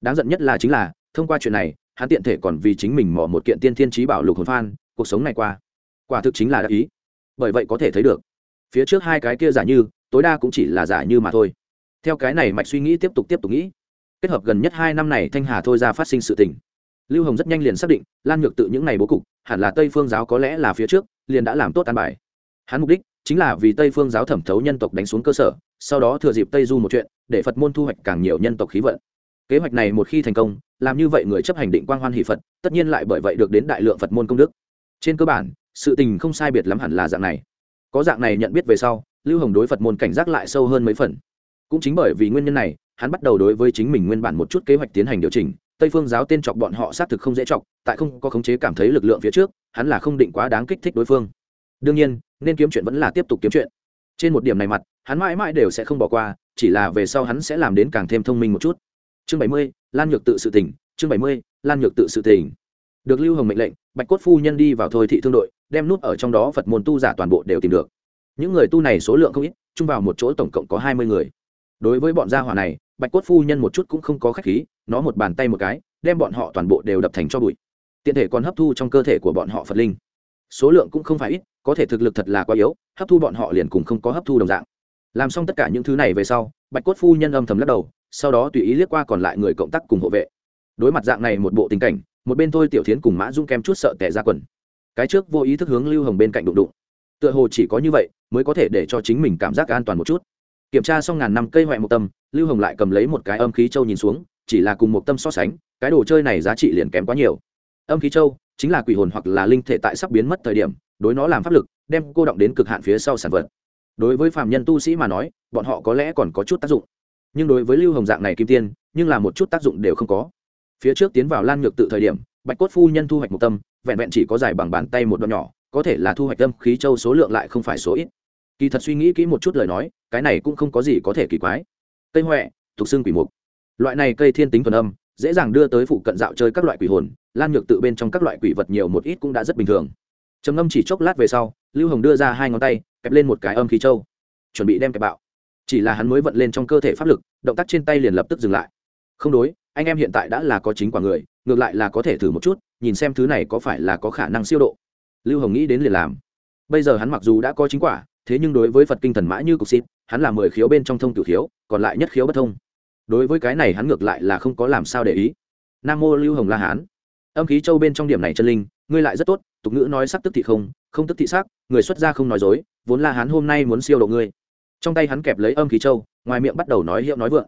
Đáng giận nhất là chính là, thông qua chuyện này, hắn tiện thể còn vì chính mình mỏ một kiện tiên thiên trí bảo lục hồn phan, cuộc sống này qua. Quả thực chính là đã ý. Bởi vậy có thể thấy được, phía trước hai cái kia giả như, tối đa cũng chỉ là giả như mà thôi. Theo cái này mạch suy nghĩ tiếp tục tiếp tục nghĩ. Kết hợp gần nhất hai năm này thanh hà thôi ra phát sinh sự tình. Lưu hồng rất nhanh liền xác định, lan nhược tự những ngày bố cục, hẳn là tây phương giáo có lẽ là phía trước, liền đã làm tốt an bài. Hắn mục đích chính là vì tây phương giáo thẩm thấu nhân tộc đánh xuống cơ sở, sau đó thừa dịp tây du một chuyện, để phật môn thu hoạch càng nhiều nhân tộc khí vận. Kế hoạch này một khi thành công, làm như vậy người chấp hành định quang hoan hỷ phật, tất nhiên lại bởi vậy được đến đại lượng phật môn công đức. Trên cơ bản, sự tình không sai biệt lắm hẳn là dạng này. Có dạng này nhận biết về sau, lưu hồng đối phật môn cảnh giác lại sâu hơn mấy phần. Cũng chính bởi vì nguyên nhân này, hắn bắt đầu đối với chính mình nguyên bản một chút kế hoạch tiến hành điều chỉnh, tây phương giáo tên chọc bọn họ xác thực không dễ chọc, tại không có khống chế cảm thấy lực lượng phía trước, hắn là không định quá đáng kích thích đối phương. Đương nhiên nên kiếm chuyện vẫn là tiếp tục kiếm chuyện. Trên một điểm này mặt, hắn mãi mãi đều sẽ không bỏ qua, chỉ là về sau hắn sẽ làm đến càng thêm thông minh một chút. Chương bảy mươi, lan nhược tự sự tỉnh chương bảy mươi, lan nhược tự sự tỉnh được lưu hồng mệnh lệnh, bạch cốt phu nhân đi vào thôi thị thương đội, đem nút ở trong đó phật môn tu giả toàn bộ đều tìm được. Những người tu này số lượng không ít, chung vào một chỗ tổng cộng có hai mươi người. Đối với bọn gia hỏa này, bạch cốt phu nhân một chút cũng không có khách khí, nó một bàn tay một cái, đem bọn họ toàn bộ đều đập thành cho bụi. Tiện thể còn hấp thu trong cơ thể của bọn họ phật linh số lượng cũng không phải ít, có thể thực lực thật là quá yếu, hấp thu bọn họ liền cùng không có hấp thu đồng dạng. Làm xong tất cả những thứ này về sau, bạch cốt phu nhân âm thầm lắc đầu, sau đó tùy ý liếc qua còn lại người cộng tác cùng hộ vệ. Đối mặt dạng này một bộ tình cảnh, một bên thôi tiểu tiến h cùng mã dung kem chút sợ tẻ ra quần. Cái trước vô ý thức hướng lưu hồng bên cạnh đụng đụng. Tựa hồ chỉ có như vậy mới có thể để cho chính mình cảm giác an toàn một chút. Kiểm tra xong ngàn năm cây hoại một tâm, lưu hồng lại cầm lấy một cái âm khí châu nhìn xuống, chỉ là cùng một tâm so sánh, cái đồ chơi này giá trị liền kém quá nhiều. Âm khí châu chính là quỷ hồn hoặc là linh thể tại sắp biến mất thời điểm, đối nó làm pháp lực, đem cô động đến cực hạn phía sau sản vật. Đối với phạm nhân tu sĩ mà nói, bọn họ có lẽ còn có chút tác dụng. Nhưng đối với lưu hồng dạng này kim tiên, nhưng là một chút tác dụng đều không có. Phía trước tiến vào lan nhược tự thời điểm, bạch cốt phu nhân thu hoạch một tâm, vẹn vẹn chỉ có dài bằng bàn tay một đoạn nhỏ, có thể là thu hoạch tâm khí châu số lượng lại không phải số ít. Kỳ thật suy nghĩ kỹ một chút lời nói, cái này cũng không có gì có thể kỳ quái. Cây huệ thuộc xương quỷ mục. Loại này cây thiên tính thuần âm, dễ dàng đưa tới phụ cận dạo chơi các loại quỷ hồn lan nhược tự bên trong các loại quỷ vật nhiều một ít cũng đã rất bình thường. Trầm ngâm chỉ chốc lát về sau, lưu hồng đưa ra hai ngón tay, kẹp lên một cái âm khí châu. Chuẩn bị đem kẹp bạo. Chỉ là hắn mới vận lên trong cơ thể pháp lực, động tác trên tay liền lập tức dừng lại. Không đối, anh em hiện tại đã là có chính quả người, ngược lại là có thể thử một chút, nhìn xem thứ này có phải là có khả năng siêu độ. Lưu hồng nghĩ đến liền làm. Bây giờ hắn mặc dù đã có chính quả, thế nhưng đối với phật kinh thần mã như cục xịt, hắn là mười khiếu bên trong thông cửu khiếu, còn lại nhất khiếu bất thông. Đối với cái này hắn ngược lại là không có làm sao để ý. Nam mô lưu hồng la hán âm khí châu bên trong điểm này chân linh, ngươi lại rất tốt, tục ngữ nói sắc tức thị không không tức thị sắc, người xuất gia không nói dối, vốn là hắn hôm nay muốn siêu độ ngươi. Trong tay hắn kẹp lấy âm khí châu, ngoài miệng bắt đầu nói hiệu nói vượng.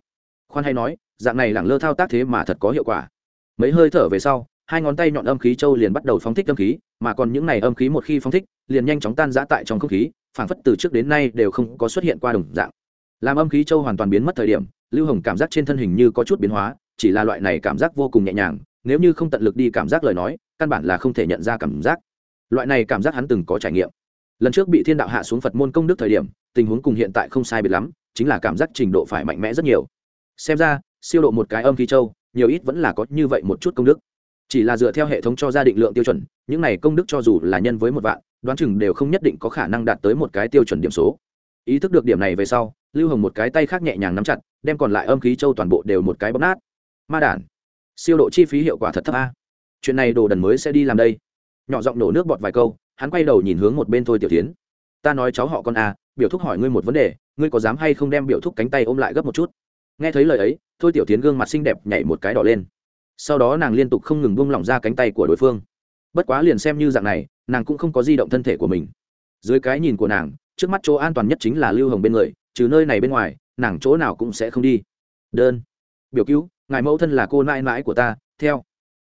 Khoan hay nói, dạng này lẳng lơ thao tác thế mà thật có hiệu quả. Mấy hơi thở về sau, hai ngón tay nhọn âm khí châu liền bắt đầu phóng thích âm khí, mà còn những này âm khí một khi phóng thích, liền nhanh chóng tan giã tại trong không khí, phảng phất từ trước đến nay đều không có xuất hiện qua đồng dạng. Làm âm khí châu hoàn toàn biến mất thời điểm, lưu hồng cảm giác trên thân hình như có chút biến hóa, chỉ là loại này cảm giác vô cùng nhẹ nhàng nếu như không tận lực đi cảm giác lời nói, căn bản là không thể nhận ra cảm giác. Loại này cảm giác hắn từng có trải nghiệm. Lần trước bị thiên đạo hạ xuống phật môn công đức thời điểm, tình huống cùng hiện tại không sai biệt lắm, chính là cảm giác trình độ phải mạnh mẽ rất nhiều. Xem ra, siêu độ một cái âm khí châu, nhiều ít vẫn là có như vậy một chút công đức. Chỉ là dựa theo hệ thống cho gia định lượng tiêu chuẩn, những này công đức cho dù là nhân với một vạn, đoán chừng đều không nhất định có khả năng đạt tới một cái tiêu chuẩn điểm số. Ý thức được điểm này về sau, lưu hồng một cái tay khác nhẹ nhàng nắm chặt, đem còn lại âm khí châu toàn bộ đều một cái bóp nát. Ma đản siêu độ chi phí hiệu quả thật thấp a. Chuyện này đồ đần mới sẽ đi làm đây. Nhỏ giọng nổ nước bọt vài câu, hắn quay đầu nhìn hướng một bên thôi tiểu tiến ta nói cháu họ con a biểu thúc hỏi ngươi một vấn đề, ngươi có dám hay không đem biểu thúc cánh tay ôm lại gấp một chút? Nghe thấy lời ấy, thôi tiểu tiến gương mặt xinh đẹp nhảy một cái đỏ lên. Sau đó nàng liên tục không ngừng buông lỏng ra cánh tay của đối phương. Bất quá liền xem như dạng này, nàng cũng không có di động thân thể của mình. Dưới cái nhìn của nàng, trước mắt chỗ an toàn nhất chính là lưu hồng bên người, trừ nơi này bên ngoài, nàng chỗ nào cũng sẽ không đi. Đơn. Biểu cứu ngài mẫu thân là cô nãi nãi của ta, theo,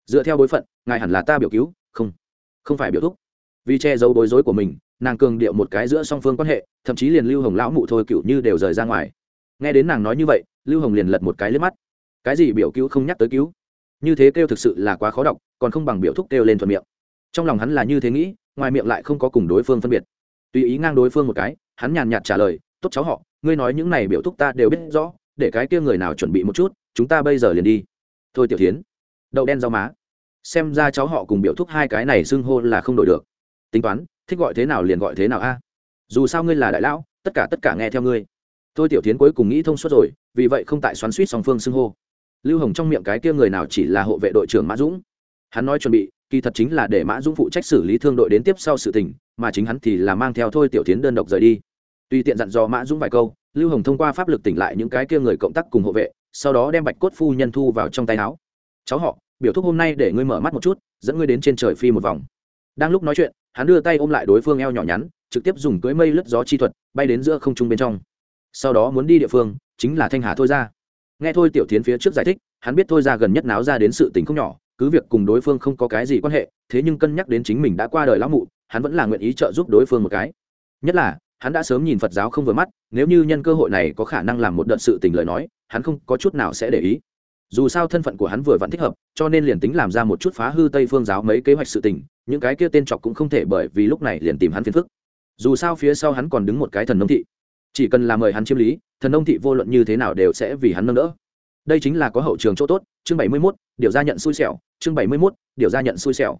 dựa theo bối phận, ngài hẳn là ta biểu cứu, không không phải biểu thúc. Vì che giấu bối rối của mình, nàng cường điệu một cái giữa song phương quan hệ, thậm chí liền lưu hồng lão mụ thôi cựu như đều rời ra ngoài. Nghe đến nàng nói như vậy, lưu hồng liền lật một cái lướt mắt. Cái gì biểu cứu không nhắc tới cứu? Như thế kêu thực sự là quá khó đọc, còn không bằng biểu thúc kêu lên thuận miệng. Trong lòng hắn là như thế nghĩ, ngoài miệng lại không có cùng đối phương phân biệt. Tùy ý ngang đối phương một cái, hắn nhàn nhạt trả lời, tốt cháu họ, ngươi nói những này biểu thúc ta đều biết rõ, để cái kia người nào chuẩn bị một chút chúng ta bây giờ liền đi. Thôi tiểu tiến đậu đen rau má. Xem ra cháu họ cùng biểu thúc hai cái này xưng hô là không đổi được. Tính toán, thích gọi thế nào liền gọi thế nào a. Dù sao ngươi là đại lão, tất cả tất cả nghe theo ngươi. Thôi tiểu tiến cuối cùng nghĩ thông suốt rồi, vì vậy không tại xoắn suýt song phương xưng hô. Lưu hồng trong miệng cái kia người nào chỉ là hộ vệ đội trưởng mã dũng. Hắn nói chuẩn bị, kỳ thật chính là để mã dũng phụ trách xử lý thương đội đến tiếp sau sự tình, mà chính hắn thì là mang theo thôi tiểu tiến đơn độc rời đi. Tuy tiện dặn dò mã dũng vài câu, lưu hồng thông qua pháp lực tỉnh lại những cái kia người cộng tác cùng hộ vệ sau đó đem bạch cốt phu nhân thu vào trong tay áo. Cháu họ, biểu thúc hôm nay để ngươi mở mắt một chút, dẫn ngươi đến trên trời phi một vòng. Đang lúc nói chuyện, hắn đưa tay ôm lại đối phương eo nhỏ nhắn, trực tiếp dùng cưới mây lướt gió chi thuật, bay đến giữa không trung bên trong. Sau đó muốn đi địa phương, chính là thanh hà thôi ra. Nghe thôi tiểu tiến phía trước giải thích, hắn biết thôi ra gần nhất náo ra đến sự tình không nhỏ, cứ việc cùng đối phương không có cái gì quan hệ, thế nhưng cân nhắc đến chính mình đã qua đời lão mụ, hắn vẫn là nguyện ý trợ giúp đối phương một cái. Nhất là hắn đã sớm nhìn phật giáo không vừa mắt, nếu như nhân cơ hội này có khả năng làm một đợt sự tình lời nói, hắn không có chút nào sẽ để ý. Dù sao thân phận của hắn vừa vẫn thích hợp, cho nên liền tính làm ra một chút phá hư tây phương giáo mấy kế hoạch sự tình, những cái kia tên trọc cũng không thể bởi vì lúc này liền tìm hắn phiền phức. Dù sao phía sau hắn còn đứng một cái thần nông thị. Chỉ cần là mời hắn chiêm lý, thần nông thị vô luận như thế nào đều sẽ vì hắn nâng đỡ. Đây chính là có hậu trường chỗ tốt, chương bảy mươi mốt, điều ra nhận xui xẻo, chương bảy mươi mốt, điều ra nhận xui xẻo.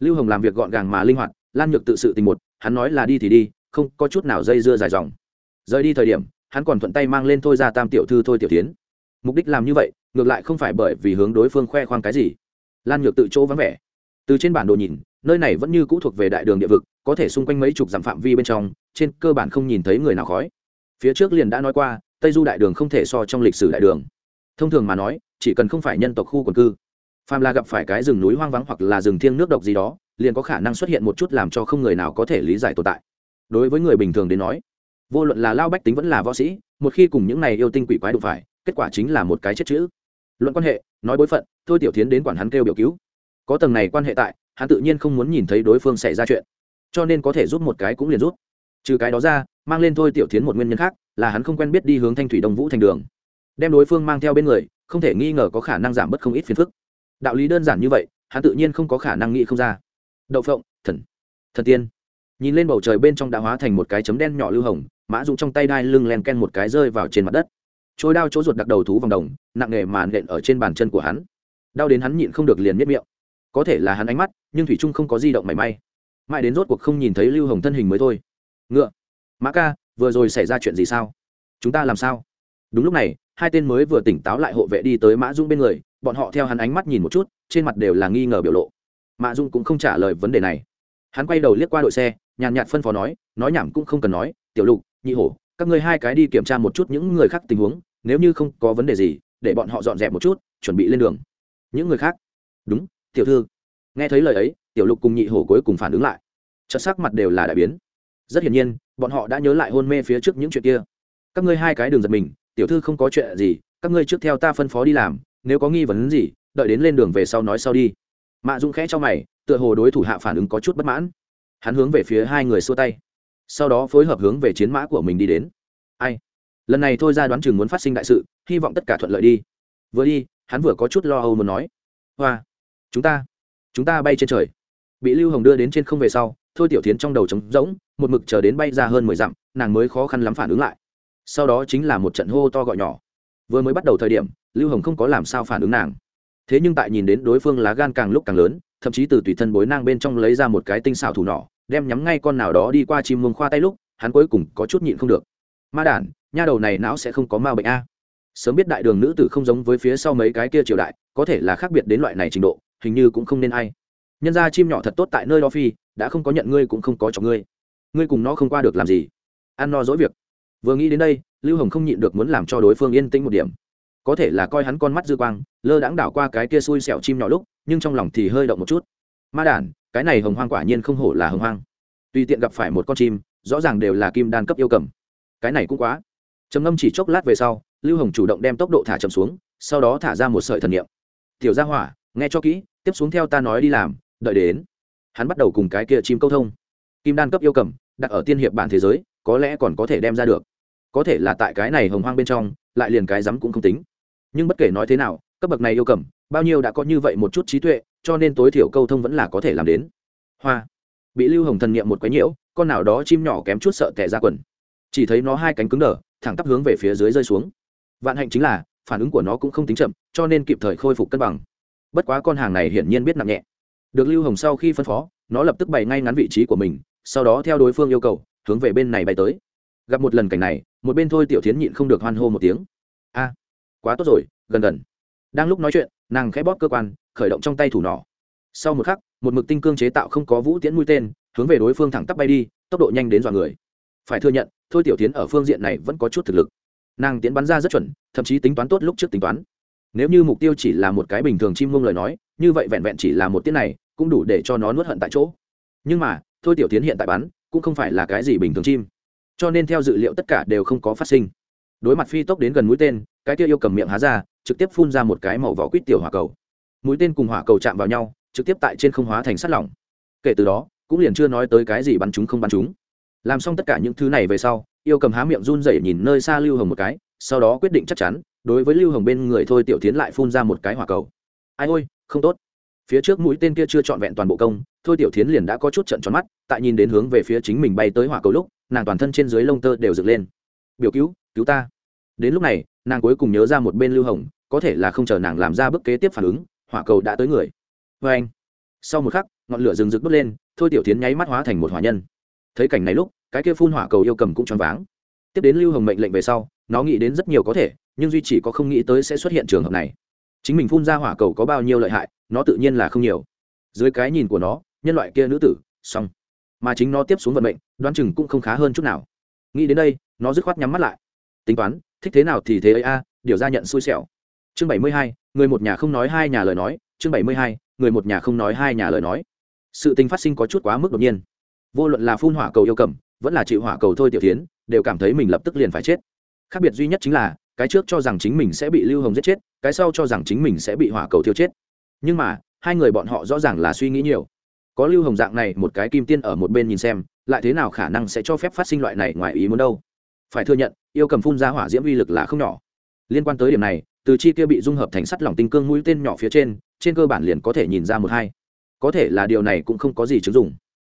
Lưu hồng làm việc gọn gàng mà linh hoạt, lan nhược tự sự tình một, hắn nói là đi thì đi không có chút nào dây dưa dài dòng. Rời đi thời điểm, hắn còn thuận tay mang lên thôi ra tam tiểu thư thôi tiểu tiến. Mục đích làm như vậy, ngược lại không phải bởi vì hướng đối phương khoe khoang cái gì. Lan nhược tự chỗ vắng vẻ. Từ trên bản đồ nhìn, nơi này vẫn như cũ thuộc về đại đường địa vực, có thể xung quanh mấy chục dặm phạm vi bên trong, trên cơ bản không nhìn thấy người nào khói. Phía trước liền đã nói qua, tây du đại đường không thể so trong lịch sử đại đường. Thông thường mà nói, chỉ cần không phải nhân tộc khu quần cư, phàm là gặp phải cái rừng núi hoang vắng hoặc là rừng thiêng nước độc gì đó, liền có khả năng xuất hiện một chút làm cho không người nào có thể lý giải tồn tại đối với người bình thường đến nói, vô luận là lao bách tính vẫn là võ sĩ, một khi cùng những này yêu tinh quỷ quái đụng phải, kết quả chính là một cái chết chữ. Luận quan hệ, nói bối phận, thôi tiểu tiến đến quản hắn kêu biểu cứu. Có tầng này quan hệ tại, hắn tự nhiên không muốn nhìn thấy đối phương xảy ra chuyện. Cho nên có thể giúp một cái cũng liền rút trừ cái đó ra, mang lên thôi tiểu tiến một nguyên nhân khác, là hắn không quen biết đi hướng thanh thủy đông vũ thành đường. Đem đối phương mang theo bên người, không thể nghi ngờ có khả năng giảm bớt không ít phiền phức. Đạo lý đơn giản như vậy, hắn tự nhiên không có khả năng nghĩ không ra. Đậu phộng, thần. Thần tiên nhìn lên bầu trời bên trong đã hóa thành một cái chấm đen nhỏ lưu hồng, mã dũng trong tay đai lưng len ken một cái rơi vào trên mặt đất. Trôi đao chỗ ruột đặc đầu thú vòng đồng, nặng nghề màn nện ở trên bàn chân của hắn. Đau đến hắn nhịn không được liền miết miệng. Có thể là hắn ánh mắt, nhưng thủy trung không có di động mảy may. Mãi đến rốt cuộc không nhìn thấy lưu hồng thân hình mới thôi. Ngựa. Mã ca, vừa rồi xảy ra chuyện gì sao? Chúng ta làm sao? Đúng lúc này, hai tên mới vừa tỉnh táo lại hộ vệ đi tới mã dung bên người, bọn họ theo hắn ánh mắt nhìn một chút, trên mặt đều là nghi ngờ biểu lộ. Mã dung cũng không trả lời vấn đề này. Hắn quay đầu liếc qua đội xe nhàn nhạt phân phó nói nói nhảm cũng không cần nói, tiểu lục, nhị hổ, các ngươi hai cái đi kiểm tra một chút những người khác tình huống, nếu như không có vấn đề gì, để bọn họ dọn dẹp một chút, chuẩn bị lên đường. Những người khác? Đúng, tiểu thư. Nghe thấy lời ấy, tiểu lục cùng nhị hổ cuối cùng phản ứng lại. Chất sắc mặt đều là đại biến. Rất hiển nhiên, bọn họ đã nhớ lại hôn mê phía trước những chuyện kia. Các ngươi hai cái đường giật mình, tiểu thư không có chuyện gì, các ngươi trước theo ta phân phó đi làm, nếu có nghi vấn gì, đợi đến lên đường về sau nói sau đi. Mạ dung khẽ cho mày, tựa hồ đối thủ hạ phản ứng có chút bất mãn hắn hướng về phía hai người xua tay. Sau đó phối hợp hướng về chiến mã của mình đi đến. Ai? Lần này thôi ra đoán chừng muốn phát sinh đại sự, hy vọng tất cả thuận lợi đi. Vừa đi, hắn vừa có chút lo âu muốn nói. Hoa! Chúng ta! Chúng ta bay trên trời. Bị lưu hồng đưa đến trên không về sau, thôi tiểu tiến trong đầu trống rỗng, một mực chờ đến bay ra hơn mười dặm, nàng mới khó khăn lắm phản ứng lại. Sau đó chính là một trận hô to gọi nhỏ. Vừa mới bắt đầu thời điểm, lưu hồng không có làm sao phản ứng nàng. Thế nhưng tại nhìn đến đối phương lá gan càng lúc càng lớn thậm chí từ tùy thân bối nang bên trong lấy ra một cái tinh xảo thủ nỏ, đem nhắm ngay con nào đó đi qua chim mông khoa tay lúc, hắn cuối cùng có chút nhịn không được. Ma đản, nha đầu này não sẽ không có ma bệnh a. Sớm biết đại đường nữ tử không giống với phía sau mấy cái kia triều đại, có thể là khác biệt đến loại này trình độ, hình như cũng không nên ai. Nhân ra chim nhỏ thật tốt tại nơi đó phi, đã không có nhận ngươi cũng không có cho ngươi. Ngươi cùng nó không qua được làm gì? Ăn no dỗi việc. Vừa nghĩ đến đây, lưu hồng không nhịn được muốn làm cho đối phương yên tĩnh một điểm. Có thể là coi hắn con mắt dư quang, lơ đãng đảo qua cái kia xui xẻo chim nhỏ lúc nhưng trong lòng thì hơi động một chút. Ma đản cái này hồng hoang quả nhiên không hổ là hồng hoang. Tùy tiện gặp phải một con chim, rõ ràng đều là kim đan cấp yêu cầm. Cái này cũng quá. Trầm ngâm chỉ chốc lát về sau, lưu hồng chủ động đem tốc độ thả chậm xuống, sau đó thả ra một sợi thần niệm. Tiểu gia hỏa, nghe cho kỹ, tiếp xuống theo ta nói đi làm, đợi đến. Hắn bắt đầu cùng cái kia chim câu thông. Kim đan cấp yêu cầm, đặt ở tiên hiệp bản thế giới, có lẽ còn có thể đem ra được. Có thể là tại cái này hồng hoang bên trong, lại liền cái rắm cũng không tính. Nhưng bất kể nói thế nào, cấp bậc này yêu cầm bao nhiêu đã có như vậy một chút trí tuệ, cho nên tối thiểu câu thông vẫn là có thể làm đến. Hoa. Bị lưu hồng thần niệm một quái nhiễu, con nào đó chim nhỏ kém chút sợ tẻ ra quần. Chỉ thấy nó hai cánh cứng đờ, thẳng tắp hướng về phía dưới rơi xuống. Vạn hạnh chính là, phản ứng của nó cũng không tính chậm, cho nên kịp thời khôi phục cân bằng. Bất quá con hàng này hiển nhiên biết nặng nhẹ. Được lưu hồng sau khi phân phó, nó lập tức bày ngay ngắn vị trí của mình, sau đó theo đối phương yêu cầu, hướng về bên này bay tới. Gặp một lần cảnh này, một bên thôi tiểu tiến nhịn không được hoan hô một tiếng. A, quá tốt rồi, gần gần. Đang lúc nói chuyện nàng khẽ bóp cơ quan, khởi động trong tay thủ nỏ. Sau một khắc, một mực tinh cương chế tạo không có vũ tiễn mũi tên, hướng về đối phương thẳng tắp bay đi, tốc độ nhanh đến dọa người. Phải thừa nhận, thôi tiểu tiến ở phương diện này vẫn có chút thực lực. Nàng tiến bắn ra rất chuẩn, thậm chí tính toán tốt lúc trước tính toán. Nếu như mục tiêu chỉ là một cái bình thường chim mông lời nói, như vậy vẹn vẹn chỉ là một tiết này, cũng đủ để cho nó nuốt hận tại chỗ. Nhưng mà, thôi tiểu tiến hiện tại bắn, cũng không phải là cái gì bình thường chim. Cho nên theo dự liệu tất cả đều không có phát sinh. Đối mặt phi tốc đến gần mũi tên, cái kia yêu cầm miệng há ra trực tiếp phun ra một cái màu vỏ quýt tiểu hỏa cầu. Mũi tên cùng hỏa cầu chạm vào nhau, trực tiếp tại trên không hóa thành sắt lỏng. Kể từ đó, cũng liền chưa nói tới cái gì bắn chúng không bắn chúng. Làm xong tất cả những thứ này về sau, yêu cầm há miệng run rẩy nhìn nơi xa lưu hồng một cái, sau đó quyết định chắc chắn, đối với lưu hồng bên người thôi tiểu tiến lại phun ra một cái hỏa cầu. Ai ôi, không tốt. Phía trước mũi tên kia chưa trọn vẹn toàn bộ công, thôi tiểu tiến liền đã có chút trận tròn mắt, tại nhìn đến hướng về phía chính mình bay tới hỏa cầu lúc, nàng toàn thân trên dưới lông tơ đều dựng lên. Biểu cứu cứu ta. Đến lúc này, nàng cuối cùng nhớ ra một bên lưu hồng có thể là không chờ nàng làm ra bước kế tiếp phản ứng, hỏa cầu đã tới người. Vê anh, sau một khắc, ngọn lửa rừng rực bốc lên, thôi tiểu tiến nháy mắt hóa thành một hỏa nhân. Thấy cảnh này lúc, cái kia phun hỏa cầu yêu cầm cũng choáng váng. Tiếp đến lưu hồng mệnh lệnh về sau, nó nghĩ đến rất nhiều có thể, nhưng duy chỉ có không nghĩ tới sẽ xuất hiện trường hợp này. Chính mình phun ra hỏa cầu có bao nhiêu lợi hại, nó tự nhiên là không nhiều. Dưới cái nhìn của nó, nhân loại kia nữ tử, xong. Mà chính nó tiếp xuống vận mệnh, đoán chừng cũng không khá hơn chút nào. Nghĩ đến đây, nó dứt khoát nhắm mắt lại. Tính toán, thích thế nào thì thế ấy a, điều ra nhận xui xẻo chương bảy mươi hai, người một nhà không nói hai nhà lời nói, chương bảy mươi hai, người một nhà không nói hai nhà lời nói. Sự tình phát sinh có chút quá mức đột nhiên. Vô luận là phun hỏa cầu yêu cầm, vẫn là chịu hỏa cầu thôi tiểu tiến đều cảm thấy mình lập tức liền phải chết. Khác biệt duy nhất chính là, cái trước cho rằng chính mình sẽ bị lưu hồng giết chết, cái sau cho rằng chính mình sẽ bị hỏa cầu thiêu chết. Nhưng mà, hai người bọn họ rõ ràng là suy nghĩ nhiều. Có lưu hồng dạng này một cái kim tiên ở một bên nhìn xem, lại thế nào khả năng sẽ cho phép phát sinh loại này ngoài ý muốn đâu? Phải thừa nhận, yêu cầm phun ra hỏa diễm uy lực là không nhỏ. Liên quan tới điểm này từ chi kia bị dung hợp thành sắt lỏng tinh cương mũi tên nhỏ phía trên trên cơ bản liền có thể nhìn ra một hai. Có thể là điều này cũng không có gì chứng dụng.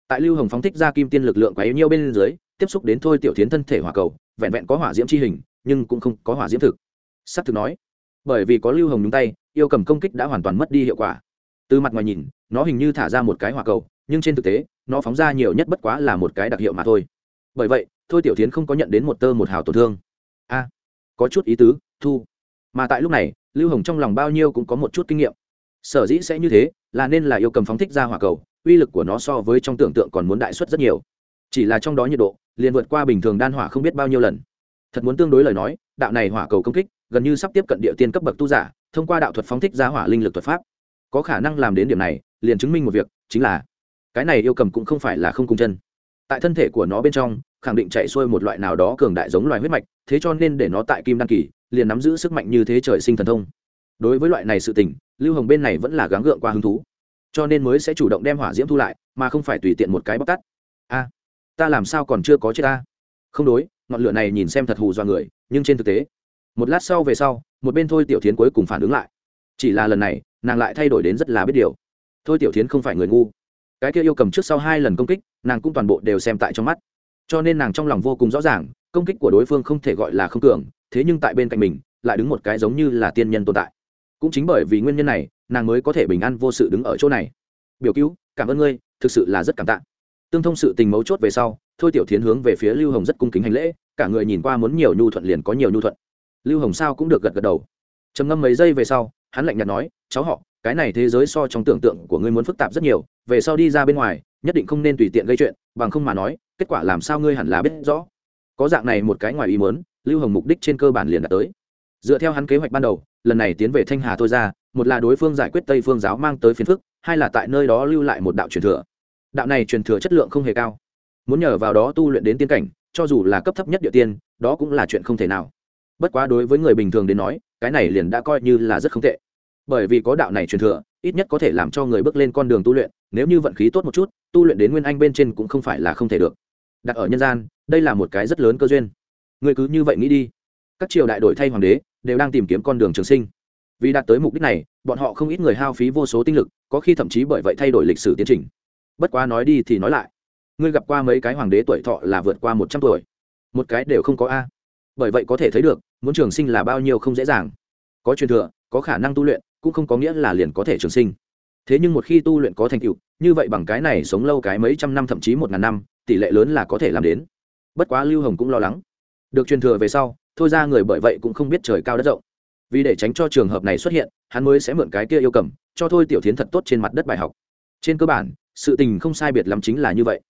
Tại lưu hồng phóng thích ra kim tiên lực lượng quá yếu nhiêu bên dưới, tiếp xúc đến thôi tiểu tiến thân thể hỏa cầu, vẹn vẹn có hỏa diễm chi hình, nhưng cũng không có hỏa diễm thực. S ắ c thực nói, bởi vì có lưu hồng nhúng tay, yêu cầm công kích đã hoàn toàn mất đi hiệu quả. Từ mặt ngoài nhìn, nó hình như thả ra một cái hỏa cầu, nhưng trên thực tế, nó phóng ra nhiều nhất bất quá là một cái đặc hiệu mà thôi. Bởi vậy, thôi tiểu tiến không có nhận đến một tơ một hào tổn thương. A, có chút ý tứ, thu mà tại lúc này, lưu hồng trong lòng bao nhiêu cũng có một chút kinh nghiệm. Sở dĩ sẽ như thế, là nên là yêu cầm phóng thích ra hỏa cầu, uy lực của nó so với trong tưởng tượng còn muốn đại suất rất nhiều. Chỉ là trong đó nhiệt độ, liền vượt qua bình thường đan hỏa không biết bao nhiêu lần. Thật muốn tương đối lời nói, đạo này hỏa cầu công kích, gần như sắp tiếp cận địa tiên cấp bậc tu giả, thông qua đạo thuật phóng thích ra hỏa linh lực thuật pháp. Có khả năng làm đến điểm này, liền chứng minh một việc, chính là, cái này yêu cầm cũng không phải là không cung chân. Tại thân thể của nó bên trong khẳng định chạy xuôi một loại nào đó cường đại giống loài huyết mạch, thế cho nên để nó tại kim đăng kỳ, liền nắm giữ sức mạnh như thế trời sinh thần thông. Đối với loại này sự tình, lưu hồng bên này vẫn là gắng gượng qua hứng thú. Cho nên mới sẽ chủ động đem hỏa diễm thu lại, mà không phải tùy tiện một cái bóc tắt a, ta làm sao còn chưa có chết ta? Không đối, ngọn lửa này nhìn xem thật hù do người, nhưng trên thực tế, một lát sau về sau, một bên thôi tiểu tiến cuối cùng phản ứng lại. Chỉ là lần này, nàng lại thay đổi đến rất là biết điều. Thôi tiểu tiến không phải người ngu. Cái kia yêu cầm trước sau hai lần công kích, nàng cũng toàn bộ đều xem tại trong mắt cho nên nàng trong lòng vô cùng rõ ràng, công kích của đối phương không thể gọi là không cường, thế nhưng tại bên cạnh mình, lại đứng một cái giống như là tiên nhân tồn tại. Cũng chính bởi vì nguyên nhân này, nàng mới có thể bình an vô sự đứng ở chỗ này. Biểu cứu, cảm ơn ngươi, thực sự là rất cảm tạ. Tương thông sự tình mấu chốt về sau, thôi tiểu tiến hướng về phía lưu hồng rất cung kính hành lễ, cả người nhìn qua muốn nhiều nhu thuận liền có nhiều nhu thuận. Lưu hồng sao cũng được gật gật đầu. Trầm ngâm mấy giây về sau, hắn lạnh nhạt nói, cháu họ, cái này thế giới so trong tưởng tượng của ngươi muốn phức tạp rất nhiều, về sau đi ra bên ngoài nhất định không nên tùy tiện gây chuyện, bằng không mà nói, kết quả làm sao ngươi hẳn là biết rõ. Có dạng này một cái ngoài ý muốn, lưu hồng mục đích trên cơ bản liền đã tới. Dựa theo hắn kế hoạch ban đầu, lần này tiến về thanh hà thôi ra, một là đối phương giải quyết tây phương giáo mang tới phiền phức, hai là tại nơi đó lưu lại một đạo truyền thừa. Đạo này truyền thừa chất lượng không hề cao. Muốn nhờ vào đó tu luyện đến tiên cảnh, cho dù là cấp thấp nhất địa tiên, đó cũng là chuyện không thể nào. Bất quá đối với người bình thường đến nói, cái này liền đã coi như là rất không tệ. Bởi vì có đạo này truyền thừa ít nhất có thể làm cho người bước lên con đường tu luyện, nếu như vận khí tốt một chút, tu luyện đến nguyên anh bên trên cũng không phải là không thể được. Đặt ở nhân gian, đây là một cái rất lớn cơ duyên. Người cứ như vậy nghĩ đi. Các triều đại đổi thay hoàng đế, đều đang tìm kiếm con đường trường sinh. Vì đạt tới mục đích này, bọn họ không ít người hao phí vô số tinh lực, có khi thậm chí bởi vậy thay đổi lịch sử tiến trình. Bất quá nói đi thì nói lại. Ngươi gặp qua mấy cái hoàng đế tuổi thọ là vượt qua một trăm tuổi? Một cái đều không có a. Bởi vậy có thể thấy được, muốn trường sinh là bao nhiêu không dễ dàng. Có truyền thừa, có khả năng tu luyện cũng không có nghĩa là liền có thể trường sinh. Thế nhưng một khi tu luyện có thành tựu, như vậy bằng cái này sống lâu cái mấy trăm năm thậm chí một ngàn năm, tỷ lệ lớn là có thể làm đến. Bất quá lưu hồng cũng lo lắng. Được truyền thừa về sau, thôi ra người bởi vậy cũng không biết trời cao đất rộng. Vì để tránh cho trường hợp này xuất hiện, hắn mới sẽ mượn cái kia yêu cầm, cho thôi tiểu tiến thật tốt trên mặt đất bài học. Trên cơ bản, sự tình không sai biệt lắm chính là như vậy.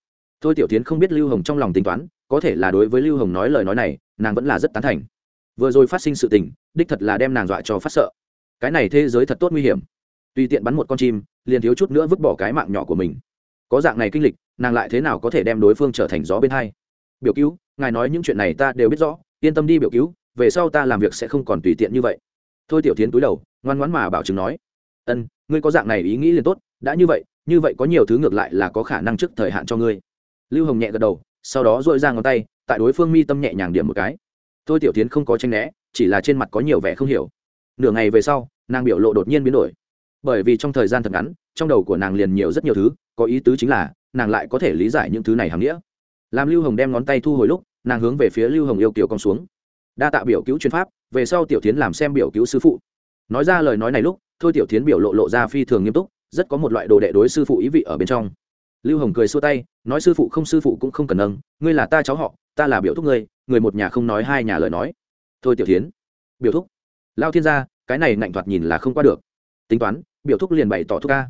Thôi tiểu tiến không biết lưu hồng trong lòng tính toán, có thể là đối với lưu hồng nói lời nói này, nàng vẫn là rất tán thành. Vừa rồi phát sinh sự tình, đích thật là đem nàng dọa cho phát sợ cái này thế giới thật tốt nguy hiểm. Tùy tiện bắn một con chim, liền thiếu chút nữa vứt bỏ cái mạng nhỏ của mình. Có dạng này kinh lịch, nàng lại thế nào có thể đem đối phương trở thành gió bên hai? Biểu cứu, ngài nói những chuyện này ta đều biết rõ, yên tâm đi biểu cứu, về sau ta làm việc sẽ không còn tùy tiện như vậy. Thôi tiểu tiến túi đầu, ngoan ngoãn mà bảo chứng nói. Ân, ngươi có dạng này ý nghĩ liền tốt, đã như vậy như vậy có nhiều thứ ngược lại là có khả năng trước thời hạn cho ngươi. Lưu hồng nhẹ gật đầu, sau đó dội ra ngón tay, tại đối phương mi tâm nhẹ nhàng điểm một cái. Thôi tiểu tiến không có tranh né, chỉ là trên mặt có nhiều vẻ không hiểu nửa ngày về sau, nàng biểu lộ đột nhiên biến đổi. Bởi vì trong thời gian thật ngắn, trong đầu của nàng liền nhiều rất nhiều thứ, có ý tứ chính là, nàng lại có thể lý giải những thứ này hàm nghĩa. Làm lưu hồng đem ngón tay thu hồi lúc, nàng hướng về phía lưu hồng yêu kiều con xuống. Đa tạ biểu cứu chuyên pháp, về sau tiểu tiến làm xem biểu cứu sư phụ. Nói ra lời nói này lúc, thôi tiểu tiến biểu lộ lộ ra phi thường nghiêm túc, rất có một loại đồ đệ đối sư phụ ý vị ở bên trong. Lưu hồng cười xua tay, nói sư phụ không sư phụ cũng không cần nâng, ngươi là ta cháu họ, ta là biểu thúc ngươi, người một nhà không nói hai nhà lời nói. Thôi tiểu tiến biểu thúc lao thiên gia, cái này ngạnh thoạt nhìn là không qua được. Tính toán, biểu thúc liền bày tỏ thúc ca.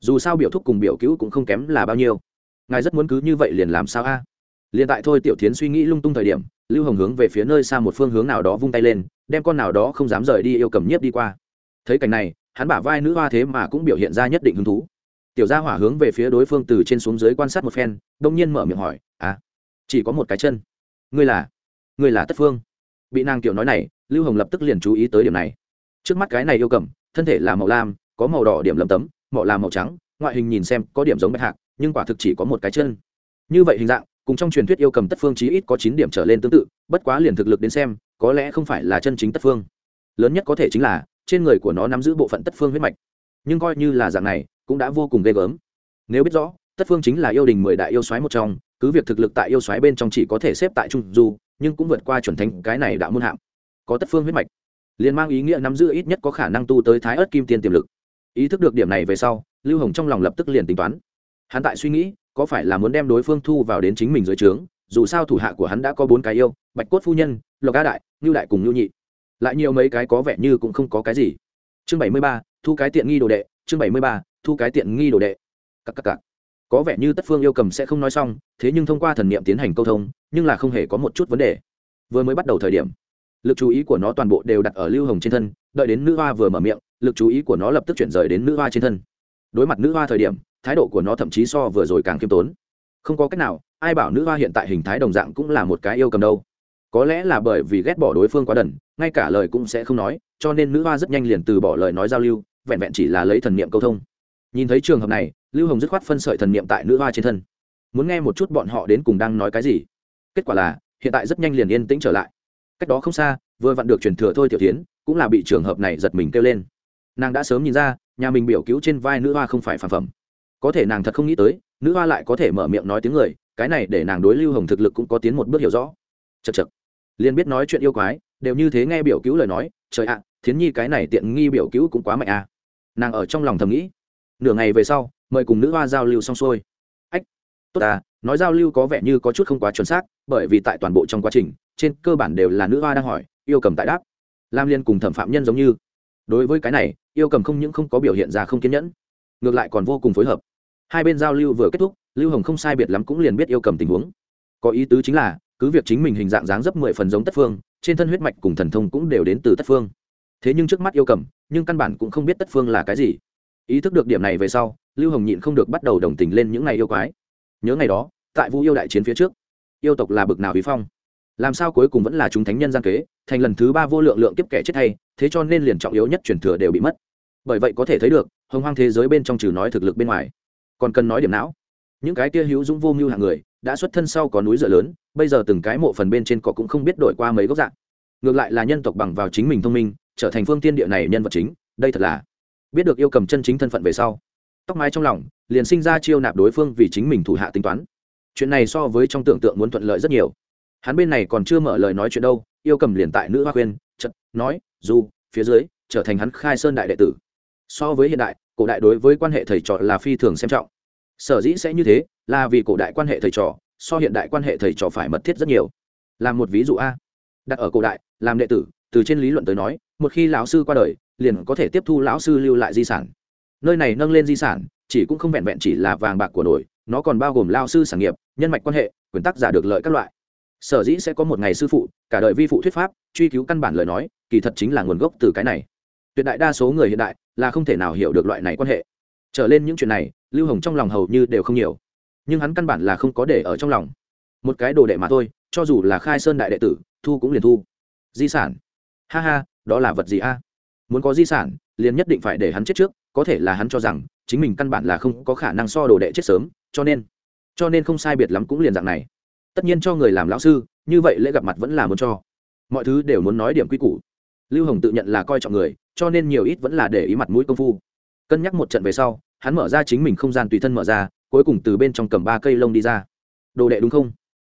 Dù sao biểu thúc cùng biểu cứu cũng không kém là bao nhiêu. Ngài rất muốn cứ như vậy liền làm sao a? Liền tại thôi tiểu tiến suy nghĩ lung tung thời điểm, lưu hồng hướng về phía nơi xa một phương hướng nào đó vung tay lên, đem con nào đó không dám rời đi yêu cầm nhiếp đi qua. Thấy cảnh này, hắn bả vai nữ hoa thế mà cũng biểu hiện ra nhất định hứng thú. Tiểu gia hỏa hướng về phía đối phương từ trên xuống dưới quan sát một phen, đông nhiên mở miệng hỏi à chỉ có một cái chân. Ngươi là ngươi là tất phương. Bị nàng tiểu nói này lưu hồng lập tức liền chú ý tới điểm này. Trước mắt cái này yêu cầm, thân thể là màu lam, có màu đỏ điểm lấm tấm, mỏ là màu trắng, ngoại hình nhìn xem có điểm giống bạch hạc, nhưng quả thực chỉ có một cái chân. Như vậy hình dạng, cùng trong truyền thuyết yêu cầm tất phương chí ít có chín điểm trở lên tương tự, bất quá liền thực lực đến xem, có lẽ không phải là chân chính tất phương. Lớn nhất có thể chính là, trên người của nó nắm giữ bộ phận tất phương huyết mạch. Nhưng coi như là dạng này, cũng đã vô cùng ghê gớm. Nếu biết rõ, tất phương chính là yêu đình mười đại yêu soái một trong, cứ việc thực lực tại yêu soái bên trong chỉ có thể xếp tại trung du, nhưng cũng vượt qua chuẩn thánh cái này đạo môn hạng có tất phương huyết mạch. Liền mang ý nghĩa nắm giữ ít nhất có khả năng tu tới thái ớt kim tiên tiềm lực. Ý thức được điểm này về sau, lưu hồng trong lòng lập tức liền tính toán. Hắn tại suy nghĩ, có phải là muốn đem đối phương thu vào đến chính mình dưới trướng, dù sao thủ hạ của hắn đã có bốn cái yêu, bạch cốt phu nhân, lộc a đại, ngưu đại cùng ngưu nhị. Lại nhiều mấy cái có vẻ như cũng không có cái gì. Chương bảy mươi ba, thu cái tiện nghi đồ đệ, chương bảy mươi ba, thu cái tiện nghi đồ đệ. Cặp cặp cặp có vẻ như tất phương yêu cầm sẽ không nói xong, thế nhưng thông qua thần niệm tiến hành câu thông, nhưng là không hề có một chút vấn đề. Vừa mới bắt đầu thời điểm lực chú ý của nó toàn bộ đều đặt ở lưu hồng trên thân, đợi đến nữ hoa vừa mở miệng, lực chú ý của nó lập tức chuyển rời đến nữ hoa trên thân. Đối mặt nữ hoa thời điểm, thái độ của nó thậm chí so vừa rồi càng khiêm tốn. Không có cách nào, ai bảo nữ hoa hiện tại hình thái đồng dạng cũng là một cái yêu cầm đâu. Có lẽ là bởi vì ghét bỏ đối phương quá đần, ngay cả lời cũng sẽ không nói, cho nên nữ hoa rất nhanh liền từ bỏ lời nói giao lưu, vẹn vẹn chỉ là lấy thần niệm câu thông. Nhìn thấy trường hợp này, lưu hồng dứt khoát phân sợi thần niệm tại nữ hoa trên thân. Muốn nghe một chút bọn họ đến cùng đang nói cái gì? Kết quả là, hiện tại rất nhanh liền yên tĩnh trở lại cách đó không xa, vừa vặn được truyền thừa thôi tiểu tiến cũng là bị trường hợp này giật mình kêu lên. Nàng đã sớm nhìn ra, nhà mình biểu cứu trên vai nữ hoa không phải phản phẩm. Có thể nàng thật không nghĩ tới, nữ hoa lại có thể mở miệng nói tiếng người, cái này để nàng đối lưu hồng thực lực cũng có tiến một bước hiểu rõ. Chật chật liền biết nói chuyện yêu quái, đều như thế nghe biểu cứu lời nói, trời ạ, thiến nhi cái này tiện nghi biểu cứu cũng quá mạnh à. Nàng ở trong lòng thầm nghĩ. Nửa ngày về sau, mời cùng nữ hoa giao lưu xong xuôi tốt à nói giao lưu có vẻ như có chút không quá chuẩn xác, bởi vì tại toàn bộ trong quá trình, trên cơ bản đều là nữ hoa đang hỏi, yêu cầm tại đáp. Lam liên cùng thẩm phạm nhân giống như. Đối với cái này, yêu cầm không những không có biểu hiện ra không kiên nhẫn, ngược lại còn vô cùng phối hợp. Hai bên giao lưu vừa kết thúc, lưu hồng không sai biệt lắm cũng liền biết yêu cầm tình huống. Có ý tứ chính là, cứ việc chính mình hình dạng dáng dấp mười phần giống tất phương, trên thân huyết mạch cùng thần thông cũng đều đến từ tất phương. Thế nhưng trước mắt yêu cầm, nhưng căn bản cũng không biết tất phương là cái gì. Ý thức được điểm này về sau, lưu hồng nhịn không được bắt đầu đồng tình lên những ngày yêu quái nhớ ngày đó, tại vũ yêu đại chiến phía trước, yêu tộc là bực nào uy phong. Làm sao cuối cùng vẫn là chúng thánh nhân gian kế, thành lần thứ ba vô lượng lượng kiếp kẻ chết hay, thế cho nên liền trọng yếu nhất truyền thừa đều bị mất. Bởi vậy có thể thấy được, hồng hoang thế giới bên trong trừ nói thực lực bên ngoài, còn cần nói điểm não. Những cái kia hữu dũng vô mưu hạng người, đã xuất thân sau có núi dựa lớn, bây giờ từng cái mộ phần bên trên cỏ cũng không biết đổi qua mấy gốc dạng. Ngược lại là nhân tộc bằng vào chính mình thông minh, trở thành phương tiên địa này nhân vật chính, đây thật là biết được yêu cầm chân chính thân phận về sau. Tóc mái trong lòng liền sinh ra chiêu nạp đối phương vì chính mình thủ hạ tính toán. Chuyện này so với trong tưởng tượng muốn thuận lợi rất nhiều. Hắn bên này còn chưa mở lời nói chuyện đâu, yêu cầm liền tại nữ hoa khuyên chật nói, dù, phía dưới, trở thành hắn khai sơn đại đệ tử. So với hiện đại, cổ đại đối với quan hệ thầy trò là phi thường xem trọng. Sở dĩ sẽ như thế, là vì cổ đại quan hệ thầy trò, so hiện đại quan hệ thầy trò phải mật thiết rất nhiều. Làm một ví dụ a. Đặt ở cổ đại, làm đệ tử, từ trên lý luận tới nói, một khi lão sư qua đời, liền có thể tiếp thu lão sư lưu lại di sản. Nơi này nâng lên di sản chỉ cũng không vẹn vẹn chỉ là vàng bạc của nổi, nó còn bao gồm lao sư sản nghiệp, nhân mạch quan hệ, quyền tác giả được lợi các loại. Sở dĩ sẽ có một ngày sư phụ, cả đời vi phụ thuyết pháp, truy cứu căn bản lời nói, kỳ thật chính là nguồn gốc từ cái này. Tuyệt đại đa số người hiện đại là không thể nào hiểu được loại này quan hệ. Trở lên những chuyện này, lưu hồng trong lòng hầu như đều không nhiều. Nhưng hắn căn bản là không có để ở trong lòng. Một cái đồ đệ mà thôi, cho dù là khai sơn đại đệ tử, thu cũng liền thu. Di sản. Ha ha, đó là vật gì a? Muốn có di sản, liền nhất định phải để hắn chết trước có thể là hắn cho rằng chính mình căn bản là không có khả năng so đồ đệ chết sớm, cho nên cho nên không sai biệt lắm cũng liền dạng này. Tất nhiên cho người làm lão sư, như vậy lễ gặp mặt vẫn là muốn cho. Mọi thứ đều muốn nói điểm quy củ. Lưu hồng tự nhận là coi trọng người, cho nên nhiều ít vẫn là để ý mặt mũi công phu. Cân nhắc một trận về sau, hắn mở ra chính mình không gian tùy thân mở ra, cuối cùng từ bên trong cầm ba cây lông đi ra. Đồ đệ đúng không?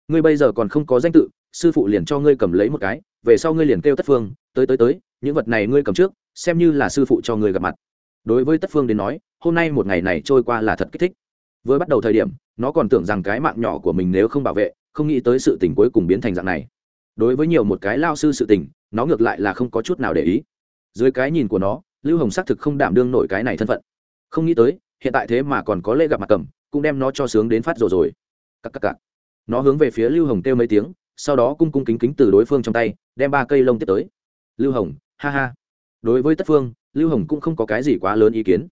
Ngươi bây giờ còn không có danh tự, sư phụ liền cho ngươi cầm lấy một cái, về sau ngươi liền kêu tất phương, tới tới tới, những vật này ngươi cầm trước, xem như là sư phụ cho ngươi gặp mặt đối với tất phương đến nói, hôm nay một ngày này trôi qua là thật kích thích. Với bắt đầu thời điểm, nó còn tưởng rằng cái mạng nhỏ của mình nếu không bảo vệ, không nghĩ tới sự tình cuối cùng biến thành dạng này. Đối với nhiều một cái lao sư sự tình, nó ngược lại là không có chút nào để ý. Dưới cái nhìn của nó, lưu hồng xác thực không đảm đương nổi cái này thân phận. Không nghĩ tới, hiện tại thế mà còn có lễ gặp mặt cầm, cũng đem nó cho sướng đến phát rồi rồi. Cắc cắc cắc. nó hướng về phía lưu hồng kêu mấy tiếng, sau đó cung cung kính kính từ đối phương trong tay, đem ba cây lông tiếp tới. Lưu hồng, ha ha. Đối với tất phương lưu hồng cũng không có cái gì quá lớn ý kiến.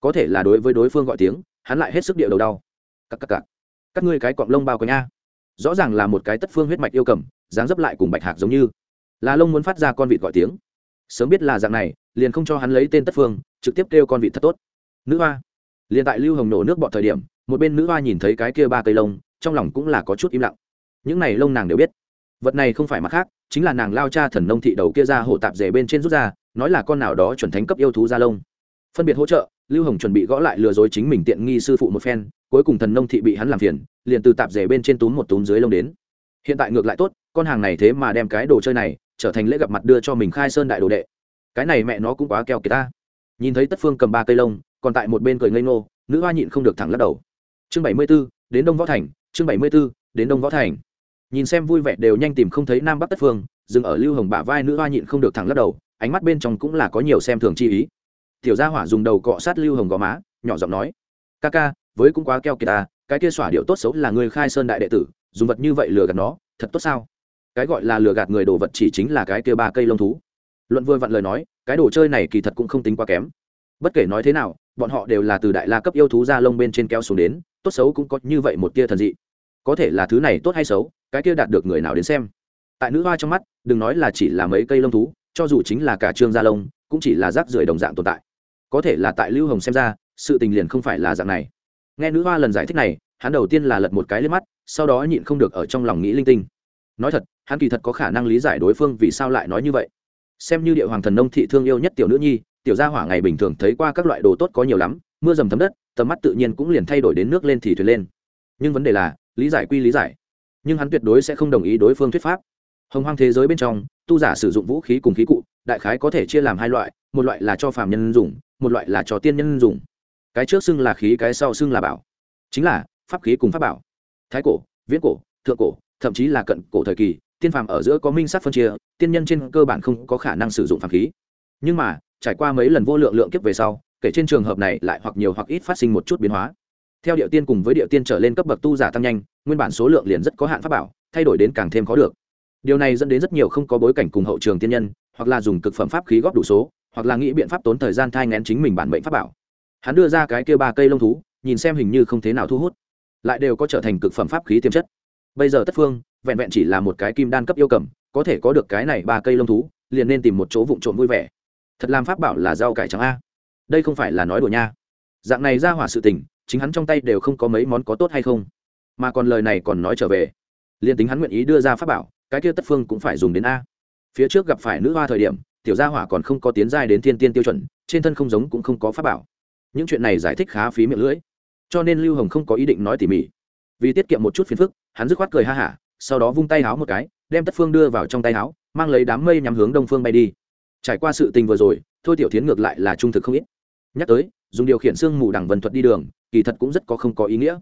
Có thể là đối với đối phương gọi tiếng, hắn lại hết sức địa đầu đau. Cắc cắc cắc. các ngươi cái cọng lông bao quanh a. Rõ ràng là một cái tất phương huyết mạch yêu cầm, dáng dấp lại cùng bạch hạc giống như. Là lông muốn phát ra con vịt gọi tiếng. Sớm biết là dạng này, liền không cho hắn lấy tên tất phương, trực tiếp kêu con vịt thật tốt. Nữ hoa. Liền tại lưu hồng nổ nước bọt thời điểm, một bên nữ hoa nhìn thấy cái kia ba cây lông, trong lòng cũng là có chút im lặng. Những này lông nàng đều biết. Vật này không phải mặt khác chính là nàng lao cha thần nông thị đầu kia ra hổ tạp rể bên trên rút ra, nói là con nào đó chuẩn thánh cấp yêu thú ra lông. Phân biệt hỗ trợ, lưu hồng chuẩn bị gõ lại lừa dối chính mình tiện nghi sư phụ một phen, cuối cùng thần nông thị bị hắn làm phiền, liền từ tạp rể bên trên túm một túm dưới lông đến. Hiện tại ngược lại tốt, con hàng này thế mà đem cái đồ chơi này trở thành lễ gặp mặt đưa cho mình khai sơn đại đồ đệ. Cái này mẹ nó cũng quá keo kiệt ta. Nhìn thấy tất phương cầm ba cây lông, còn tại một bên cười ngây ngô, nữ hoa nhịn không được thẳng lắc đầu. Chương bảy mươi b ố đến đông võ thành, chương bảy mươi b ố đến đông võ thành nhìn xem vui vẻ đều nhanh tìm không thấy nam bắc tất phương, dừng ở lưu hồng bả vai nữ hoa nhịn không được thẳng lắc đầu, ánh mắt bên trong cũng là có nhiều xem thường chi ý. Tiểu gia hỏa dùng đầu cọ sát lưu hồng gò má, nhỏ giọng nói, ca ca, với cũng quá keo kiệt ta cái kia xỏa điệu tốt xấu là người khai sơn đại đệ tử, dùng vật như vậy lừa gạt nó, thật tốt sao? Cái gọi là lừa gạt người đồ vật chỉ chính là cái kia ba cây lông thú. Luận vừa vặn lời nói, cái đồ chơi này kỳ thật cũng không tính quá kém. Bất kể nói thế nào, bọn họ đều là từ đại la cấp yêu thú ra lông bên trên kéo xuống đến, tốt xấu cũng có như vậy một tia thần dị. Có thể là thứ này tốt hay xấu cái kia đạt được người nào đến xem. Tại nữ hoa trong mắt, đừng nói là chỉ là mấy cây lông thú, cho dù chính là cả trương gia lông, cũng chỉ là rác rưởi đồng dạng tồn tại. Có thể là tại lưu hồng xem ra, sự tình liền không phải là dạng này. Nghe nữ hoa lần giải thích này, hắn đầu tiên là lật một cái lên mắt, sau đó nhịn không được ở trong lòng nghĩ linh tinh. Nói thật, hắn kỳ thật có khả năng lý giải đối phương vì sao lại nói như vậy. Xem như địa hoàng thần nông thị thương yêu nhất tiểu nữ nhi, tiểu gia hỏa ngày bình thường thấy qua các loại đồ tốt có nhiều lắm, mưa dầm thấm đất, tầm mắt tự nhiên cũng liền thay đổi đến nước lên thì thuyền lên. Nhưng vấn đề là, lý giải quy lý giải nhưng hắn tuyệt đối sẽ không đồng ý đối phương thuyết pháp. Hồng hoang thế giới bên trong, tu giả sử dụng vũ khí cùng khí cụ, đại khái có thể chia làm hai loại, một loại là cho phàm nhân dùng, một loại là cho tiên nhân dùng. Cái trước xưng là khí, cái sau xưng là bảo. Chính là, pháp khí cùng pháp bảo. Thái cổ, viễn cổ, thượng cổ, thậm chí là cận cổ thời kỳ, tiên phàm ở giữa có minh sắc phân chia, tiên nhân trên cơ bản không có khả năng sử dụng phàm khí. Nhưng mà, trải qua mấy lần vô lượng lượng kiếp về sau, kể trên trường hợp này lại hoặc nhiều hoặc ít phát sinh một chút biến hóa theo địa tiên cùng với địa tiên trở lên cấp bậc tu giả tăng nhanh, nguyên bản số lượng liền rất có hạn pháp bảo, thay đổi đến càng thêm khó được. Điều này dẫn đến rất nhiều không có bối cảnh cùng hậu trường tiên nhân, hoặc là dùng cực phẩm pháp khí góp đủ số, hoặc là nghĩ biện pháp tốn thời gian thai ngén chính mình bản mệnh pháp bảo. Hắn đưa ra cái kia ba cây lông thú, nhìn xem hình như không thế nào thu hút, lại đều có trở thành cực phẩm pháp khí tiềm chất. Bây giờ tất phương, vẹn vẹn chỉ là một cái kim đan cấp yêu cầm, có thể có được cái này ba cây lông thú, liền nên tìm một chỗ vụn trộm vui vẻ. Thật làm pháp bảo là rau cải trắng a. Đây không phải là nói đùa nha. Dạng này ra hỏa sự tình chính hắn trong tay đều không có mấy món có tốt hay không. Mà còn lời này còn nói trở về. Liền tính hắn nguyện ý đưa ra pháp bảo, cái kia tất phương cũng phải dùng đến a. Phía trước gặp phải nữ hoa thời điểm, tiểu gia hỏa còn không có tiến giai đến thiên tiên tiêu chuẩn, trên thân không giống cũng không có pháp bảo. Những chuyện này giải thích khá phí miệng lưỡi. Cho nên lưu hồng không có ý định nói tỉ mỉ. Vì tiết kiệm một chút phiền phức, hắn dứt khoát cười ha hả, sau đó vung tay háo một cái, đem tất phương đưa vào trong tay háo, mang lấy đám mây nhắm hướng đông phương bay đi. Trải qua sự tình vừa rồi, thôi tiểu tiến ngược lại là trung thực không ít. Nhắc tới dùng điều khiển xương mù đằng Vân thuật đi đường, kỳ thật cũng rất có không có ý nghĩa.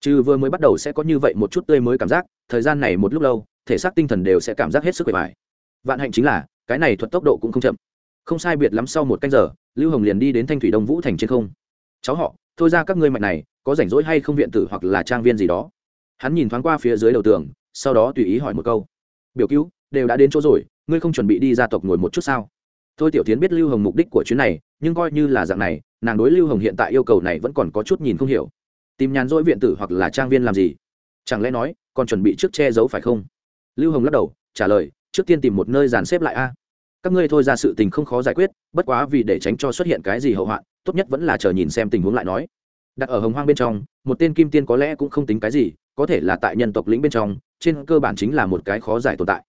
Trừ vừa mới bắt đầu sẽ có như vậy một chút tươi mới cảm giác, thời gian này một lúc lâu, thể xác tinh thần đều sẽ cảm giác hết sức bề bài vạn hạnh chính là, cái này thuật tốc độ cũng không chậm. Không sai biệt lắm sau một canh giờ, lưu hồng liền đi đến thanh thủy đông vũ thành trên không. Cháu họ, thôi ra các ngươi mạnh này, có rảnh rỗi hay không viện tử hoặc là trang viên gì đó? Hắn nhìn thoáng qua phía dưới đầu tường, sau đó tùy ý hỏi một câu. Biểu cứu, đều đã đến chỗ rồi, ngươi không chuẩn bị đi gia tộc ngồi một chút sao? Thôi tiểu tiến biết lưu hồng mục đích của chuyến này, nhưng coi như là dạng này, nàng đối lưu hồng hiện tại yêu cầu này vẫn còn có chút nhìn không hiểu. Tìm nhàn rỗi viện tử hoặc là trang viên làm gì? Chẳng lẽ nói, còn chuẩn bị trước che giấu phải không? Lưu hồng lắc đầu, trả lời, trước tiên tìm một nơi dàn xếp lại a. Các ngươi thôi ra sự tình không khó giải quyết, bất quá vì để tránh cho xuất hiện cái gì hậu hoạn tốt nhất vẫn là chờ nhìn xem tình huống lại nói. Đặt ở hồng hoang bên trong, một tên kim tiên có lẽ cũng không tính cái gì, có thể là tại nhân tộc lĩnh bên trong, trên cơ bản chính là một cái khó giải tồn tại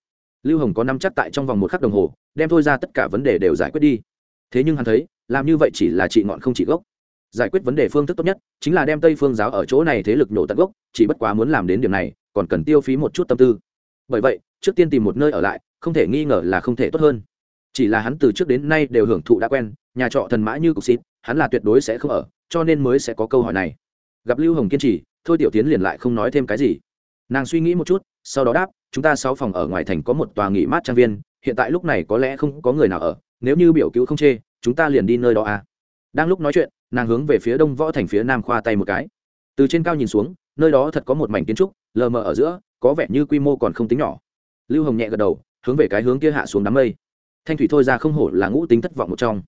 lưu hồng có năm chắc tại trong vòng một khắc đồng hồ, đem thôi ra tất cả vấn đề đều giải quyết đi. Thế nhưng hắn thấy, làm như vậy chỉ là trị ngọn không trị gốc. Giải quyết vấn đề phương thức tốt nhất, chính là đem tây phương giáo ở chỗ này thế lực nổ tận gốc, chỉ bất quá muốn làm đến điểm này, còn cần tiêu phí một chút tâm tư. Bởi vậy, trước tiên tìm một nơi ở lại, không thể nghi ngờ là không thể tốt hơn. Chỉ là hắn từ trước đến nay đều hưởng thụ đã quen, nhà trọ thần mã như cục xịt, hắn là tuyệt đối sẽ không ở, cho nên mới sẽ có câu hỏi này. Gặp lưu hồng kiên trì, thôi tiểu tiến liền lại không nói thêm cái gì. Nàng suy nghĩ một chút, sau đó đáp chúng ta sáu phòng ở ngoài thành có một tòa nghỉ mát trang viên, hiện tại lúc này có lẽ không có người nào ở, nếu như biểu cứu không chê, chúng ta liền đi nơi đó à. Đang lúc nói chuyện, nàng hướng về phía đông võ thành phía nam khoa tay một cái. Từ trên cao nhìn xuống, nơi đó thật có một mảnh kiến trúc, lờ mờ ở giữa, có vẻ như quy mô còn không tính nhỏ. Lưu hồng nhẹ gật đầu, hướng về cái hướng kia hạ xuống đám mây. Thanh thủy thôi ra không hổ là ngũ tính thất vọng một trong.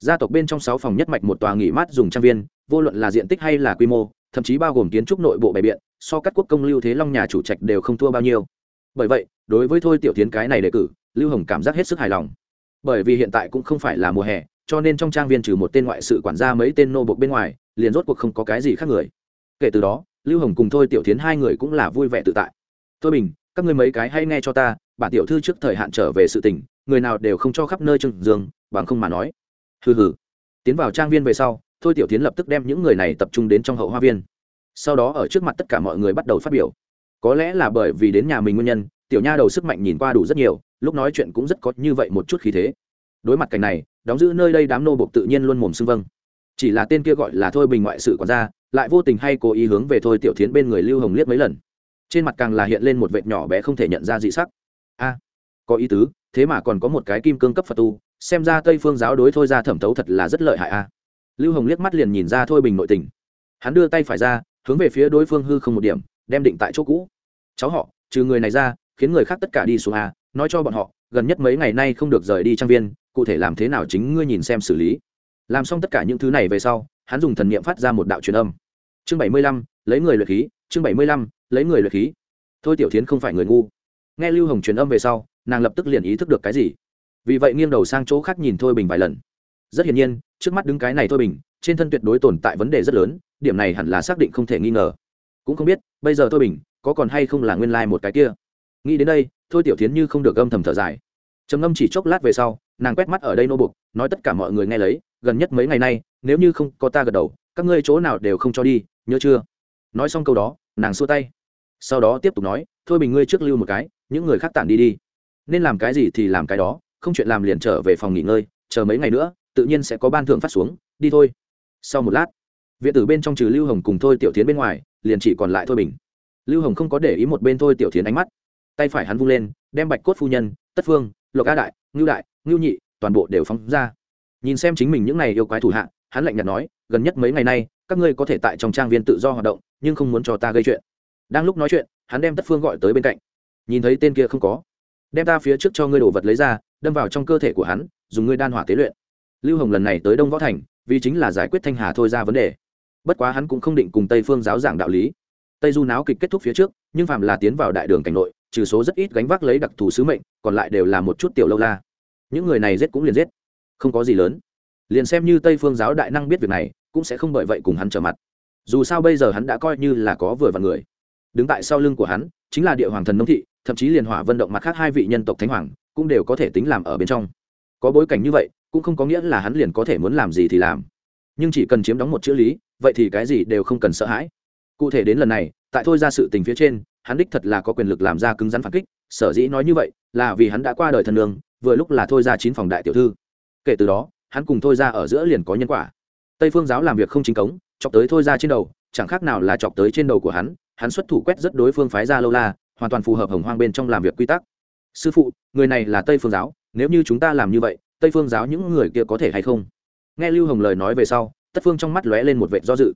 Gia tộc bên trong sáu phòng nhất mạch một tòa nghỉ mát dùng trang viên, vô luận là diện tích hay là quy mô, thậm chí bao gồm kiến trúc nội bộ bày biện, so các quốc công lưu thế long nhà chủ trạch đều không thua bao nhiêu bởi vậy, đối với thôi tiểu tiến cái này đề cử, lưu hồng cảm giác hết sức hài lòng. Bởi vì hiện tại cũng không phải là mùa hè, cho nên trong trang viên trừ một tên ngoại sự quản gia mấy tên nô bộc bên ngoài, liền rốt cuộc không có cái gì khác người. Kể từ đó, lưu hồng cùng thôi tiểu tiến hai người cũng là vui vẻ tự tại. Thôi bình, các ngươi mấy cái hay nghe cho ta, bản tiểu thư trước thời hạn trở về sự tình, người nào đều không cho khắp nơi trừng dương, bằng không mà nói. Hừ hừ. Tiến vào trang viên về sau, thôi tiểu tiến lập tức đem những người này tập trung đến trong hậu hoa viên. Sau đó ở trước mặt tất cả mọi người bắt đầu phát biểu có lẽ là bởi vì đến nhà mình nguyên nhân, tiểu nha đầu sức mạnh nhìn qua đủ rất nhiều, lúc nói chuyện cũng rất có như vậy một chút khí thế. Đối mặt cảnh này, đóng giữ nơi đây đám nô bộc tự nhiên luôn mồm xưng vâng. Chỉ là tên kia gọi là thôi bình ngoại sự còn ra, lại vô tình hay cố ý hướng về thôi tiểu thiến bên người lưu hồng liếc mấy lần. Trên mặt càng là hiện lên một vệt nhỏ bé không thể nhận ra dị sắc. A, có ý tứ, thế mà còn có một cái kim cương cấp phật tu, xem ra tây phương giáo đối thôi ra thẩm thấu thật là rất lợi hại a. Lưu hồng liếc mắt liền nhìn ra thôi bình nội tình. Hắn đưa tay phải ra, hướng về phía đối phương hư không một điểm đem định tại chỗ cũ. Cháu họ, trừ người này ra, khiến người khác tất cả đi xuống a, nói cho bọn họ, gần nhất mấy ngày nay không được rời đi trang viên, cụ thể làm thế nào chính ngươi nhìn xem xử lý. Làm xong tất cả những thứ này về sau, hắn dùng thần niệm phát ra một đạo truyền âm. Chương bảy mươi lăm, lấy người luyện khí, chương bảy mươi lăm, lấy người luyện khí. Thôi tiểu tiến h không phải người ngu. Nghe lưu hồng truyền âm về sau, nàng lập tức liền ý thức được cái gì. Vì vậy nghiêng đầu sang chỗ khác nhìn thôi bình vài lần. Rất hiển nhiên, trước mắt đứng cái này thôi bình, trên thân tuyệt đối tồn tại vấn đề rất lớn, điểm này hẳn là xác định không thể nghi ngờ cũng không biết, bây giờ thôi bình có còn hay không là nguyên lai、like、một cái kia. Nghĩ đến đây, thôi tiểu tiến như không được âm thầm thở dài. Trầm ngâm chỉ chốc lát về sau, nàng quét mắt ở đây nô bục, nói tất cả mọi người nghe lấy, gần nhất mấy ngày nay, nếu như không có ta gật đầu, các ngươi chỗ nào đều không cho đi, nhớ chưa? Nói xong câu đó, nàng xua tay. Sau đó tiếp tục nói, thôi bình ngươi trước lưu một cái, những người khác tản đi đi. Nên làm cái gì thì làm cái đó, không chuyện làm liền trở về phòng nghỉ ngơi, chờ mấy ngày nữa, tự nhiên sẽ có ban thưởng phát xuống, đi thôi. Sau một lát, viện tử bên trong trừ lưu hồng cùng thôi tiểu tiến bên ngoài liền chỉ còn lại thôi bình. Lưu hồng không có để ý một bên thôi tiểu thiến ánh mắt. Tay phải hắn vung lên, đem bạch cốt phu nhân, tất phương, lộc a đại, ngưu đại, ngưu nhị, toàn bộ đều phóng ra. Nhìn xem chính mình những n à y yêu quái thủ hạ, hắn lạnh nhạt nói, gần nhất mấy ngày nay, các ngươi có thể tại trong trang viên tự do hoạt động, nhưng không muốn cho ta gây chuyện. Đang lúc nói chuyện, hắn đem tất phương gọi tới bên cạnh. Nhìn thấy tên kia không có, đem ta phía trước cho ngươi đồ vật lấy ra, đâm vào trong cơ thể của hắn, dùng ngươi đan hỏa tế luyện. Lưu hồng lần này tới đông võ thành, vì chính là giải quyết thanh hà thôi ra vấn đề bất quá hắn cũng không định cùng tây phương giáo giảng đạo lý. Tây du náo kịch kết thúc phía trước, nhưng phạm là tiến vào đại đường cảnh nội, trừ số rất ít gánh vác lấy đặc thù sứ mệnh, còn lại đều là một chút tiểu lâu la. Những người này giết cũng liền giết. Không có gì lớn. Liền xem như tây phương giáo đại năng biết việc này, cũng sẽ không bởi vậy cùng hắn trở mặt. Dù sao bây giờ hắn đã coi như là có vừa vặn người. Đứng tại sau lưng của hắn, chính là địa hoàng thần nông thị, thậm chí liền hỏa vận động mặt khác hai vị nhân tộc thánh hoàng, cũng đều có thể tính làm ở bên trong. Có bối cảnh như vậy, cũng không có nghĩa là hắn liền có thể muốn làm gì thì làm nhưng chỉ cần chiếm đóng một chữ lý, vậy thì cái gì đều không cần sợ hãi. Cụ thể đến lần này, tại thôi ra sự tình phía trên, hắn đích thật là có quyền lực làm ra cứng rắn phản kích, sở dĩ nói như vậy là vì hắn đã qua đời thần đường vừa lúc là thôi ra chín phòng đại tiểu thư. Kể từ đó, hắn cùng thôi ra ở giữa liền có nhân quả. Tây phương giáo làm việc không chính cống, chọc tới thôi ra trên đầu, chẳng khác nào là chọc tới trên đầu của hắn hắn xuất thủ quét rất đối phương phái ra lâu la, hoàn toàn phù hợp hồng hoang bên trong làm việc quy tắc. Sư phụ, người này là tây phương giáo, nếu như chúng ta làm như vậy, tây phương giáo những người kia có thể hay không? Nghe lưu hồng lời nói về sau, tất phương trong mắt lóe lên một vệ do dự.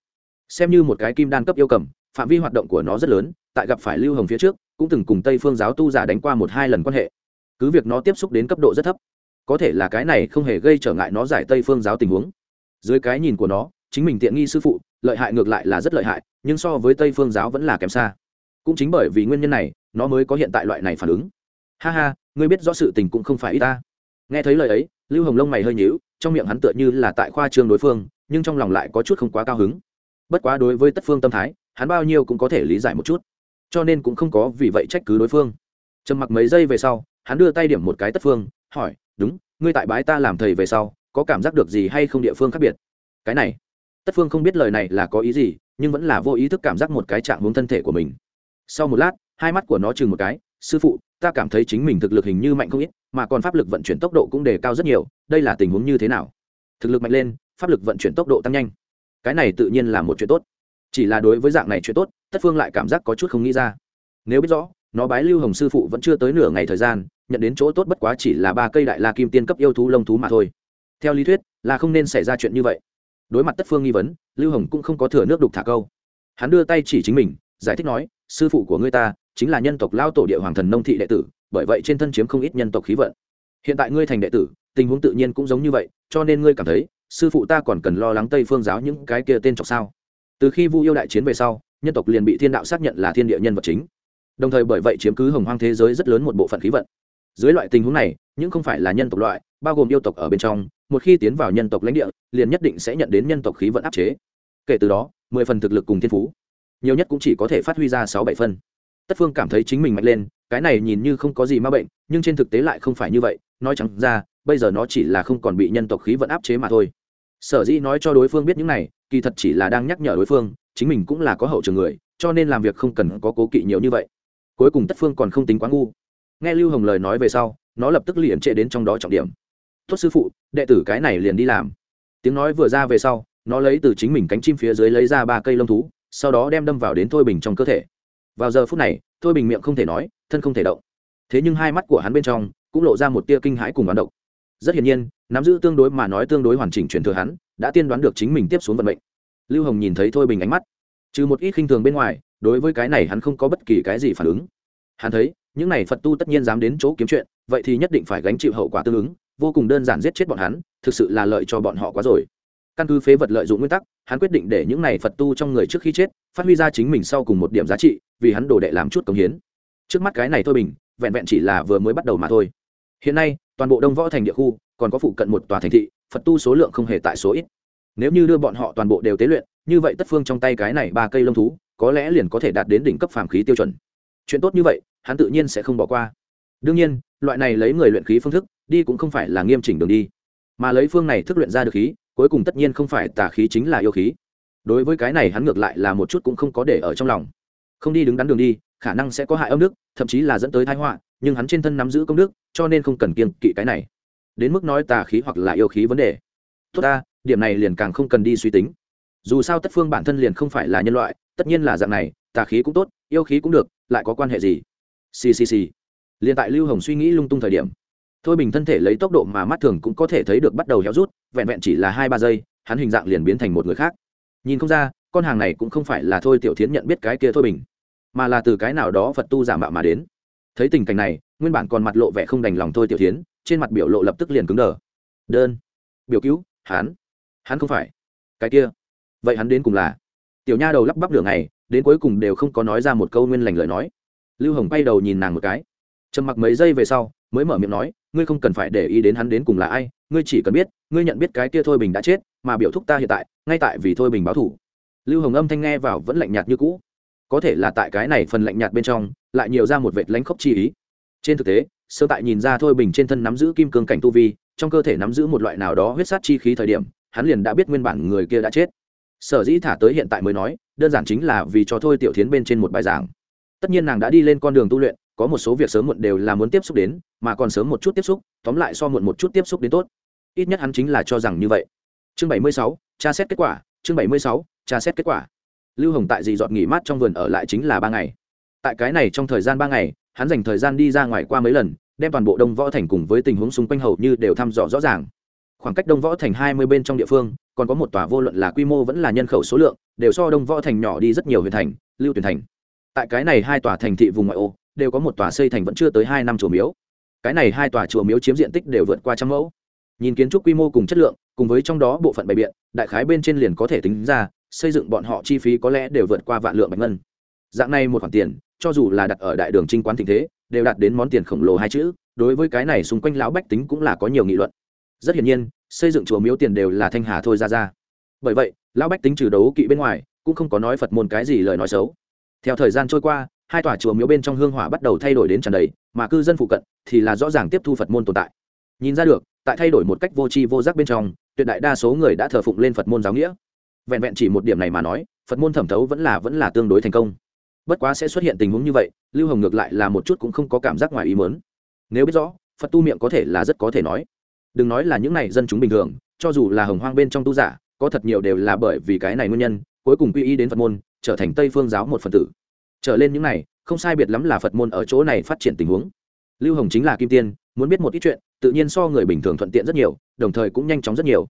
Xem như một cái kim đan cấp yêu cầm, phạm vi hoạt động của nó rất lớn, tại gặp phải lưu hồng phía trước, cũng từng cùng tây phương giáo tu giả đánh qua một hai lần quan hệ. Cứ việc nó tiếp xúc đến cấp độ rất thấp, có thể là cái này không hề gây trở ngại nó giải tây phương giáo tình huống. Dưới cái nhìn của nó, chính mình tiện nghi sư phụ, lợi hại ngược lại là rất lợi hại, nhưng so với tây phương giáo vẫn là kém xa. Cũng chính bởi vì nguyên nhân này, nó mới có hiện tại loại này phản ứng. Ha ha, ngươi biết rõ sự tình cũng không phải ít ta. Nghe thấy lời ấy, lưu hồng lông mày hơi nhíu trong miệng hắn tựa như là tại khoa trương đối phương, nhưng trong lòng lại có chút không quá cao hứng. Bất quá đối với tất phương tâm thái, hắn bao nhiêu cũng có thể lý giải một chút. Cho nên cũng không có vì vậy trách cứ đối phương. Trầm mặc mấy giây về sau, hắn đưa tay điểm một cái tất phương, hỏi, đúng, ngươi tại bái ta làm thầy về sau, có cảm giác được gì hay không địa phương khác biệt? Cái này, tất phương không biết lời này là có ý gì, nhưng vẫn là vô ý thức cảm giác một cái trạng hướng thân thể của mình. Sau một lát, hai mắt của nó chừng một cái, sư phụ, ta cảm thấy chính mình thực lực hình như mạnh không ít mà còn pháp lực vận chuyển tốc độ cũng đề cao rất nhiều, đây là tình huống như thế nào? Thực lực mạnh lên, pháp lực vận chuyển tốc độ tăng nhanh. Cái này tự nhiên là một chuyện tốt. Chỉ là đối với dạng này chuyện tốt, tất phương lại cảm giác có chút không nghĩ ra. Nếu biết rõ, nó bái lưu hồng sư phụ vẫn chưa tới nửa ngày thời gian, nhận đến chỗ tốt bất quá chỉ là ba cây đại la kim tiên cấp yêu thú lông thú mà thôi. Theo lý thuyết, là không nên xảy ra chuyện như vậy. Đối mặt tất phương nghi vấn, lưu hồng cũng không có thừa nước đục thả câu. Hắn đưa tay chỉ chính mình, giải thích nói, sư phụ của ngươi ta chính là nhân tộc lao tổ địa hoàng thần nông thị đệ tử bởi vậy trên thân chiếm không ít nhân tộc khí vận. Hiện tại ngươi thành đệ tử, tình huống tự nhiên cũng giống như vậy, cho nên ngươi cảm thấy, sư phụ ta còn cần lo lắng tây phương giáo những cái kia tên trọc sao? Từ khi vu yêu đại chiến về sau, nhân tộc liền bị thiên đạo xác nhận là thiên địa nhân vật chính. Đồng thời bởi vậy chiếm cứ hồng hoang thế giới rất lớn một bộ phận khí vận. Dưới loại tình huống này, những không phải là nhân tộc loại, bao gồm yêu tộc ở bên trong, một khi tiến vào nhân tộc lãnh địa, liền nhất định sẽ nhận đến nhân tộc khí vận áp chế. Kể từ đó, mười phần thực lực cùng thiên phú, nhiều nhất cũng chỉ có thể phát huy ra sáu bảy phân. Tất phương cảm thấy chính mình mạnh lên cái này nhìn như không có gì ma bệnh, nhưng trên thực tế lại không phải như vậy, nói chẳng ra, bây giờ nó chỉ là không còn bị nhân tộc khí vận áp chế mà thôi. Sở dĩ nói cho đối phương biết những này, kỳ thật chỉ là đang nhắc nhở đối phương, chính mình cũng là có hậu trường người, cho nên làm việc không cần có cố kỵ nhiều như vậy. Cuối cùng tất phương còn không tính quá ngu. Nghe lưu hồng lời nói về sau, nó lập tức liền trệ đến trong đó trọng điểm. Tốt sư phụ, đệ tử cái này liền đi làm. Tiếng nói vừa ra về sau, nó lấy từ chính mình cánh chim phía dưới lấy ra ba cây lông thú, sau đó đem đâm vào đến thôi bình trong cơ thể vào giờ phút này, thôi bình miệng không thể nói, thân không thể động. Thế nhưng hai mắt của hắn bên trong cũng lộ ra một tia kinh hãi cùng bán độc. Rất hiển nhiên, nắm giữ tương đối mà nói tương đối hoàn chỉnh truyền thừa hắn, đã tiên đoán được chính mình tiếp xuống vận mệnh. Lưu hồng nhìn thấy thôi bình ánh mắt, trừ một ít khinh thường bên ngoài, đối với cái này hắn không có bất kỳ cái gì phản ứng. Hắn thấy, những này phật tu tất nhiên dám đến chỗ kiếm chuyện, vậy thì nhất định phải gánh chịu hậu quả tương ứng, vô cùng đơn giản giết chết bọn hắn, thực sự là lợi cho bọn họ quá rồi căn cứ phế vật lợi dụng nguyên tắc, hắn quyết định để những này phật tu trong người trước khi chết, phát huy ra chính mình sau cùng một điểm giá trị, vì hắn đồ đệ làm chút công hiến. Trước mắt cái này thôi bình, vẹn vẹn chỉ là vừa mới bắt đầu mà thôi. Hiện nay, toàn bộ đông võ thành địa khu, còn có phụ cận một tòa thành thị, phật tu số lượng không hề tại số ít. Nếu như đưa bọn họ toàn bộ đều tế luyện, như vậy tất phương trong tay cái này ba cây lông thú, có lẽ liền có thể đạt đến đỉnh cấp phàm khí tiêu chuẩn. Chuyện tốt như vậy, hắn tự nhiên sẽ không bỏ qua. Đương nhiên, loại này lấy người luyện khí phương thức, đi cũng không phải là nghiêm chỉnh đường đi. Mà lấy phương này thức luyện ra được khí cuối cùng tất nhiên không phải tà khí chính là yêu khí. Đối với cái này hắn ngược lại là một chút cũng không có để ở trong lòng. Không đi đứng đắn đường đi, khả năng sẽ có hại âm đức thậm chí là dẫn tới thái họa, nhưng hắn trên thân nắm giữ công đức, cho nên không cần kiên kỵ cái này. Đến mức nói tà khí hoặc là yêu khí vấn đề. Tốt ta, điểm này liền càng không cần đi suy tính. Dù sao tất phương bản thân liền không phải là nhân loại, tất nhiên là dạng này, tà khí cũng tốt, yêu khí cũng được, lại có quan hệ gì? Ccc liền tại lưu hồng suy nghĩ lung tung thời điểm thôi bình thân thể lấy tốc độ mà mắt thường cũng có thể thấy được bắt đầu héo rút, vẹn vẹn chỉ là hai ba giây, hắn hình dạng liền biến thành một người khác. Nhìn không ra, con hàng này cũng không phải là thôi tiểu tiến nhận biết cái kia thôi bình, mà là từ cái nào đó phật tu giả mạo mà đến. Thấy tình cảnh này, nguyên bản còn mặt lộ vẻ không đành lòng thôi tiểu tiến trên mặt biểu lộ lập tức liền cứng đờ. Đơn. Biểu cứu, hắn. Hắn không phải. Cái kia. Vậy hắn đến cùng là? Tiểu nha đầu lắp bắp đường này đến cuối cùng đều không có nói ra một câu nguyên lành lời nói. Lưu hồng bay đầu nhìn nàng một cái. Trầm mặc mấy giây về sau, mới mở miệng nói ngươi không cần phải để ý đến hắn đến cùng là ai, ngươi chỉ cần biết, ngươi nhận biết cái kia thôi bình đã chết, mà biểu thúc ta hiện tại, ngay tại vì thôi bình báo thủ. Lưu hồng âm thanh nghe vào vẫn lạnh nhạt như cũ. Có thể là tại cái này phần lạnh nhạt bên trong, lại nhiều ra một vệt lãnh khốc chi ý. Trên thực tế, sơ tại nhìn ra thôi bình trên thân nắm giữ kim cương cảnh tu vi, trong cơ thể nắm giữ một loại nào đó huyết sát chi khí thời điểm, hắn liền đã biết nguyên bản người kia đã chết. Sở dĩ thả tới hiện tại mới nói, đơn giản chính là vì cho thôi tiểu tiến bên trên một bài giảng. Tất nhiên nàng đã đi lên con đường tu luyện có một số việc sớm muộn đều là muốn tiếp xúc đến, mà còn sớm một chút tiếp xúc, tóm lại so muộn một chút tiếp xúc đến tốt. Ít nhất hắn chính là cho rằng như vậy. Chương bảy mươi sáu, tra xét kết quả, chương bảy mươi sáu, tra xét kết quả. Lưu hồng tại dì dọn nghỉ mát trong vườn ở lại chính là ba ngày. Tại cái này trong thời gian ba ngày, hắn dành thời gian đi ra ngoài qua mấy lần, đem toàn bộ đông võ thành cùng với tình huống xung quanh hầu như đều thăm dò rõ ràng. Khoảng cách đông võ thành hai mươi bên trong địa phương, còn có một tòa vô luận là quy mô vẫn là nhân khẩu số lượng, đều so đông võ thành nhỏ đi rất nhiều huyện thành, lưu tuyển thành. Tại cái này hai tòa thành thị vùng ngoại ô đều có một tòa xây thành vẫn chưa tới hai năm chùa miếu. Cái này hai tòa chùa miếu chiếm diện tích đều vượt qua trăm mẫu. Nhìn kiến trúc quy mô cùng chất lượng, cùng với trong đó bộ phận bày biện, đại khái bên trên liền có thể tính ra, xây dựng bọn họ chi phí có lẽ đều vượt qua vạn lượng bạch ngân. Dạng này một khoản tiền, cho dù là đặt ở đại đường trinh quán tình thế, đều đạt đến món tiền khổng lồ hai chữ, đối với cái này xung quanh lão bách tính cũng là có nhiều nghị luận. Rất hiển nhiên, xây dựng chùa miếu tiền đều là thanh hà thôi ra ra. Bởi vậy, lão bách tính trừ đấu kỵ bên ngoài, cũng không có nói phật môn cái gì lời nói xấu. Theo thời gian trôi qua hai tòa chùa miếu bên trong hương hỏa bắt đầu thay đổi đến tràn đầy, mà cư dân phụ cận thì là rõ ràng tiếp thu phật môn tồn tại. Nhìn ra được, tại thay đổi một cách vô tri vô giác bên trong, tuyệt đại đa số người đã thờ phụng lên phật môn giáo nghĩa. Vẹn vẹn chỉ một điểm này mà nói, phật môn thẩm thấu vẫn là vẫn là tương đối thành công. Bất quá sẽ xuất hiện tình huống như vậy, lưu hồng ngược lại là một chút cũng không có cảm giác ngoài ý mớn nếu biết rõ, phật tu miệng có thể là rất có thể nói. Đừng nói là những này dân chúng bình thường, cho dù là hồng hoang bên trong tu giả, có thật nhiều đều là bởi vì cái này nguyên nhân, cuối cùng quy y đến phật môn, trở thành tây phương giáo một phần tử trở lên những này, không sai biệt lắm là phật môn ở chỗ này phát triển tình huống. Lưu hồng chính là kim tiên, muốn biết một ít chuyện, tự nhiên so người bình thường thuận tiện rất nhiều, đồng thời cũng nhanh chóng rất nhiều.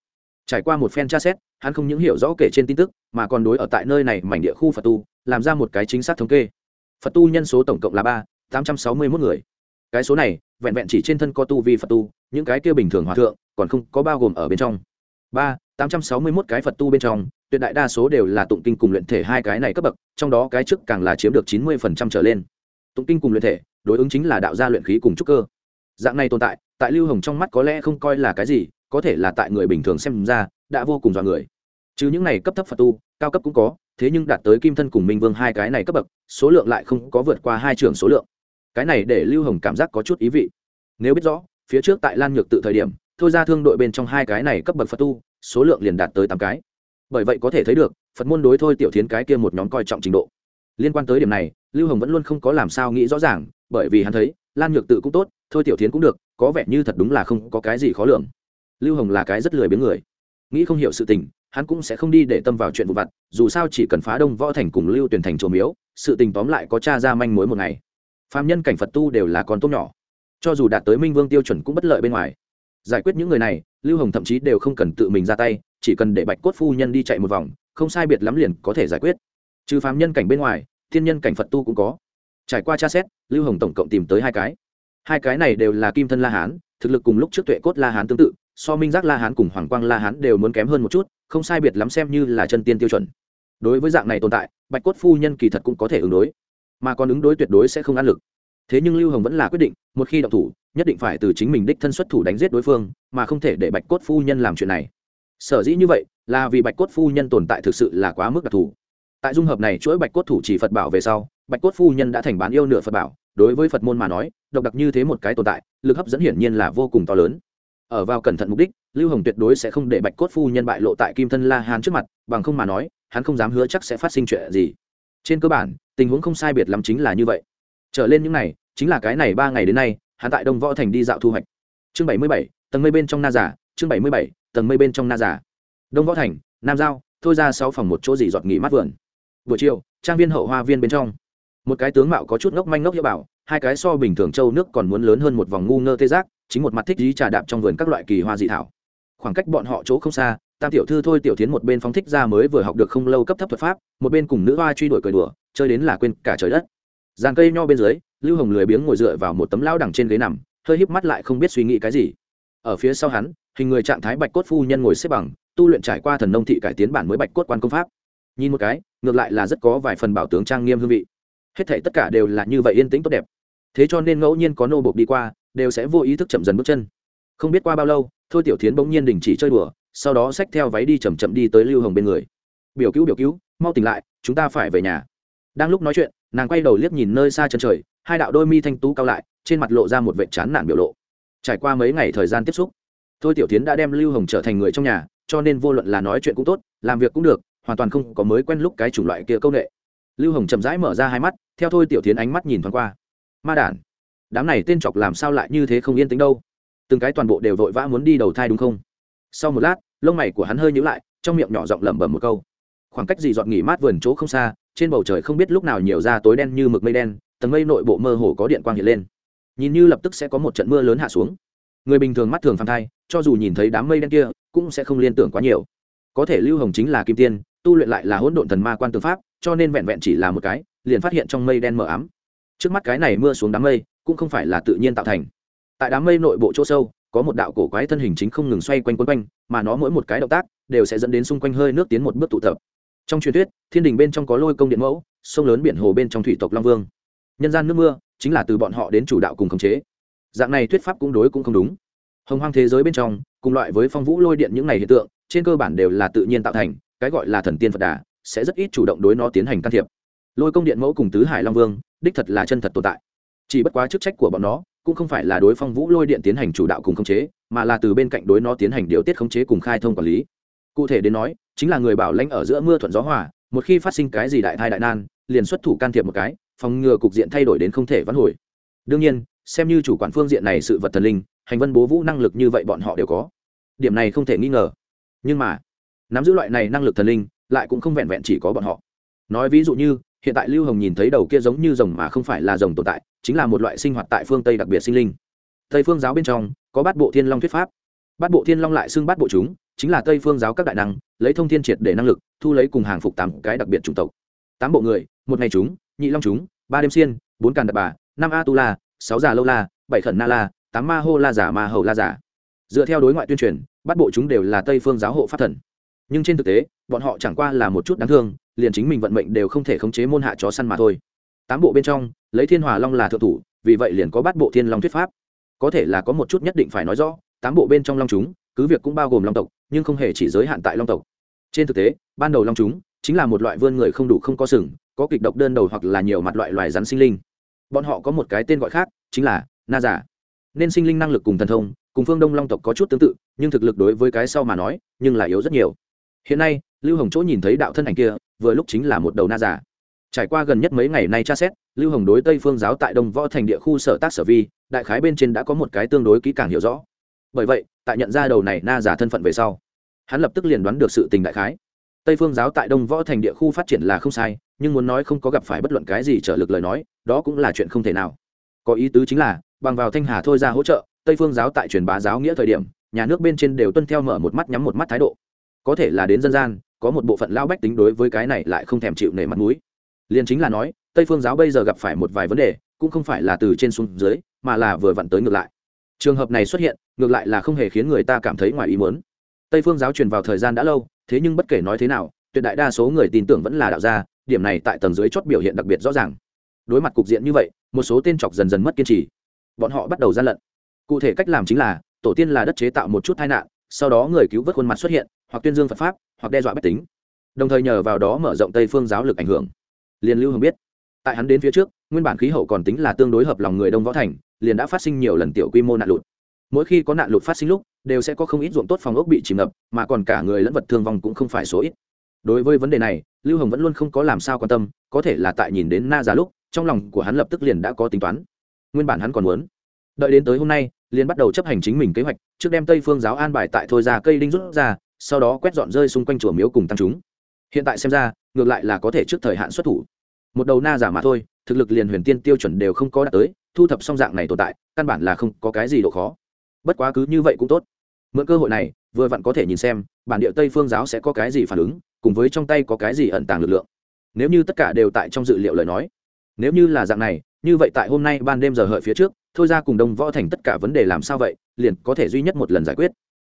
Trải qua một phen tra xét, hắn không những hiểu rõ kể trên tin tức, mà còn đối ở tại nơi này mảnh địa khu phật tu, làm ra một cái chính xác thống kê. Phật tu nhân số tổng cộng là ba, tám trăm sáu mươi mốt người. Cái số này, vẹn vẹn chỉ trên thân có tu vi phật tu, những cái kia bình thường hòa thượng, còn không có bao gồm ở bên trong. Ba tám trăm sáu mươi mốt cái phật tu bên trong, tuyệt đại đa số đều là tụng kinh cùng luyện thể hai cái này cấp bậc, trong đó cái trước càng là chiếm được chín mươi phần trăm trở lên. Tụng kinh cùng luyện thể, đối ứng chính là đạo gia luyện khí cùng trúc cơ. Dạng này tồn tại tại lưu hồng trong mắt có lẽ không coi là cái gì, có thể là tại người bình thường xem ra, đã vô cùng dọa người. Chứ những này cấp thấp phật tu, cao cấp cũng có, thế nhưng đạt tới kim thân cùng minh vương hai cái này cấp bậc, số lượng lại không có vượt qua hai trưởng số lượng. Cái này để lưu hồng cảm giác có chút ý vị. Nếu biết rõ, phía trước tại lan nhược tự thời điểm, thôi ra thương đội bên trong hai cái này cấp bậc phật tu số lượng liền đạt tới tám cái. Bởi vậy có thể thấy được, phật môn đối thôi tiểu thiến cái kia một nhóm coi trọng trình độ. Liên quan tới điểm này, lưu hồng vẫn luôn không có làm sao nghĩ rõ ràng, bởi vì hắn thấy, lan nhược tự cũng tốt, thôi tiểu thiến cũng được, có vẻ như thật đúng là không có cái gì khó lường. Lưu hồng là cái rất lười biếng người. Nghĩ không hiểu sự tình, hắn cũng sẽ không đi để tâm vào chuyện vụ vặt, dù sao chỉ cần phá đông võ thành cùng lưu tuyển thành trổ miếu, sự tình tóm lại có cha ra manh mối một ngày. Phạm nhân cảnh phật tu đều là con tốt nhỏ. Cho dù đạt tới minh vương tiêu chuẩn cũng bất lợi bên ngoài giải quyết những người này, lưu hồng thậm chí đều không cần tự mình ra tay, chỉ cần để bạch cốt phu nhân đi chạy một vòng, không sai biệt lắm liền có thể giải quyết. Trừ phạm nhân cảnh bên ngoài, thiên nhân cảnh phật tu cũng có. Trải qua tra xét, lưu hồng tổng cộng tìm tới hai cái. Hai cái này đều là kim thân la hán, thực lực cùng lúc trước tuệ cốt la hán tương tự, so minh giác la hán cùng hoàng quang la hán đều muốn kém hơn một chút, không sai biệt lắm xem như là chân tiên tiêu chuẩn. Đối với dạng này tồn tại, bạch cốt phu nhân kỳ thật cũng có thể ứng đối, mà còn ứng đối tuyệt đối sẽ không ăn lực. Thế nhưng lưu hồng vẫn là quyết định, một khi động thủ nhất định phải từ chính mình đích thân xuất thủ đánh giết đối phương, mà không thể để bạch cốt phu nhân làm chuyện này. Sở dĩ như vậy, là vì bạch cốt phu nhân tồn tại thực sự là quá mức đặc thù. Tại dung hợp này chuỗi bạch cốt thủ chỉ phật bảo về sau, bạch cốt phu nhân đã thành bán yêu nửa phật bảo, đối với phật môn mà nói, độc đặc như thế một cái tồn tại, lực hấp dẫn hiển nhiên là vô cùng to lớn. Ở vào cẩn thận mục đích, lưu hồng tuyệt đối sẽ không để bạch cốt phu nhân bại lộ tại kim thân la hán trước mặt, bằng không mà nói, hắn không dám hứa chắc sẽ phát sinh chuyện gì. Trên cơ bản, tình huống không sai biệt lắm chính là như vậy. Trở lên những này, chính là cái này ba ngày đến nay hắn tại đông võ thành đi dạo thu hoạch. Chương bảy mươi bảy, tầng mây bên trong na giả chương bảy mươi bảy, tầng mây bên trong na giả đông võ thành, nam giao, thôi ra sáu phòng một chỗ dỉ giọt nghỉ mát vườn. Buổi chiều, trang viên hậu hoa viên bên trong. Một cái tướng mạo có chút ngốc manh ngốc hiệu bảo, hai cái so bình thường châu nước còn muốn lớn hơn một vòng ngu ngơ tê giác, chính một mặt thích dí trà đạp trong vườn các loại kỳ hoa dị thảo. Khoảng cách bọn họ chỗ không xa, tam tiểu thư thôi tiểu tiến một bên phóng thích ra mới vừa học được không lâu cấp thấp thuật pháp, một bên cùng nữ hoa truy đuổi cười đùa, chơi đến là quên cả trời đất. Giàn cây nho bên dưới lưu hồng lười biếng ngồi dựa vào một tấm lao đằng trên ghế nằm, hơi híp mắt lại không biết suy nghĩ cái gì. Ở phía sau hắn, hình người trạng thái bạch cốt phu nhân ngồi xếp bằng, tu luyện trải qua thần nông thị cải tiến bản mới bạch cốt quan công pháp. Nhìn một cái, ngược lại là rất có vài phần bảo tướng trang nghiêm hương vị. Hết thể tất cả đều là như vậy yên tĩnh tốt đẹp. Thế cho nên ngẫu nhiên có nô bộc đi qua, đều sẽ vô ý thức chậm dần bước chân. Không biết qua bao lâu, thôi tiểu tiến bỗng nhiên đình chỉ chơi đùa, sau đó xách theo váy đi chầm chậm đi tới lưu hồng bên người. Biểu cứu biểu cứu, mau tỉnh lại, chúng ta phải về nhà. Đang lúc nói chuyện, nàng quay đầu liếc nhìn nơi xa chân trời hai đạo đôi mi thanh tú cao lại, trên mặt lộ ra một vệ chán nản biểu lộ. Trải qua mấy ngày thời gian tiếp xúc, thôi tiểu tiến đã đem lưu hồng trở thành người trong nhà, cho nên vô luận là nói chuyện cũng tốt, làm việc cũng được, hoàn toàn không có mới quen lúc cái chủng loại kia công nghệ lưu hồng chậm rãi mở ra hai mắt, theo thôi tiểu tiến ánh mắt nhìn thoáng qua. Ma đản, đám này tên chọc làm sao lại như thế không yên tĩnh đâu? Từng cái toàn bộ đều vội vã muốn đi đầu thai đúng không? Sau một lát, lông mày của hắn hơi nhíu lại, trong miệng nhỏ giọng lẩm bẩm một câu. Khoảng cách gì dọn nghỉ mát vườn chỗ không xa, trên bầu trời không biết lúc nào nhiều ra tối đen như mực mây đen tầng mây nội bộ mơ hồ có điện quang hiện lên. Nhìn như lập tức sẽ có một trận mưa lớn hạ xuống. Người bình thường mắt thường phản thai, cho dù nhìn thấy đám mây đen kia, cũng sẽ không liên tưởng quá nhiều. Có thể lưu hồng chính là kim tiên, tu luyện lại là hỗn độn thần ma quan tư pháp, cho nên vẹn vẹn chỉ là một cái, liền phát hiện trong mây đen mờ ám. Trước mắt cái này mưa xuống đám mây, cũng không phải là tự nhiên tạo thành. Tại đám mây nội bộ chỗ sâu, có một đạo cổ quái thân hình chính không ngừng xoay quanh quấn quanh, mà nó mỗi một cái động tác, đều sẽ dẫn đến xung quanh hơi nước tiến một bước tụ tập. Trong truyền thuyết, thiên đình bên trong có lôi công điện mẫu, sông lớn biển hồ bên trong thủy tộc long vương nhân gian nước mưa chính là từ bọn họ đến chủ đạo cùng khống chế. Dạng này thuyết pháp cũng đối cũng không đúng. Hồng hoang thế giới bên trong, cùng loại với phong vũ lôi điện những này hiện tượng, trên cơ bản đều là tự nhiên tạo thành, cái gọi là thần tiên phật đà, sẽ rất ít chủ động đối nó tiến hành can thiệp. Lôi công điện mẫu cùng tứ hải long vương, đích thật là chân thật tồn tại. Chỉ bất quá chức trách của bọn nó, cũng không phải là đối phong vũ lôi điện tiến hành chủ đạo cùng khống chế, mà là từ bên cạnh đối nó tiến hành điều tiết khống chế cùng khai thông quản lý. Cụ thể đến nói, chính là người bảo lãnh ở giữa mưa thuận gió hòa, một khi phát sinh cái gì đại thai đại nan, liền xuất thủ can thiệp một cái phòng ngừa cục diện thay đổi đến không thể vãn hồi. Đương nhiên, xem như chủ quản phương diện này sự vật thần linh, hành vân bố vũ năng lực như vậy bọn họ đều có. Điểm này không thể nghi ngờ. Nhưng mà, nắm giữ loại này năng lực thần linh, lại cũng không vẹn vẹn chỉ có bọn họ. Nói ví dụ như, hiện tại lưu hồng nhìn thấy đầu kia giống như rồng mà không phải là rồng tồn tại, chính là một loại sinh hoạt tại phương tây đặc biệt sinh linh. Tây phương giáo bên trong, có bát bộ thiên long thuyết pháp. Bát bộ thiên long lại xưng bát bộ chúng, chính là tây phương giáo các đại năng, lấy thông thiên triệt để năng lực, thu lấy cùng hàng phục tám cái đặc biệt chủng tộc. Tám bộ người, một ngày chúng nhị long chúng, ba đêm xiên, bốn càn đập bà, năm a tu la, sáu già lâu la, bảy khẩn na la, tám ma hô la giả ma hầu la giả. Dựa theo đối ngoại tuyên truyền, bắt bộ chúng đều là tây phương giáo hộ pháp thần. Nhưng trên thực tế, bọn họ chẳng qua là một chút đáng thương, liền chính mình vận mệnh đều không thể khống chế môn hạ chó săn mà thôi. Tám bộ bên trong, lấy thiên hòa long là thượng thủ, vì vậy liền có bắt bộ thiên long thuyết pháp. Có thể là có một chút nhất định phải nói rõ, tám bộ bên trong long chúng, cứ việc cũng bao gồm long tộc, nhưng không hề chỉ giới hạn tại long tộc. Trên thực tế, ban đầu long chúng chính là một loại vươn người không đủ không có sừng có kịch độc đơn đầu hoặc là nhiều mặt loại loài rắn sinh linh. Bọn họ có một cái tên gọi khác, chính là na giả nên sinh linh năng lực cùng thần thông, cùng phương đông long tộc có chút tương tự, nhưng thực lực đối với cái sau mà nói, nhưng là yếu rất nhiều. Hiện nay, lưu hồng chỗ nhìn thấy đạo thân ảnh kia, vừa lúc chính là một đầu na giả trải qua gần nhất mấy ngày nay tra xét, lưu hồng đối tây phương giáo tại đông võ thành địa khu sở tác sở vi, đại khái bên trên đã có một cái tương đối kỹ càng hiểu rõ. Bởi vậy, tại nhận ra đầu này na giả thân phận về sau, hắn lập tức liền đoán được sự tình đại khái tây phương giáo tại đông võ thành địa khu phát triển là không sai, nhưng muốn nói không có gặp phải bất luận cái gì trở lực lời nói, đó cũng là chuyện không thể nào. Có ý tứ chính là, bằng vào thanh hà thôi ra hỗ trợ, tây phương giáo tại truyền bá giáo nghĩa thời điểm, nhà nước bên trên đều tuân theo mở một mắt nhắm một mắt thái độ. Có thể là đến dân gian, có một bộ phận lao bách tính đối với cái này lại không thèm chịu nể mặt mũi. Liền chính là nói, tây phương giáo bây giờ gặp phải một vài vấn đề, cũng không phải là từ trên xuống dưới, mà là vừa vặn tới ngược lại. Trường hợp này xuất hiện, ngược lại là không hề khiến người ta cảm thấy ngoài ý muốn. Tây phương giáo truyền vào thời gian đã lâu thế nhưng bất kể nói thế nào, tuyệt đại đa số người tin tưởng vẫn là đạo gia, điểm này tại tầng dưới chót biểu hiện đặc biệt rõ ràng. Đối mặt cục diện như vậy, một số tên chọc dần dần mất kiên trì. Bọn họ bắt đầu gian lận. Cụ thể cách làm chính là, tổ tiên là đất chế tạo một chút tai nạn, sau đó người cứu vớt khuôn mặt xuất hiện, hoặc tuyên dương phật pháp, hoặc đe dọa bách tính. Đồng thời nhờ vào đó mở rộng tây phương giáo lực ảnh hưởng. Liền lưu hồng biết, tại hắn đến phía trước, nguyên bản khí hậu còn tính là tương đối hợp lòng người đông võ thành, liền đã phát sinh nhiều lần tiểu quy mô nạn lụt mỗi khi có nạn lụt phát sinh lúc, đều sẽ có không ít ruộng tốt phòng ốc bị chìm ngập, mà còn cả người lẫn vật thương vong cũng không phải số ít. Đối với vấn đề này, lưu hồng vẫn luôn không có làm sao quan tâm, có thể là tại nhìn đến na già lúc, trong lòng của hắn lập tức liền đã có tính toán. Nguyên bản hắn còn muốn đợi đến tới hôm nay, liền bắt đầu chấp hành chính mình kế hoạch, trước đem tây phương giáo an bài tại thôi ra cây đinh rút ra, sau đó quét dọn rơi xung quanh chùa miếu cùng tăng chúng. Hiện tại xem ra, ngược lại là có thể trước thời hạn xuất thủ. Một đầu na giả mà thôi, thực lực liền huyền tiên tiêu chuẩn đều không có đạt tới, thu thập song dạng này tồn tại, căn bản là không có cái gì độ khó bất quá cứ như vậy cũng tốt. Mượn cơ hội này, vừa vặn có thể nhìn xem, bản địa tây phương giáo sẽ có cái gì phản ứng, cùng với trong tay có cái gì ẩn tàng lực lượng. Nếu như tất cả đều tại trong dự liệu lời nói, nếu như là dạng này, như vậy tại hôm nay ban đêm giờ hợi phía trước, thôi ra cùng đông võ thành tất cả vấn đề làm sao vậy, liền có thể duy nhất một lần giải quyết.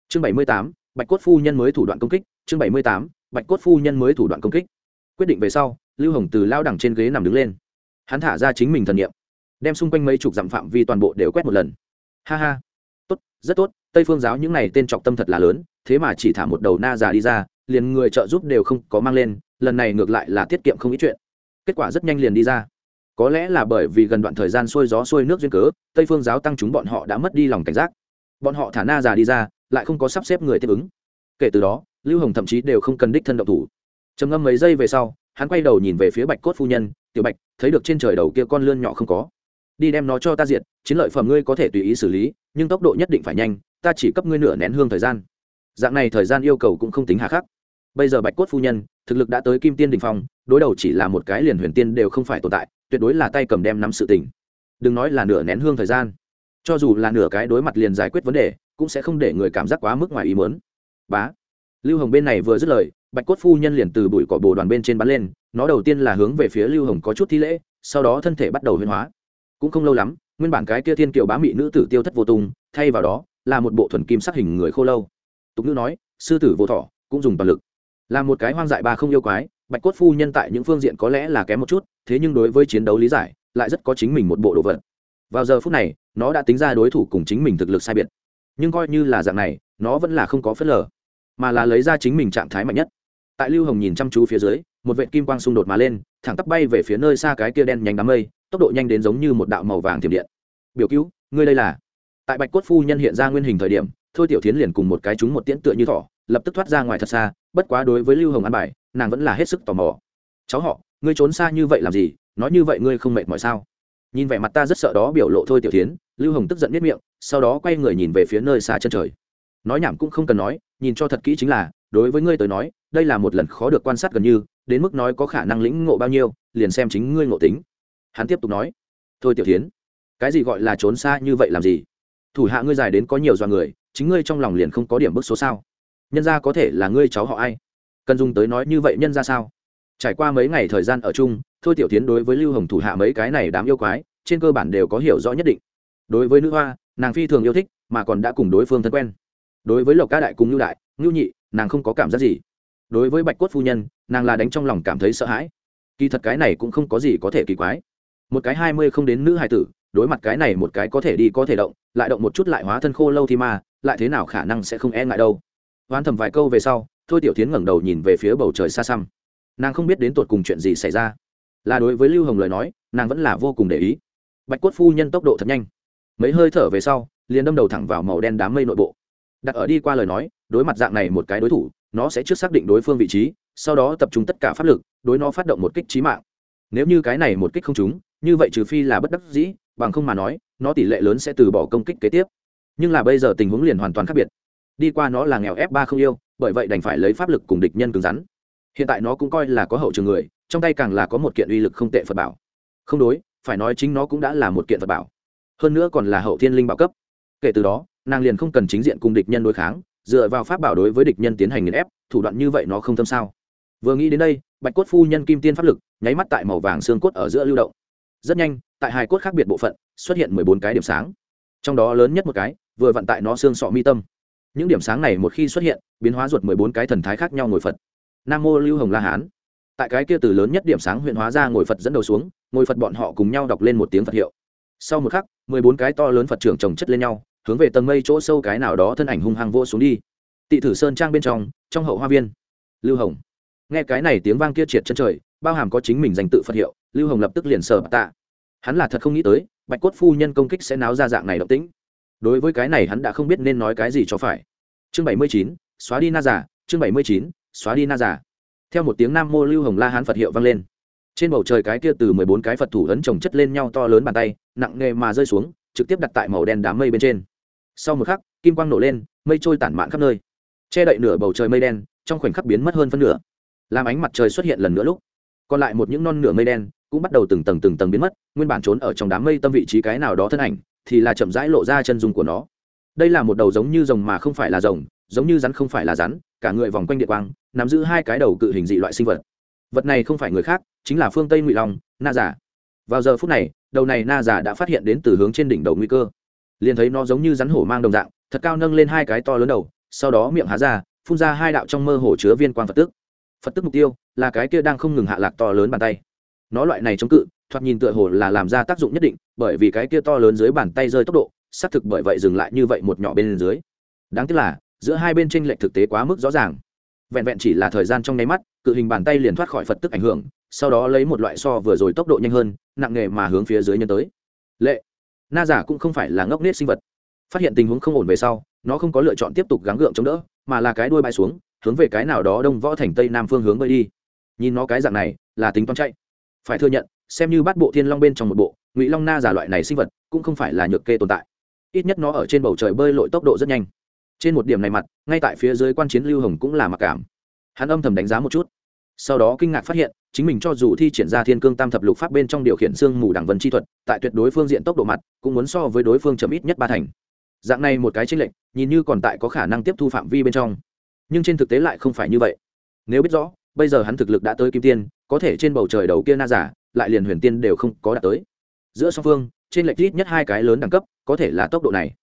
Chương bảy mươi tám, bạch cốt phu nhân mới thủ đoạn công kích, chương bảy mươi tám, bạch cốt phu nhân mới thủ đoạn công kích. Quyết định về sau, lưu hồng từ lao đẳng trên ghế nằm đứng lên. Hắn thả ra chính mình thần nghiệm đem xung quanh mấy chục dặm phạm vi toàn bộ đều quét một lần. Ha ha tốt, rất tốt, tây phương giáo những này tên trọng tâm thật là lớn, thế mà chỉ thả một đầu na già đi ra, liền người trợ giúp đều không có mang lên, lần này ngược lại là tiết kiệm không ít chuyện. Kết quả rất nhanh liền đi ra. Có lẽ là bởi vì gần đoạn thời gian xuôi gió xuôi nước duyên cớ, tây phương giáo tăng chúng bọn họ đã mất đi lòng cảnh giác. Bọn họ thả na già đi ra, lại không có sắp xếp người tiếp ứng. Kể từ đó, lưu hồng thậm chí đều không cần đích thân động thủ. Trầm ngâm mấy giây về sau, hắn quay đầu nhìn về phía bạch cốt phu nhân, tiểu bạch, thấy được trên trời đầu kia con lươn nhỏ không có? Đi đem nó cho ta diện chiến lợi phẩm ngươi có thể tùy ý xử lý, nhưng tốc độ nhất định phải nhanh, ta chỉ cấp ngươi nửa nén hương thời gian. Dạng này thời gian yêu cầu cũng không tính hà khắc. Bây giờ bạch cốt phu nhân, thực lực đã tới kim tiên đình phong, đối đầu chỉ là một cái liền huyền tiên đều không phải tồn tại, tuyệt đối là tay cầm đem nắm sự tình. Đừng nói là nửa nén hương thời gian. Cho dù là nửa cái đối mặt liền giải quyết vấn đề, cũng sẽ không để người cảm giác quá mức ngoài ý muốn. Bá. Lưu hồng bên này vừa dứt lời, bạch cốt phu nhân liền từ bụi cỏ bồ đoàn bên trên bắn lên, nó đầu tiên là hướng về phía lưu hồng có chút thi lễ, sau đó thân thể bắt đầu huyên hóa cũng không lâu lắm, nguyên bản cái kia thiên kiều bá mị nữ tử tiêu thất vô tung thay vào đó, là một bộ thuần kim sắc hình người khô lâu. Tục nữ nói, sư tử vô thọ, cũng dùng toàn lực. Là một cái hoang dại ba không yêu quái, bạch cốt phu nhân tại những phương diện có lẽ là kém một chút, thế nhưng đối với chiến đấu lý giải, lại rất có chính mình một bộ đồ vật. Vào giờ phút này, nó đã tính ra đối thủ cùng chính mình thực lực sai biệt. Nhưng coi như là dạng này, nó vẫn là không có phớt lờ, mà là lấy ra chính mình trạng thái mạnh nhất. Tại lưu hồng nhìn chăm chú phía dưới một vệt kim quang xung đột mà lên, thẳng tắp bay về phía nơi xa cái kia đen nhanh đám mây, tốc độ nhanh đến giống như một đạo màu vàng thiểm điện. Biểu cứu, ngươi đây là? Tại bạch cốt phu nhân hiện ra nguyên hình thời điểm, thôi tiểu tiến liền cùng một cái chúng một tiễn tựa như thỏ, lập tức thoát ra ngoài thật xa, bất quá đối với lưu hồng an bài, nàng vẫn là hết sức tò mò. Cháu họ, ngươi trốn xa như vậy làm gì? Nói như vậy ngươi không mệt mỏi sao? Nhìn vẻ mặt ta rất sợ đó biểu lộ thôi tiểu tiến lưu hồng tức giận biết miệng, sau đó quay người nhìn về phía nơi xa chân trời. Nói nhảm cũng không cần nói, nhìn cho thật kỹ chính là, đối với ngươi tới nói, đây là một lần khó được quan sát gần như đến mức nói có khả năng lĩnh ngộ bao nhiêu, liền xem chính ngươi ngộ tính. Hắn tiếp tục nói, thôi tiểu tiến cái gì gọi là trốn xa như vậy làm gì? Thủ hạ ngươi dài đến có nhiều doanh người, chính ngươi trong lòng liền không có điểm bức số sao? Nhân ra có thể là ngươi cháu họ ai? Cần dùng tới nói như vậy nhân ra sao? Trải qua mấy ngày thời gian ở chung, thôi tiểu tiến đối với lưu hồng thủ hạ mấy cái này đám yêu quái, trên cơ bản đều có hiểu rõ nhất định. Đối với nữ hoa, nàng phi thường yêu thích, mà còn đã cùng đối phương thân quen. Đối với lộc ca đại cùng ngưu đại ngưu nhị, nàng không có cảm giác gì đối với bạch cốt phu nhân, nàng là đánh trong lòng cảm thấy sợ hãi. Kỳ thật cái này cũng không có gì có thể kỳ quái. Một cái hai mươi không đến nữ hài tử, đối mặt cái này một cái có thể đi có thể động, lại động một chút lại hóa thân khô lâu thì mà, lại thế nào khả năng sẽ không e ngại đâu. Hoán thầm vài câu về sau, thôi tiểu tiến ngẩng đầu nhìn về phía bầu trời xa xăm. Nàng không biết đến tột cùng chuyện gì xảy ra. Là đối với lưu hồng lời nói, nàng vẫn là vô cùng để ý. Bạch cốt phu nhân tốc độ thật nhanh. Mấy hơi thở về sau, liền đâm đầu thẳng vào màu đen đám mây nội bộ. Đặt ở đi qua lời nói, đối mặt dạng này một cái đối thủ nó sẽ trước xác định đối phương vị trí, sau đó tập trung tất cả pháp lực, đối nó phát động một kích trí mạng. Nếu như cái này một kích không trúng, như vậy trừ phi là bất đắc dĩ, bằng không mà nói, nó tỷ lệ lớn sẽ từ bỏ công kích kế tiếp. Nhưng là bây giờ tình huống liền hoàn toàn khác biệt. Đi qua nó là nghèo f ba không yêu, bởi vậy đành phải lấy pháp lực cùng địch nhân cứng rắn. Hiện tại nó cũng coi là có hậu trường người, trong tay càng là có một kiện uy lực không tệ phật bảo. Không đối, phải nói chính nó cũng đã là một kiện phật bảo. Hơn nữa còn là hậu thiên linh bảo cấp. Kể từ đó, nàng liền không cần chính diện cùng địch nhân đối kháng dựa vào pháp bảo đối với địch nhân tiến hành nghiền ép, thủ đoạn như vậy nó không tâm sao. Vừa nghĩ đến đây, bạch cốt phu nhân kim tiên pháp lực, nháy mắt tại màu vàng xương cốt ở giữa lưu động. Rất nhanh, tại hai cốt khác biệt bộ phận, xuất hiện mười bốn cái điểm sáng. Trong đó lớn nhất một cái, vừa vận tại nó xương sọ mi tâm. Những điểm sáng này một khi xuất hiện, biến hóa ruột mười bốn cái thần thái khác nhau ngồi phật. Nam mô lưu hồng la hán. Tại cái kia từ lớn nhất điểm sáng huyện hóa ra ngồi phật dẫn đầu xuống, ngồi phật bọn họ cùng nhau đọc lên một tiếng phật hiệu. Sau một khắc, mười bốn cái to lớn phật trưởng trồng chất lên nhau hướng về tầng mây chỗ sâu cái nào đó thân ảnh hung hăng vô xuống đi. Tị thử sơn trang bên trong trong hậu hoa viên, lưu hồng. Nghe cái này tiếng vang kia triệt chân trời, bao hàm có chính mình danh tự phật hiệu, lưu hồng lập tức liền sờ tạ. Hắn là thật không nghĩ tới, bạch cốt phu nhân công kích sẽ náo ra dạng này động tĩnh. Đối với cái này hắn đã không biết nên nói cái gì cho phải. Chương bảy mươi chín, xóa đi na giả, chương bảy mươi chín, xóa đi na giả. Theo một tiếng nam mô lưu hồng la hán phật hiệu vang lên. Trên bầu trời cái kia từ mười bốn cái phật thủ ấn trồng chất lên nhau to lớn bàn tay, nặng nề mà rơi xuống, trực tiếp đặt tại màu đen đám mây bên trên sau một khắc, kim quang nổ lên, mây trôi tản mạn khắp nơi. Che đậy nửa bầu trời mây đen, trong khoảnh khắc biến mất hơn phân nửa. Làm ánh mặt trời xuất hiện lần nữa lúc, còn lại một những non nửa mây đen cũng bắt đầu từng tầng từng tầng biến mất, nguyên bản trốn ở trong đám mây tâm vị trí cái nào đó thân ảnh thì là chậm rãi lộ ra chân dung của nó. Đây là một đầu giống như rồng mà không phải là rồng, giống như rắn không phải là rắn, cả người vòng quanh địa quang, nắm giữ hai cái đầu cự hình dị loại sinh vật. Vật này không phải người khác, chính là phương tây ngụy long, na giả vào giờ phút này, đầu này na giả đã phát hiện đến từ hướng trên đỉnh đầu nguy cơ liền thấy nó giống như rắn hổ mang đồng dạng, thật cao nâng lên hai cái to lớn đầu, sau đó miệng há ra, phun ra hai đạo trong mơ hồ chứa viên quang phật tức. Phật tức mục tiêu là cái kia đang không ngừng hạ lạc to lớn bàn tay. Nó loại này chống cự, thoạt nhìn tựa hồ là làm ra tác dụng nhất định, bởi vì cái kia to lớn dưới bàn tay rơi tốc độ, xác thực bởi vậy dừng lại như vậy một nhỏ bên dưới. Đáng tiếc là, giữa hai bên tranh lệch thực tế quá mức rõ ràng. Vẹn vẹn chỉ là thời gian trong nháy mắt, cự hình bàn tay liền thoát khỏi phật tức ảnh hưởng, sau đó lấy một loại so vừa rồi tốc độ nhanh hơn, nặng nề mà hướng phía dưới nhân tới. Lệ na giả cũng không phải là ngốc nết sinh vật. Phát hiện tình huống không ổn về sau, nó không có lựa chọn tiếp tục gắng gượng chống đỡ, mà là cái đuôi bay xuống, hướng về cái nào đó đông võ thành tây nam phương hướng bơi đi. Nhìn nó cái dạng này, là tính toán chạy. Phải thừa nhận, xem như bắt bộ thiên long bên trong một bộ, ngụy long na giả loại này sinh vật cũng không phải là nhược kê tồn tại. Ít nhất nó ở trên bầu trời bơi lội tốc độ rất nhanh. Trên một điểm này mặt, ngay tại phía dưới quan chiến lưu hồng cũng là mặc cảm. Hắn âm thầm đánh giá một chút sau đó kinh ngạc phát hiện, chính mình cho dù thi triển ra thiên cương tam thập lục pháp bên trong điều khiển xương mù đẳng vân chi thuật, tại tuyệt đối phương diện tốc độ mặt, cũng muốn so với đối phương chậm ít nhất ba thành. Dạng này một cái tranh lệch, nhìn như còn tại có khả năng tiếp thu phạm vi bên trong. Nhưng trên thực tế lại không phải như vậy. Nếu biết rõ, bây giờ hắn thực lực đã tới kim tiên, có thể trên bầu trời đầu kia na giả, lại liền huyền tiên đều không có đạt tới. Giữa song phương trên lệch ít nhất hai cái lớn đẳng cấp, có thể là tốc độ này.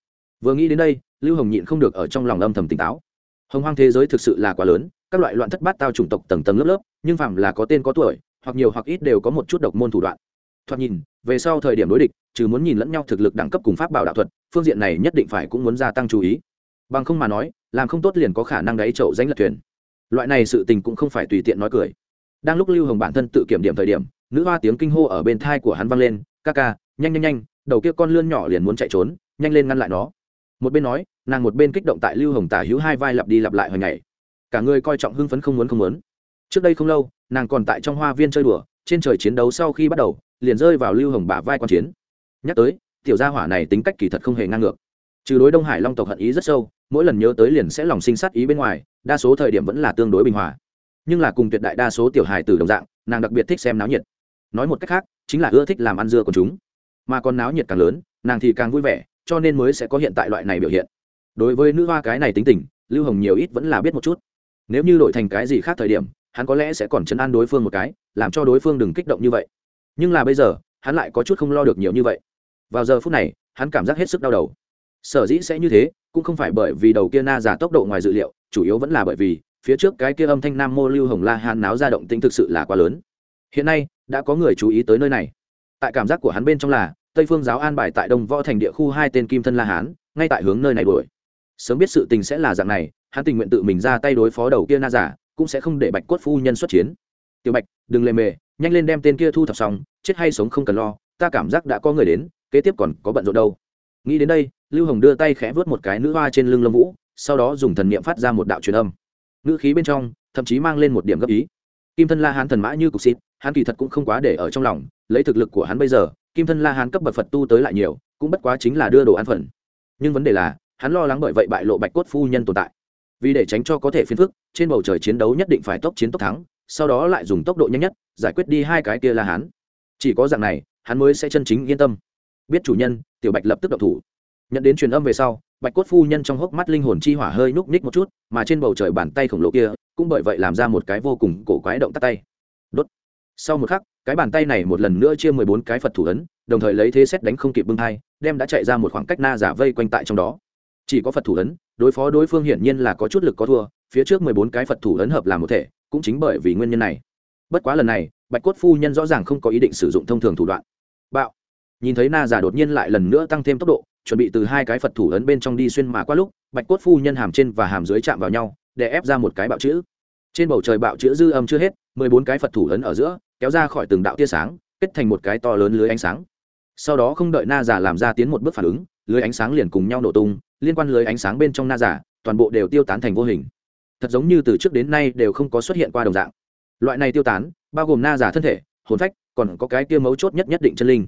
Vừa nghĩ đến đây, lưu hồng nhịn không được ở trong lòng âm thầm tỉnh táo. Hồng hoang thế giới thực sự là quá lớn các loại loạn thất bát tao chủng tộc tầng tầng lớp lớp, nhưng phạm là có tên có tuổi, hoặc nhiều hoặc ít đều có một chút độc môn thủ đoạn. Thoạt nhìn, về sau thời điểm đối địch, trừ muốn nhìn lẫn nhau thực lực đẳng cấp cùng pháp bảo đạo thuật, phương diện này nhất định phải cũng muốn gia tăng chú ý. Bằng không mà nói, làm không tốt liền có khả năng đáy chậu danh lật thuyền. Loại này sự tình cũng không phải tùy tiện nói cười. Đang lúc lưu hồng bản thân tự kiểm điểm thời điểm, nữ hoa tiếng kinh hô ở bên thai của hắn vang lên, ca ca, nhanh nhanh nhanh, đầu kia con lươn nhỏ liền muốn chạy trốn, nhanh lên ngăn lại nó. Một bên nói, nàng một bên kích động tại lưu hồng tả hữu hai vai lặp đi lặp lại hồi ngày cả người coi trọng hưng phấn không muốn không muốn. Trước đây không lâu, nàng còn tại trong hoa viên chơi đùa, trên trời chiến đấu sau khi bắt đầu, liền rơi vào lưu hồng bả vai quan chiến. Nhắc tới, tiểu gia hỏa này tính cách kỳ thật không hề ngang ngược. Trừ đối đông hải long tộc hận ý rất sâu, mỗi lần nhớ tới liền sẽ lòng sinh sát ý bên ngoài, đa số thời điểm vẫn là tương đối bình hòa. Nhưng là cùng tuyệt đại đa số tiểu hài từ đồng dạng, nàng đặc biệt thích xem náo nhiệt. Nói một cách khác, chính là ưa thích làm ăn dưa của chúng. Mà còn náo nhiệt càng lớn, nàng thì càng vui vẻ, cho nên mới sẽ có hiện tại loại này biểu hiện. Đối với nữ hoa cái này tính tình, lưu hồng nhiều ít vẫn là biết một chút nếu như đổi thành cái gì khác thời điểm, hắn có lẽ sẽ còn chấn an đối phương một cái, làm cho đối phương đừng kích động như vậy. Nhưng là bây giờ, hắn lại có chút không lo được nhiều như vậy. Vào giờ phút này, hắn cảm giác hết sức đau đầu. Sở dĩ sẽ như thế, cũng không phải bởi vì đầu kia na giả tốc độ ngoài dự liệu, chủ yếu vẫn là bởi vì, phía trước cái kia âm thanh nam mô lưu hồng la hàn náo ra động tĩnh thực sự là quá lớn. Hiện nay, đã có người chú ý tới nơi này. Tại cảm giác của hắn bên trong là, tây phương giáo an bài tại đông võ thành địa khu hai tên kim thân la hán, ngay tại hướng nơi này đuổi. Sớm biết sự tình sẽ là dạng này hắn tình nguyện tự mình ra tay đối phó đầu kia na giả, cũng sẽ không để bạch cốt phu nhân xuất chiến. Tiểu bạch, đừng lề mề, nhanh lên đem tên kia thu thập xong, chết hay sống không cần lo, ta cảm giác đã có người đến, kế tiếp còn có bận rộn đâu. Nghĩ đến đây, lưu hồng đưa tay khẽ vớt một cái nữ hoa trên lưng lâm vũ, sau đó dùng thần niệm phát ra một đạo truyền âm. Nữ khí bên trong, thậm chí mang lên một điểm gấp ý. Kim thân la hán thần mã như cục xịt, hắn kỳ thật cũng không quá để ở trong lòng, lấy thực lực của hắn bây giờ, kim thân la hán cấp bậc phật tu tới lại nhiều, cũng bất quá chính là đưa đồ ăn phần. Nhưng vấn đề là, hắn lo lắng bởi vậy bại lộ bạch cốt phu nhân tồn tại vì để tránh cho có thể phiền phức, trên bầu trời chiến đấu nhất định phải tốc chiến tốc thắng, sau đó lại dùng tốc độ nhanh nhất, giải quyết đi hai cái kia là hắn chỉ có dạng này, hắn mới sẽ chân chính yên tâm. Biết chủ nhân, tiểu bạch lập tức động thủ. Nhận đến truyền âm về sau, bạch cốt phu nhân trong hốc mắt linh hồn chi hỏa hơi núc ních một chút, mà trên bầu trời bàn tay khổng lồ kia, cũng bởi vậy làm ra một cái vô cùng cổ quái động tắt tay. Đốt. Sau một khắc, cái bàn tay này một lần nữa chia mười bốn cái phật thủ ấn, đồng thời lấy thế xét đánh không kịp bưng thai, đem đã chạy ra một khoảng cách na giả vây quanh tại trong đó. Chỉ có phật thủ ấn đối phó đối phương hiển nhiên là có chút lực có thua, phía trước mười bốn cái phật thủ ấn hợp làm một thể, cũng chính bởi vì nguyên nhân này. Bất quá lần này, bạch cốt phu nhân rõ ràng không có ý định sử dụng thông thường thủ đoạn. Bạo. Nhìn thấy na giả đột nhiên lại lần nữa tăng thêm tốc độ, chuẩn bị từ hai cái phật thủ ấn bên trong đi xuyên mà qua lúc, bạch cốt phu nhân hàm trên và hàm dưới chạm vào nhau, để ép ra một cái bạo chữ. Trên bầu trời bạo chữ dư âm chưa hết, mười bốn cái phật thủ ấn ở giữa, kéo ra khỏi từng đạo tia sáng, kết thành một cái to lớn lưới ánh sáng. Sau đó không đợi na giả làm ra tiến một bước phản ứng, lưới ánh sáng liền cùng nhau nổ tung liên quan lưới ánh sáng bên trong na giả, toàn bộ đều tiêu tán thành vô hình. Thật giống như từ trước đến nay đều không có xuất hiện qua đồng dạng. Loại này tiêu tán, bao gồm na giả thân thể, hồn phách, còn có cái kia mấu chốt nhất nhất định chân linh.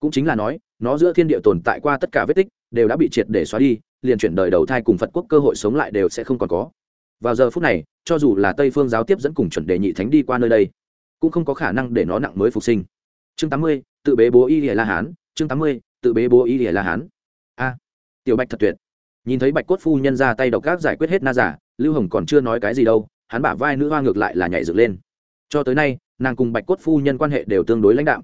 Cũng chính là nói, nó giữa thiên địa tồn tại qua tất cả vết tích, đều đã bị triệt để xóa đi, liền chuyển đời đầu thai cùng phật quốc cơ hội sống lại đều sẽ không còn có. Vào giờ phút này, cho dù là tây phương giáo tiếp dẫn cùng chuẩn đề nhị thánh đi qua nơi đây, cũng không có khả năng để nó nặng mới phục sinh. Chương tám mươi, tự bế bố y lìa la hán, chương tám mươi, tự bế bố y lìa la hán. A, tiểu bạch thật tuyệt nhìn thấy bạch cốt phu nhân ra tay độc ác giải quyết hết na giả, lưu hồng còn chưa nói cái gì đâu, hắn bả vai nữ hoa ngược lại là nhảy dựng lên. Cho tới nay, nàng cùng bạch cốt phu nhân quan hệ đều tương đối lãnh đạo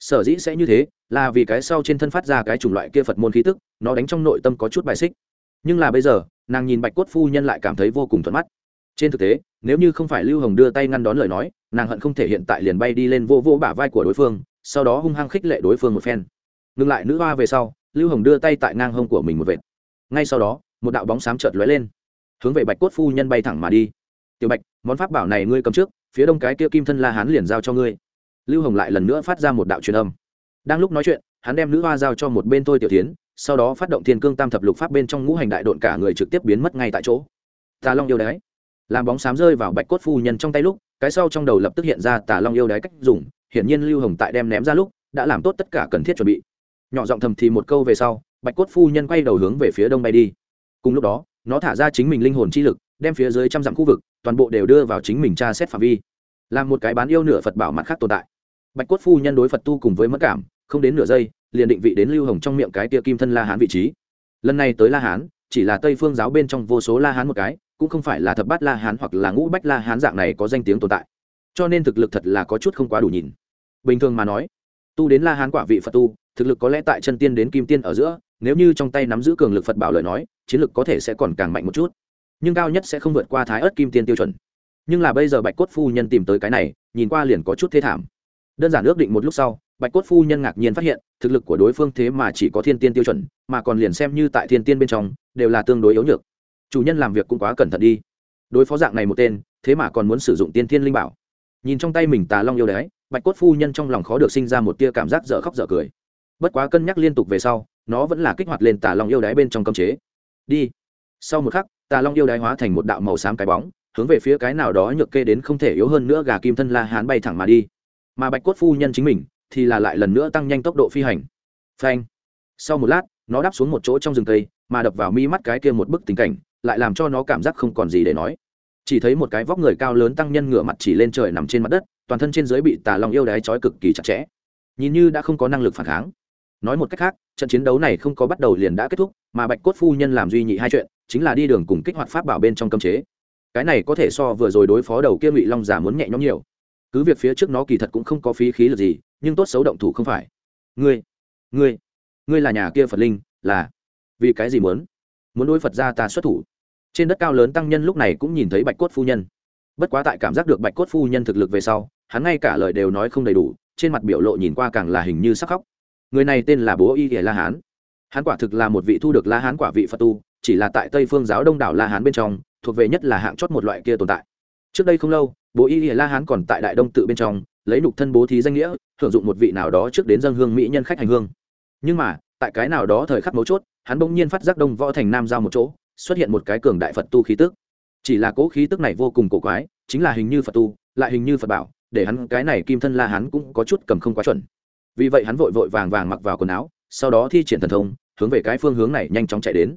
sở dĩ sẽ như thế, là vì cái sau trên thân phát ra cái chủng loại kia phật môn khí tức, nó đánh trong nội tâm có chút bài xích. Nhưng là bây giờ, nàng nhìn bạch cốt phu nhân lại cảm thấy vô cùng thuận mắt. Trên thực tế, nếu như không phải lưu hồng đưa tay ngăn đón lời nói, nàng hận không thể hiện tại liền bay đi lên vô vô bả vai của đối phương, sau đó hung hăng khích lệ đối phương một phen. Ngừng lại nữ hoa về sau, lưu hồng đưa tay tại ngang hông của mình một vệt ngay sau đó, một đạo bóng xám chợt lóe lên, hướng về bạch cốt phu nhân bay thẳng mà đi. Tiểu bạch, món pháp bảo này ngươi cầm trước, phía đông cái kia kim thân la hán liền giao cho ngươi. Lưu hồng lại lần nữa phát ra một đạo truyền âm. Đang lúc nói chuyện, hắn đem nữ hoa giao cho một bên tôi tiểu tiến sau đó phát động thiên cương tam thập lục pháp bên trong ngũ hành đại độn cả người trực tiếp biến mất ngay tại chỗ. Tà long yêu đái. Làm bóng xám rơi vào bạch cốt phu nhân trong tay lúc, cái sau trong đầu lập tức hiện ra tà long yêu đái cách dùng, hiển nhiên lưu hồng tại đem ném ra lúc, đã làm tốt tất cả cần thiết chuẩn bị. Nhỏ giọng thầm thì một câu về sau bạch cốt phu nhân quay đầu hướng về phía đông bay đi. Cùng lúc đó, nó thả ra chính mình linh hồn chi lực, đem phía dưới trăm dặm khu vực, toàn bộ đều đưa vào chính mình tra xét phạm vi. Làm một cái bán yêu nửa phật bảo mặt khác tồn tại. Bạch cốt phu nhân đối phật tu cùng với mất cảm, không đến nửa giây, liền định vị đến lưu hồng trong miệng cái tia kim thân la hán vị trí. Lần này tới la hán, chỉ là tây phương giáo bên trong vô số la hán một cái, cũng không phải là thập bát la hán hoặc là ngũ bách la hán dạng này có danh tiếng tồn tại. Cho nên thực lực thật là có chút không quá đủ nhìn. Bình thường mà nói, tu đến la hán quả vị phật tu, thực lực có lẽ tại chân tiên đến kim tiên ở giữa nếu như trong tay nắm giữ cường lực phật bảo lời nói, chiến lực có thể sẽ còn càng mạnh một chút. Nhưng cao nhất sẽ không vượt qua thái ớt kim tiên tiêu chuẩn. Nhưng là bây giờ bạch cốt phu nhân tìm tới cái này, nhìn qua liền có chút thế thảm. Đơn giản ước định một lúc sau, bạch cốt phu nhân ngạc nhiên phát hiện, thực lực của đối phương thế mà chỉ có thiên tiên tiêu chuẩn, mà còn liền xem như tại thiên tiên bên trong, đều là tương đối yếu nhược. Chủ nhân làm việc cũng quá cẩn thận đi. Đối phó dạng này một tên, thế mà còn muốn sử dụng tiên thiên linh bảo. Nhìn trong tay mình tà long yêu đái, bạch cốt phu nhân trong lòng khó được sinh ra một tia cảm giác dở khóc dở cười. Bất quá cân nhắc liên tục về sau nó vẫn là kích hoạt lên tà long yêu đái bên trong cấm chế. Đi. Sau một khắc, tà long yêu đái hóa thành một đạo màu xám cái bóng, hướng về phía cái nào đó nhược kê đến không thể yếu hơn nữa gà kim thân la hán bay thẳng mà đi. Mà bạch cốt phu nhân chính mình, thì là lại lần nữa tăng nhanh tốc độ phi hành. Phanh. Sau một lát, nó đáp xuống một chỗ trong rừng cây, mà đập vào mi mắt cái kia một bức tình cảnh, lại làm cho nó cảm giác không còn gì để nói. Chỉ thấy một cái vóc người cao lớn tăng nhân ngửa mặt chỉ lên trời nằm trên mặt đất, toàn thân trên dưới bị tà long yêu đái trói cực kỳ chặt chẽ. Nhìn như đã không có năng lực phản kháng nói một cách khác, trận chiến đấu này không có bắt đầu liền đã kết thúc, mà bạch cốt phu nhân làm duy nhị hai chuyện, chính là đi đường cùng kích hoạt pháp bảo bên trong cấm chế. Cái này có thể so vừa rồi đối phó đầu kia ngụy long giả muốn nhẹ nhõm nhiều. Cứ việc phía trước nó kỳ thật cũng không có phí khí lực gì, nhưng tốt xấu động thủ không phải. Ngươi ngươi ngươi là nhà kia phật linh, là vì cái gì muốn? Muốn đối phật ra ta xuất thủ? Trên đất cao lớn tăng nhân lúc này cũng nhìn thấy bạch cốt phu nhân. Bất quá tại cảm giác được bạch cốt phu nhân thực lực về sau, hắn ngay cả lời đều nói không đầy đủ, trên mặt biểu lộ nhìn qua càng là hình như sắc khóc người này tên là bố y ỉa la hán. Hắn quả thực là một vị thu được la hán quả vị phật tu, chỉ là tại tây phương giáo đông đảo la hán bên trong, thuộc về nhất là hạng chót một loại kia tồn tại. Trước đây không lâu, bố y ỉa la hán còn tại đại đông tự bên trong, lấy nục thân bố thí danh nghĩa hưởng dụng một vị nào đó trước đến dân hương mỹ nhân khách hành hương. Nhưng mà, tại cái nào đó thời khắc mấu chốt, hắn bỗng nhiên phát giác đông võ thành nam giao một chỗ, xuất hiện một cái cường đại phật tu khí tức. Chỉ là cố khí tức này vô cùng cổ quái, chính là hình như phật tu, lại hình như phật bảo, để hắn cái này kim thân la hắn cũng có chút cầm không quá chuẩn vì vậy hắn vội vội vàng vàng mặc vào quần áo, sau đó thi triển thần thông, hướng về cái phương hướng này nhanh chóng chạy đến.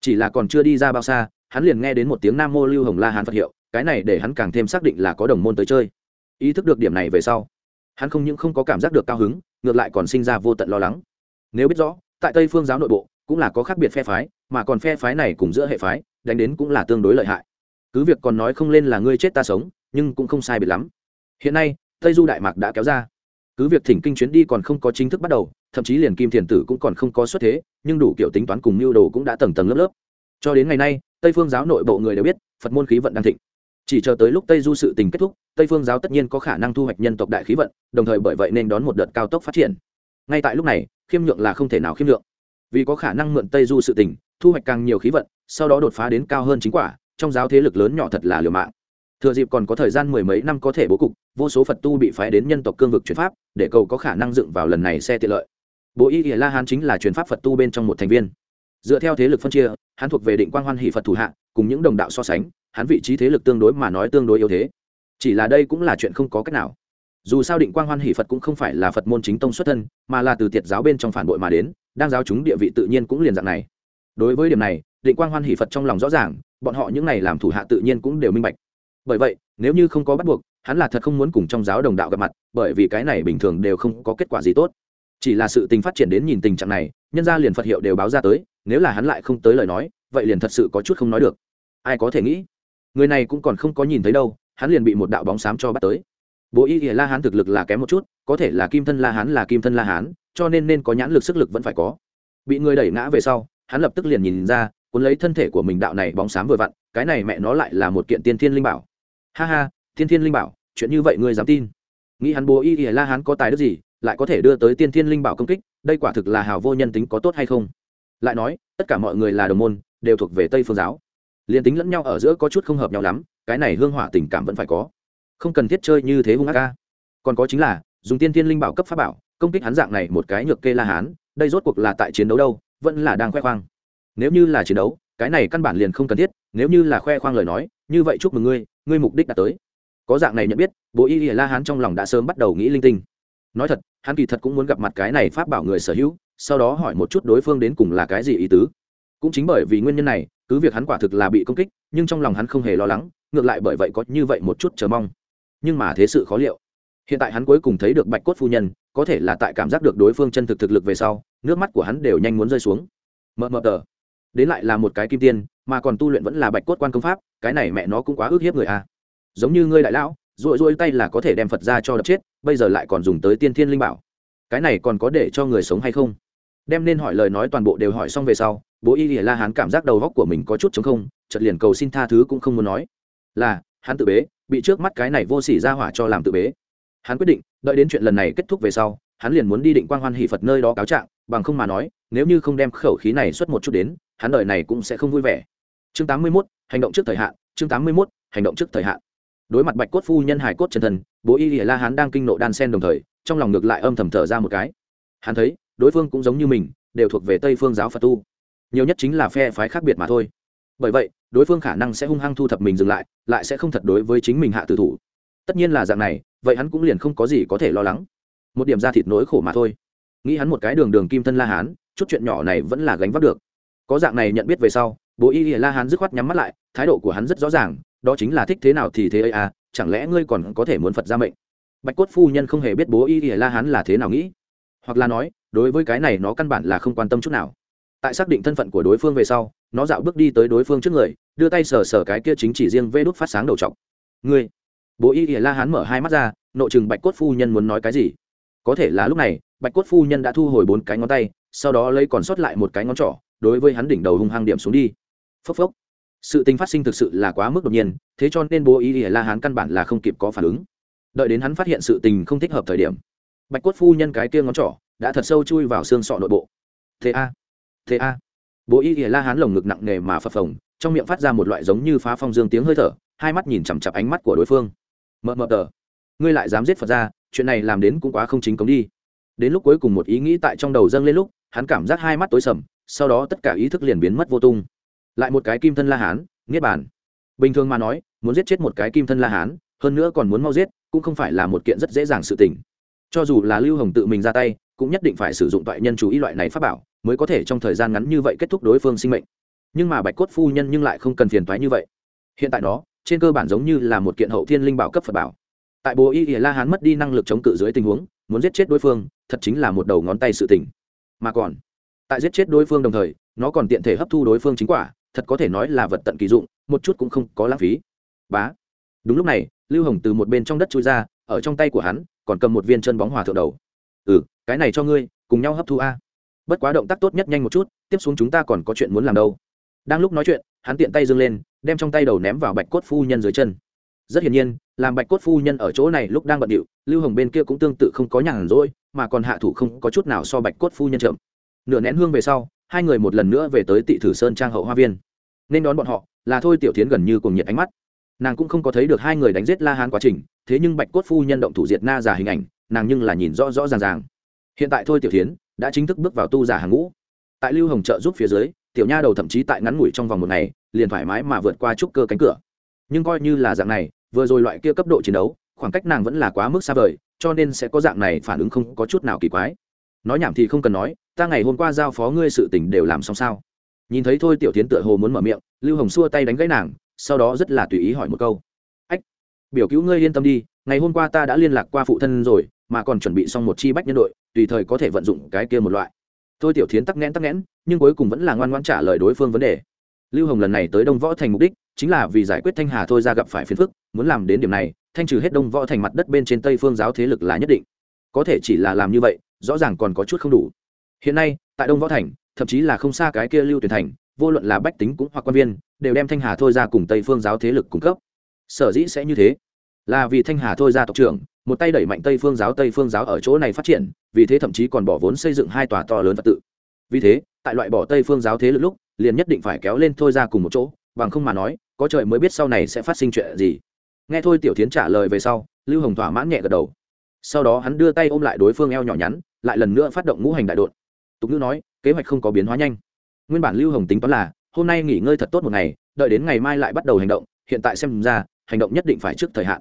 Chỉ là còn chưa đi ra bao xa, hắn liền nghe đến một tiếng nam mô lưu hồng la hán phật hiệu, cái này để hắn càng thêm xác định là có đồng môn tới chơi. Ý thức được điểm này về sau, hắn không những không có cảm giác được cao hứng, ngược lại còn sinh ra vô tận lo lắng. Nếu biết rõ, tại tây phương giáo nội bộ, cũng là có khác biệt phe phái, mà còn phe phái này cùng giữa hệ phái, đánh đến cũng là tương đối lợi hại. Cứ việc còn nói không lên là ngươi chết ta sống, nhưng cũng không sai biệt lắm. Hiện nay, tây du đại mạc đã kéo ra cứ việc thỉnh kinh chuyến đi còn không có chính thức bắt đầu, thậm chí liền kim thiền tử cũng còn không có xuất thế, nhưng đủ kiểu tính toán cùng mưu đồ cũng đã tầng tầng lớp lớp. Cho đến ngày nay, tây phương giáo nội bộ người đều biết, phật môn khí vận đang thịnh. Chỉ chờ tới lúc tây du sự tình kết thúc, tây phương giáo tất nhiên có khả năng thu hoạch nhân tộc đại khí vận, đồng thời bởi vậy nên đón một đợt cao tốc phát triển. Ngay tại lúc này, khiêm nhượng là không thể nào khiêm nhượng. Vì có khả năng mượn tây du sự tình, thu hoạch càng nhiều khí vận, sau đó đột phá đến cao hơn chính quả, trong giáo thế lực lớn nhỏ thật là liều mạng thừa dịp còn có thời gian mười mấy năm có thể bố cục, vô số phật tu bị phái đến nhân tộc cương vực chuyển pháp, để cầu có khả năng dựng vào lần này xe tiện lợi. Bộ y ỉa la hán chính là chuyển pháp phật tu bên trong một thành viên. Dựa theo thế lực phân chia, hắn thuộc về định quang hoan hỷ phật thủ hạ, cùng những đồng đạo so sánh, hắn vị trí thế lực tương đối mà nói tương đối yếu thế. Chỉ là đây cũng là chuyện không có cách nào. Dù sao định quang hoan hỷ phật cũng không phải là phật môn chính tông xuất thân, mà là từ tiệt giáo bên trong phản bội mà đến, đang giáo chúng địa vị tự nhiên cũng liền dạng này. Đối với điểm này, định quang hoan hỷ phật trong lòng rõ ràng, bọn họ những này làm thủ hạ tự nhiên cũng đều minh bạch bởi vậy, nếu như không có bắt buộc, hắn là thật không muốn cùng trong giáo đồng đạo gặp mặt, bởi vì cái này bình thường đều không có kết quả gì tốt. Chỉ là sự tình phát triển đến nhìn tình trạng này, nhân gia liền phật hiệu đều báo ra tới, nếu là hắn lại không tới lời nói, vậy liền thật sự có chút không nói được. Ai có thể nghĩ? Người này cũng còn không có nhìn thấy đâu, hắn liền bị một đạo bóng xám cho bắt tới. Bố y la hán thực lực là kém một chút, có thể là kim thân la hán là kim thân la hán, cho nên nên có nhãn lực sức lực vẫn phải có. Bị người đẩy ngã về sau, hắn lập tức liền nhìn ra, cuốn lấy thân thể của mình đạo này bóng xám vừa vặn, cái này mẹ nó lại là một kiện tiên thiên linh bảo ha ha, Thiên thiên linh bảo, chuyện như vậy ngươi dám tin? Nghĩ hắn bố y y la hán có tài đức gì, lại có thể đưa tới tiên thiên linh bảo công kích, đây quả thực là hào vô nhân tính có tốt hay không? Lại nói, tất cả mọi người là đồng môn, đều thuộc về tây phương giáo. Liền tính lẫn nhau ở giữa có chút không hợp nhau lắm, cái này hương hỏa tình cảm vẫn phải có. Không cần thiết chơi như thế hung ác ca. Còn có chính là, dùng tiên thiên linh bảo cấp pháp bảo, công kích hắn dạng này một cái nhược kê la hán, đây rốt cuộc là tại chiến đấu đâu, vẫn là đang khoe khoang. Nếu như là chiến đấu, cái này căn bản liền không cần thiết nếu như là khoe khoang lời nói, như vậy chúc mừng ngươi ngươi mục đích đã tới. Có dạng này nhận biết bộ y la hán trong lòng đã sớm bắt đầu nghĩ linh tinh. Nói thật, hắn kỳ thật cũng muốn gặp mặt cái này pháp bảo người sở hữu, sau đó hỏi một chút đối phương đến cùng là cái gì ý tứ. Cũng chính bởi vì nguyên nhân này, cứ việc hắn quả thực là bị công kích, nhưng trong lòng hắn không hề lo lắng, ngược lại bởi vậy có như vậy một chút chờ mong. Nhưng mà thế sự khó liệu. Hiện tại hắn cuối cùng thấy được bạch cốt phu nhân, có thể là tại cảm giác được đối phương chân thực thực lực về sau, nước mắt của hắn đều nhanh muốn rơi xuống. Mờ mờ tờ. Đến lại là một cái kim tiên mà còn tu luyện vẫn là bạch cốt quan công pháp, cái này mẹ nó cũng quá ước hiếp người a. À. giống như ngươi đại lão rội rội tay là có thể đem phật ra cho đập chết, bây giờ lại còn dùng tới tiên thiên linh bảo. Cái này còn có để cho người sống hay không? Đem nên hỏi lời nói toàn bộ đều hỏi xong về sau, bố y la hán cảm giác đầu góc của mình có chút chống không chật liền cầu xin tha thứ cũng không muốn nói. Là, hắn tự bế, bị trước mắt cái này vô s ỉ ra hỏa cho làm tự bế. Hắn quyết định, đợi đến chuyện lần này kết thúc về sau, hắn liền muốn đi định quan hoan hỷ phật nơi đó cáo trạng, bằng không mà nói, nếu như không đem khẩu khí này xuất một chút đến, hắn đợi này cũng sẽ không vui vẻ chương tám mươi 81, hành động trước thời hạn chương tám mươi 81, hành động trước thời hạn. Đối mặt bạch cốt phu nhân hải cốt chân thần bố y la hán đang kinh nộ đan sen đồng thời trong lòng ngược lại âm thầm thở ra một cái. Hắn thấy đối phương cũng giống như mình đều thuộc về tây phương giáo phật tu. Nhiều nhất chính là phe phái khác biệt mà thôi. Bởi vậy đối phương khả năng sẽ hung hăng thu thập mình dừng lại lại sẽ không thật đối với chính mình hạ tử thủ. Tất nhiên là dạng này vậy hắn cũng liền không có gì có thể lo lắng. Một điểm ra thịt nỗi khổ mà thôi. Nghĩ hắn một cái đường đường kim thân la hán chút chuyện nhỏ này vẫn là gánh vác được. Có dạng này nhận biết về sau bố y la hán dứt khoát nhắm mắt lại, thái độ của hắn rất rõ ràng, đó chính là thích thế nào thì thế ấy à chẳng lẽ ngươi còn có thể muốn phật ra mệnh? Bạch cốt phu nhân không hề biết bố y la hán là thế nào nghĩ, hoặc là nói, đối với cái này nó căn bản là không quan tâm chút nào. Tại xác định thân phận của đối phương về sau, nó dạo bước đi tới đối phương trước người, đưa tay sờ sờ cái kia chính chỉ riêng vê đốt phát sáng đầu t ngươi! Bố y la hán mở hai mắt ra, nội chừng bạch cốt phu nhân muốn nói cái gì? Có thể là lúc này, bạch cốt phu nhân đã thu hồi bốn cái ngón tay, sau đó lấy còn sót lại một cái ngón trỏ, đối với hắn đỉnh đầu hung hăng điểm xuống đi phốc phốc. Sự tình phát sinh thực sự là quá mức đột nhiên, thế cho nên bố y ỉa la hán căn bản là không kịp có phản ứng. Đợi đến hắn phát hiện sự tình không thích hợp thời điểm, bạch quất phu nhân cái kia ngón trỏ đã thật sâu chui vào xương sọ nội bộ. Thế a thế a. Bố y ỉa la hán lồng ngực nặng nề mà phập phồng, trong miệng phát ra một loại giống như phá phong dương tiếng hơi thở, hai mắt nhìn chằm chặp ánh mắt của đối phương. Mờ mờ tờ, ngươi lại dám giết phật ra, chuyện này làm đến cũng quá không chính cống đi. Đến lúc cuối cùng một ý nghĩ tại trong đầu dâng lên lúc, hắn cảm giác hai mắt tối sầm, sau đó tất cả ý thức liền biến mất vô tung lại một cái kim thân la hán, niết bàn. Bình thường mà nói, muốn giết chết một cái kim thân la hán, hơn nữa còn muốn mau giết, cũng không phải là một kiện rất dễ dàng sự tình. Cho dù là lưu hồng tự mình ra tay, cũng nhất định phải sử dụng toại nhân chú ý loại này pháp bảo, mới có thể trong thời gian ngắn như vậy kết thúc đối phương sinh mệnh. Nhưng mà bạch cốt phu nhân nhưng lại không cần phiền toái như vậy. Hiện tại nó trên cơ bản giống như là một kiện hậu thiên linh bảo cấp phật bảo. Tại bố y ỉa la hán mất đi năng lực chống cự dưới tình huống, muốn giết chết đối phương, thật chính là một đầu ngón tay sự tình. Mà còn, tại giết chết đối phương đồng thời, nó còn tiện thể hấp thu đối phương chính quả thật có thể nói là vật tận kỳ dụng, một chút cũng không có lãng phí. Bá. Đúng lúc này, lưu hồng từ một bên trong đất chui ra, ở trong tay của hắn, còn cầm một viên chân bóng hòa thượng đầu. Ừ cái này cho ngươi, cùng nhau hấp thu a. Bất quá động tác tốt nhất nhanh một chút, tiếp xuống chúng ta còn có chuyện muốn làm đâu. Đang lúc nói chuyện, hắn tiện tay dâng lên, đem trong tay đầu ném vào bạch cốt phu nhân dưới chân. Rất hiển nhiên, làm bạch cốt phu nhân ở chỗ này lúc đang bận điệu, lưu hồng bên kia cũng tương tự không có nhàn rỗi, mà còn hạ thủ không có chút nào so bạch cốt phu nhân chậm. Nửa nén hương về sau hai người một lần nữa về tới tị thử sơn trang hậu hoa viên. Nên đón bọn họ là thôi tiểu tiến gần như cùng nhiệt ánh mắt. Nàng cũng không có thấy được hai người đánh giết la hán quá trình, thế nhưng bạch cốt phu nhân động thủ diệt na giả hình ảnh, nàng nhưng là nhìn rõ rõ ràng ràng. Hiện tại thôi tiểu tiến đã chính thức bước vào tu giả hàng ngũ. Tại lưu hồng trợ giúp phía dưới, tiểu nha đầu thậm chí tại ngắn ngủi trong vòng một ngày, liền thoải mái mà vượt qua trúc cơ cánh cửa. Nhưng coi như là dạng này, vừa rồi loại kia cấp độ chiến đấu, khoảng cách nàng vẫn là quá mức xa vời, cho nên sẽ có dạng này phản ứng không có chút nào kỳ quái nói nhảm thì không cần nói, ta ngày hôm qua giao phó ngươi sự tình đều làm xong sao? Nhìn thấy thôi tiểu tiến tựa hồ muốn mở miệng, lưu hồng xua tay đánh gãy nàng, sau đó rất là tùy ý hỏi một câu. Ách, biểu cứu ngươi yên tâm đi, ngày hôm qua ta đã liên lạc qua phụ thân rồi, mà còn chuẩn bị xong một chi bách nhân đội, tùy thời có thể vận dụng cái kia một loại. Thôi tiểu tiến tắc nghẽn tắc nghẽn, nhưng cuối cùng vẫn là ngoan ngoan trả lời đối phương vấn đề. Lưu hồng lần này tới đông võ thành mục đích, chính là vì giải quyết thanh hà thôi ra gặp phải phiền phức, muốn làm đến điểm này, thanh trừ hết đông võ thành mặt đất bên trên tây phương giáo thế lực là nhất định. Có thể chỉ là làm như vậy rõ ràng còn có chút không đủ. Hiện nay, tại đông võ thành, thậm chí là không xa cái kia lưu tuyển thành, vô luận là bách tính cũng hoặc quan viên, đều đem thanh hà thôi ra cùng tây phương giáo thế lực cung cấp. Sở dĩ sẽ như thế, là vì thanh hà thôi ra tộc trưởng, một tay đẩy mạnh tây phương giáo, tây phương giáo ở chỗ này phát triển, vì thế thậm chí còn bỏ vốn xây dựng hai tòa to lớn phật tự. Vì thế, tại loại bỏ tây phương giáo thế lực lúc, liền nhất định phải kéo lên thôi ra cùng một chỗ, bằng không mà nói, có trời mới biết sau này sẽ phát sinh chuyện gì. Nghe thôi tiểu tiến trả lời về sau, lưu hồng thỏa mãn nhẹ gật đầu. Sau đó hắn đưa tay ôm lại đối phương eo nhỏ nhắn lại lần nữa phát động ngũ hành đại đột tục ngữ nói, kế hoạch không có biến hóa nhanh. Nguyên bản lưu hồng tính toán là, hôm nay nghỉ ngơi thật tốt một ngày, đợi đến ngày mai lại bắt đầu hành động, hiện tại xem ra, hành động nhất định phải trước thời hạn.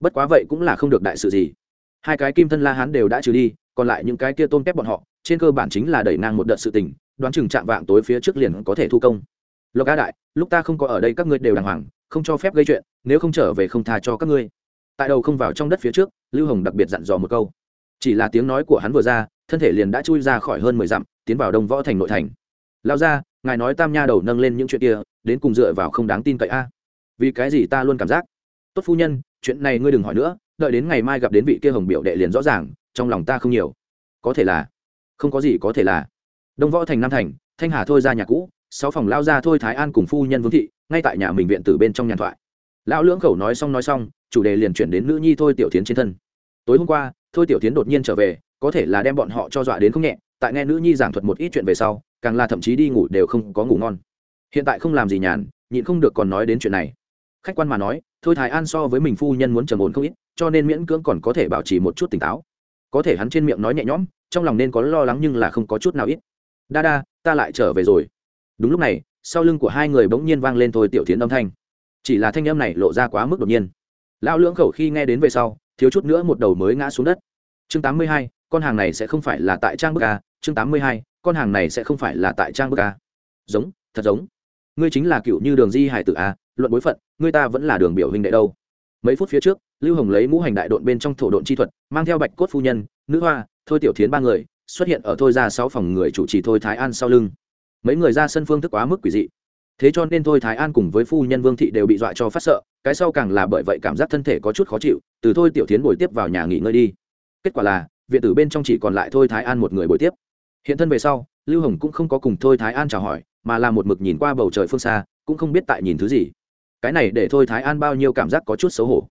Bất quá vậy cũng là không được đại sự gì. Hai cái kim thân la hán đều đã trừ đi, còn lại những cái kia tôn kép bọn họ, trên cơ bản chính là đẩy ngang một đợt sự tình, đoán chừng chạm vạng tối phía trước liền có thể thu công. Lộc a đại, lúc ta không có ở đây các ngươi đều đàng hoàng, không cho phép gây chuyện, nếu không trở về không tha cho các ngươi. Tại đầu không vào trong đất phía trước, lưu hồng đặc biệt dặn dò một câu chỉ là tiếng nói của hắn vừa ra, thân thể liền đã chui ra khỏi hơn mười dặm, tiến vào đông võ thành nội thành. Lao ra ngài nói tam nha đầu nâng lên những chuyện kia, đến cùng dựa vào không đáng tin cậy a. Vì cái gì ta luôn cảm giác? Tốt phu nhân, chuyện này ngươi đừng hỏi nữa, đợi đến ngày mai gặp đến vị kia hồng biểu đệ liền rõ ràng, trong lòng ta không nhiều. Có thể là. Không có gì có thể là. Đông võ thành nam thành, thanh hà thôi ra nhà cũ, sáu phòng lao ra thôi thái an cùng phu nhân vương thị, ngay tại nhà mình viện tử bên trong nhàn thoại. Lão lưỡng khẩu nói xong nói xong, chủ đề liền chuyển đến nữ nhi thôi tiểu tiến trên thân. Tối hôm qua thôi tiểu tiến đột nhiên trở về, có thể là đem bọn họ cho dọa đến không nhẹ, tại nghe nữ nhi giảng thuật một ít chuyện về sau, càng là thậm chí đi ngủ đều không có ngủ ngon. Hiện tại không làm gì nhàn, nhịn không được còn nói đến chuyện này. Khách quan mà nói, thôi thái an so với mình phu nhân muốn trầm ổn không ít, cho nên miễn cưỡng còn có thể bảo trì một chút tỉnh táo. Có thể hắn trên miệng nói nhẹ nhõm, trong lòng nên có lo lắng nhưng là không có chút nào ít. Đa đa, ta lại trở về rồi. Đúng lúc này, sau lưng của hai người bỗng nhiên vang lên thôi tiểu tiến âm thanh. Chỉ là thanh âm này lộ ra quá mức đột nhiên. Lão lưỡng khẩu khi nghe đến về sau thiếu chút nữa một đầu mới ngã xuống đất. Chương tám mươi hai, con hàng này sẽ không phải là tại trang bức a. Chương tám mươi hai, con hàng này sẽ không phải là tại trang bức a. Giống, thật giống. Ngươi chính là cựu như đường di hải tử a, luận bối phận, ngươi ta vẫn là đường biểu hình đệ đâu. Mấy phút phía trước, lưu hồng lấy mũ hành đại độn bên trong thổ độn chi thuật, mang theo bạch cốt phu nhân, nữ hoa, thôi tiểu thiến ba người, xuất hiện ở thôi ra sáu phòng người chủ trì thôi thái an sau lưng. Mấy người ra sân phương thức quá mức quỷ dị. Thế cho nên thôi thái an cùng với phu nhân vương thị đều bị dọa cho phát sợ cái sau càng là bởi vậy cảm giác thân thể có chút khó chịu, từ thôi tiểu tiến bồi tiếp vào nhà nghỉ ngơi đi. Kết quả là, viện tử bên trong chỉ còn lại thôi thái an một người bồi tiếp. Hiện thân về sau, lưu hồng cũng không có cùng thôi thái an chào hỏi, mà là một mực nhìn qua bầu trời phương xa, cũng không biết tại nhìn thứ gì. Cái này để thôi thái an bao nhiêu cảm giác có chút xấu hổ.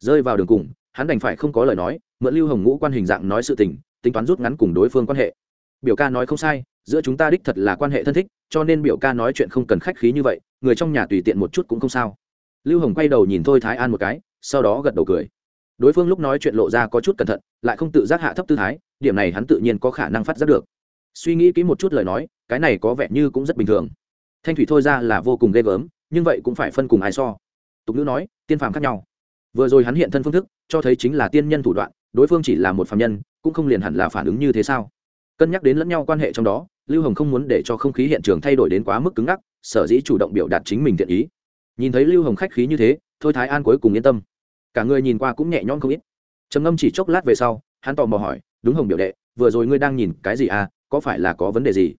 Rơi vào đường cùng, hắn đành phải không có lời nói, mượn lưu hồng ngũ quan hình dạng nói sự tình, tính toán rút ngắn cùng đối phương quan hệ. Biểu ca nói không sai, giữa chúng ta đích thật là quan hệ thân thích, cho nên biểu ca nói chuyện không cần khách khí như vậy, người trong nhà tùy tiện một chút cũng không sao lưu hồng quay đầu nhìn thôi thái an một cái, sau đó gật đầu cười. Đối phương lúc nói chuyện lộ ra có chút cẩn thận, lại không tự giác hạ thấp tư thái, điểm này hắn tự nhiên có khả năng phát giác được. Suy nghĩ kỹ một chút lời nói, cái này có vẻ như cũng rất bình thường. Thanh thủy thôi ra là vô cùng ghê gớm, nhưng vậy cũng phải phân cùng ai so. Tục ngữ nói, tiên phàm khác nhau. Vừa rồi hắn hiện thân phương thức, cho thấy chính là tiên nhân thủ đoạn, đối phương chỉ là một phạm nhân, cũng không liền hẳn là phản ứng như thế sao? Cân nhắc đến lẫn nhau quan hệ trong đó, lưu hồng không muốn để cho không khí hiện trường thay đổi đến quá mức cứng ngắc, sở dĩ chủ động biểu đạt chính mình thiện ý nhìn thấy lưu hồng khách khí như thế, thôi thái an cuối cùng yên tâm. Cả người nhìn qua cũng nhẹ nhõm không ít. Trầm ngâm chỉ chốc lát về sau, hắn tò mò hỏi, đúng hồng biểu đệ, vừa rồi ngươi đang nhìn cái gì à? Có phải là có vấn đề gì?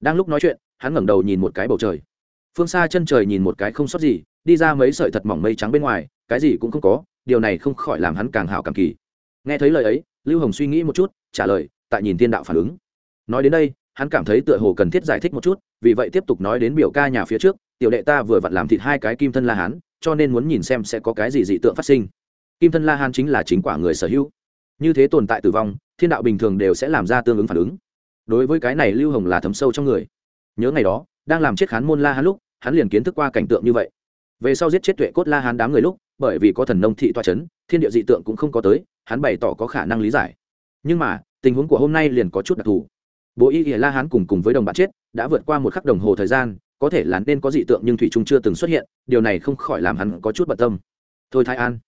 Đang lúc nói chuyện, hắn ngẩng đầu nhìn một cái bầu trời. Phương xa chân trời nhìn một cái không sót gì, đi ra mấy sợi thật mỏng mây trắng bên ngoài, cái gì cũng không có, điều này không khỏi làm hắn càng hảo càng kỳ. Nghe thấy lời ấy, lưu hồng suy nghĩ một chút, trả lời, tại nhìn thiên đạo phản ứng. Nói đến đây, hắn cảm thấy tựa hồ cần thiết giải thích một chút, vì vậy tiếp tục nói đến biểu ca nhà phía trước tiểu đệ ta vừa vặn làm thịt hai cái kim thân la hán, cho nên muốn nhìn xem sẽ có cái gì dị tượng phát sinh. Kim thân la hán chính là chính quả người sở hữu. Như thế tồn tại tử vong, thiên đạo bình thường đều sẽ làm ra tương ứng phản ứng. Đối với cái này lưu hồng là thấm sâu trong người. Nhớ ngày đó, đang làm chết khán môn la hán lúc, hắn liền kiến thức qua cảnh tượng như vậy. Về sau giết chết tuệ cốt la hán đám người lúc, bởi vì có thần nông thị toa c h ấ n thiên địa dị tượng cũng không có tới, hắn bày tỏ có khả năng lý giải. Nhưng mà, tình huống của hôm nay liền có chút đặc thù. Bố y ỉa la hán cùng cùng với đồng bạn chết, đã vượt qua một khắc đồng hồ thời gian có thể là nên có dị tượng nhưng thủy trung chưa từng xuất hiện, điều này không khỏi làm hắn có chút bận tâm. Thôi thái an.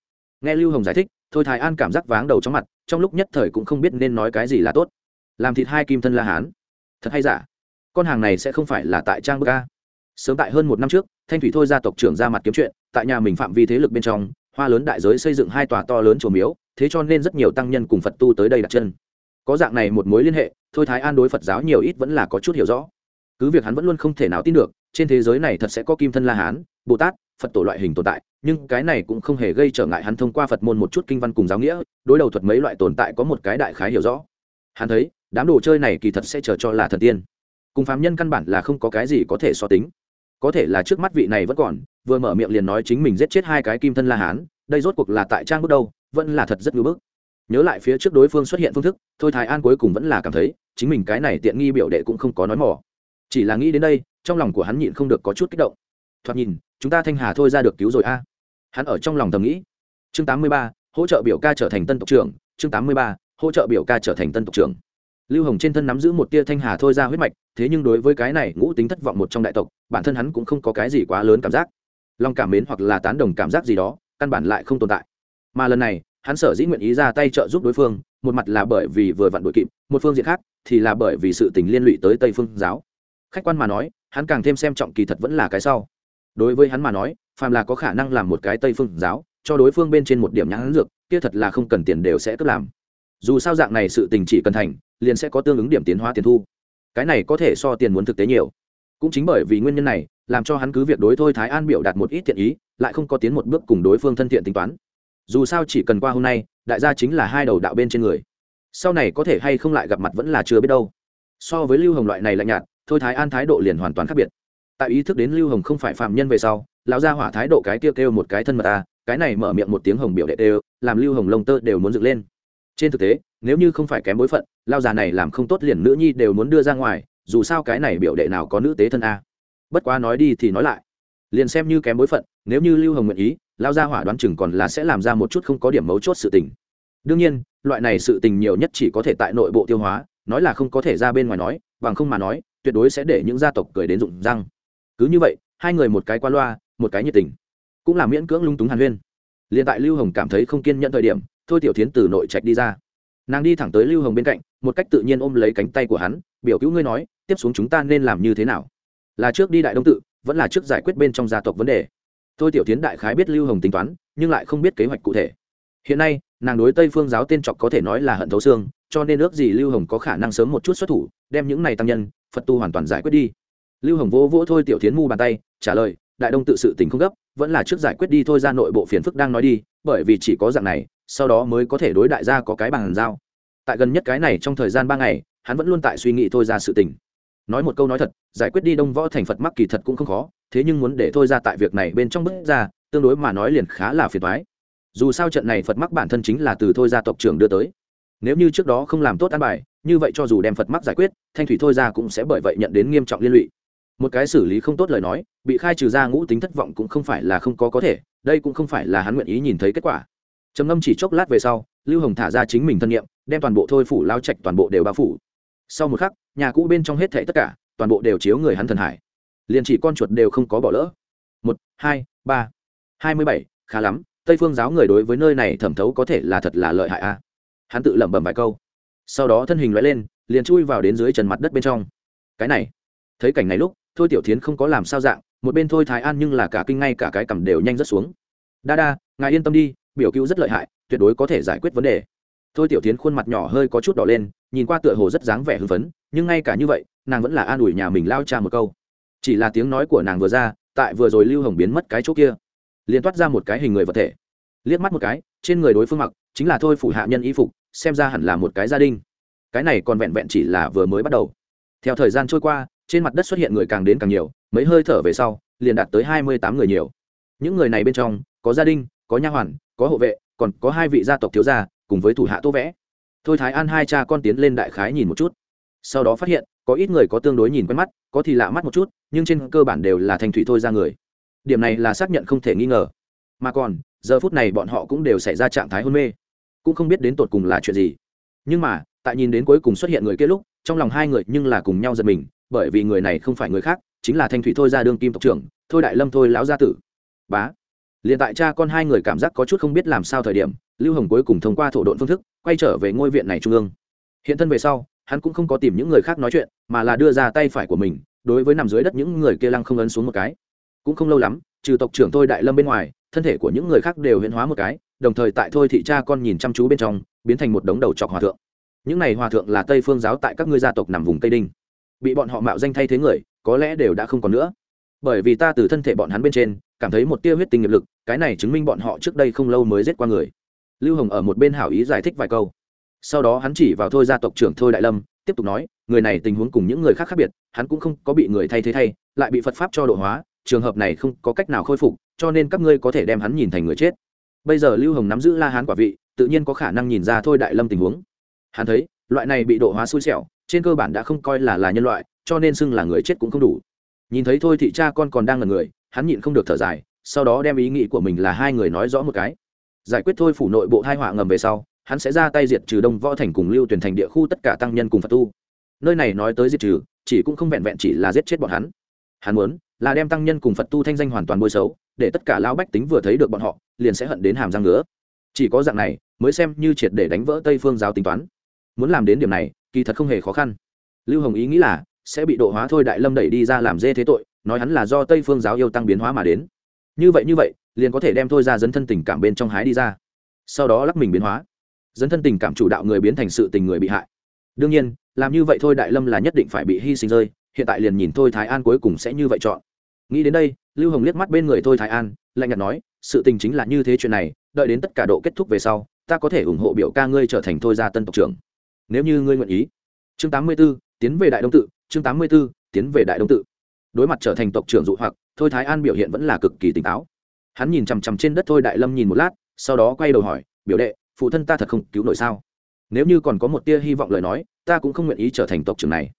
Nghe lưu hồng giải thích, thôi thái an cảm giác váng đầu chóng mặt, trong lúc nhất thời cũng không biết nên nói cái gì là tốt. Làm thịt hai kim thân la hán. Thật hay giả? Con hàng này sẽ không phải là tại trang bức a. Sớm tại hơn một năm trước, thanh thủy thôi gia tộc trưởng ra mặt kiếm chuyện, tại nhà mình phạm vi thế lực bên trong, hoa lớn đại giới xây dựng hai tòa to lớn chùa miếu, thế cho nên rất nhiều tăng nhân cùng phật tu tới đây đặt chân. Có dạng này một mối liên hệ, thôi thái an đối phật giáo nhiều ít vẫn là có chút hiểu rõ. Cứ việc hắn vẫn luôn không thể nào tin được trên thế giới này thật sẽ có kim thân la hán, bồ tát, phật tổ loại hình tồn tại, nhưng cái này cũng không hề gây trở ngại hắn thông qua phật môn một chút kinh văn cùng giáo nghĩa, đối đầu thuật mấy loại tồn tại có một cái đại khái hiểu rõ. Hắn thấy, đám đồ chơi này kỳ thật sẽ chờ cho là thần tiên. Cùng phàm nhân căn bản là không có cái gì có thể so tính. Có thể là trước mắt vị này vẫn còn, vừa mở miệng liền nói chính mình giết chết hai cái kim thân la hán, đây rốt cuộc là tại trang bước đâu, vẫn là thật rất ngưỡng bức. Nhớ lại phía trước đối phương xuất hiện phương thức, thôi thái an cuối cùng vẫn là cảm thấy, chính mình cái này tiện nghi biểu đệ cũng không có nói mỏ chỉ là nghĩ đến đây trong lòng của hắn nhịn không được có chút kích động. Thoạt nhìn chúng ta thanh hà thôi ra được cứu rồi a. À. Hắn ở trong lòng thầm nghĩ. Chương 83, hỗ trợ biểu ca trở thành tân tộc trưởng. Chương 83, hỗ trợ biểu ca trở thành tân tộc trưởng. Lưu hồng trên thân nắm giữ một tia thanh hà thôi ra huyết mạch thế nhưng đối với cái này ngũ tính thất vọng một trong đại tộc bản thân hắn cũng không có cái gì quá lớn cảm giác. Lòng cảm mến hoặc là tán đồng cảm giác gì đó căn bản lại không tồn tại. Mà lần này hắn sở dĩ nguyện ý ra tay trợ giúp đối phương một mặt là bởi vì vừa vặn đội kịp một phương diện khác thì là bởi vì sự tình liên lụy tới tây phương giáo khách quan mà nói, hắn càng thêm xem trọng kỳ thật vẫn là cái sau. Đối với hắn mà nói, phàm là có khả năng làm một cái tây phương giáo, cho đối phương bên trên một điểm nhãn dược, kia thật là không cần tiền đều sẽ cướp làm. Dù sao dạng này sự tình chỉ cần thành, liền sẽ có tương ứng điểm tiến hóa tiền thu. Cái này có thể so tiền muốn thực tế nhiều. Cũng chính bởi vì nguyên nhân này, làm cho hắn cứ việc đối thôi thái an biểu đạt một ít thiện ý, lại không có tiến một bước cùng đối phương thân thiện tính toán. Dù sao chỉ cần qua hôm nay, đại gia chính là hai đầu đạo bên trên người. Sau này có thể hay không lại gặp mặt vẫn là chưa biết đâu. So với lưu hồng loại này lạnh nhạt thôi thái an thái độ liền hoàn toàn khác biệt. Tại ý thức đến lưu hồng không phải phạm nhân về sau, lão gia hỏa thái độ cái kêu kêu một cái thân mật ta cái này mở miệng một tiếng hồng biểu đệ đều, làm lưu hồng lông tơ đều muốn dựng lên. Trên thực tế, nếu như không phải kém bối phận lao già này làm không tốt liền nữ nhi đều muốn đưa ra ngoài, dù sao cái này biểu đệ nào có nữ tế thân a. Bất quá nói đi thì nói lại. Liền xem như kém bối phận, nếu như lưu hồng nguyện ý lao gia hỏa đoán chừng còn là sẽ làm ra một chút không có điểm mấu chốt sự tình. Đương nhiên, loại này sự tình nhiều nhất chỉ có thể tại nội bộ tiêu hóa, nói là không có thể ra bên ngoài nói bằng không mà nói, tuyệt đối sẽ để những gia tộc cười đến rụng răng. Cứ như vậy, hai người một cái qua loa, một cái nhiệt tình. Cũng là miễn cưỡng lung túng hàn huyên. Liền tại lưu hồng cảm thấy không kiên nhận thời điểm, thôi tiểu tiến từ nội trạch đi ra. Nàng đi thẳng tới lưu hồng bên cạnh, một cách tự nhiên ôm lấy cánh tay của hắn, biểu cứu ngươi nói, tiếp xuống chúng ta nên làm như thế nào? Là trước đi đại đông tự, vẫn là trước giải quyết bên trong gia tộc vấn đề. Thôi tiểu tiến đại khái biết lưu hồng tính toán, nhưng lại không biết kế hoạch cụ thể hiện nay, nàng đối tây phương giáo tên trọc có thể nói là hận thấu xương, cho nên ước gì lưu hồng có khả năng sớm một chút xuất thủ, đem những này tăng nhân, phật tu hoàn toàn giải quyết đi. Lưu hồng vỗ vỗ thôi tiểu tiến mu bàn tay, trả lời, đại đông tự sự tình không gấp, vẫn là trước giải quyết đi thôi ra nội bộ phiền phức đang nói đi, bởi vì chỉ có dạng này, sau đó mới có thể đối đại gia có cái bàn giao. Tại gần nhất cái này trong thời gian ba ngày, hắn vẫn luôn tại suy nghĩ thôi ra sự tình. Nói một câu nói thật, giải quyết đi đông võ thành phật mắc kỳ thật cũng không khó, thế nhưng muốn để thôi ra tại việc này bên trong bước ra, tương đối mà nói liền khá là phiền thoái dù sao trận này phật mắc bản thân chính là từ thôi gia tộc trưởng đưa tới. Nếu như trước đó không làm tốt an bài, như vậy cho dù đem phật mắc giải quyết, thanh thủy thôi ra cũng sẽ bởi vậy nhận đến nghiêm trọng liên lụy. Một cái xử lý không tốt lời nói, bị khai trừ ra ngũ tính thất vọng cũng không phải là không có có thể, đây cũng không phải là hắn nguyện ý nhìn thấy kết quả. Trầm ngâm chỉ chốc lát về sau, lưu hồng thả ra chính mình thân nhiệm, đem toàn bộ thôi phủ lao trạch toàn bộ đều bao phủ. Sau một khắc, nhà cũ bên trong hết thảy tất cả, toàn bộ đều chiếu người hắn thần hải. Liền chỉ con chuột đều không có bỏ lỡ. Một, hai, ba, hai mươi bảy, khá lắm tây phương giáo người đối với nơi này thẩm thấu có thể là thật là lợi hại a. Hắn tự lẩm bẩm vài câu. Sau đó thân hình loại lên, liền chui vào đến dưới trần mặt đất bên trong. Cái này, thấy cảnh này lúc, thôi tiểu tiến không có làm sao dạng, một bên thôi thái an nhưng là cả kinh ngay cả cái cầm đều nhanh rất xuống. Đa đa, ngài yên tâm đi, biểu cứu rất lợi hại, tuyệt đối có thể giải quyết vấn đề. Thôi tiểu tiến khuôn mặt nhỏ hơi có chút đỏ lên, nhìn qua tựa hồ rất dáng vẻ hưng phấn, nhưng ngay cả như vậy, nàng vẫn là an ủi nhà mình lao cha một câu. Chỉ là tiếng nói của nàng vừa ra, tại vừa rồi lưu hồng biến mất cái chỗ kia liền toát ra một cái hình người vật thể. Liếc mắt một cái, trên người đối phương mặc, chính là thôi phủ hạ nhân y phục, xem ra hẳn là một cái gia đình. Cái này còn vẹn vẹn chỉ là vừa mới bắt đầu. Theo thời gian trôi qua, trên mặt đất xuất hiện người càng đến càng nhiều, mấy hơi thở về sau, liền đạt tới hai mươi tám người nhiều. Những người này bên trong, có gia đình, có nha hoàn, có hộ vệ, còn có hai vị gia tộc thiếu gia, cùng với thủ hạ tô vẽ. Thôi thái an hai cha con tiến lên đại khái nhìn một chút. Sau đó phát hiện, có ít người có tương đối nhìn quen mắt, có thì lạ mắt một chút, nhưng trên cơ bản đều là thành thủy thôi ra người điểm này là xác nhận không thể nghi ngờ. Mà còn, giờ phút này bọn họ cũng đều xảy ra trạng thái hôn mê. Cũng không biết đến tột cùng là chuyện gì. Nhưng mà, tại nhìn đến cuối cùng xuất hiện người kia lúc, trong lòng hai người nhưng là cùng nhau giật mình, bởi vì người này không phải người khác, chính là thanh thủy thôi ra đương kim tộc trưởng, thôi đại lâm thôi lão gia tử. Bá. Liền tại cha con hai người cảm giác có chút không biết làm sao thời điểm, lưu hồng cuối cùng thông qua thổ độn phương thức, quay trở về ngôi viện này trung ương. Hiện thân về sau, hắn cũng không có tìm những người khác nói chuyện, mà là đưa ra tay phải của mình, đối với nằm dưới đất những người kia lăng không ấn xuống một cái cũng không lâu lắm, trừ tộc trưởng thôi đại lâm bên ngoài, thân thể của những người khác đều huyễn hóa một cái, đồng thời tại thôi thị cha con nhìn chăm chú bên trong, biến thành một đống đầu trọc hòa thượng. Những này hòa thượng là tây phương giáo tại các ngươi gia tộc nằm vùng tây đinh. Bị bọn họ mạo danh thay thế người, có lẽ đều đã không còn nữa. Bởi vì ta từ thân thể bọn hắn bên trên, cảm thấy một tia huyết tình nghiệp lực, cái này chứng minh bọn họ trước đây không lâu mới giết qua người. Lưu hồng ở một bên hảo ý giải thích vài câu. Sau đó hắn chỉ vào thôi gia tộc trưởng thôi đại lâm, tiếp tục nói, người này tình huống cùng những người khác khác biệt, hắn cũng không có bị người thay thế thay, lại bị phật pháp cho độ hóa trường hợp này không có cách nào khôi phục, cho nên các ngươi có thể đem hắn nhìn thành người chết. Bây giờ lưu hồng nắm giữ la hán quả vị, tự nhiên có khả năng nhìn ra thôi đại lâm tình huống. Hắn thấy, loại này bị độ hóa xui xẻo, trên cơ bản đã không coi là là nhân loại, cho nên xưng là người chết cũng không đủ. Nhìn thấy thôi thị cha con còn đang là người, hắn nhịn không được thở dài, sau đó đem ý nghĩ của mình là hai người nói rõ một cái. Giải quyết thôi phủ nội bộ hai họa ngầm về sau, hắn sẽ ra tay diệt trừ đông võ thành cùng lưu tuyển thành địa khu tất cả tăng nhân cùng phật tu. Nơi này nói tới diệt trừ, chỉ cũng không vẹn vẹn chỉ là giết chết bọn hắn. Hắn muốn là đem tăng nhân cùng phật tu thanh danh hoàn toàn bôi xấu, để tất cả lão bách tính vừa thấy được bọn họ, liền sẽ hận đến hàm răng nữa chỉ có dạng này, mới xem như triệt để đánh vỡ tây phương giáo tính toán. Muốn làm đến điểm này, kỳ thật không hề khó khăn. Lưu hồng ý nghĩ là, sẽ bị độ hóa thôi đại lâm đẩy đi ra làm dê thế tội, nói hắn là do tây phương giáo yêu tăng biến hóa mà đến. Như vậy như vậy, liền có thể đem thôi ra dấn thân tình cảm bên trong hái đi ra. Sau đó lắc mình biến hóa. Dấn thân tình cảm chủ đạo người biến thành sự tình người bị hại. Đương nhiên, làm như vậy thôi đại lâm là nhất định phải bị hy sinh rơi, hiện tại liền nhìn thôi thái an cuối cùng sẽ như vậy chọn nghĩ đến đây lưu hồng liếc mắt bên người thôi thái an lạnh nhạt nói sự tình chính là như thế chuyện này đợi đến tất cả độ kết thúc về sau ta có thể ủng hộ biểu ca ngươi trở thành thôi gia tân tộc trưởng. Nếu như ngươi nguyện ý. Chương tám mươi 84, tiến về đại đông tự chương tám mươi 84, tiến về đại đông tự. Đối mặt trở thành tộc trưởng dụ hoặc thôi thái an biểu hiện vẫn là cực kỳ tỉnh táo. Hắn nhìn chằm chằm trên đất thôi đại lâm nhìn một lát sau đó quay đầu hỏi biểu đệ phụ thân ta thật không cứu nổi sao? Nếu như còn có một tia hy vọng lời nói ta cũng không nguyện ý trở thành tộc trưởng này.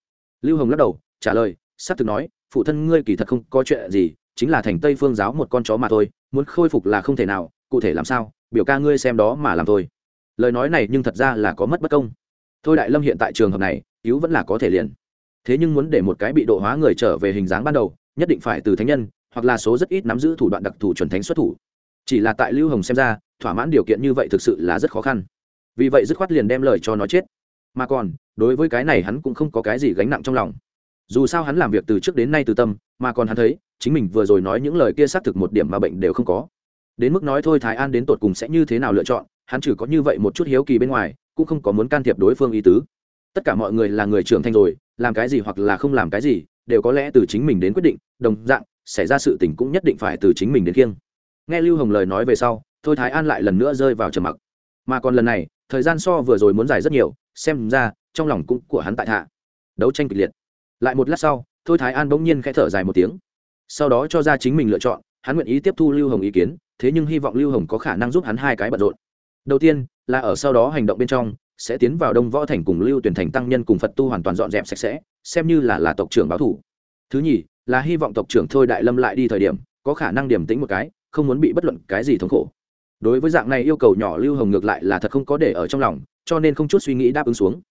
Lưu hồng lắc đầu trả lời s á c thực nói phụ thân ngươi kỳ thật không có chuyện gì, chính là thành tây phương giáo một con chó mà thôi, muốn khôi phục là không thể nào, cụ thể làm sao, biểu ca ngươi xem đó mà làm thôi. Lời nói này nhưng thật ra là có mất bất công. Thôi đại lâm hiện tại trường hợp này, cứu vẫn là có thể liền. Thế nhưng muốn để một cái bị độ hóa người trở về hình dáng ban đầu, nhất định phải từ thánh nhân, hoặc là số rất ít nắm giữ thủ đoạn đặc thù chuẩn thánh xuất thủ. Chỉ là tại lưu hồng xem ra, thỏa mãn điều kiện như vậy thực sự là rất khó khăn. Vì vậy dứt khoát liền đem lời cho nó chết. Mà còn, đối với cái này hắn cũng không có cái gì gánh nặng trong lòng dù sao hắn làm việc từ trước đến nay từ tâm, mà còn hắn thấy, chính mình vừa rồi nói những lời kia xác thực một điểm mà bệnh đều không có. Đến mức nói thôi thái an đến tột cùng sẽ như thế nào lựa chọn, hắn chỉ có như vậy một chút hiếu kỳ bên ngoài, cũng không có muốn can thiệp đối phương ý tứ. Tất cả mọi người là người trưởng thành rồi, làm cái gì hoặc là không làm cái gì, đều có lẽ từ chính mình đến quyết định, đồng dạng, xảy ra sự tình cũng nhất định phải từ chính mình đến kiêng. Nghe lưu hồng lời nói về sau, thôi thái an lại lần nữa rơi vào trầm mặc. Mà còn lần này, thời gian so vừa rồi muốn dài rất nhiều, xem ra, trong lòng cũng của hắn tại hạ. Đấu tranh kịch liệt lại một lát sau, thôi thái an bỗng nhiên khẽ thở dài một tiếng. Sau đó cho ra chính mình lựa chọn, hắn nguyện ý tiếp thu lưu hồng ý kiến, thế nhưng hy vọng lưu hồng có khả năng giúp hắn hai cái bận rộn. Đầu tiên, là ở sau đó hành động bên trong, sẽ tiến vào đông võ thành cùng lưu tuyển thành tăng nhân cùng phật tu hoàn toàn dọn dẹp sạch sẽ, xem như là là tộc trưởng báo thủ. Thứ nhì, là hy vọng tộc trưởng thôi đại lâm lại đi thời điểm, có khả năng điểm tính một cái, không muốn bị bất luận cái gì thống khổ. Đối với dạng này yêu cầu nhỏ lưu hồng ngược lại là thật không có để ở trong lòng, cho nên không chút suy nghĩ đáp ứng xuống.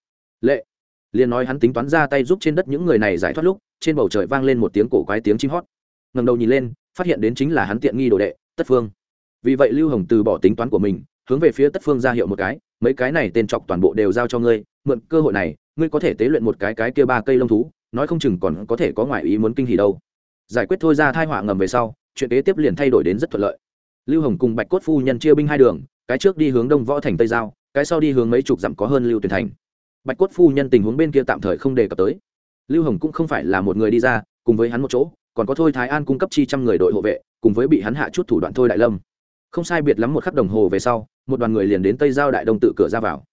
Lệ liền nói hắn tính toán ra tay giúp trên đất những người này giải thoát lúc, trên bầu trời vang lên một tiếng cổ quái tiếng chim hót. Ngầm đầu nhìn lên, phát hiện đến chính là hắn tiện nghi đồ đệ, tất phương. Vì vậy lưu hồng từ bỏ tính toán của mình, hướng về phía tất phương ra hiệu một cái, mấy cái này tên chọc toàn bộ đều giao cho ngươi, mượn cơ hội này, ngươi có thể tế luyện một cái cái kia ba cây lông thú, nói không chừng còn có thể có ngoại ý muốn kinh hỉ đâu. Giải quyết thôi ra thai họa ngầm về sau, chuyện kế tiếp liền thay đổi đến rất thuận lợi. Lưu hồng cùng bạch cốt phu nhân chia binh hai đường, cái trước đi hướng đông võ thành tây giao, cái sau đi hướng mấy chục dặm có hơn lưu tuyển thành bạch cốt phu nhân tình huống bên kia tạm thời không đề cập tới. Lưu hồng cũng không phải là một người đi ra, cùng với hắn một chỗ, còn có thôi thái an cung cấp chi trăm người đội hộ vệ, cùng với bị hắn hạ chút thủ đoạn thôi đại lâm. Không sai biệt lắm một khắc đồng hồ về sau, một đoàn người liền đến tây giao đại đông tự cửa ra vào.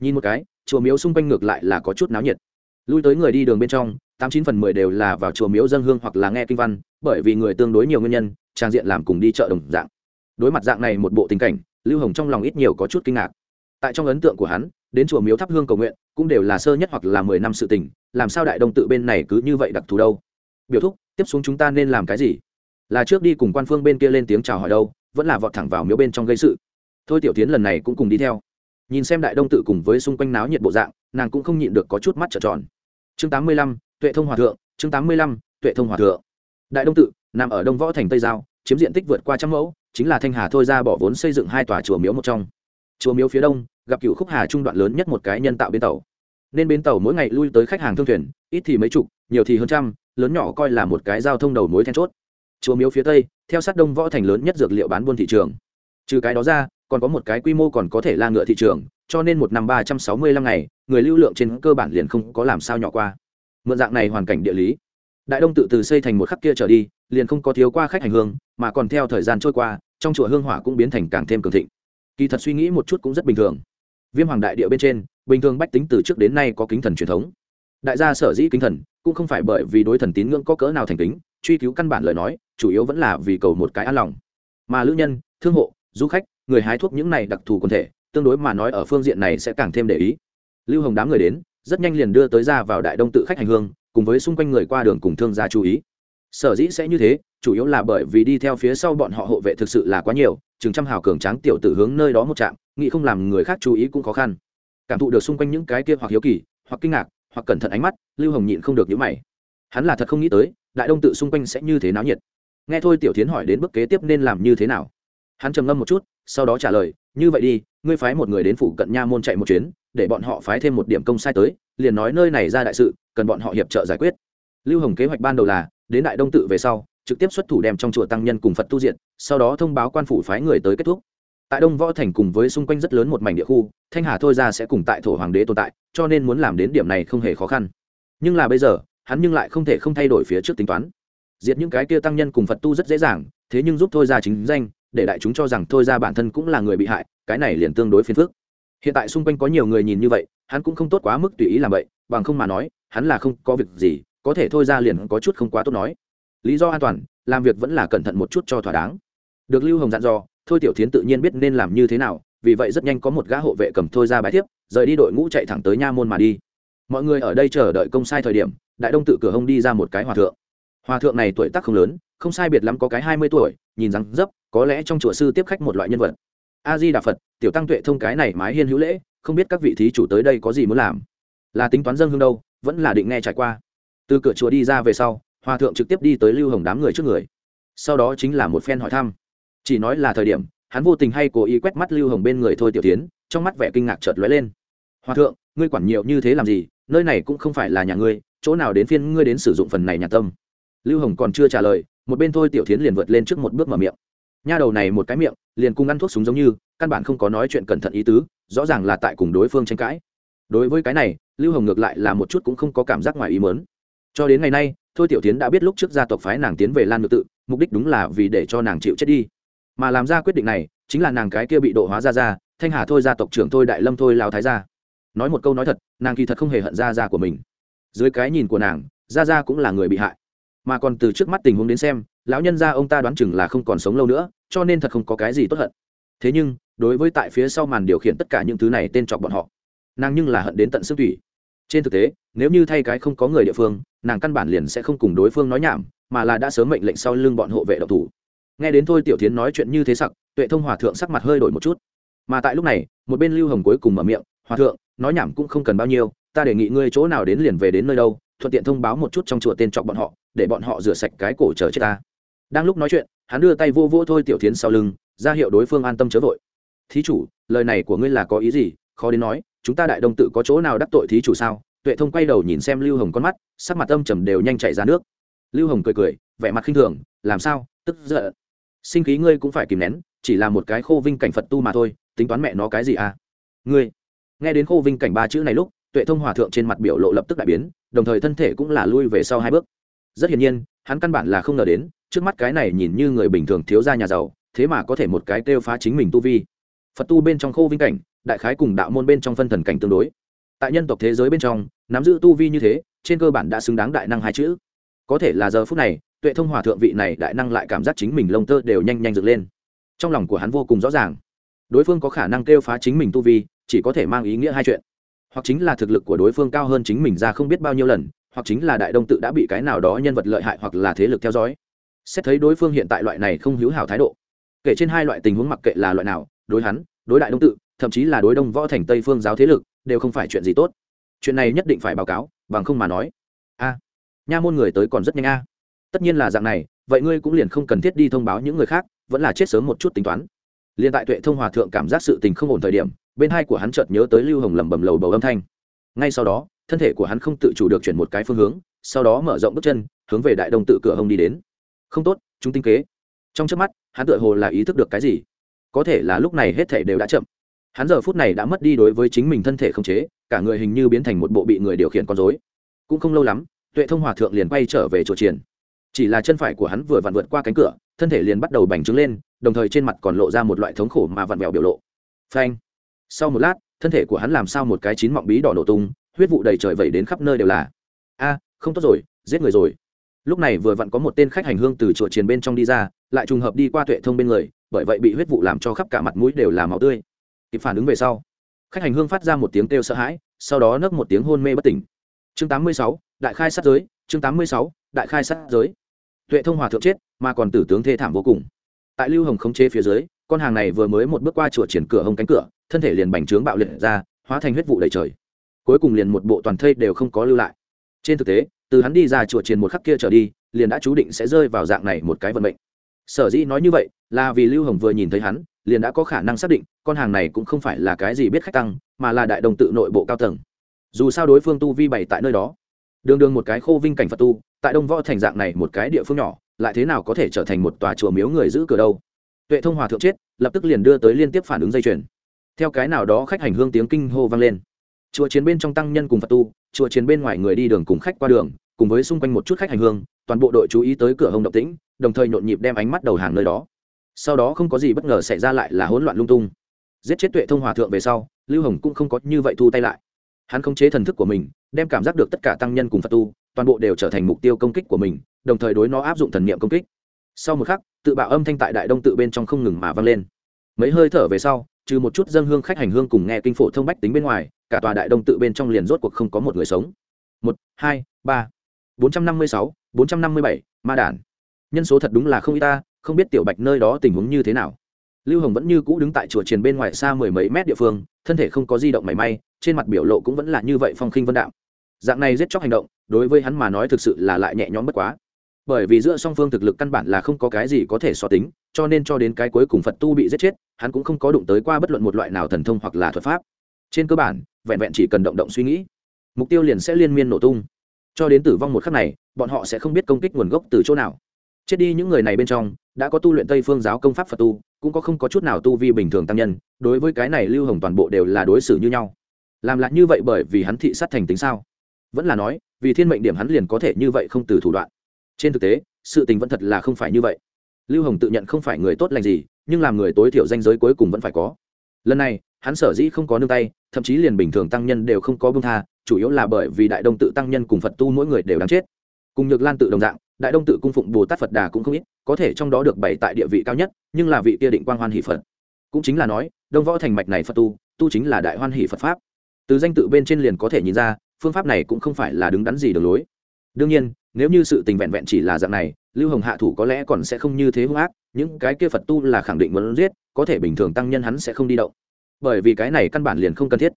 Nhìn một cái, chùa miếu xung quanh ngược lại là có chút náo nhiệt. Lui tới người đi đường bên trong, tám chín phần mười đều là vào chùa miếu dân hương hoặc là nghe kinh văn, bởi vì người tương đối nhiều nguyên nhân, trang diện làm cùng đi chợ đồng dạng. Đối mặt dạng này một bộ tình cảnh, lưu hồng trong lòng ít nhiều có chút kinh ngạc. Tại trong ấn tượng của hắn, đến chùa miếu thắp hương cầu nguyện cũng đều là sơ nhất hoặc là mười năm sự tình, làm sao đại đông tự bên này cứ như vậy đặc thù đâu? Biểu thúc, tiếp xuống chúng ta nên làm cái gì? Là trước đi cùng quan phương bên kia lên tiếng chào hỏi đâu, vẫn là vọt thẳng vào miếu bên trong gây sự. Thôi tiểu tiến lần này cũng cùng đi theo. Nhìn xem đại đông tự cùng với xung quanh náo nhiệt bộ dạng, nàng cũng không nhịn được có chút mắt trợn tròn. Chương tám mươi lăm, tuệ thông hòa thượng, chương tám mươi lăm, tuệ thông hòa thượng. Đại đông tự, nằm ở đông võ thành tây giao, chiếm diện tích vượt qua trăm mẫu, chính là thanh hà thôi ra bỏ vốn xây dựng hai tòa chùa miếu một trong. Chùa miếu phía đông, gặp cựu khúc hà trung đoạn lớn nhất một cái nhân tạo bến tàu nên bến tàu mỗi ngày lui tới khách hàng thương thuyền, ít thì mấy chục, nhiều thì hơn trăm, lớn nhỏ coi là một cái giao thông đầu mối then chốt. Chùa miếu phía tây, theo sát đông võ thành lớn nhất dược liệu bán buôn thị trường. Trừ cái đó ra, còn có một cái quy mô còn có thể la ngựa thị trường, cho nên một năm ba trăm sáu mươi lăm ngày, người lưu lượng trên cơ bản liền không có làm sao nhỏ qua. Mượn dạng này hoàn cảnh địa lý. Đại đông tự từ xây thành một khắc kia trở đi, liền không có thiếu qua khách hành hương, mà còn theo thời gian trôi qua, trong chùa hương hỏa cũng biến thành càng thêm cường thịnh. Kỳ thật suy nghĩ một chút cũng rất bình thường. Viêm hoàng đại địa bên trên bình thường bách tính từ trước đến nay có kính thần truyền thống. Đại gia sở dĩ kính thần, cũng không phải bởi vì đối thần tín ngưỡng có cỡ nào thành kính, truy cứu căn bản lời nói, chủ yếu vẫn là vì cầu một cái an lòng. Mà lữ nhân, thương hộ, du khách, người hái thuốc những này đặc thù quần thể, tương đối mà nói ở phương diện này sẽ càng thêm để ý. Lưu hồng đám người đến, rất nhanh liền đưa tới ra vào đại đông tự khách hành hương, cùng với xung quanh người qua đường cùng thương gia chú ý. Sở dĩ sẽ như thế, chủ yếu là bởi vì đi theo phía sau bọn họ hộ vệ thực sự là quá nhiều, chừng trăm hào cường tráng tiểu tử hướng nơi đó một trạm, nghĩ không làm người khác chú ý cũng khó khăn cảm thụ được xung quanh những cái kia hoặc hiếu kỳ, hoặc kinh ngạc, hoặc cẩn thận ánh mắt, lưu hồng nhịn không được nhíu mày. Hắn là thật không nghĩ tới, đại đông tự xung quanh sẽ như thế náo nhiệt. Nghe thôi tiểu tiến hỏi đến bước kế tiếp nên làm như thế nào. Hắn trầm ngâm một chút, sau đó trả lời, như vậy đi, ngươi phái một người đến phủ cận nha môn chạy một chuyến, để bọn họ phái thêm một điểm công sai tới, liền nói nơi này ra đại sự, cần bọn họ hiệp trợ giải quyết. Lưu hồng kế hoạch ban đầu là, đến đại đông tự về sau, trực tiếp xuất thủ đem trong chùa tăng nhân cùng phật tu diện, sau đó thông báo quan phủ phái người tới kết thúc tại đông võ thành cùng với xung quanh rất lớn một mảnh địa khu, thanh hà thôi ra sẽ cùng tại thổ hoàng đế tồn tại, cho nên muốn làm đến điểm này không hề khó khăn. Nhưng là bây giờ, hắn nhưng lại không thể không thay đổi phía trước tính toán. Diệt những cái kia tăng nhân cùng phật tu rất dễ dàng, thế nhưng giúp thôi ra chính danh, để đại chúng cho rằng thôi ra bản thân cũng là người bị hại, cái này liền tương đối phiền phức. Hiện tại xung quanh có nhiều người nhìn như vậy, hắn cũng không tốt quá mức tùy ý làm vậy, bằng không mà nói, hắn là không có việc gì, có thể thôi ra liền có chút không quá tốt nói. Lý do an toàn, làm việc vẫn là cẩn thận một chút cho thỏa đáng. Được lưu hồng dặn dò thôi tiểu tiến tự nhiên biết nên làm như thế nào, vì vậy rất nhanh có một gã hộ vệ cầm thôi ra bài thiếp, rời đi đội ngũ chạy thẳng tới nha môn mà đi. Mọi người ở đây chờ đợi công sai thời điểm, đại đông tự cửa hông đi ra một cái hòa thượng. Hòa thượng này tuổi tác không lớn, không sai biệt lắm có cái hai mươi tuổi, nhìn rắn dấp, có lẽ trong chùa sư tiếp khách một loại nhân vật. A di đà phật, tiểu tăng tuệ thông cái này mái hiên hữu lễ, không biết các vị thí chủ tới đây có gì muốn làm? Là tính toán dân hương đâu, vẫn là định nghe trải qua. Từ cửa chùa đi ra về sau, hòa thượng trực tiếp đi tới lưu hồng đám người trước người. Sau đó chính là một phen hỏi thăm chỉ nói là thời điểm, hắn vô tình hay cố ý quét mắt lưu hồng bên người thôi tiểu tiến, trong mắt vẻ kinh ngạc chợt lóe lên. Hòa thượng, ngươi quản nhiều như thế làm gì, nơi này cũng không phải là nhà ngươi, chỗ nào đến phiên ngươi đến sử dụng phần này nhà tâm? Lưu hồng còn chưa trả lời, một bên thôi tiểu tiến liền vượt lên trước một bước mở miệng. Nha đầu này một cái miệng, liền cùng ăn thuốc súng giống như, căn bản không có nói chuyện cẩn thận ý tứ, rõ ràng là tại cùng đối phương tranh cãi. Đối với cái này, lưu hồng ngược lại là một chút cũng không có cảm giác ngoài ý mớn cho đến ngày nay, thôi tiểu tiến đã biết lúc trước gia tộc phái nàng tiến về lan ngược tự, mục đích đúng là vì để cho nàng chịu chết đi mà làm ra quyết định này chính là nàng cái kia bị độ hóa ra ra, thanh hà thôi gia tộc trưởng thôi đại lâm thôi lao thái gia. Nói một câu nói thật, nàng kỳ thật không hề hận ra ra của mình. Dưới cái nhìn của nàng ra ra cũng là người bị hại. Mà còn từ trước mắt tình huống đến xem, lão nhân gia ông ta đoán chừng là không còn sống lâu nữa, cho nên thật không có cái gì tốt hận. Thế nhưng, đối với tại phía sau màn điều khiển tất cả những thứ này tên chọc bọn họ, nàng nhưng là hận đến tận xương thủy trên thực tế, nếu như thay cái không có người địa phương, nàng căn bản liền sẽ không cùng đối phương nói nhảm, mà là đã sớm mệnh lệnh sau lưng bọn hộ vệ độc thủ nghe đến thôi tiểu tiến nói chuyện như thế sặc, tuệ thông hòa thượng sắc mặt hơi đổi một chút. Mà tại lúc này, một bên lưu hồng cuối cùng mở miệng, hòa thượng, nói nhảm cũng không cần bao nhiêu, ta đề nghị ngươi chỗ nào đến liền về đến nơi đâu, thuận tiện thông báo một chút trong chùa tên trọc bọn họ, để bọn họ rửa sạch cái cổ chờ chết ta. Đang lúc nói chuyện, hắn đưa tay vô vô thôi tiểu tiến sau lưng, ra hiệu đối phương an tâm chớ vội. Thí chủ, lời này của ngươi là có ý gì? Khó đến nói, chúng ta đại đông tự có chỗ nào đắc tội thí chủ sao? Tuệ thông quay đầu nhìn xem lưu hồng con mắt, sắc mặt âm trầm đều nhanh chạy ra nước. Lưu hồng cười cười, vẻ mặt khinh thường, làm sao? Tức giận sinh khí ngươi cũng phải kìm nén, chỉ là một cái khô vinh cảnh phật tu mà thôi, tính toán mẹ nó cái gì à? Ngươi, nghe đến khô vinh cảnh ba chữ này lúc, tuệ thông hòa thượng trên mặt biểu lộ lập tức đại biến, đồng thời thân thể cũng là lui về sau hai bước. Rất hiển nhiên, hắn căn bản là không ngờ đến, trước mắt cái này nhìn như người bình thường thiếu ra nhà giàu, thế mà có thể một cái kêu phá chính mình tu vi. Phật tu bên trong khô vinh cảnh, đại khái cùng đạo môn bên trong phân thần cảnh tương đối. Tại nhân tộc thế giới bên trong, nắm giữ tu vi như thế, trên cơ bản đã xứng đáng đại năng hai chữ. Có thể là giờ phút này tuệ thông hòa thượng vị này đại năng lại cảm giác chính mình lông tơ đều nhanh nhanh dựng lên. Trong lòng của hắn vô cùng rõ ràng. Đối phương có khả năng kêu phá chính mình tu vi, chỉ có thể mang ý nghĩa hai chuyện. Hoặc chính là thực lực của đối phương cao hơn chính mình ra không biết bao nhiêu lần, hoặc chính là đại đông tự đã bị cái nào đó nhân vật lợi hại hoặc là thế lực theo dõi. Xét thấy đối phương hiện tại loại này không hữu hảo thái độ, kể trên hai loại tình huống mặc kệ là loại nào, đối hắn, đối đại đông tự, thậm chí là đối đông võ thành tây phương giáo thế lực, đều không phải chuyện gì tốt. Chuyện này nhất định phải báo cáo, bằng không mà nói. A, nha môn người tới còn rất nhanh a tất nhiên là dạng này, vậy ngươi cũng liền không cần thiết đi thông báo những người khác, vẫn là chết sớm một chút tính toán. Liền tại tuệ thông hòa thượng cảm giác sự tình không ổn thời điểm, bên hai của hắn chợt nhớ tới lưu hồng lẩm bẩm lầu bầu âm thanh. Ngay sau đó, thân thể của hắn không tự chủ được chuyển một cái phương hướng, sau đó mở rộng bước chân, hướng về đại đông tự cửa hông đi đến. Không tốt, chúng tinh kế. Trong trước mắt, hắn tựa hồ là ý thức được cái gì. Có thể là lúc này hết thể đều đã chậm. Hắn giờ phút này đã mất đi đối với chính mình thân thể không chế, cả người hình như biến thành một bộ bị người điều khiển con dối cũng không lâu lắm, tuệ thông hòa thượng liền quay trở về chỗ triển chỉ là chân phải của hắn vừa vặn vượt qua cánh cửa thân thể liền bắt đầu bành trướng lên đồng thời trên mặt còn lộ ra một loại thống khổ mà vặn vẹo biểu lộ. Phanh. Sau một lát thân thể của hắn làm sao một cái chín mọng bí đỏ nổ tung huyết vụ đầy trời vẩy đến khắp nơi đều là. A không tốt rồi giết người rồi. Lúc này vừa vặn có một tên khách hành hương từ chùa triền bên trong đi ra lại trùng hợp đi qua tuệ thông bên người bởi vậy bị huyết vụ làm cho khắp cả mặt mũi đều là máu tươi. Kịp phản ứng về sau khách hành hương phát ra một tiếng kêu sợ hãi sau đó nấc một tiếng hôn mê bất tỉnh. Chương 86, đại khai sát giới chương 86, đại khai sát giới tuệ thông hòa thượng chết, mà còn tử tướng thê thảm vô cùng. Tại lưu hồng khống chế phía dưới, con hàng này vừa mới một bước qua chùa triển cửa hông cánh cửa, thân thể liền bành trướng bạo liệt ra, hóa thành huyết vụ đầy trời. Cuối cùng liền một bộ toàn thây đều không có lưu lại. Trên thực tế, từ hắn đi ra chùa triển một khắc kia trở đi, liền đã chú định sẽ rơi vào dạng này một cái vận mệnh. Sở dĩ nói như vậy, là vì lưu hồng vừa nhìn thấy hắn, liền đã có khả năng xác định, con hàng này cũng không phải là cái gì biết khách tăng, mà là đại đồng tự nội bộ cao tầng. Dù sao đối phương tu vi bày tại nơi đó, đường đường một cái khô vinh cảnh phật tu tại đông võ thành dạng này một cái địa phương nhỏ, lại thế nào có thể trở thành một tòa chùa miếu người giữ cửa đâu? Tuệ thông hòa thượng chết, lập tức liền đưa tới liên tiếp phản ứng dây chuyền. Theo cái nào đó khách hành hương tiếng kinh hô vang lên. Chùa chiến bên trong tăng nhân cùng phật tu, chùa chiến bên ngoài người đi đường cùng khách qua đường, cùng với xung quanh một chút khách hành hương, toàn bộ đội chú ý tới cửa hông động tĩnh, đồng thời nhộn nhịp đem ánh mắt đầu hàng nơi đó. Sau đó không có gì bất ngờ xảy ra lại là hỗn loạn lung tung. Giết chết tuệ thông hòa thượng về sau, lưu hồng cũng không có như vậy thu tay lại. Hắn khống chế thần thức của mình, đem cảm giác được tất cả tăng nhân cùng phật tu toàn bộ đều trở thành mục tiêu công kích của mình, đồng thời đối nó áp dụng thần niệm công kích. Sau một khắc, tự bạo âm thanh tại đại đông tự bên trong không ngừng mà vang lên. Mấy hơi thở về sau, trừ một chút dân hương khách hành hương cùng nghe kinh phổ thông bách tính bên ngoài, cả tòa đại đông tự bên trong liền rốt cuộc không có một người sống. Một, hai, ba. Bốn trăm năm mươi sáu, bốn trăm năm mươi bảy, ma đản. Nhân số thật đúng là không y ta, không biết tiểu bạch nơi đó tình huống như thế nào. Lưu hồng vẫn như cũ đứng tại chùa triền bên ngoài xa mười mấy mét địa phương, thân thể không có di động mảy may, trên mặt biểu lộ cũng vẫn là như vậy phong khinh vân đạo dạng này giết chóc hành động đối với hắn mà nói thực sự là lại nhẹ nhõm bất quá. Bởi vì giữa song phương thực lực căn bản là không có cái gì có thể so tính, cho nên cho đến cái cuối cùng phật tu bị giết chết, hắn cũng không có đụng tới qua bất luận một loại nào thần thông hoặc là thuật pháp. Trên cơ bản, vẹn vẹn chỉ cần động động suy nghĩ, mục tiêu liền sẽ liên miên nổ tung. Cho đến tử vong một khắc này, bọn họ sẽ không biết công kích nguồn gốc từ chỗ nào. Chết đi những người này bên trong, đã có tu luyện tây phương giáo công pháp phật tu, cũng có không có chút nào tu vi bình thường tăng nhân, đối với cái này lưu hồng toàn bộ đều là đối xử như nhau. Làm lại như vậy bởi vì hắn thị sát thành tính sao? Vẫn là nói, vì thiên mệnh điểm hắn liền có thể như vậy không từ thủ đoạn. Trên thực tế, sự tình vẫn thật là không phải như vậy. Lưu hồng tự nhận không phải người tốt lành gì, nhưng làm người tối thiểu danh giới cuối cùng vẫn phải có. Lần này, hắn sở dĩ không có nương tay, thậm chí liền bình thường tăng nhân đều không có bưng tha, chủ yếu là bởi vì đại đông tự tăng nhân cùng phật tu mỗi người đều đáng chết. Cùng nhược lan tự đồng dạng, đại đông tự cung phụng bồ tát phật đà cũng không ít, có thể trong đó được bày tại địa vị cao nhất, nhưng là vị kia định quang hoan hỷ phật. Cũng chính là nói, đông võ thành mạch này phật tu tu chính là đại hoan hỷ phật pháp. Từ danh tự bên trên liền có thể nhìn ra phương pháp này cũng không phải là đứng đắn gì đường lối. Đương nhiên, nếu như sự tình vẹn vẹn chỉ là dạng này, lưu hồng hạ thủ có lẽ còn sẽ không như thế hung ác, những cái kia phật tu là khẳng định muốn giết, có thể bình thường tăng nhân hắn sẽ không đi động. Bởi vì cái này căn bản liền không cần thiết.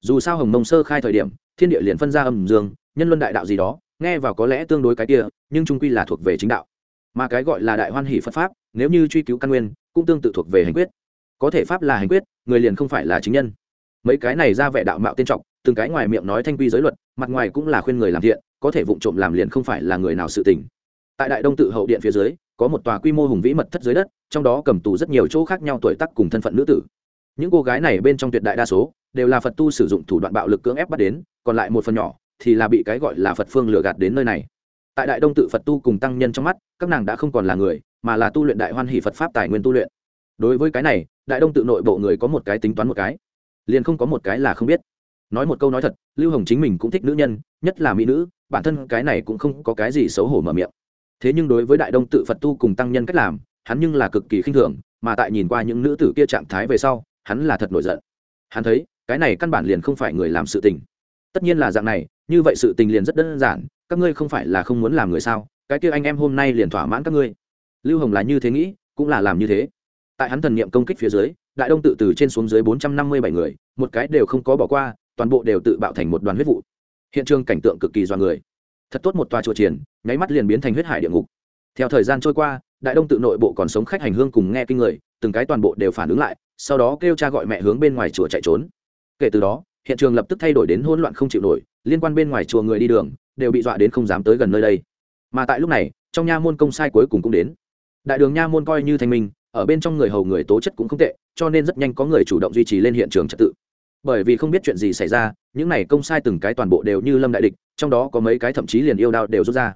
Dù sao hồng mông sơ khai thời điểm, thiên địa liền phân ra âm dương, nhân luân đại đạo gì đó, nghe vào có lẽ tương đối cái kia, nhưng trung quy là thuộc về chính đạo. Mà cái gọi là đại hoan hỷ phật pháp, nếu như truy cứu căn nguyên, cũng tương tự thuộc về hành quyết. Có thể pháp là hành quyết, người liền không phải là chính nhân. Mấy cái này ra vẻ đạo mạo tiên trọng từng cái ngoài miệng nói thanh quy giới luật, mặt ngoài cũng là khuyên người làm thiện, có thể vụng trộm làm liền không phải là người nào sự tình. Tại đại đông tự hậu điện phía dưới, có một tòa quy mô hùng vĩ mật thất dưới đất, trong đó cầm tù rất nhiều chỗ khác nhau tuổi tác cùng thân phận nữ tử. Những cô gái này bên trong tuyệt đại đa số đều là phật tu sử dụng thủ đoạn bạo lực cưỡng ép bắt đến, còn lại một phần nhỏ thì là bị cái gọi là phật phương lừa gạt đến nơi này. Tại đại đông tự phật tu cùng tăng nhân trong mắt, các nàng đã không còn là người, mà là tu luyện đại hoan hỷ phật pháp tài nguyên tu luyện. Đối với cái này, đại đông tự nội bộ người có một cái tính toán một cái, liền không có một cái là không biết nói một câu nói thật, lưu hồng chính mình cũng thích nữ nhân, nhất là mỹ nữ, bản thân cái này cũng không có cái gì xấu hổ mở miệng. Thế nhưng đối với đại đông tự phật tu cùng tăng nhân cách làm, hắn nhưng là cực kỳ khinh thường, mà tại nhìn qua những nữ tử kia trạng thái về sau, hắn là thật nổi giận. Hắn thấy, cái này căn bản liền không phải người làm sự tình. Tất nhiên là dạng này, như vậy sự tình liền rất đơn giản, các ngươi không phải là không muốn làm người sao, cái kia anh em hôm nay liền thỏa mãn các ngươi. Lưu hồng là như thế nghĩ, cũng là làm như thế. Tại hắn thần niệm công kích phía dưới, đại đông tự từ trên xuống dưới bốn trăm năm mươi bảy người, một cái đều không có bỏ qua toàn bộ đều tự bạo thành một đoàn huyết vụ. Hiện trường cảnh tượng cực kỳ do người. Thật tốt một tòa chùa triển nháy mắt liền biến thành huyết hải địa ngục. Theo thời gian trôi qua, đại đông tự nội bộ còn sống khách hành hương cùng nghe kinh người, từng cái toàn bộ đều phản ứng lại, sau đó kêu cha gọi mẹ hướng bên ngoài chùa chạy trốn. Kể từ đó, hiện trường lập tức thay đổi đến hỗn loạn không chịu nổi, liên quan bên ngoài chùa người đi đường, đều bị dọa đến không dám tới gần nơi đây. Mà tại lúc này, trong nha môn công sai cuối cùng cũng đến. Đại đường nha môn coi như thanh minh, ở bên trong người hầu người tố chất cũng không tệ, cho nên rất nhanh có người chủ động duy trì lên hiện trường trật tự bởi vì không biết chuyện gì xảy ra, những này công sai từng cái toàn bộ đều như lâm đại địch, trong đó có mấy cái thậm chí liền yêu đao đều rút ra.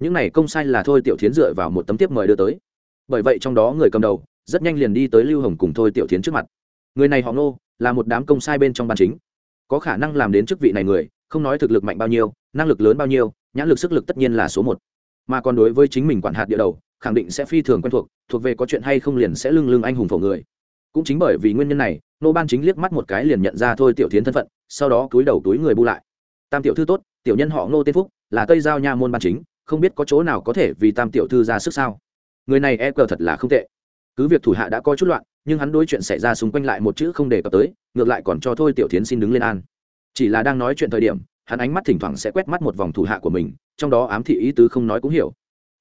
Những này công sai là thôi tiểu thiến dựa vào một tấm tiếp mời đưa tới. Bởi vậy trong đó người cầm đầu, rất nhanh liền đi tới lưu hồng cùng thôi tiểu thiến trước mặt. Người này họ ngô, là một đám công sai bên trong ban chính. Có khả năng làm đến chức vị này người, không nói thực lực mạnh bao nhiêu, năng lực lớn bao nhiêu, nhãn lực sức lực tất nhiên là số một. Mà còn đối với chính mình quản hạt địa đầu, khẳng định sẽ phi thường quen thuộc thuộc về có chuyện hay không liền sẽ lưng lưng anh hùng phổ người. Cũng chính bởi vì nguyên nhân này nô ban chính liếc mắt một cái liền nhận ra thôi tiểu tiến thân phận, sau đó cúi đầu túi người bu lại. Tam tiểu thư tốt, tiểu nhân họ ngô tên phúc, là tây giao nha môn ban chính, không biết có chỗ nào có thể vì tam tiểu thư ra sức sao? Người này e cờ thật là không tệ. Cứ việc thủ hạ đã có chút loạn, nhưng hắn đối chuyện xảy ra xung quanh lại một chữ không đề cập tới, ngược lại còn cho thôi tiểu tiến xin đứng lên an. Chỉ là đang nói chuyện thời điểm, hắn ánh mắt thỉnh thoảng sẽ quét mắt một vòng thủ hạ của mình, trong đó ám thị ý tứ không nói cũng hiểu.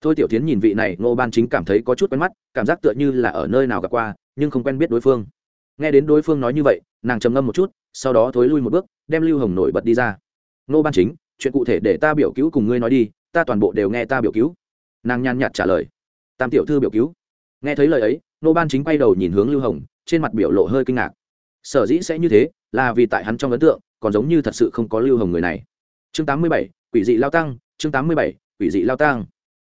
Thôi tiểu tiến nhìn vị này, ngô ban chính cảm thấy có chút quen mắt, cảm giác tựa như là ở nơi nào gặp qua, nhưng không quen biết đối phương nghe đến đối phương nói như vậy, nàng trầm ngâm một chút, sau đó thối lui một bước, đem lưu hồng nổi bật đi ra. Ngô ban chính, chuyện cụ thể để ta biểu cứu cùng ngươi nói đi, ta toàn bộ đều nghe ta biểu cứu. Nàng nhàn nhạt trả lời. Tam tiểu thư biểu cứu. Nghe thấy lời ấy ngô ban chính quay đầu nhìn hướng lưu hồng, trên mặt biểu lộ hơi kinh ngạc. Sở dĩ sẽ như thế, là vì tại hắn trong ấn tượng, còn giống như thật sự không có lưu hồng người này. Chương tám mươi bảy, quỷ dị lao tăng, chương tám mươi bảy, quỷ dị lao tăng.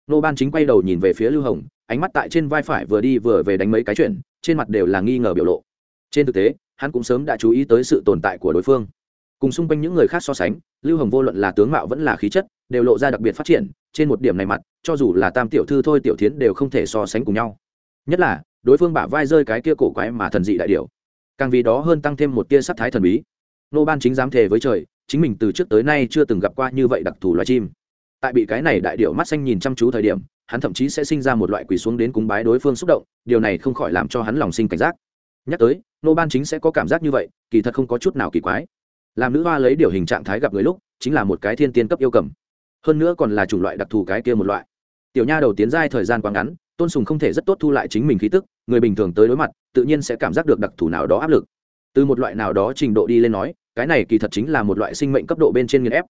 Nô ban chính quay đầu nhìn về phía lưu hồng, ánh mắt tại trên vai phải vừa đi vừa về đánh mấy cái chuyện, trên mặt đều là nghi ngờ biểu lộ trên thực tế, hắn cũng sớm đã chú ý tới sự tồn tại của đối phương. Cùng xung quanh những người khác so sánh, lưu hồng vô luận là tướng mạo vẫn là khí chất, đều lộ ra đặc biệt phát triển, trên một điểm này mặt, cho dù là tam tiểu thư thôi tiểu thiến đều không thể so sánh cùng nhau. Nhất là, đối phương bả vai rơi cái kia cổ quái mà thần dị đại điều càng vì đó hơn tăng thêm một tia sắc thái thần bí. Nô ban chính dám thề với trời, chính mình từ trước tới nay chưa từng gặp qua như vậy đặc thù loài chim. Tại bị cái này đại điệu mắt xanh nhìn chăm chú thời điểm, hắn thậm chí sẽ sinh ra một loại quỳ xuống đến cúng bái đối phương xúc động, điều này không khỏi làm cho hắn lòng sinh cảnh giác nhắc tới, nô ban chính sẽ có cảm giác như vậy, kỳ thật không có chút nào kỳ quái. Làm nữ hoa lấy điều hình trạng thái gặp người lúc, chính là một cái thiên tiên cấp yêu cầm. Hơn nữa còn là chủng loại đặc thù cái kia một loại. Tiểu nha đầu tiến giai thời gian quá ngắn, tôn sùng không thể rất tốt thu lại chính mình khí tức, người bình thường tới đối mặt, tự nhiên sẽ cảm giác được đặc thù nào đó áp lực. Từ một loại nào đó trình độ đi lên nói, cái này kỳ thật chính là một loại sinh mệnh cấp độ bên trên nghiền ép.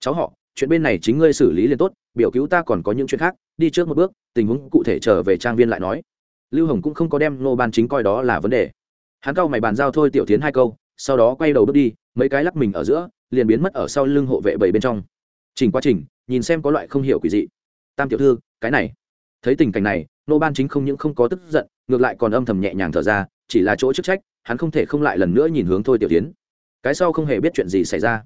Cháu họ, chuyện bên này chính ngươi xử lý liền tốt, biểu cứu ta còn có những chuyện khác, đi trước một bước, tình huống cụ thể trở về trang viên lại nói lưu hồng cũng không có đem nô ban chính coi đó là vấn đề. Hắn cau mày bàn giao thôi tiểu tiến hai câu, sau đó quay đầu bước đi, mấy cái lắc mình ở giữa, liền biến mất ở sau lưng hộ vệ bảy bên trong. Trình quá trình nhìn xem có loại không hiểu quỷ dị. Tam tiểu thư, cái này. Thấy tình cảnh này nô ban chính không những không có tức giận, ngược lại còn âm thầm nhẹ nhàng thở ra, chỉ là chỗ chức trách, hắn không thể không lại lần nữa nhìn hướng thôi tiểu tiến cái sau không hề biết chuyện gì xảy ra.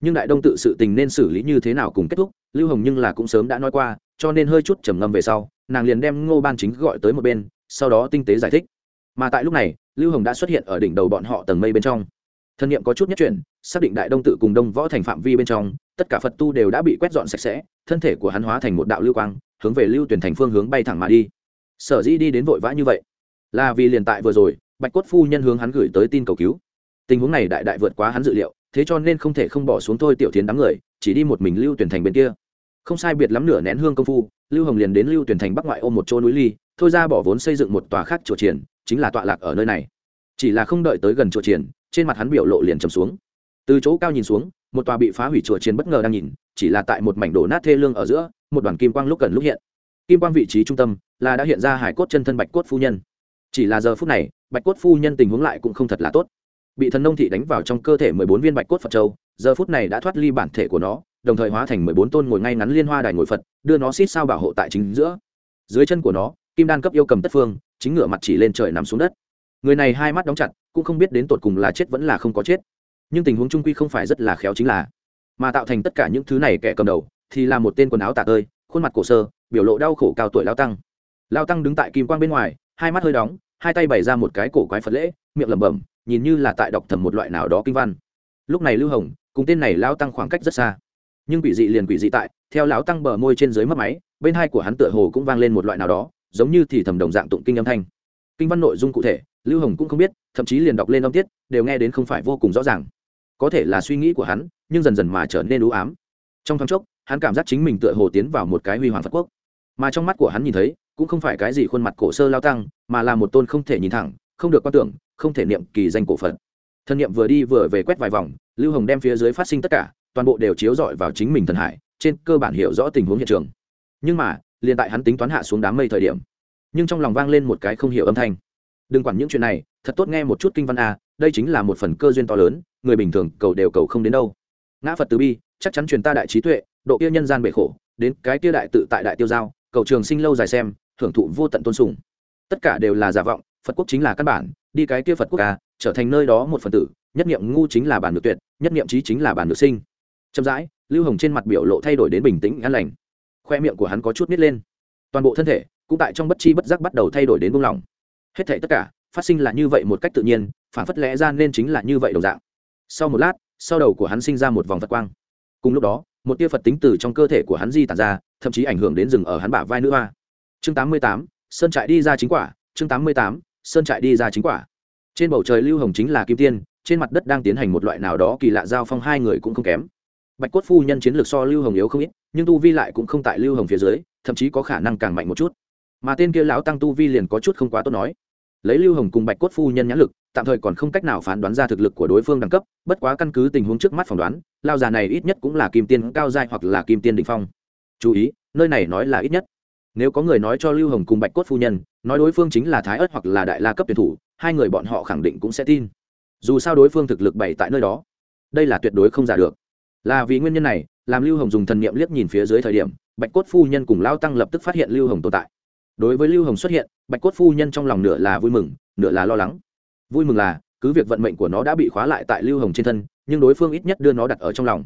Nhưng đại đông tự sự tình nên xử lý như thế nào cùng kết thúc, lưu hồng nhưng là cũng sớm đã nói qua, cho nên hơi chút trầm ngâm về sau, nàng liền đem ngô ban chính gọi tới một bên sau đó tinh tế giải thích. Mà tại lúc này, lưu hồng đã xuất hiện ở đỉnh đầu bọn họ tầng mây bên trong. Thân nhiệm có chút nhất chuyển, xác định đại đông tự cùng đông võ thành phạm vi bên trong, tất cả phật tu đều đã bị quét dọn sạch sẽ, thân thể của hắn hóa thành một đạo lưu quang, hướng về lưu tuyển thành phương hướng bay thẳng mà đi. Sở dĩ đi đến vội vã như vậy, là vì liền tại vừa rồi, bạch cốt phu nhân hướng hắn gửi tới tin cầu cứu. Tình huống này đại đại vượt quá hắn dự liệu, thế cho nên không thể không bỏ xuống thôi tiểu tiến đám người, chỉ đi một mình lưu tuyển thành bên kia. Không sai biệt lắm nửa nén hương công phu, lưu hồng liền đến lưu tuyển thành bắc ngoại ôm một chỗ núi ly thôi ra bỏ vốn xây dựng một tòa khác chùa triển chính là tọa lạc ở nơi này. Chỉ là không đợi tới gần chùa triển trên mặt hắn biểu lộ liền trầm xuống. Từ chỗ cao nhìn xuống, một tòa bị phá hủy chùa triển bất ngờ đang nhìn, chỉ là tại một mảnh đổ nát thê lương ở giữa, một đoàn kim quang lúc cần lúc hiện. Kim quang vị trí trung tâm là đã hiện ra hải cốt chân thân bạch cốt phu nhân. Chỉ là giờ phút này, bạch cốt phu nhân tình huống lại cũng không thật là tốt. Bị thần nông thị đánh vào trong cơ thể mười bốn viên bạch cốt phật châu, giờ phút này đã thoát ly bản thể của nó, đồng thời hóa thành mười bốn tôn ngồi ngay ngắn liên hoa đài ngồi phật, đưa nó xít sao bảo hộ tại chính giữa. Dưới chân của nó kim đan cấp yêu cầm tất phương, chính ngựa mặt chỉ lên trời nằm xuống đất. Người này hai mắt đóng chặt, cũng không biết đến tột cùng là chết vẫn là không có chết. Nhưng tình huống trung quy không phải rất là khéo chính là, mà tạo thành tất cả những thứ này kẻ cầm đầu, thì là một tên quần áo tạ tơi, khuôn mặt cổ sơ, biểu lộ đau khổ cao tuổi lao tăng. Lao tăng đứng tại kim quang bên ngoài, hai mắt hơi đóng, hai tay bày ra một cái cổ quái phật lễ, miệng lẩm bẩm, nhìn như là tại đọc thầm một loại nào đó kinh văn. Lúc này lưu hồng, cùng tên này lao tăng khoảng cách rất xa. Nhưng quỷ dị liền quỷ dị tại, theo lão tăng bờ môi trên dưới mất máy, bên hai của hắn tựa hồ cũng vang lên một loại nào đó giống như thì thầm đồng dạng tụng kinh âm thanh. Kinh văn nội dung cụ thể, lưu hồng cũng không biết, thậm chí liền đọc lên âm tiết, đều nghe đến không phải vô cùng rõ ràng. Có thể là suy nghĩ của hắn, nhưng dần dần mà trở nên ưu ám. Trong thoáng chốc, hắn cảm giác chính mình tựa hồ tiến vào một cái huy hoàng phật quốc. Mà trong mắt của hắn nhìn thấy, cũng không phải cái gì khuôn mặt cổ sơ lao tăng, mà là một tôn không thể nhìn thẳng, không được quan tưởng, không thể niệm kỳ danh cổ phật. Thân niệm vừa đi vừa về quét vài vòng, lưu hồng đem phía dưới phát sinh tất cả, toàn bộ đều chiếu rọi vào chính mình thần hải, trên cơ bản hiểu rõ tình huống hiện trường. Nhưng mà liền tại hắn tính toán hạ xuống đám mây thời điểm. Nhưng trong lòng vang lên một cái không hiểu âm thanh. Đừng quản những chuyện này, thật tốt nghe một chút kinh văn a, đây chính là một phần cơ duyên to lớn, người bình thường, cầu đều cầu không đến đâu. Ngã phật từ bi, chắc chắn truyền ta đại trí tuệ, độ kia nhân gian bể khổ, đến cái kia đại tự tại đại tiêu giao, cầu trường sinh lâu dài xem, thưởng thụ vô tận tôn sùng. Tất cả đều là giả vọng, phật quốc chính là căn bản, đi cái kia phật quốc ca trở thành nơi đó một phần tử, nhất niệm ngu chính là bản được tuyệt, nhất niệm trí chính là bản được sinh. Chậm rãi, lưu hồng trên mặt biểu lộ thay đổi đến bình tĩnh an lành khoe miệng của hắn có chút nít lên. Toàn bộ thân thể cũng tại trong bất chi bất giác bắt đầu thay đổi đến buông lỏng. Hết thể tất cả phát sinh là như vậy một cách tự nhiên, phản phất lẽ ra nên chính là như vậy đồng dạng. Sau một lát, sau đầu của hắn sinh ra một vòng phật quang. Cùng lúc đó, một tia phật tính từ trong cơ thể của hắn di tản ra, thậm chí ảnh hưởng đến rừng ở hắn bả vai nữ hoa. Chương tám mươi tám, sơn trại đi ra chính quả. Chương tám mươi tám, sơn trại đi ra chính quả. Trên bầu trời lưu hồng chính là kim tiên, trên mặt đất đang tiến hành một loại nào đó kỳ lạ giao phong, hai người cũng không kém bạch cốt phu nhân chiến lược so lưu hồng yếu không ít, nhưng tu vi lại cũng không tại lưu hồng phía dưới, thậm chí có khả năng càng mạnh một chút. Mà tên kia lão tăng tu vi liền có chút không quá tốt nói. Lấy lưu hồng cùng bạch cốt phu nhân nhãn lực, tạm thời còn không cách nào phán đoán ra thực lực của đối phương đẳng cấp, bất quá căn cứ tình huống trước mắt phỏng đoán lao già này ít nhất cũng là kim tiên cao dai hoặc là kim tiên đình phong. Chú ý, nơi này nói là ít nhất. Nếu có người nói cho lưu hồng cùng bạch cốt phu nhân, nói đối phương chính là thái ớt hoặc là đại la cấp tuyển thủ, hai người bọn họ khẳng định cũng sẽ tin. Dù sao đối phương thực lực bày tại nơi đó, đây là tuyệt đối không giả được là vì nguyên nhân này, làm lưu hồng dùng thần niệm liếc nhìn phía dưới thời điểm, bạch cốt phu nhân cùng lao tăng lập tức phát hiện lưu hồng tồn tại. Đối với lưu hồng xuất hiện, bạch cốt phu nhân trong lòng nửa là vui mừng, nửa là lo lắng. Vui mừng là, cứ việc vận mệnh của nó đã bị khóa lại tại lưu hồng trên thân, nhưng đối phương ít nhất đưa nó đặt ở trong lòng.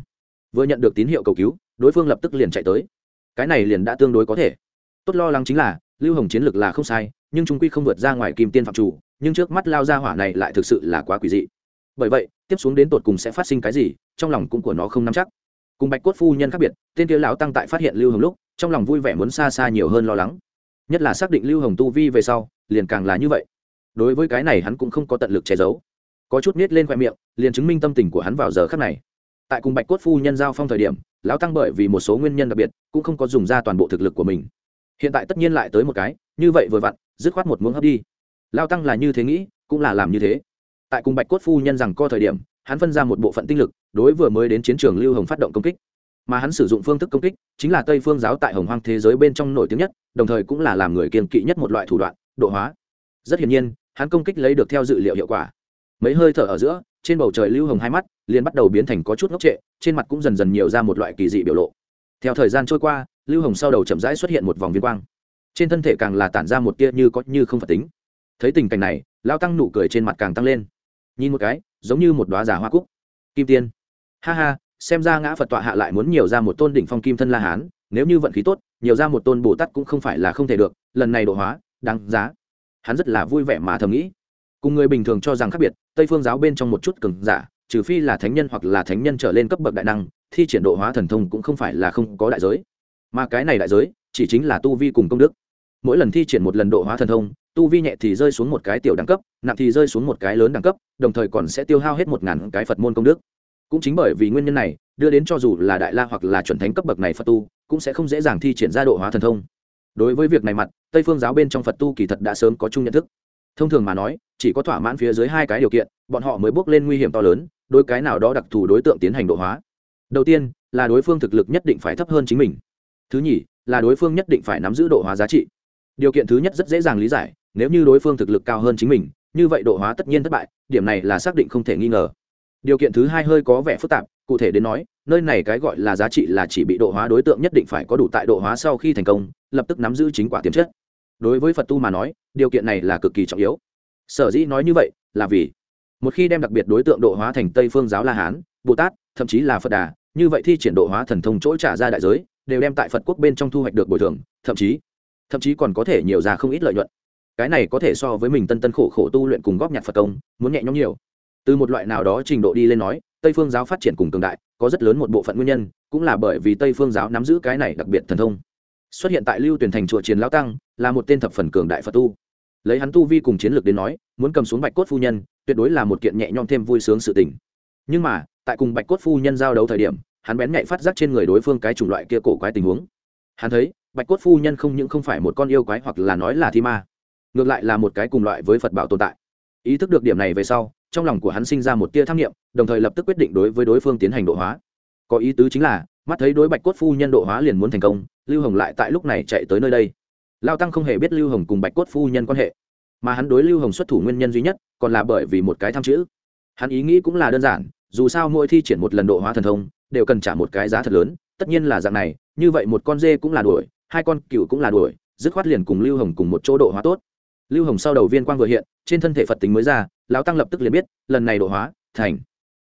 Vừa nhận được tín hiệu cầu cứu, đối phương lập tức liền chạy tới. Cái này liền đã tương đối có thể. Tốt lo lắng chính là, lưu hồng chiến lược là không sai, nhưng chúng quy không vượt ra ngoài kim tiên phạm chủ, nhưng trước mắt lao ra hỏa này lại thực sự là quá quỷ dị bởi vậy, tiếp xuống đến tột cùng sẽ phát sinh cái gì, trong lòng cũng của nó không nắm chắc. Cùng bạch cốt phu nhân khác biệt, tên kia lão tăng tại phát hiện lưu hồng lúc, trong lòng vui vẻ muốn xa xa nhiều hơn lo lắng. Nhất là xác định lưu hồng tu vi về sau, liền càng là như vậy. Đối với cái này hắn cũng không có tận lực che giấu. Có chút nít lên khoe miệng, liền chứng minh tâm tình của hắn vào giờ khắc này. Tại cùng bạch cốt phu nhân giao phong thời điểm, lão tăng bởi vì một số nguyên nhân đặc biệt, cũng không có dùng ra toàn bộ thực lực của mình. Hiện tại tất nhiên lại tới một cái, như vậy vừa vặn, dứt khoát một muỗng hấp đi. Lao tăng là như thế nghĩ, cũng là làm như thế tại cùng bạch cốt phu nhân rằng co thời điểm, hắn phân ra một bộ phận tinh lực, đối vừa mới đến chiến trường lưu hồng phát động công kích. Mà hắn sử dụng phương thức công kích chính là tây phương giáo tại hồng hoang thế giới bên trong nổi tiếng nhất, đồng thời cũng là làm người kiên kỵ nhất một loại thủ đoạn, độ hóa. Rất hiển nhiên, hắn công kích lấy được theo dự liệu hiệu quả. Mấy hơi thở ở giữa, trên bầu trời lưu hồng hai mắt liền bắt đầu biến thành có chút ngốc trệ, trên mặt cũng dần dần nhiều ra một loại kỳ dị biểu lộ. Theo thời gian trôi qua, lưu hồng sau đầu chậm rãi xuất hiện một vòng viên quang. Trên thân thể càng là tản ra một tia như có như không phật tính. Thấy tình cảnh này, lao tăng nụ cười trên mặt càng tăng lên nhìn một cái, giống như một đoá giả hoa cúc. Kim tiên. Ha ha, xem ra ngã phật tọa hạ lại muốn nhiều ra một tôn đỉnh phong kim thân la hán, nếu như vận khí tốt, nhiều ra một tôn bồ tát cũng không phải là không thể được, lần này độ hóa, đáng giá. Hắn rất là vui vẻ mà thầm nghĩ. Cùng người bình thường cho rằng khác biệt, tây phương giáo bên trong một chút cường giả, trừ phi là thánh nhân hoặc là thánh nhân trở lên cấp bậc đại năng, thi triển độ hóa thần thông cũng không phải là không có đại giới. Mà cái này đại giới, chỉ chính là tu vi cùng công đức. Mỗi lần thi triển một lần độ hóa thần thông tu vi nhẹ thì rơi xuống một cái tiểu đẳng cấp, nặng thì rơi xuống một cái lớn đẳng cấp, đồng thời còn sẽ tiêu hao hết một ngàn cái phật môn công đức. Cũng chính bởi vì nguyên nhân này, đưa đến cho dù là đại la hoặc là chuẩn thánh cấp bậc này phật tu, cũng sẽ không dễ dàng thi triển ra độ hóa thần thông. Đối với việc này mặt, tây phương giáo bên trong phật tu kỳ thật đã sớm có chung nhận thức. Thông thường mà nói, chỉ có thỏa mãn phía dưới hai cái điều kiện, bọn họ mới bước lên nguy hiểm to lớn đôi cái nào đó đặc thù đối tượng tiến hành độ hóa. Đầu tiên, là đối phương thực lực nhất định phải thấp hơn chính mình. Thứ nhì, là đối phương nhất định phải nắm giữ độ hóa giá trị. Điều kiện thứ nhất rất dễ dàng lý giải nếu như đối phương thực lực cao hơn chính mình, như vậy độ hóa tất nhiên thất bại, điểm này là xác định không thể nghi ngờ. Điều kiện thứ hai hơi có vẻ phức tạp, cụ thể đến nói, nơi này cái gọi là giá trị là chỉ bị độ hóa đối tượng nhất định phải có đủ tại độ hóa sau khi thành công, lập tức nắm giữ chính quả tiềm chất. Đối với phật tu mà nói, điều kiện này là cực kỳ trọng yếu. Sở dĩ nói như vậy, là vì một khi đem đặc biệt đối tượng độ hóa thành tây phương giáo la hán, bồ tát, thậm chí là phật đà, như vậy thi triển độ hóa thần thông chỗ trả ra đại giới, đều đem tại phật quốc bên trong thu hoạch được bồi thường, thậm chí thậm chí còn có thể nhiều ra không ít lợi nhuận cái này có thể so với mình tân tân khổ khổ tu luyện cùng góp nhặt phật công, muốn nhẹ nhõm nhiều. Từ một loại nào đó trình độ đi lên nói, tây phương giáo phát triển cùng cường đại, có rất lớn một bộ phận nguyên nhân, cũng là bởi vì tây phương giáo nắm giữ cái này đặc biệt thần thông. Xuất hiện tại lưu tuyển thành chùa chiến lão tăng, là một tên thập phần cường đại phật tu. Lấy hắn tu vi cùng chiến lược đến nói, muốn cầm xuống bạch cốt phu nhân, tuyệt đối là một kiện nhẹ nhõm thêm vui sướng sự tình. Nhưng mà, tại cùng bạch cốt phu nhân giao đấu thời điểm, hắn bén nhạy phát giác trên người đối phương cái chủng loại kia cổ quái tình huống. Hắn thấy, bạch cốt phu nhân không những không phải một con yêu quái hoặc là nói là thi ma ngược lại là một cái cùng loại với phật bảo tồn tại. Ý thức được điểm này về sau, trong lòng của hắn sinh ra một tia tham nghiệm đồng thời lập tức quyết định đối với đối phương tiến hành độ hóa. Có ý tứ chính là, mắt thấy đối bạch cốt phu nhân độ hóa liền muốn thành công, lưu hồng lại tại lúc này chạy tới nơi đây. Lao tăng không hề biết lưu hồng cùng bạch cốt phu nhân quan hệ, mà hắn đối lưu hồng xuất thủ nguyên nhân duy nhất còn là bởi vì một cái tham chữ. Hắn ý nghĩ cũng là đơn giản, dù sao mỗi thi triển một lần độ hóa thần thông, đều cần trả một cái giá thật lớn, tất nhiên là dạng này, như vậy một con dê cũng là đuổi, hai con cừu cũng là đuổi, dứt khoát liền cùng lưu hồng cùng một chỗ độ hóa tốt lưu hồng sau đầu viên quang vừa hiện trên thân thể phật tính mới ra lão tăng lập tức liền biết lần này độ hóa thành.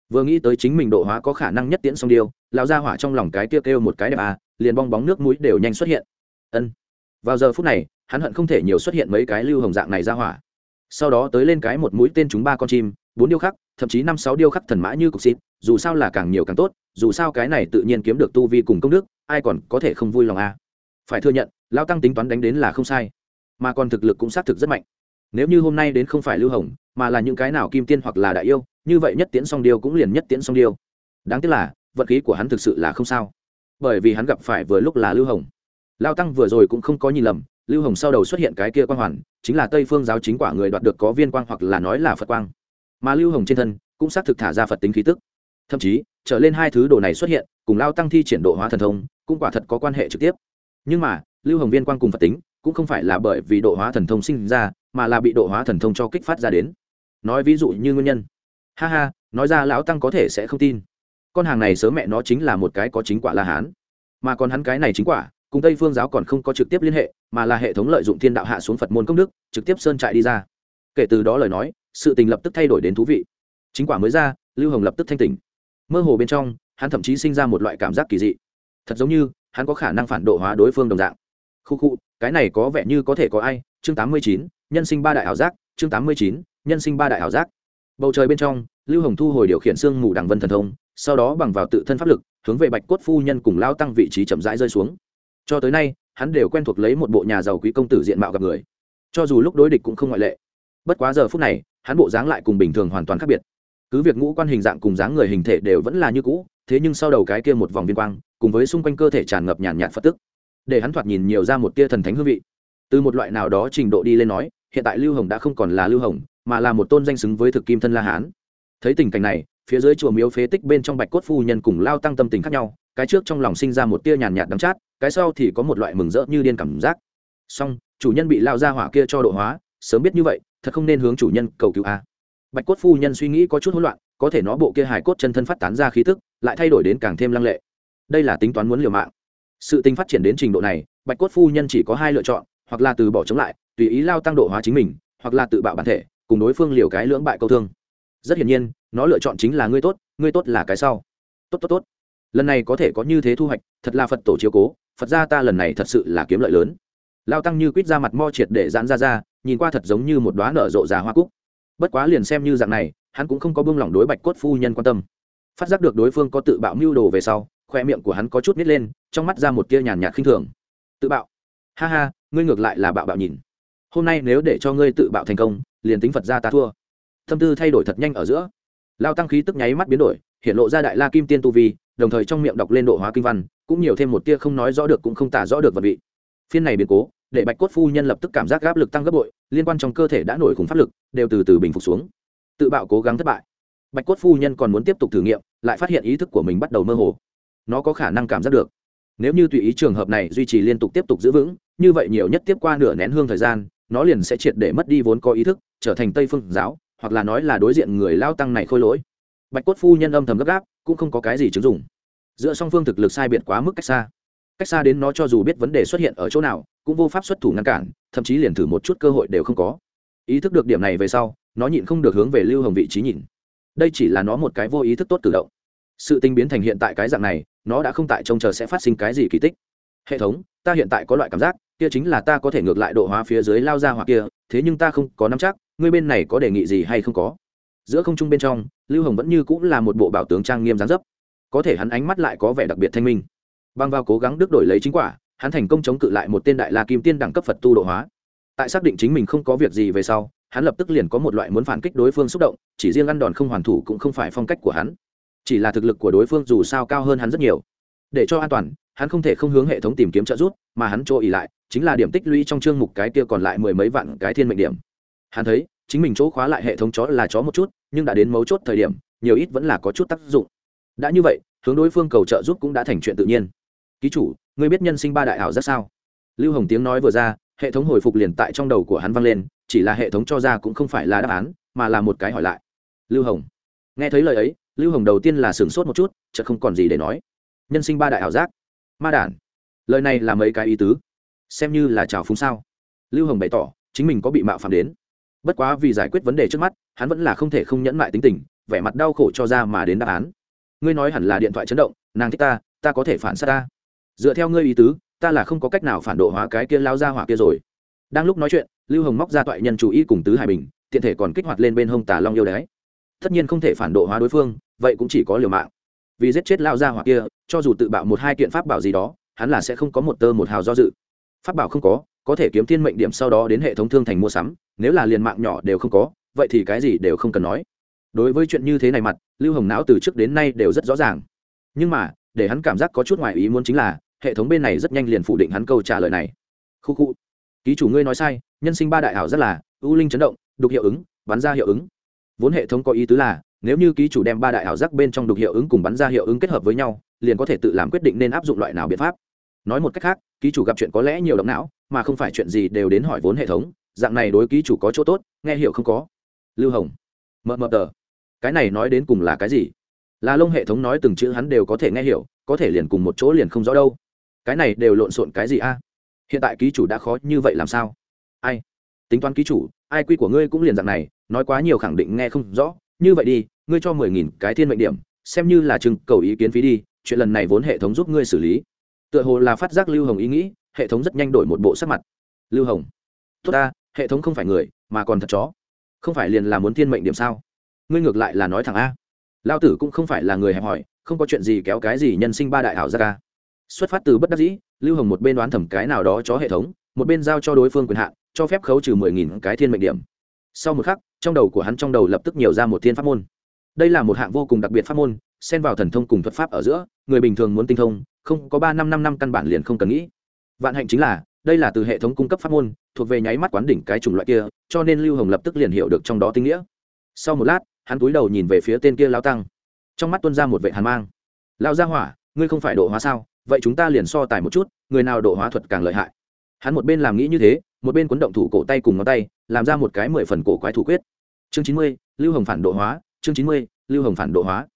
Vừa nghĩ tới chính mình độ hóa có khả năng nhất tiễn song điêu lão ra hỏa trong lòng cái kia kêu, một cái đẹp à liền bong bóng nước mũi đều nhanh xuất hiện. Ân. Vào giờ phút này hắn hận không thể nhiều xuất hiện mấy cái lưu hồng dạng này ra hỏa. Sau đó tới lên cái một mũi tên chúng ba con chim bốn điêu khắc thậm chí năm sáu điêu khắc thần mã như cục xịt dù sao là càng nhiều càng tốt dù sao cái này tự nhiên kiếm được tu vi cùng công đức ai còn có thể không vui lòng a à. phải thừa nhận Lão tăng tính toán đánh đến là không sai mà còn thực lực cũng xác thực rất mạnh. Nếu như hôm nay đến không phải lưu hồng, mà là những cái nào kim tiên hoặc là đại yêu, như vậy nhất tiễn song điêu cũng liền nhất tiễn song điêu. Đáng tiếc là, vận khí của hắn thực sự là không sao. Bởi vì hắn gặp phải vừa lúc là lưu hồng. Lao tăng vừa rồi cũng không có nhìn lầm, lưu hồng sau đầu xuất hiện cái kia quang hoàn, chính là tây phương giáo chính quả người đoạt được có viên quang hoặc là nói là phật quang. Mà lưu hồng trên thân, cũng xác thực thả ra phật tính khí tức. Thậm chí, trở lên hai thứ đồ này xuất hiện, cùng lao tăng thi triển độ hóa thần thông, cũng quả thật có quan hệ trực tiếp. Nhưng mà, lưu hồng viên quang cùng phật tính cũng không phải là bởi vì độ hóa thần thông sinh ra, mà là bị độ hóa thần thông cho kích phát ra đến. Nói ví dụ như nguyên nhân. Ha ha, nói ra lão tăng có thể sẽ không tin. Con hàng này sớm mẹ nó chính là một cái có chính quả la hán. Mà còn hắn cái này chính quả, cùng tây phương giáo còn không có trực tiếp liên hệ, mà là hệ thống lợi dụng thiên đạo hạ xuống phật môn công đức, trực tiếp sơn trại đi ra. Kể từ đó lời nói, sự tình lập tức thay đổi đến thú vị. Chính quả mới ra, lưu hồng lập tức thanh tỉnh. Mơ hồ bên trong, hắn thậm chí sinh ra một loại cảm giác kỳ dị. Thật giống như, hắn có khả năng phản độ hóa đối phương đồng dạng khu khu cái này có vẻ như có thể có ai? Chương tám mươi chín, nhân sinh ba đại ảo giác. Chương tám mươi chín, nhân sinh ba đại ảo giác. Bầu trời bên trong, lưu hồng thu hồi điều khiển xương mù đằng vân thần thông, sau đó bằng vào tự thân pháp lực, hướng về bạch cốt phu nhân cùng lao tăng vị trí chậm rãi rơi xuống. Cho tới nay, hắn đều quen thuộc lấy một bộ nhà giàu quý công tử diện mạo gặp người. Cho dù lúc đối địch cũng không ngoại lệ. Bất quá giờ phút này, hắn bộ dáng lại cùng bình thường hoàn toàn khác biệt. Cứ việc ngũ quan hình dạng cùng dáng người hình thể đều vẫn là như cũ, thế nhưng sau đầu cái kia một vòng viên quang, cùng với xung quanh cơ thể tràn ngập nhàn nhạt phật tức để hắn thoạt nhìn nhiều ra một tia thần thánh hương vị. Từ một loại nào đó trình độ đi lên nói, hiện tại lưu hồng đã không còn là lưu hồng, mà là một tôn danh xứng với thực kim thân la hán. Thấy tình cảnh này, phía dưới chùa miếu phế tích bên trong bạch cốt phu nhân cùng lao tăng tâm tình khác nhau, cái trước trong lòng sinh ra một tia nhàn nhạt đắng chát, cái sau thì có một loại mừng rỡ như điên cảm giác. Song chủ nhân bị lao ra hỏa kia cho độ hóa, sớm biết như vậy, thật không nên hướng chủ nhân cầu cứu a. Bạch cốt phu nhân suy nghĩ có chút hỗn loạn, có thể nó bộ kia hài cốt chân thân phát tán ra khí tức, lại thay đổi đến càng thêm lăng lệ. Đây là tính toán muốn liều mạng sự tình phát triển đến trình độ này, bạch cốt phu nhân chỉ có hai lựa chọn, hoặc là từ bỏ chống lại, tùy ý lao tăng độ hóa chính mình, hoặc là tự bạo bản thể, cùng đối phương liều cái lưỡng bại câu thương. Rất hiển nhiên, nó lựa chọn chính là ngươi tốt ngươi tốt là cái sau. Tốt tốt tốt. Lần này có thể có như thế thu hoạch, thật là phật tổ chiếu cố, phật ra ta lần này thật sự là kiếm lợi lớn. Lao tăng như quýt ra mặt mo triệt để giãn ra ra, nhìn qua thật giống như một đoá nở rộ già hoa cúc. Bất quá liền xem như dạng này, hắn cũng không có buông lỏng đối bạch cốt phu nhân quan tâm. Phát giác được đối phương có tự bạo mưu đồ về sau, khoe miệng của hắn có chút nít lên trong mắt ra một tia nhàn nhạt khinh thường. Tự bạo. Ha ha, ngươi ngược lại là bạo bạo nhìn. Hôm nay nếu để cho ngươi tự bạo thành công, liền tính phật ra ta thua. Tâm tư thay đổi thật nhanh ở giữa. Lao tăng khí tức nháy mắt biến đổi, hiện lộ ra đại la kim tiên tu vi, đồng thời trong miệng đọc lên độ hóa kinh văn, cũng nhiều thêm một tia không nói rõ được cũng không tả rõ được vật vị. Phiên này biến cố, để bạch cốt phu nhân lập tức cảm giác áp lực tăng gấp bội, liên quan trong cơ thể đã nổi khủng pháp lực, đều từ từ bình phục xuống. Tự bạo cố gắng thất bại. Bạch cốt phu nhân còn muốn tiếp tục thử nghiệm, lại phát hiện ý thức của mình bắt đầu mơ hồ. Nó có khả năng cảm giác được nếu như tùy ý trường hợp này duy trì liên tục tiếp tục giữ vững, như vậy nhiều nhất tiếp qua nửa nén hương thời gian, nó liền sẽ triệt để mất đi vốn có ý thức, trở thành tây phương giáo, hoặc là nói là đối diện người lao tăng này khôi lỗi. Bạch cốt phu nhân âm thầm gấp gáp, cũng không có cái gì chứng dụng. Giữa song phương thực lực sai biệt quá mức cách xa. Cách xa đến nó cho dù biết vấn đề xuất hiện ở chỗ nào, cũng vô pháp xuất thủ ngăn cản, thậm chí liền thử một chút cơ hội đều không có. Ý thức được điểm này về sau, nó nhịn không được hướng về lưu hồng vị trí nhìn. Đây chỉ là nó một cái vô ý thức tốt cử động. Sự tinh biến thành hiện tại cái dạng này nó đã không tại trông chờ sẽ phát sinh cái gì kỳ tích. Hệ thống, ta hiện tại có loại cảm giác, kia chính là ta có thể ngược lại độ hóa phía dưới lao ra hoặc kia, thế nhưng ta không có nắm chắc, ngươi bên này có đề nghị gì hay không có? Giữa không trung bên trong, lưu hồng vẫn như cũng là một bộ bảo tướng trang nghiêm gián dấp. Có thể hắn ánh mắt lại có vẻ đặc biệt thanh minh. Băng vào cố gắng đước đổi lấy chính quả, hắn thành công chống cự lại một tên đại la kim tiên đẳng cấp phật tu độ hóa. Tại xác định chính mình không có việc gì về sau, hắn lập tức liền có một loại muốn phản kích đối phương xúc động, chỉ riêng ăn đòn không hoàn thủ cũng không phải phong cách của hắn chỉ là thực lực của đối phương dù sao cao hơn hắn rất nhiều. Để cho an toàn, hắn không thể không hướng hệ thống tìm kiếm trợ giúp, mà hắn chỗ ỉ lại, chính là điểm tích lũy trong chương mục cái kia còn lại mười mấy vạn cái thiên mệnh điểm. Hắn thấy, chính mình chỗ khóa lại hệ thống chó là chó một chút, nhưng đã đến mấu chốt thời điểm, nhiều ít vẫn là có chút tác dụng. Đã như vậy, hướng đối phương cầu trợ giúp cũng đã thành chuyện tự nhiên. Ký chủ, ngươi biết nhân sinh ba đại ảo rất sao? Lưu hồng tiếng nói vừa ra, hệ thống hồi phục liền tại trong đầu của hắn vang lên, chỉ là hệ thống cho ra cũng không phải là đáp án, mà là một cái hỏi lại. Lưu hồng, nghe thấy lời ấy lưu hồng đầu tiên là sửng sốt một chút, chợt không còn gì để nói. Nhân sinh ba đại ảo giác. Ma đản. Lời này là mấy cái ý tứ? Xem như là trào phúng sao? Lưu hồng bày tỏ, chính mình có bị mạo phạm đến. Bất quá vì giải quyết vấn đề trước mắt, hắn vẫn là không thể không nhẫn mại tính tình, vẻ mặt đau khổ cho ra mà đến đáp án. Ngươi nói hẳn là điện thoại chấn động, nàng thích ta ta có thể phản s á ta. Dựa theo ngươi ý tứ, ta là không có cách nào phản độ hóa cái kia lao ra hỏa kia rồi. Đang lúc nói chuyện, lưu hồng móc ra toại nhân chủ ý cùng tứ hải bình, tiện thể còn kích hoạt lên bên hông tà long yêu đái. Tất nhiên không thể phản độ hóa đối phương vậy cũng chỉ có liều mạng. Vì giết chết lao ra hỏa kia, cho dù tự bạo một hai kiện pháp bảo gì đó, hắn là sẽ không có một tơ một hào do dự. Pháp bảo không có có thể kiếm thiên mệnh điểm sau đó đến hệ thống thương thành mua sắm, nếu là liền mạng nhỏ đều không có, vậy thì cái gì đều không cần nói. Đối với chuyện như thế này mặt, lưu hồng não từ trước đến nay đều rất rõ ràng. Nhưng mà, để hắn cảm giác có chút ngoài ý muốn chính là, hệ thống bên này rất nhanh liền phủ định hắn câu trả lời này. Khu khu. Ký chủ ngươi nói sai, nhân sinh ba đại ảo rất là, ưu linh chấn động, đục hiệu ứng, bắn ra hiệu ứng. Vốn hệ thống có ý tứ là nếu như ký chủ đem ba đại ảo giác bên trong đục hiệu ứng cùng bắn ra hiệu ứng kết hợp với nhau, liền có thể tự làm quyết định nên áp dụng loại nào biện pháp. Nói một cách khác, ký chủ gặp chuyện có lẽ nhiều động não, mà không phải chuyện gì đều đến hỏi vốn hệ thống, dạng này đối ký chủ có chỗ tốt, nghe hiểu không có? Lưu hồng, mờ mờ tờ, cái này nói đến cùng là cái gì? Là lông hệ thống nói từng chữ hắn đều có thể nghe hiểu, có thể liền cùng một chỗ liền không rõ đâu. Cái này đều lộn xộn cái gì a? Hiện tại ký chủ đã khó như vậy làm sao? Ai? Tính toán ký chủ, ai quy của ngươi cũng liền dạng này, nói quá nhiều khẳng định nghe không rõ. Như vậy đi ngươi cho mười nghìn cái thiên mệnh điểm, xem như là chừng cầu ý kiến phí đi, chuyện lần này vốn hệ thống giúp ngươi xử lý. Tựa hồ là phát giác lưu hồng ý nghĩ, hệ thống rất nhanh đổi một bộ sắc mặt. Lưu hồng, tốt ta, hệ thống không phải người, mà còn thật chó. Không phải liền là muốn thiên mệnh điểm sao? Ngươi ngược lại là nói thẳng a. Lao tử cũng không phải là người hẹp hòi, không có chuyện gì kéo cái gì nhân sinh ba đại ảo ra ca xuất phát từ bất đắc dĩ, lưu hồng một bên đoán thẩm cái nào đó cho hệ thống, một bên giao cho đối phương quyền hạn, cho phép khấu trừ mười nghìn cái thiên mệnh điểm. Sau một khắc, trong đầu của hắn trong đầu lập tức nhiều ra một thiên pháp môn đây là một hạng vô cùng đặc biệt pháp môn, xen vào thần thông cùng thuật pháp ở giữa, người bình thường muốn tinh thông, không có ba năm năm năm căn bản liền không cần nghĩ. Vạn hạnh chính là, đây là từ hệ thống cung cấp pháp môn, thuộc về nháy mắt quán đỉnh cái chủng loại kia, cho nên lưu hồng lập tức liền hiểu được trong đó tinh nghĩa. Sau một lát, hắn cúi đầu nhìn về phía tên kia lao tăng. Trong mắt tuân ra một vệ hàn mang. Lao ra hỏa, ngươi không phải độ hóa sao? Vậy chúng ta liền so tài một chút, người nào độ hóa thuật càng lợi hại? Hắn một bên làm nghĩ như thế, một bên quấn động thủ cổ tay cùng ngón tay, làm ra một cái mười phần cổ quái thủ quyết. Chương chín mươi, lưu hồng phản độ hóa chương chín mươi, lưu hồng phản độ hóa.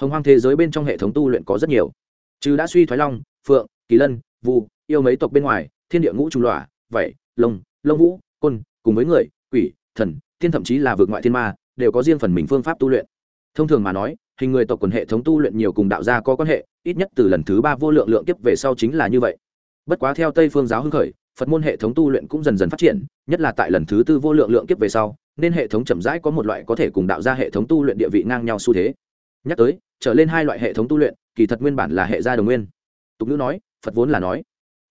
Hồng hoang thế giới bên trong hệ thống tu luyện có rất nhiều. Chứ đã suy thoái long, phượng, kỳ lân, vu, yêu mấy tộc bên ngoài, thiên địa ngũ trung lòa vẩy lông lông vũ, côn, cùng với người, quỷ, thần, thiên thậm chí là vượt ngoại thiên ma, đều có riêng phần mình phương pháp tu luyện. Thông thường mà nói, hình người tộc quần hệ thống tu luyện nhiều cùng đạo gia có quan hệ, ít nhất từ lần thứ ba vô lượng lượng kiếp về sau chính là như vậy. Bất quá theo tây phương giáo hưng khởi phật môn hệ thống tu luyện cũng dần dần phát triển, nhất là tại lần thứ tư vô lượng lượng kiếp về sau, nên hệ thống chậm rãi có một loại có thể cùng đạo gia hệ thống tu luyện địa vị ngang nhau xu thế. Nhắc tới, trở lên hai loại hệ thống tu luyện, kỳ thật nguyên bản là hệ gia đồng nguyên. Tục ngữ nói, phật vốn là nói.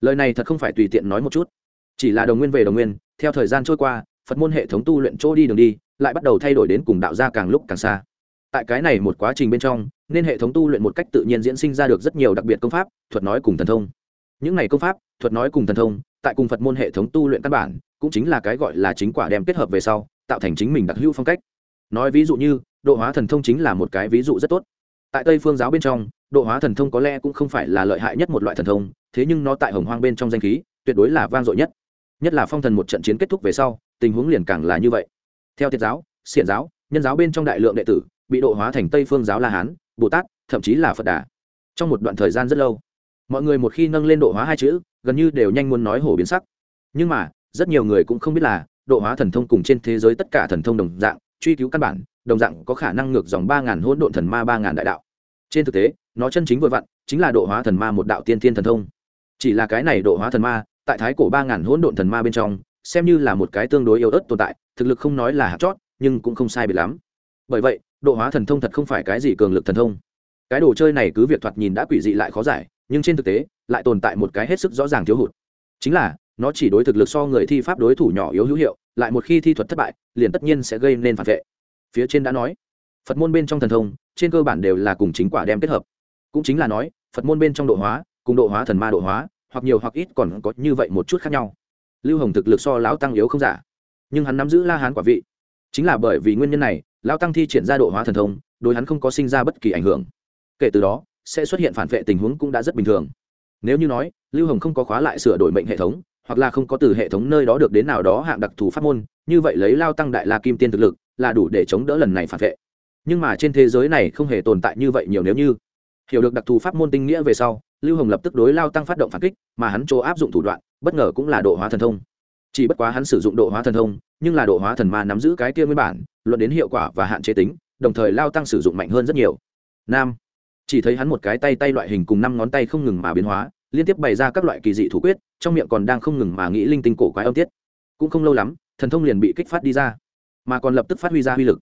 Lời này thật không phải tùy tiện nói một chút. Chỉ là đồng nguyên về đồng nguyên, theo thời gian trôi qua, phật môn hệ thống tu luyện chỗ đi đường đi, lại bắt đầu thay đổi đến cùng đạo gia càng lúc càng xa. Tại cái này một quá trình bên trong, nên hệ thống tu luyện một cách tự nhiên diễn sinh ra được rất nhiều đặc biệt công pháp, thuật nói cùng thần thông. Những này công pháp, thuật nói cùng thần thông tại cùng phật môn hệ thống tu luyện căn bản, cũng chính là cái gọi là chính quả đem kết hợp về sau, tạo thành chính mình đặc hữu phong cách. Nói ví dụ như, độ hóa thần thông chính là một cái ví dụ rất tốt. Tại tây phương giáo bên trong, độ hóa thần thông có lẽ cũng không phải là lợi hại nhất một loại thần thông, thế nhưng nó tại hồng hoang bên trong danh khí, tuyệt đối là vang dội nhất. Nhất là phong thần một trận chiến kết thúc về sau, tình huống liền càng là như vậy. Theo thiệt giáo, xiển giáo, nhân giáo bên trong đại lượng đệ tử, bị độ hóa thành tây phương giáo la hán, bồ tát, thậm chí là phật đà. Trong một đoạn thời gian rất lâu, mọi người một khi nâng lên độ hóa hai chữ gần như đều nhanh muốn nói hổ biến sắc. Nhưng mà, rất nhiều người cũng không biết là, độ hóa thần thông cùng trên thế giới tất cả thần thông đồng dạng, truy cứu căn bản, đồng dạng có khả năng ngược dòng ba ngàn hỗn độn thần ma ba ngàn đại đạo. Trên thực tế, nó chân chính vội vặn, chính là độ hóa thần ma một đạo tiên thiên thần thông. Chỉ là cái này độ hóa thần ma, tại thái cổ ba ngàn hỗn độn thần ma bên trong, xem như là một cái tương đối yếu ớt tồn tại, thực lực không nói là hạt chót, nhưng cũng không sai biệt lắm. Bởi vậy, độ hóa thần thông thật không phải cái gì cường lực thần thông. Cái đồ chơi này cứ việc thoạt nhìn đã quỷ dị lại khó giải nhưng trên thực tế, lại tồn tại một cái hết sức rõ ràng thiếu hụt. Chính là, nó chỉ đối thực lực so người thi pháp đối thủ nhỏ yếu hữu hiệu, lại một khi thi thuật thất bại, liền tất nhiên sẽ gây nên phản vệ. Phía trên đã nói, phật môn bên trong thần thông, trên cơ bản đều là cùng chính quả đem kết hợp. Cũng chính là nói, phật môn bên trong độ hóa, cùng độ hóa thần ma độ hóa, hoặc nhiều hoặc ít còn có như vậy một chút khác nhau. Lưu hồng thực lực so lão tăng yếu không giả, nhưng hắn nắm giữ la hán quả vị. Chính là bởi vì nguyên nhân này, lão tăng thi triển ra độ hóa thần thông, đối hắn không có sinh ra bất kỳ ảnh hưởng. Kể từ đó sẽ xuất hiện phản vệ tình huống cũng đã rất bình thường. Nếu như nói, lưu hồng không có khóa lại sửa đổi mệnh hệ thống, hoặc là không có từ hệ thống nơi đó được đến nào đó hạng đặc thù pháp môn, như vậy lấy lao tăng đại la kim tiên thực lực, là đủ để chống đỡ lần này phản vệ. Nhưng mà trên thế giới này không hề tồn tại như vậy nhiều nếu như. Hiểu được đặc thù pháp môn tinh nghĩa về sau, lưu hồng lập tức đối lao tăng phát động phản kích, mà hắn chỗ áp dụng thủ đoạn, bất ngờ cũng là độ hóa thần thông. Chỉ bất quá hắn sử dụng độ hóa thần thông, nhưng là độ hóa thần ma nắm giữ cái kia nguyên bản, luận đến hiệu quả và hạn chế tính, đồng thời lao tăng sử dụng mạnh hơn rất nhiều. Nam chỉ thấy hắn một cái tay tay loại hình cùng năm ngón tay không ngừng mà biến hóa, liên tiếp bày ra các loại kỳ dị thủ quyết, trong miệng còn đang không ngừng mà nghĩ linh tinh cổ quái âm tiết. Cũng không lâu lắm, thần thông liền bị kích phát đi ra, mà còn lập tức phát huy ra uy lực.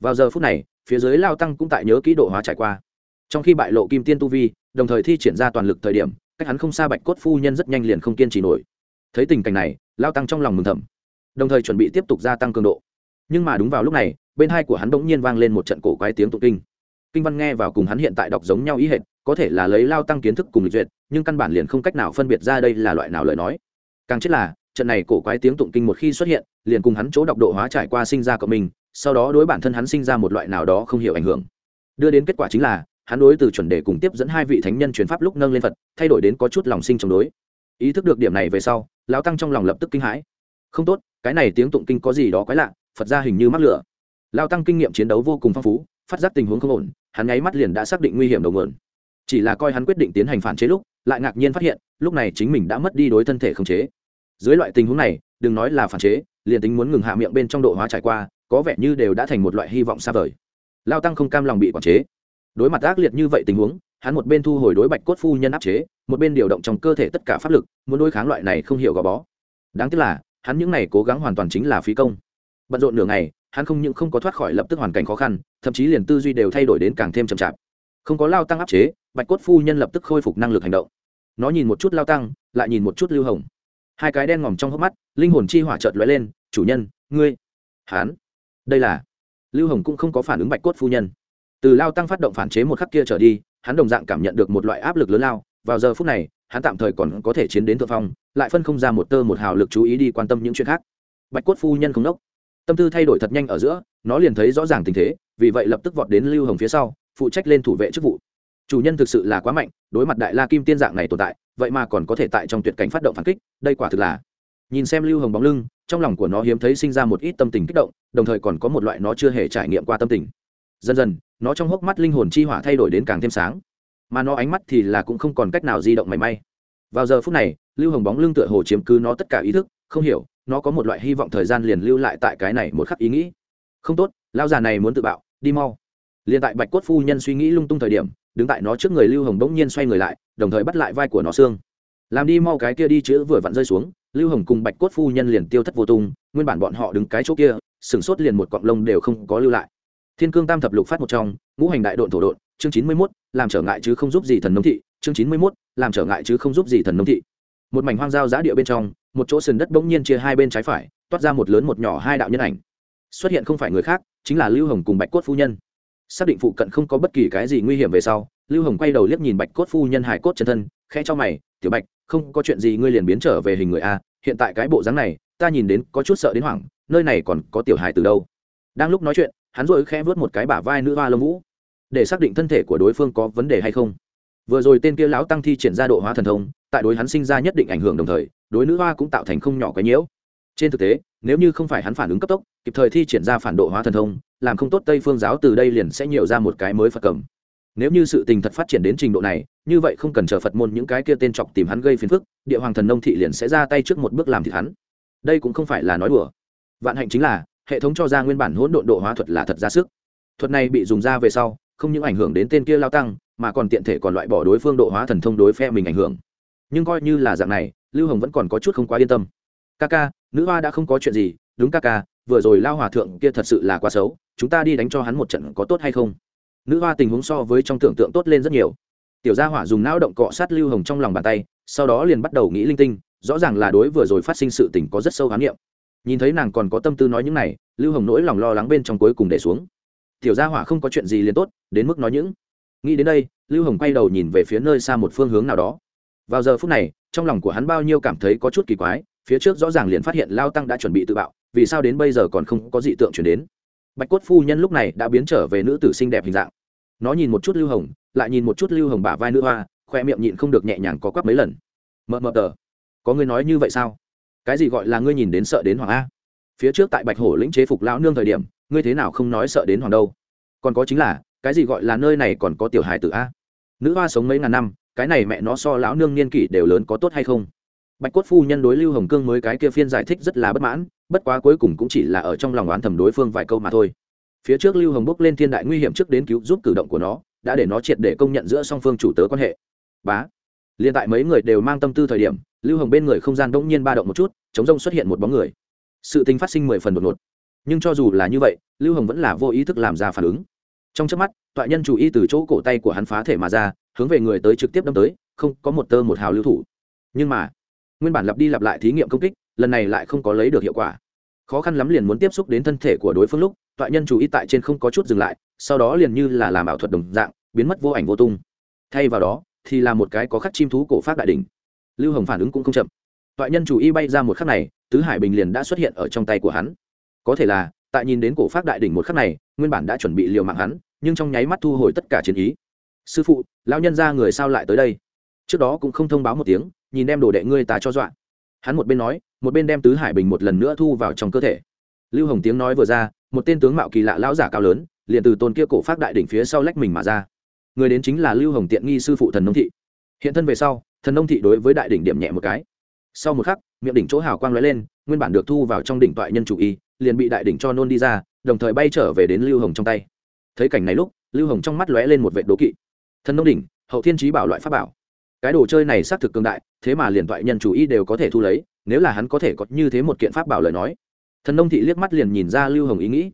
Vào giờ phút này, phía dưới lao tăng cũng tại nhớ kỹ độ hóa trải qua. Trong khi bại lộ kim tiên tu vi, đồng thời thi triển ra toàn lực thời điểm, cách hắn không xa bạch cốt phu nhân rất nhanh liền không kiên trì nổi. Thấy tình cảnh này, lao tăng trong lòng mừng thầm, đồng thời chuẩn bị tiếp tục gia tăng cường độ. Nhưng mà đúng vào lúc này, bên hai của hắn bỗng nhiên vang lên một trận cổ quái tiếng tụng kinh kinh văn nghe vào cùng hắn hiện tại đọc giống nhau ý hệt, có thể là lấy lao tăng kiến thức cùng lịch duyệt, nhưng căn bản liền không cách nào phân biệt ra đây là loại nào lời nói. Càng chết là, trận này cổ quái tiếng tụng kinh một khi xuất hiện, liền cùng hắn chỗ đọc độ hóa trải qua sinh ra cộng mình, sau đó đối bản thân hắn sinh ra một loại nào đó không hiểu ảnh hưởng. Đưa đến kết quả chính là, hắn đối từ chuẩn đề cùng tiếp dẫn hai vị thánh nhân truyền pháp lúc nâng lên phật, thay đổi đến có chút lòng sinh chống đối. Ý thức được điểm này về sau, lão tăng trong lòng lập tức kinh hãi. Không tốt, cái này tiếng tụng kinh có gì đó quái lạ, phật ra hình như mắc lửa. Lão tăng kinh nghiệm chiến đấu vô cùng phong phú, phát giác tình huống không ổn hắn nháy mắt liền đã xác định nguy hiểm đầu nguồn. Chỉ là coi hắn quyết định tiến hành phản chế lúc, lại ngạc nhiên phát hiện, lúc này chính mình đã mất đi đối thân thể khống chế. Dưới loại tình huống này, đừng nói là phản chế, liền tính muốn ngừng hạ miệng bên trong độ hóa trải qua, có vẻ như đều đã thành một loại hy vọng xa vời. Lao tăng không cam lòng bị quản chế. Đối mặt ác liệt như vậy tình huống, hắn một bên thu hồi đối bạch cốt phu nhân áp chế, một bên điều động trong cơ thể tất cả pháp lực, muốn đối kháng loại này không hiểu gò bó. Đáng tiếc là, hắn những n à y cố gắng hoàn toàn chính là phí công. Bận rộn nửa ngày hắn không những không có thoát khỏi lập tức hoàn cảnh khó khăn, thậm chí liền tư duy đều thay đổi đến càng thêm chậm chạp. Không có lao tăng áp chế, bạch cốt phu nhân lập tức khôi phục năng lực hành động. Nó nhìn một chút lao tăng, lại nhìn một chút lưu hồng. Hai cái đen ngòm trong hốc mắt, linh hồn chi hỏa trợt lóe lên, chủ nhân, ngươi hán đây là lưu hồng cũng không có phản ứng bạch cốt phu nhân. Từ lao tăng phát động phản chế một khắc kia trở đi, hắn đồng dạng cảm nhận được một loại áp lực lớn lao. Vào giờ phút này, hắn tạm thời còn có thể chiến đến thượng phong, lại phân không ra một tơ một hào lực chú ý đi quan tâm những chuyện khác. Bạch cốt phu nhân không đốc tâm tư thay đổi thật nhanh ở giữa, nó liền thấy rõ ràng tình thế, vì vậy lập tức vọt đến lưu hồng phía sau, phụ trách lên thủ vệ chức vụ. Chủ nhân thực sự là quá mạnh, đối mặt đại la kim tiên dạng này tồn tại, vậy mà còn có thể tại trong tuyệt cảnh phát động phản kích, đây quả thực là. Nhìn xem lưu hồng bóng lưng, trong lòng của nó hiếm thấy sinh ra một ít tâm tình kích động, đồng thời còn có một loại nó chưa hề trải nghiệm qua tâm tình. Dần dần, nó trong hốc mắt linh hồn chi hỏa thay đổi đến càng thêm sáng. Mà nó ánh mắt thì là cũng không còn cách nào di động mảy may. Vào giờ phút này, lưu hồng bóng lưng tựa hồ chiếm cứ nó tất cả ý thức, không hiểu nó có một loại hy vọng thời gian liền lưu lại tại cái này một khắc ý nghĩ. Không tốt lao già này muốn tự bạo, đi mau. Liền tại bạch cốt phu nhân suy nghĩ lung tung thời điểm, đứng tại nó trước người lưu hồng bỗng nhiên xoay người lại, đồng thời bắt lại vai của nó xương. Làm đi mau cái kia đi chữ vừa vặn rơi xuống, lưu hồng cùng bạch cốt phu nhân liền tiêu thất vô tung, nguyên bản bọn họ đứng cái chỗ kia sửng sốt liền một cọng lông đều không có lưu lại. Thiên cương tam thập lục phát một trong, ngũ hành đại độn thổ độn, chương chín mươi mốt, làm trở ngại chứ không giúp gì thần nông thị, chương chín mươi mốt, làm trở ngại chứ không giúp gì thần nông thị. Một mảnh hoang giao giã địa bên trong một chỗ sườn đất bỗng nhiên chia hai bên trái phải, toát ra một lớn một nhỏ hai đạo nhân ảnh. Xuất hiện không phải người khác, chính là lưu hồng cùng bạch cốt phu nhân. Xác định phụ cận không có bất kỳ cái gì nguy hiểm về sau, lưu hồng quay đầu liếc nhìn bạch cốt phu nhân hải cốt chân thân khe cho mày, tiểu bạch, không có chuyện gì ngươi liền biến trở về hình người a, hiện tại cái bộ dáng này, ta nhìn đến có chút sợ đến hoảng, nơi này còn có tiểu hài từ đâu. Đang lúc nói chuyện, hắn rồi khẽ vớt một cái bả vai nữ hoa lông vũ, để xác định thân thể của đối phương có vấn đề hay không. Vừa rồi tên kia lão tăng thi triển ra độ hóa thần thông, tại đối hắn sinh ra nhất định ảnh hưởng đồng thời đối nữ hoa cũng tạo thành không nhỏ cái nhiễu. Trên thực tế, nếu như không phải hắn phản ứng cấp tốc, kịp thời thi triển ra phản độ hóa thần thông, làm không tốt tây phương giáo từ đây liền sẽ nhiều ra một cái mới phật cầm. Nếu như sự tình thật phát triển đến trình độ này, như vậy không cần chờ phật môn những cái kia tên chọc tìm hắn gây phiền phức, địa hoàng thần nông thị liền sẽ ra tay trước một bước làm thịt hắn. Đây cũng không phải là nói đùa. Vạn hạnh chính là, hệ thống cho ra nguyên bản hỗn độn độ hóa thuật là thật ra sức. Thuật này bị dùng ra về sau, không những ảnh hưởng đến tên kia lao tăng, mà còn tiện thể còn loại bỏ đối phương độ hóa thần thông đối phe mình ảnh hưởng. Nhưng coi như là dạng này lưu hồng vẫn còn có chút không quá yên tâm. Ca ca, nữ hoa đã không có chuyện gì, đúng ca ca, vừa rồi lao hòa thượng kia thật sự là quá xấu, chúng ta đi đánh cho hắn một trận có tốt hay không? Nữ hoa tình huống so với trong tưởng tượng tốt lên rất nhiều. Tiểu gia hỏa dùng não động cọ sát lưu hồng trong lòng bàn tay, sau đó liền bắt đầu nghĩ linh tinh, rõ ràng là đối vừa rồi phát sinh sự tình có rất sâu khám nghiệm. Nhìn thấy nàng còn có tâm tư nói những này, lưu hồng nỗi lòng lo lắng bên trong cuối cùng để xuống. Tiểu gia hỏa không có chuyện gì liền tốt, đến mức nói những. Nghĩ đến đây, lưu hồng quay đầu nhìn về phía nơi xa một phương hướng nào đó. Vào giờ phút này trong lòng của hắn bao nhiêu cảm thấy có chút kỳ quái, phía trước rõ ràng liền phát hiện lao tăng đã chuẩn bị tự bạo, vì sao đến bây giờ còn không có dị tượng chuyển đến? Bạch cốt phu nhân lúc này đã biến trở về nữ tử xinh đẹp hình dạng. Nó nhìn một chút lưu hồng, lại nhìn một chút lưu hồng bả vai nữ hoa, khoe miệng nhịn không được nhẹ nhàng có quắp mấy lần. Mờ mờ tờ, có người nói như vậy sao? Cái gì gọi là ngươi nhìn đến sợ đến hoàng a? Phía trước tại bạch hổ lĩnh chế phục lão nương thời điểm, ngươi thế nào không nói sợ đến hoàng đâu? Còn có chính là, cái gì gọi là nơi này còn có tiểu hài tử a? Nữ hoa sống mấy ngàn năm cái này mẹ nó so lão nương niên kỷ đều lớn có tốt hay không? Bạch cốt phu nhân đối lưu hồng cương mới cái kia phiên giải thích rất là bất mãn, bất quá cuối cùng cũng chỉ là ở trong lòng oán thầm đối phương vài câu mà thôi. Phía trước lưu hồng bốc lên thiên đại nguy hiểm trước đến cứu giúp cử động của nó, đã để nó triệt để công nhận giữa song phương chủ tớ quan hệ. Bá. Liên tại mấy người đều mang tâm tư thời điểm, lưu hồng bên người không gian đông nhiên ba động một chút, chống rông xuất hiện một bóng người. Sự tình phát sinh mười phần đột ngột. Nhưng cho dù là như vậy, lưu hồng vẫn là vô ý thức làm ra phản ứng. Trong trước mắt, tọa nhân chủ y từ chỗ cổ tay của hắn phá thể mà ra hướng về người tới trực tiếp đâm tới, không có một tơ một hào lưu thủ. Nhưng mà, nguyên bản lặp đi lặp lại thí nghiệm công kích, lần này lại không có lấy được hiệu quả. Khó khăn lắm liền muốn tiếp xúc đến thân thể của đối phương lúc, toại nhân chủ y tại trên không có chút dừng lại, sau đó liền như là làm ảo thuật đồng dạng, biến mất vô ảnh vô tung. Thay vào đó, thì là một cái có khắc chim thú cổ pháp đại đ ỉ n h lưu hồng phản ứng cũng không chậm. Toại nhân chủ y bay ra một khắc này, tứ hải bình liền đã xuất hiện ở trong tay của hắn. Có thể là, tại nhìn đến cổ pháp đại đỉnh một khắc này, nguyên bản đã chuẩn bị liều mạng hắn, nhưng trong nháy mắt thu hồi tất cả chiến ý sư phụ, lão nhân ra người sao lại tới đây? Trước đó cũng không thông báo một tiếng, nhìn đem đồ đệ ngươi ta cho dọa. Hắn một bên nói, một bên đem tứ hải bình một lần nữa thu vào trong cơ thể. Lưu hồng tiếng nói vừa ra, một tên tướng mạo kỳ lạ lão giả cao lớn, liền từ tôn kia cổ phát đại đỉnh phía sau lách mình mà ra. Người đến chính là lưu hồng tiện nghi sư phụ thần nông thị. Hiện thân về sau, thần nông thị đối với đại đỉnh điểm nhẹ một cái. Sau một khắc, miệng đỉnh chỗ hào quang lóe lên, nguyên bản được thu vào trong đỉnh toại nhân chủ y, liền bị đại đỉnh cho nôn đi ra, đồng thời bay trở về đến lưu hồng trong tay. Thấy cảnh này lúc, lưu hồng trong mắt lóe lên một vệ đố kỵ thần nông đỉnh, hậu thiên trí bảo loại pháp bảo. Cái đồ chơi này xác thực cường đại, thế mà liền toại nhân chủ y đều có thể thu lấy, nếu là hắn có thể có như thế một kiện pháp bảo lời nói. Thần nông thị liếc mắt liền nhìn ra lưu hồng ý nghĩ.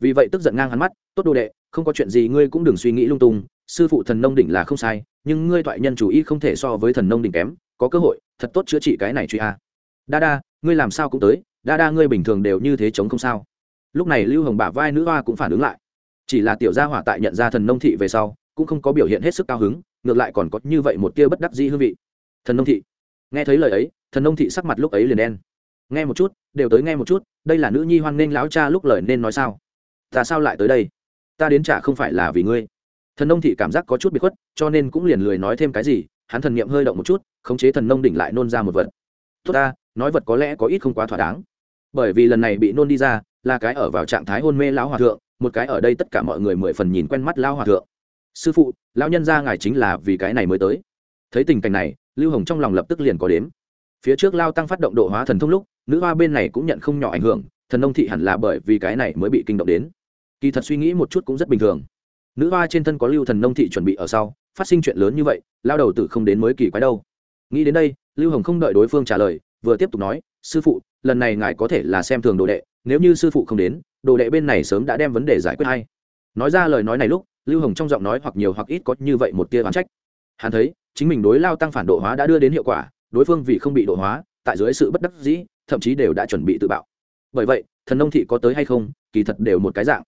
Vì vậy tức giận ngang hắn mắt, tốt đồ đệ, không có chuyện gì ngươi cũng đừng suy nghĩ lung tung, sư phụ thần nông đỉnh là không sai, nhưng ngươi thoại nhân chủ y không thể so với thần nông đỉnh kém, có cơ hội, thật tốt chữa trị cái này truy a. Đa đa, ngươi làm sao cũng tới, đa đa ngươi bình thường đều như thế chống không sao. Lúc này lưu hồng bả vai nữ hoa cũng phản ứng lại. Chỉ là tiểu gia hỏa tại nhận ra thần nông thị về sau cũng không có biểu hiện hết sức cao hứng, ngược lại còn có như vậy một tia bất đắc dĩ hương vị. Thần nông thị. Nghe thấy lời ấy, thần nông thị sắc mặt lúc ấy liền đen. Nghe một chút, đều tới nghe một chút, đây là nữ nhi hoan nghênh láo cha lúc lời nên nói sao? Ta sao lại tới đây? Ta đến trả không phải là vì ngươi. Thần nông thị cảm giác có chút bị khuất, cho nên cũng liền lười nói thêm cái gì, hắn thần niệm hơi động một chút, khống chế thần nông đỉnh lại nôn ra một vật. Tốt ta, nói vật có lẽ có ít không quá thỏa đáng. Bởi vì lần này bị nôn đi ra, là cái ở vào trạng thái hôn mê lão hòa thượng, một cái ở đây tất cả mọi người mười phần nhìn quen mắt lão hòa thượng sư phụ, lão nhân ra ngài chính là vì cái này mới tới. Thấy tình cảnh này, lưu hồng trong lòng lập tức liền có đếm. Phía trước lao tăng phát động độ hóa thần thông lúc, nữ hoa bên này cũng nhận không nhỏ ảnh hưởng, thần nông thị hẳn là bởi vì cái này mới bị kinh động đến. Kỳ thật suy nghĩ một chút cũng rất bình thường. Nữ hoa trên thân có lưu thần nông thị chuẩn bị ở sau, phát sinh chuyện lớn như vậy lao đầu tử không đến mới kỳ quái đâu. Nghĩ đến đây, lưu hồng không đợi đối phương trả lời, vừa tiếp tục nói, sư phụ, lần này ngài có thể là xem thường đồ đệ, nếu như sư phụ không đến, đồ đệ bên này sớm đã đem vấn đề giải quyết hay. Nói ra lời nói này lúc lưu hồng trong giọng nói hoặc nhiều hoặc ít có như vậy một tia oán trách. Hắn thấy, chính mình đối lao tăng phản độ hóa đã đưa đến hiệu quả, đối phương vì không bị độ hóa, tại dưới sự bất đắc dĩ, thậm chí đều đã chuẩn bị tự bạo. Bởi vậy, thần nông thị có tới hay không, kỳ thật đều một cái dạng.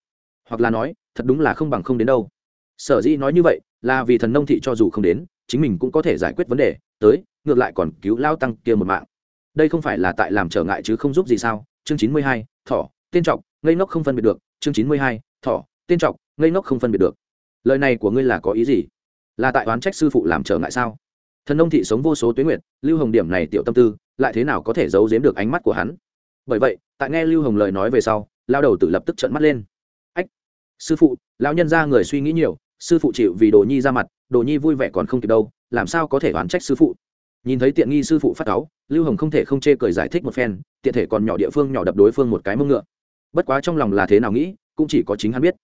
Hoặc là nói, thật đúng là không bằng không đến đâu. Sở dĩ nói như vậy, là vì thần nông thị cho dù không đến, chính mình cũng có thể giải quyết vấn đề, tới, ngược lại còn cứu lao tăng kia một mạng. Đây không phải là tại làm trở ngại chứ không giúp gì sao? Chương chín mươi hai, thỏ, tên trọc ngây ngốc không phân biệt được. Chương chín mươi hai, thỏ, tên trọc ngây ngốc không phân biệt được lời này của ngươi là có ý gì? Là tại oán trách sư phụ làm trở ngại sao? Thần nông thị sống vô số tuyến nguyệt, lưu hồng điểm này tiểu tâm tư, lại thế nào có thể giấu giếm được ánh mắt của hắn? Bởi vậy, tại nghe lưu hồng lời nói về sau, lao đầu tử lập tức trận mắt lên. Ách, sư phụ, lão nhân ra người suy nghĩ nhiều, sư phụ chịu vì đồ nhi ra mặt, đồ nhi vui vẻ còn không kịp đâu, làm sao có thể oán trách sư phụ? Nhìn thấy tiện nghi sư phụ phát cáu, lưu hồng không thể không chê cười giải thích một phen, tiện thể còn nhỏ địa phương nhỏ đập đối phương một cái mông ngựa. Bất quá trong lòng là thế nào nghĩ, cũng chỉ có chính hắn biết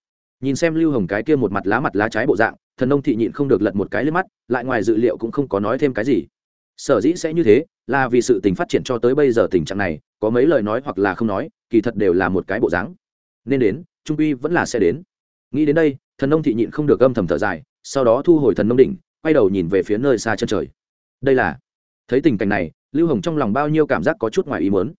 nhìn xem lưu hồng cái kia một mặt lá mặt lá trái bộ dạng, thần nông thị nhịn không được lật một cái lên mắt, lại ngoài dự liệu cũng không có nói thêm cái gì. Sở dĩ sẽ như thế, là vì sự tình phát triển cho tới bây giờ tình trạng này, có mấy lời nói hoặc là không nói, kỳ thật đều là một cái bộ dáng. Nên đến, trung uy vẫn là sẽ đến. Nghĩ đến đây, thần nông thị nhịn không được âm thầm thở dài, sau đó thu hồi thần nông đỉnh, quay đầu nhìn về phía nơi xa chân trời. Đây là, thấy tình cảnh này, lưu hồng trong lòng bao nhiêu cảm giác có chút ngoài ý muốn.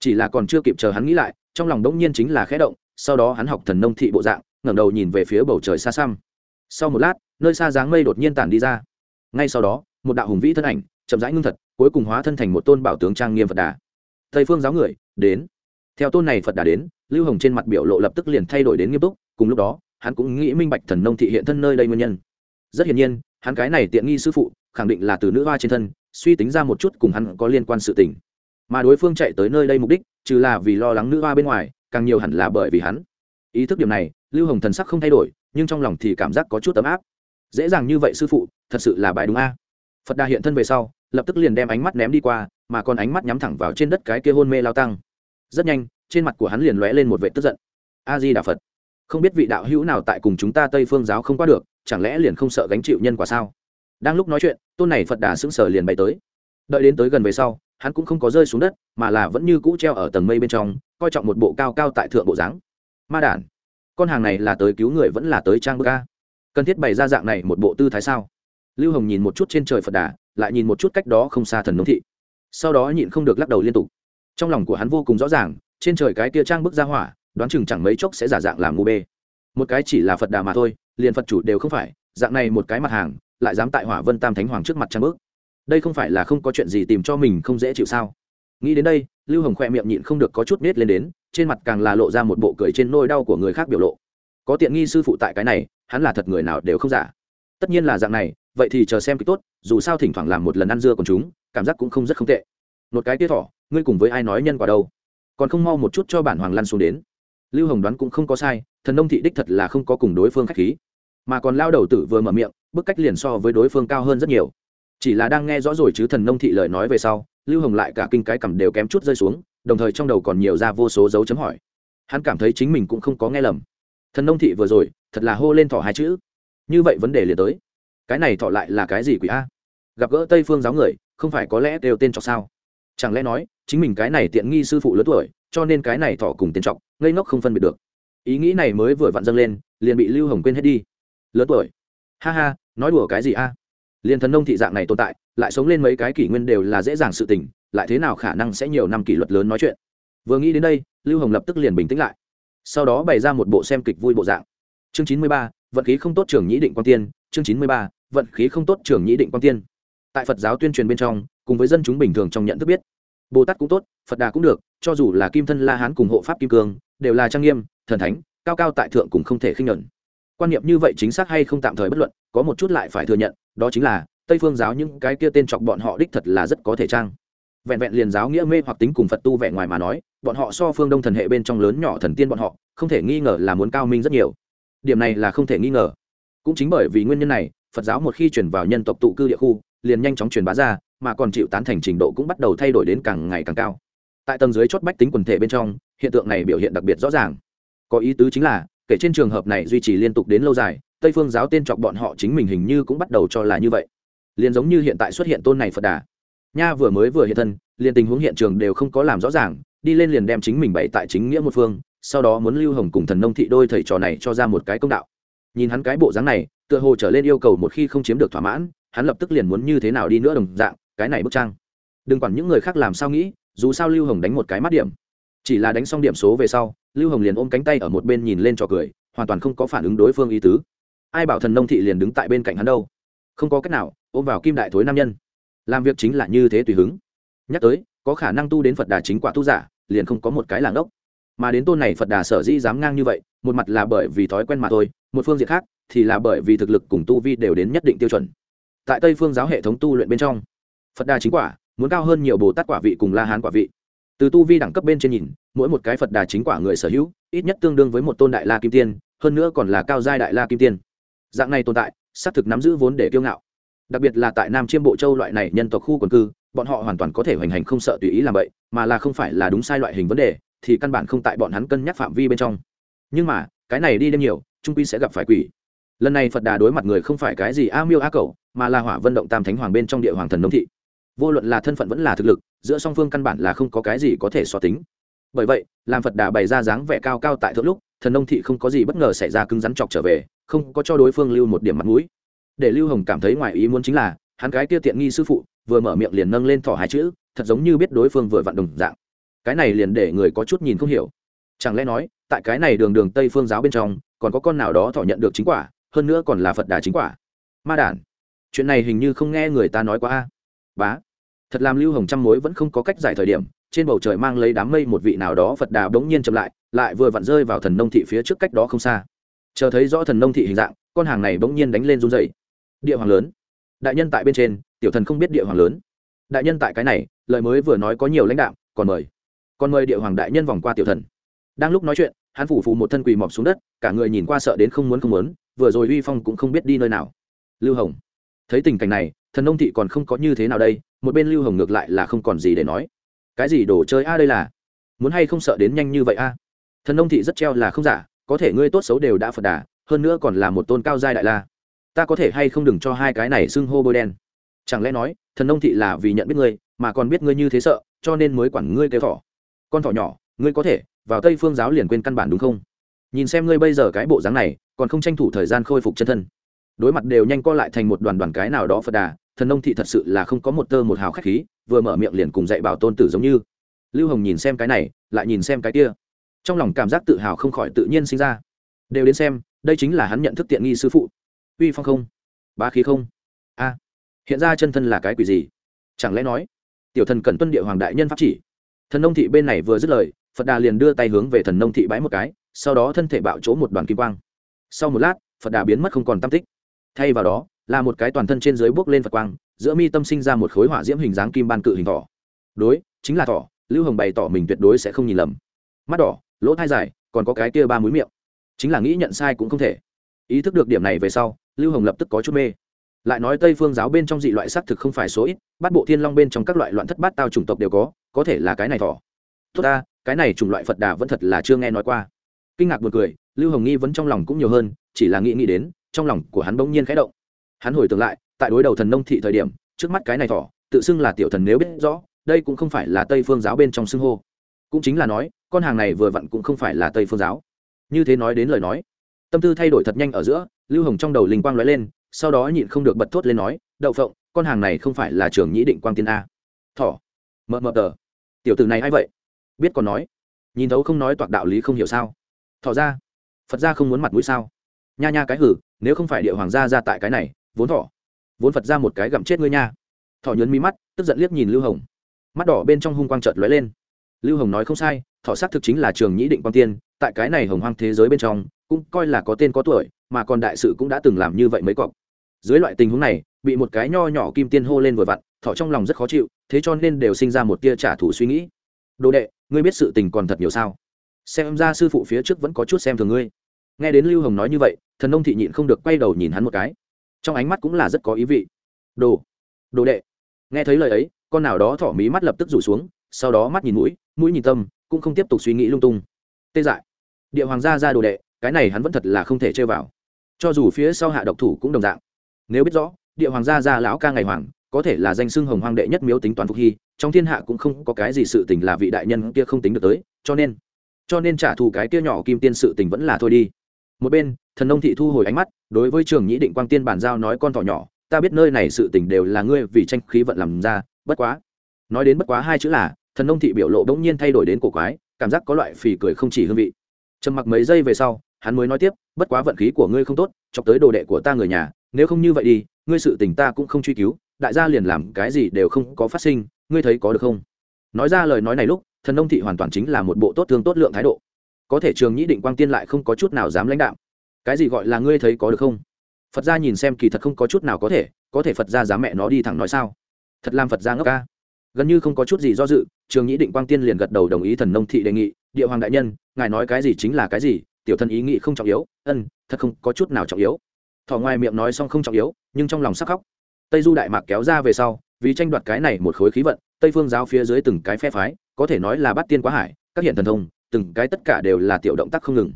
Chỉ là còn chưa kịp chờ hắn nghĩ lại, trong lòng đống nhiên chính là khẽ động, sau đó hắn học thần nông thị bộ dạng ngẩng đầu nhìn về phía bầu trời xa xăm. Sau một lát, nơi xa dáng mây đột nhiên tản đi ra. Ngay sau đó, một đạo hùng vĩ thân ảnh, chậm rãi ngưng thật, cuối cùng hóa thân thành một tôn bảo tướng trang nghiêm phật đà. Tây phương giáo người, đến. Theo tôn này phật đà đến, lưu hồng trên mặt biểu lộ lập tức liền thay đổi đến nghiêm túc, cùng lúc đó, hắn cũng nghĩ minh bạch thần nông thị hiện thân nơi đây nguyên nhân. Rất hiển nhiên, hắn cái này tiện nghi sư phụ, khẳng định là từ nữ hoa trên thân, suy tính ra một chút cùng hắn có liên quan sự tình. Mà đối phương chạy tới nơi đây mục đích, trừ là vì lo lắng nữ hoa bên ngoài, càng nhiều hẳn là bởi vì hắn ý thức điểm này, lưu hồng thần sắc không thay đổi, nhưng trong lòng thì cảm giác có chút ấm áp. Dễ dàng như vậy sư phụ, thật sự là bài đúng a. Phật đà hiện thân về sau, lập tức liền đem ánh mắt ném đi qua, mà còn ánh mắt nhắm thẳng vào trên đất cái kia hôn mê lao tăng. Rất nhanh, trên mặt của hắn liền lóe lên một vệ tức giận. A di đà phật, không biết vị đạo hữu nào tại cùng chúng ta tây phương giáo không qua được, chẳng lẽ liền không sợ gánh chịu nhân quả sao? Đang lúc nói chuyện, tôn này phật đà sững sờ liền bay tới. Đợi đến tới gần về sau, hắn cũng không có rơi xuống đất, mà là vẫn như cũ treo ở tầng mây bên trong, coi trọng một bộ cao cao tại thượng bộ dáng ma đản. Con hàng này là tới cứu người vẫn là tới trang bức a? Cần thiết bày ra dạng này một bộ tư thái sao? Lưu hồng nhìn một chút trên trời phật đà, lại nhìn một chút cách đó không xa thần nông thị. Sau đó nhịn không được lắc đầu liên tục. Trong lòng của hắn vô cùng rõ ràng, trên trời cái kia trang bức ra hỏa, đoán chừng chẳng mấy chốc sẽ giả dạng làm ngu bê. Một cái chỉ là phật đà mà thôi, liền phật chủ đều không phải, dạng này một cái mặt hàng, lại dám tại hỏa vân tam thánh hoàng trước mặt trang bước đây không phải là không có chuyện gì tìm cho mình không dễ chịu sao? Nghĩ đến đây, lưu hồng khoe miệng nhịn không được có chút nết lên đến trên mặt càng là lộ ra một bộ cười trên nôi đau của người khác biểu lộ. Có tiện nghi sư phụ tại cái này, hắn là thật người nào đều không giả. Tất nhiên là dạng này, vậy thì chờ xem kịch tốt, dù sao thỉnh thoảng làm một lần ăn dưa còn chúng, cảm giác cũng không rất không tệ. Một cái tiết thỏ, ngươi cùng với ai nói nhân quả đâu? Còn không mau một chút cho bản hoàng lăn xuống đến. Lưu hồng đoán cũng không có sai, thần nông thị đích thật là không có cùng đối phương k h á c h khí. Mà còn lao đầu tử vừa mở miệng, bức cách liền so với đối phương cao hơn rất nhiều. Chỉ là đang nghe rõ rồi chứ thần nông thị lời nói về sau, lưu hồng lại cả kinh cái cầm đều kém chút rơi xuống đồng thời trong đầu còn nhiều ra vô số dấu chấm hỏi. Hắn cảm thấy chính mình cũng không có nghe lầm. Thần nông thị vừa rồi, thật là hô lên thỏ hai chữ. Như vậy vấn đề liền tới. Cái này thọ lại là cái gì quỷ a? Gặp gỡ tây phương giáo người, không phải có lẽ đều tên trọc sao? Chẳng lẽ nói, chính mình cái này tiện nghi sư phụ lớn tuổi, cho nên cái này thọ cùng tên trọc ngây ngốc không phân biệt được. Ý nghĩ này mới vừa vặn dâng lên, liền bị lưu hồng quên hết đi. Lớn tuổi. Ha ha, nói đùa cái gì a? Liền thần nông thị dạng này tồn tại lại sống lên mấy cái kỷ nguyên đều là dễ dàng sự tình, lại thế nào khả năng sẽ nhiều năm kỷ luật lớn nói chuyện? Vừa nghĩ đến đây, lưu hồng lập tức liền bình tĩnh lại. Sau đó bày ra một bộ xem kịch vui bộ dạng. Chương chín mươi ba, vận khí không tốt trường nhĩ định quan tiên. Chương chín mươi ba, vận khí không tốt trường nhĩ định quan tiên. Tại phật giáo tuyên truyền bên trong, cùng với dân chúng bình thường trong nhận thức biết, bồ tát cũng tốt, phật đà cũng được, cho dù là kim thân la hán cùng hộ pháp kim cương, đều là trang nghiêm, thần thánh, cao cao tại thượng cùng không thể khinh nhuận. Quan niệm như vậy chính xác hay không tạm thời bất luận, có một chút lại phải thừa nhận, đó chính là tây phương giáo những cái kia tên chọc bọn họ đích thật là rất có thể trang. Vẹn vẹn liền giáo nghĩa mê hoặc tính cùng phật tu vẻ ngoài mà nói, bọn họ so phương đông thần hệ bên trong lớn nhỏ thần tiên bọn họ, không thể nghi ngờ là muốn cao minh rất nhiều. Điểm này là không thể nghi ngờ. Cũng chính bởi vì nguyên nhân này, phật giáo một khi chuyển vào nhân tộc tụ cư địa khu, liền nhanh chóng truyền bá ra, mà còn chịu tán thành trình độ cũng bắt đầu thay đổi đến càng ngày càng cao. Tại tầng dưới chót bách tính quần thể bên trong, hiện tượng này biểu hiện đặc biệt rõ ràng. Có ý tứ chính là, kể trên trường hợp này duy trì liên tục đến lâu dài, tây phương giáo tên chọc bọn họ chính mình hình như cũng bắt đầu cho là như vậy liền giống như hiện tại xuất hiện tôn này phật đà. Nha vừa mới vừa hiện thân, liền tình huống hiện trường đều không có làm rõ ràng, đi lên liền đem chính mình bày tại chính nghĩa một phương, sau đó muốn lưu hồng cùng thần nông thị đôi thầy trò này cho ra một cái công đạo. Nhìn hắn cái bộ dáng này, tựa hồ trở lên yêu cầu một khi không chiếm được thỏa mãn, hắn lập tức liền muốn như thế nào đi nữa đồng dạng, cái này bức trang. Đừng quản những người khác làm sao nghĩ, dù sao lưu hồng đánh một cái mắt điểm. Chỉ là đánh xong điểm số về sau, lưu hồng liền ôm cánh tay ở một bên nhìn lên trò cười, hoàn toàn không có phản ứng đối phương ý tứ. Ai bảo thần nông thị liền đứng tại bên cạnh hắn đâu? Không có cách nào ôm vào kim đại thối nam nhân. Làm việc chính là như thế tùy hứng. Nhắc tới, có khả năng tu đến phật đà chính quả tu giả, liền không có một cái làng đốc. Mà đến tôn này phật đà sở dĩ dám ngang như vậy, một mặt là bởi vì thói quen mà thôi, một phương diện khác thì là bởi vì thực lực cùng tu vi đều đến nhất định tiêu chuẩn. Tại tây phương giáo hệ thống tu luyện bên trong, phật đà chính quả muốn cao hơn nhiều bồ tát quả vị cùng la hán quả vị. Từ tu vi đẳng cấp bên trên nhìn, mỗi một cái phật đà chính quả người sở hữu, ít nhất tương đương với một tôn đại la kim tiên, hơn nữa còn là cao giai đại la kim tiên. Dạng này tồn tại, xác thực nắm giữ vốn để kiêu ngạo đặc biệt là tại nam chiêm bộ châu loại này nhân tộc khu quần cư, bọn họ hoàn toàn có thể hoành hành không sợ tùy ý làm vậy, mà là không phải là đúng sai loại hình vấn đề, thì căn bản không tại bọn hắn cân nhắc phạm vi bên trong. Nhưng mà, cái này đi đêm nhiều trung quy sẽ gặp phải quỷ. Lần này phật đà đối mặt người không phải cái gì a miêu a cầu mà là hỏa vận động tam thánh hoàng bên trong địa hoàng thần nông thị. Vô luận là thân phận vẫn là thực lực, giữa song phương căn bản là không có cái gì có thể so tính. Bởi vậy, làm phật đà bày ra dáng vẻ cao cao tại thượng lúc, thần nông thị không có gì bất ngờ xảy ra cứng rắn chọc trở về, không có cho đối phương lưu một điểm mặt mũi để lưu hồng cảm thấy ngoài ý muốn chính là, hắn cái kia tiện nghi sư phụ vừa mở miệng liền nâng lên thỏ hai chữ, thật giống như biết đối phương vừa vặn đồng dạng. Cái này liền để người có chút nhìn không hiểu. Chẳng lẽ nói, tại cái này đường đường tây phương giáo bên trong, còn có con nào đó thọ nhận được chính quả, hơn nữa còn là phật đà chính quả? Ma đản, chuyện này hình như không nghe người ta nói quá a. Bá, thật làm lưu hồng trăm mối vẫn không có cách giải thời điểm, trên bầu trời mang lấy đám mây một vị nào đó phật đà bỗng nhiên chậm lại lại vừa vặn rơi vào thần nông thị phía trước cách đó không xa. Chờ thấy rõ thần nông thị hình dạng, con hàng này bỗng nhiên đánh lên run dậy địa hoàng lớn. Đại nhân tại bên trên, tiểu thần không biết địa hoàng lớn. Đại nhân tại cái này, lời mới vừa nói có nhiều lãnh đạo còn mời. Còn mời địa hoàng đại nhân vòng qua tiểu thần. Đang lúc nói chuyện, hắn phủ phù một thân quỳ mọc xuống đất, cả người nhìn qua sợ đến không muốn không muốn, vừa rồi uy phong cũng không biết đi nơi nào. Lưu hồng. Thấy tình cảnh này, thần nông thị còn không có như thế nào đây, một bên lưu hồng ngược lại là không còn gì để nói. Cái gì đồ chơi a đây là? Muốn hay không sợ đến nhanh như vậy a? Thần nông thị rất treo là không giả, có thể ngươi tốt xấu đều đã phật đà, hơn nữa còn là một tôn cao giai đại la ta có thể hay không đừng cho hai cái này xưng hô bôi đen? Chẳng lẽ nói, thần nông thị là vì nhận biết ngươi, mà còn biết ngươi như thế sợ, cho nên mới quản ngươi kêu thỏ. Con thỏ nhỏ, ngươi có thể, vào tây phương giáo liền quên căn bản đúng không? Nhìn xem ngươi bây giờ cái bộ dáng này, còn không tranh thủ thời gian khôi phục chân thân. Đối mặt đều nhanh co lại thành một đoàn đoàn cái nào đó phật đà, thần nông thị thật sự là không có một tơ một hào khách khí, vừa mở miệng liền cùng dạy bảo tôn tử giống như. Lưu hồng nhìn xem cái này, lại nhìn xem cái kia. Trong lòng cảm giác tự hào không khỏi tự nhiên sinh ra. Đều đến xem, đây chính là hắn nhận thức tiện nghi sư phụ uy phong không? Bá khí không? A, hiện ra chân thân là cái quỷ gì? Chẳng lẽ nói, tiểu thần cần tuân địa hoàng đại nhân pháp chỉ. Thần nông thị bên này vừa dứt lời, phật đà liền đưa tay hướng về thần nông thị bãi một cái, sau đó thân thể bạo chỗ một đoàn kim quang. Sau một lát, phật đà biến mất không còn tam tích. Thay vào đó, là một cái toàn thân trên dưới bước lên phật quang, giữa mi tâm sinh ra một khối hỏa diễm hình dáng kim ban cự hình thỏ. Đối, chính là thỏ, lưu hồng bày tỏ mình tuyệt đối sẽ không nhìn lầm. Mắt đỏ, lỗ thai dài, còn có cái kia ba múi miệng. Chính là nghĩ nhận sai cũng không thể ý thức được điểm này về sau, lưu hồng lập tức có chút mê. Lại nói tây phương giáo bên trong dị loại xác thực không phải số ít bắt bộ thiên long bên trong các loại loạn thất bát tao chủng tộc đều có có thể là cái này thỏ. Tốt ta, cái này chủng loại phật đà vẫn thật là chưa nghe nói qua. Kinh ngạc một cười, lưu hồng nghi vấn trong lòng cũng nhiều hơn, chỉ là nghĩ nghĩ đến, trong lòng của hắn bỗng nhiên khẽ động. Hắn hồi tưởng lại, tại đối đầu thần nông thị thời điểm, trước mắt cái này thỏ, tự xưng là tiểu thần nếu biết rõ, đây cũng không phải là tây phương giáo bên trong xưng hô. Cũng chính là nói, con hàng này vừa vặn cũng không phải là tây phương giáo. Như thế nói đến lời nói tâm tư thay đổi thật nhanh ở giữa, lưu hồng trong đầu linh quang lóe lên, sau đó nhịn không được bật thốt lên nói, đậu phộng, con hàng này không phải là trường nhĩ định quang tiên a. Thỏ mờ mờ tờ. Tiểu tử này a i vậy? Biết còn nói. Nhìn thấu không nói toạc đạo lý không hiểu sao. Thỏ ra, phật ra không muốn mặt mũi sao? Nha nha cái hử, nếu không phải địa hoàng gia ra tại cái này, vốn thỏ. Vốn phật ra một cái gặm chết ngươi nha. Thỏ nhớn mi mắt, tức giận liếc nhìn lưu hồng. Mắt đỏ bên trong hung quang trợt lóe lên. Lưu hồng nói không sai thọ xác thực chính là trường nhĩ định quang tiên, tại cái này hồng hoang thế giới bên trong cũng coi là có tên có tuổi, mà còn đại sự cũng đã từng làm như vậy mấy cọc. Dưới loại tình huống này, bị một cái nho nhỏ kim tiên hô lên vừa vặn thọ trong lòng rất khó chịu, thế cho nên đều sinh ra một tia trả thù suy nghĩ. Đồ đệ, ngươi biết sự tình còn thật nhiều sao? Xem ra sư phụ phía trước vẫn có chút xem thường ngươi. Nghe đến lưu hồng nói như vậy, thần nông thị nhịn không được quay đầu nhìn hắn một cái. Trong ánh mắt cũng là rất có ý vị. Đồ đồ đệ, nghe thấy lời ấy, con nào đó thỏ mí mắt lập tức rủ xuống, sau đó mắt nhìn mũi mũi nhìn tâm, cũng không tiếp tục suy nghĩ lung tung. Tê dại. Địa hoàng gia ra đồ đệ cái này hắn vẫn thật là không thể chơi vào. Cho dù phía sau hạ độc thủ cũng đồng dạng. Nếu biết rõ, địa hoàng gia gia lão ca ngày hoàng, có thể là danh xưng hồng hoàng đệ nhất miếu tính toán phục hy, trong thiên hạ cũng không có cái gì sự tình là vị đại nhân kia không tính được tới, cho nên cho nên trả thù cái kia nhỏ kim tiên sự tình vẫn là thôi đi. Một bên, thần nông thị thu hồi ánh mắt, đối với trường nhĩ định quang tiên bản giao nói con thỏ nhỏ, ta biết nơi này sự tình đều là ngươi vì tranh khí vận làm ra, bất quá. Nói đến bất quá hai chữ là, thần nông thị biểu lộ bỗng nhiên thay đổi đến cổ quái, cảm giác có loại phì cười không chỉ hương vị. Trầm mặc mấy giây về sau hắn mới nói tiếp, bất quá vận khí của ngươi không tốt, chọc tới đồ đệ của ta người nhà, nếu không như vậy đi, ngươi sự tình ta cũng không truy cứu, đại gia liền làm cái gì đều không có phát sinh, ngươi thấy có được không? Nói ra lời nói này lúc, thần nông thị hoàn toàn chính là một bộ tốt thương tốt lượng thái độ. Có thể trường nhĩ định quang tiên lại không có chút nào dám lãnh đạo cái gì gọi là ngươi thấy có được không? Phật gia nhìn xem kỳ thật không có chút nào có thể có thể phật gia dám mẹ nó đi thẳng nói sao? Thật làm phật gia ngốc ca. Gần như không có chút gì do dự, trường nhĩ định quang tiên liền gật đầu đồng ý thần nông thị đề nghị, địa hoàng đại nhân, ngài nói cái gì chính là cái gì tiểu thân ý nghĩ không trọng yếu, ân, thật không có chút nào trọng yếu. Thỏ ngoài miệng nói xong không trọng yếu, nhưng trong lòng sắc khóc. Tây du đại mạc kéo ra về sau, vì tranh đoạt cái này một khối khí vận, tây phương giáo phía dưới từng cái phe phái, có thể nói là bắt tiên quá hải, các hiện thần thông, từng cái tất cả đều là tiểu động tác không ngừng.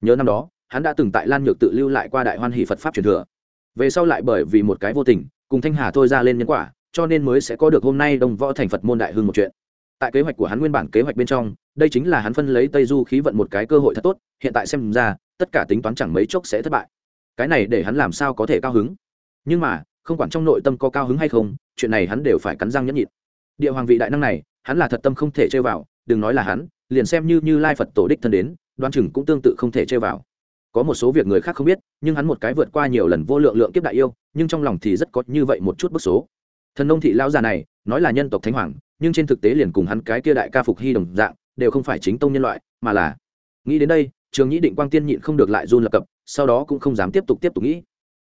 Nhớ năm đó, hắn đã từng tại lan nhược tự lưu lại qua đại hoan hỷ phật pháp truyền thừa. Về sau lại bởi vì một cái vô tình, cùng thanh hà thôi ra lên nhân quả, cho nên mới sẽ có được hôm nay đồng võ thành phật môn đại hưng một chuyện. Tại kế hoạch của hắn nguyên bản kế hoạch bên trong đây chính là hắn phân lấy tây du khí vận một cái cơ hội thật tốt, hiện tại xem ra, tất cả tính toán chẳng mấy chốc sẽ thất bại. Cái này để hắn làm sao có thể cao hứng? Nhưng mà, không quản trong nội tâm có cao hứng hay không, chuyện này hắn đều phải cắn răng nhẫn nhịn. Địa hoàng vị đại năng này, hắn là thật tâm không thể chơi vào, đừng nói là hắn, liền xem như như lai phật tổ đích thân đến, đoan chừng cũng tương tự không thể chơi vào. Có một số việc người khác không biết, nhưng hắn một cái vượt qua nhiều lần vô lượng lượng kiếp đại yêu, nhưng trong lòng thì rất có như vậy một chút bức số. Thần nông thị lao già này, nói là nhân tộc thánh hoàng, nhưng trên thực tế liền cùng hắn cái kia đại ca phục hy đồng dạng đều không phải chính tông nhân loại, mà là nghĩ đến đây, trường nhĩ định quang tiên nhịn không được lại run lập cập, sau đó cũng không dám tiếp tục tiếp tục nghĩ.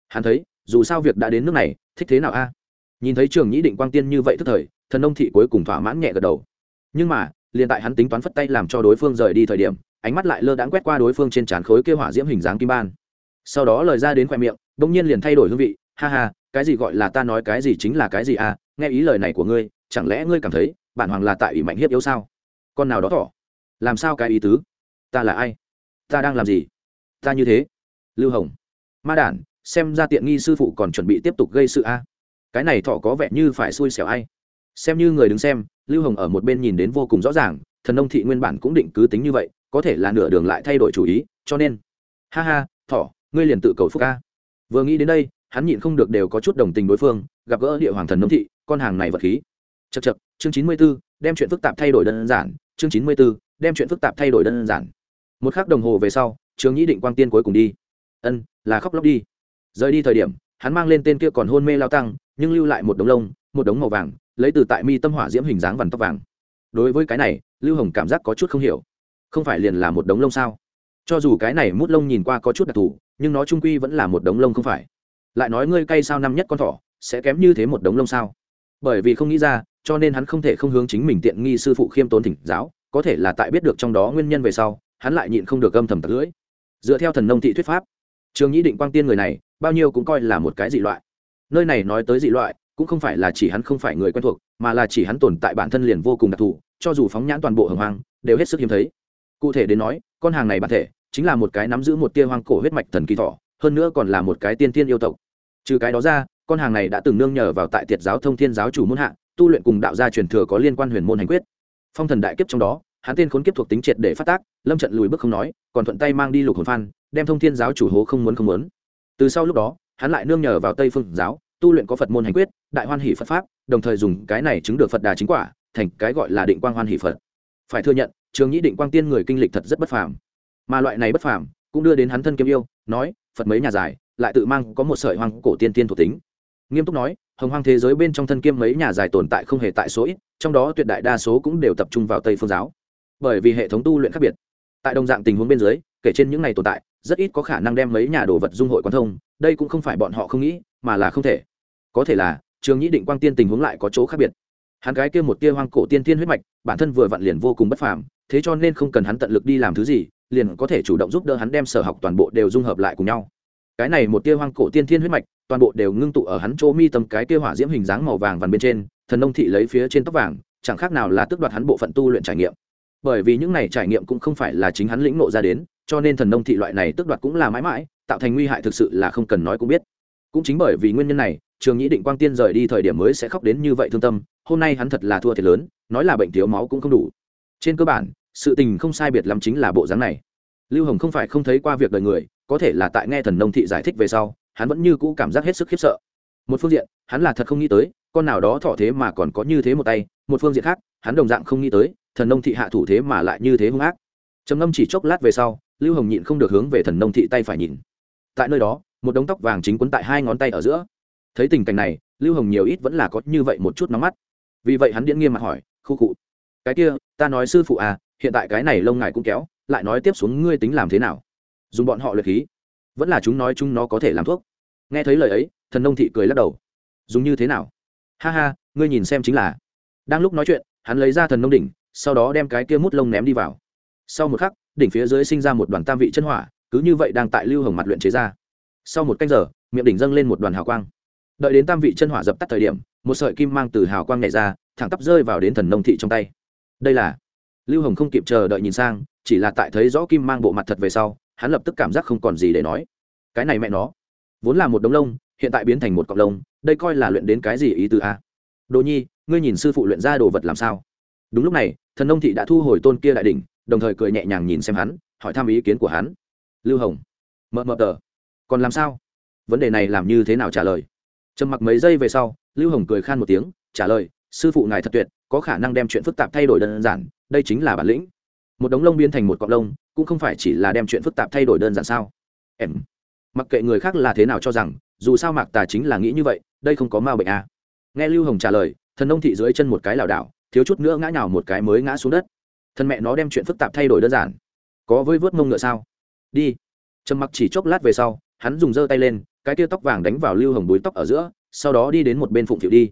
Hắn thấy, dù sao việc đã đến nước này, thích thế nào a? Nhìn thấy trường nhĩ định quang tiên như vậy tức thời, thần nông thị cuối cùng thỏa mãn nhẹ gật đầu. Nhưng mà, liền tại hắn tính toán phất tay làm cho đối phương rời đi thời điểm, ánh mắt lại lơ đãng quét qua đối phương trên trán khối kêu hỏa diễm hình dáng kim ban. Sau đó lời ra đến khoe miệng, bỗng nhiên liền thay đổi hương vị, ha ha, cái gì gọi là ta nói cái gì chính là cái gì à? Nghe ý lời này của ngươi, chẳng lẽ ngươi cảm thấy bản hoàng là tại ủy mạnh hiếp yếu sao? Con nào đó thỏ. Làm sao cái ý tứ? Ta là ai? Ta đang làm gì? Ta như thế. Lưu hồng. Ma đản, xem ra tiện nghi sư phụ còn chuẩn bị tiếp tục gây sự a. Cái này thỏ có vẻ như phải xui xẻo ai. Xem như người đứng xem, lưu hồng ở một bên nhìn đến vô cùng rõ ràng, thần nông thị nguyên bản cũng định cứ tính như vậy, có thể là nửa đường lại thay đổi chủ ý, cho nên. Ha ha, thỏ, ngươi liền tự cầu phúc a. Vừa nghĩ đến đây, hắn nhịn không được đều có chút đồng tình đối phương, gặp gỡ địa hoàng thần nông thị, con hàng này vật khí. Chật chật chương chín mươi b ố đem chuyện phức tạp thay đổi đơn giản chương chín mươi b ố đem chuyện phức tạp thay đổi đơn giản. Một k h ắ c đồng hồ về sau, trường nhĩ định quang tiên cuối cùng đi. Ân, là khóc lóc đi. Rời đi thời điểm, hắn mang lên tên kia còn hôn mê lao tăng, nhưng lưu lại một đống lông, một đống màu vàng, lấy từ tại mi tâm hỏa diễm hình dáng vằn tóc vàng. Đối với cái này, lưu hồng cảm giác có chút không hiểu. Không phải liền là một đống lông sao? Cho dù cái này mút lông nhìn qua có chút đặc thù, nhưng nó trung quy vẫn là một đống lông không phải. Lại nói ngươi cay sao năm nhất con thỏ, sẽ kém như thế một đống lông sao? Bởi vì không nghĩ ra cho nên hắn không thể không hướng chính mình tiện nghi sư phụ khiêm tốn thỉnh giáo, có thể là tại biết được trong đó nguyên nhân về sau, hắn lại nhịn không được âm thầm tật lưỡi. Dựa theo thần nông thị thuyết pháp, trường nhĩ định quang tiên người này, bao nhiêu cũng coi là một cái dị loại. Nơi này nói tới dị loại, cũng không phải là chỉ hắn không phải người quen thuộc, mà là chỉ hắn tồn tại bản thân liền vô cùng đặc thù, cho dù phóng nhãn toàn bộ hồng hoang, đều hết sức hiếm thấy. Cụ thể đến nói, con hàng này bản thể, chính là một cái nắm giữ một tia hoang cổ huyết mạch thần kỳ thọ, hơn nữa còn là một cái tiên tiên yêu tộc. Trừ cái đó ra, con hàng này đã từng nương nhờ vào tại tiệt giáo thông thiên giáo chủ muôn hạ tu luyện cùng đạo gia truyền thừa có liên quan huyền môn hành quyết. Phong thần đại kiếp trong đó, hắn tên khốn kiếp thuộc tính triệt để phát tác, lâm trận lùi bước không nói, còn thuận tay mang đi lục hồn phan, đem thông thiên giáo chủ hố không muốn không muốn. Từ sau lúc đó, hắn lại nương nhờ vào tây phương giáo, tu luyện có phật môn hành quyết, đại hoan hỷ phật pháp, đồng thời dùng cái này chứng được phật đà chính quả, thành cái gọi là định quang hoan hỷ phật. Phải thừa nhận, trường nhĩ định quang tiên người kinh lịch thật rất bất phàm. Mà loại này bất phàm, cũng đưa đến hắn thân kiếm yêu, nói, phật mấy nhà dài, lại tự mang có một sợi hoang cổ tiên tiên thuộc tính. Nghiêm túc nói hồng hoang thế giới bên trong thân kiêm mấy nhà dài tồn tại không hề tại số ít, trong đó tuyệt đại đa số cũng đều tập trung vào tây phương giáo. Bởi vì hệ thống tu luyện khác biệt. Tại đồng dạng tình huống bên dưới, kể trên những này tồn tại, rất ít có khả năng đem mấy nhà đồ vật dung hội quan thông, đây cũng không phải bọn họ không nghĩ, mà là không thể. Có thể là, trường nhĩ định quang tiên tình huống lại có chỗ khác biệt. Hắn gái kia một tia hoang cổ tiên tiên huyết mạch, bản thân vừa vặn liền vô cùng bất phàm, thế cho nên không cần hắn tận lực đi làm thứ gì, liền có thể chủ động giúp đỡ hắn đem sở học toàn bộ đều dung hợp lại cùng nhau cái này một tia hoang cổ tiên thiên huyết mạch, toàn bộ đều ngưng tụ ở hắn chỗ mi tâm cái tia hỏa diễm hình dáng màu vàng vằn bên trên, thần nông thị lấy phía trên tóc vàng, chẳng khác nào là tước đoạt hắn bộ phận tu luyện trải nghiệm. Bởi vì những này trải nghiệm cũng không phải là chính hắn lĩnh nộ ra đến, cho nên thần nông thị loại này tước đoạt cũng là mãi mãi, tạo thành nguy hại thực sự là không cần nói cũng biết. Cũng chính bởi vì nguyên nhân này, trường nhĩ định quang tiên rời đi thời điểm mới sẽ khóc đến như vậy thương tâm, hôm nay hắn thật là thua thiệt lớn, nói là bệnh thiếu máu cũng không đủ. Trên cơ bản, sự tình không sai biệt lắm chính là bộ dáng này. Lưu hồng không phải không thấy qua việc đời người có thể là tại nghe thần nông thị giải thích về sau, hắn vẫn như cũ cảm giác hết sức khiếp sợ. Một phương diện, hắn là thật không nghĩ tới, con nào đó thọ thế mà còn có như thế một tay, một phương diện khác, hắn đồng dạng không nghĩ tới, thần nông thị hạ thủ thế mà lại như thế hung ác. Trầm ngâm chỉ chốc lát về sau, lưu hồng nhịn không được hướng về thần nông thị tay phải nhìn. Tại nơi đó, một đống tóc vàng chính quấn tại hai ngón tay ở giữa. Thấy tình cảnh này, lưu hồng nhiều ít vẫn là có như vậy một chút nóng mắt. Vì vậy hắn điễn nghiêm mặt hỏi, khu cụ, cái kia, ta nói sư phụ à hiện tại cái này lông ngài cũng kéo, lại nói tiếp xuống ngươi tính làm thế nào? Dùng bọn họ luyện khí. Vẫn là chúng nói chúng nó có thể làm thuốc. Nghe thấy lời ấy, thần nông thị cười lắc đầu. Dùng như thế nào? Ha ha, ngươi nhìn xem chính là. Đang lúc nói chuyện, hắn lấy ra thần nông đỉnh, sau đó đem cái kia mút lông ném đi vào. Sau một khắc, đỉnh phía dưới sinh ra một đoàn tam vị chân hỏa, cứ như vậy đang tại lưu hồng mặt luyện chế ra. Sau một canh giờ, miệng đỉnh dâng lên một đoàn hào quang. Đợi đến tam vị chân hỏa dập tắt thời điểm, một sợi kim mang từ hào quang nhảy ra, thẳng tắp rơi vào đến thần nông thị trong tay. Đây là lưu hồng không kịp chờ đợi nhìn sang, chỉ là tại thấy rõ kim mang bộ mặt thật về sau hắn lập tức cảm giác không còn gì để nói. Cái này mẹ nó, vốn là một đống lông, hiện tại biến thành một cọng lông, đây coi là luyện đến cái gì ý tứ a? Đồ nhi, ngươi nhìn sư phụ luyện ra đồ vật làm sao? Đúng lúc này, thần nông thị đã thu hồi tôn kia đại đỉnh, đồng thời cười nhẹ nhàng nhìn xem hắn, hỏi thăm ý kiến của hắn. Lưu hồng, mợ mợ tờ, còn làm sao? Vấn đề này làm như thế nào trả lời? Trầm mặc mấy giây về sau, lưu hồng cười khan một tiếng, trả lời, sư phụ ngài thật tuyệt, có khả năng đem chuyện phức tạp thay đổi đơn giản, đây chính là bản lĩnh một đống lông biến thành một cọng lông, cũng không phải chỉ là đem chuyện phức tạp thay đổi đơn giản sao? Em, mặc kệ người khác là thế nào cho rằng, dù sao mạc tà chính là nghĩ như vậy, đây không có ma bệnh à. nghe lưu hồng trả lời, thần nông thị dưới chân một cái lảo đảo, thiếu chút nữa ngã nhào một cái mới ngã xuống đất. Thân mẹ nó đem chuyện phức tạp thay đổi đơn giản. Có với vớt mông ngựa sao? Đi. Trầm mặc chỉ chốc lát về sau, hắn dùng giơ tay lên, cái tia tóc vàng đánh vào lưu hồng búi tóc ở giữa, sau đó đi đến một bên phụng thiệu đi.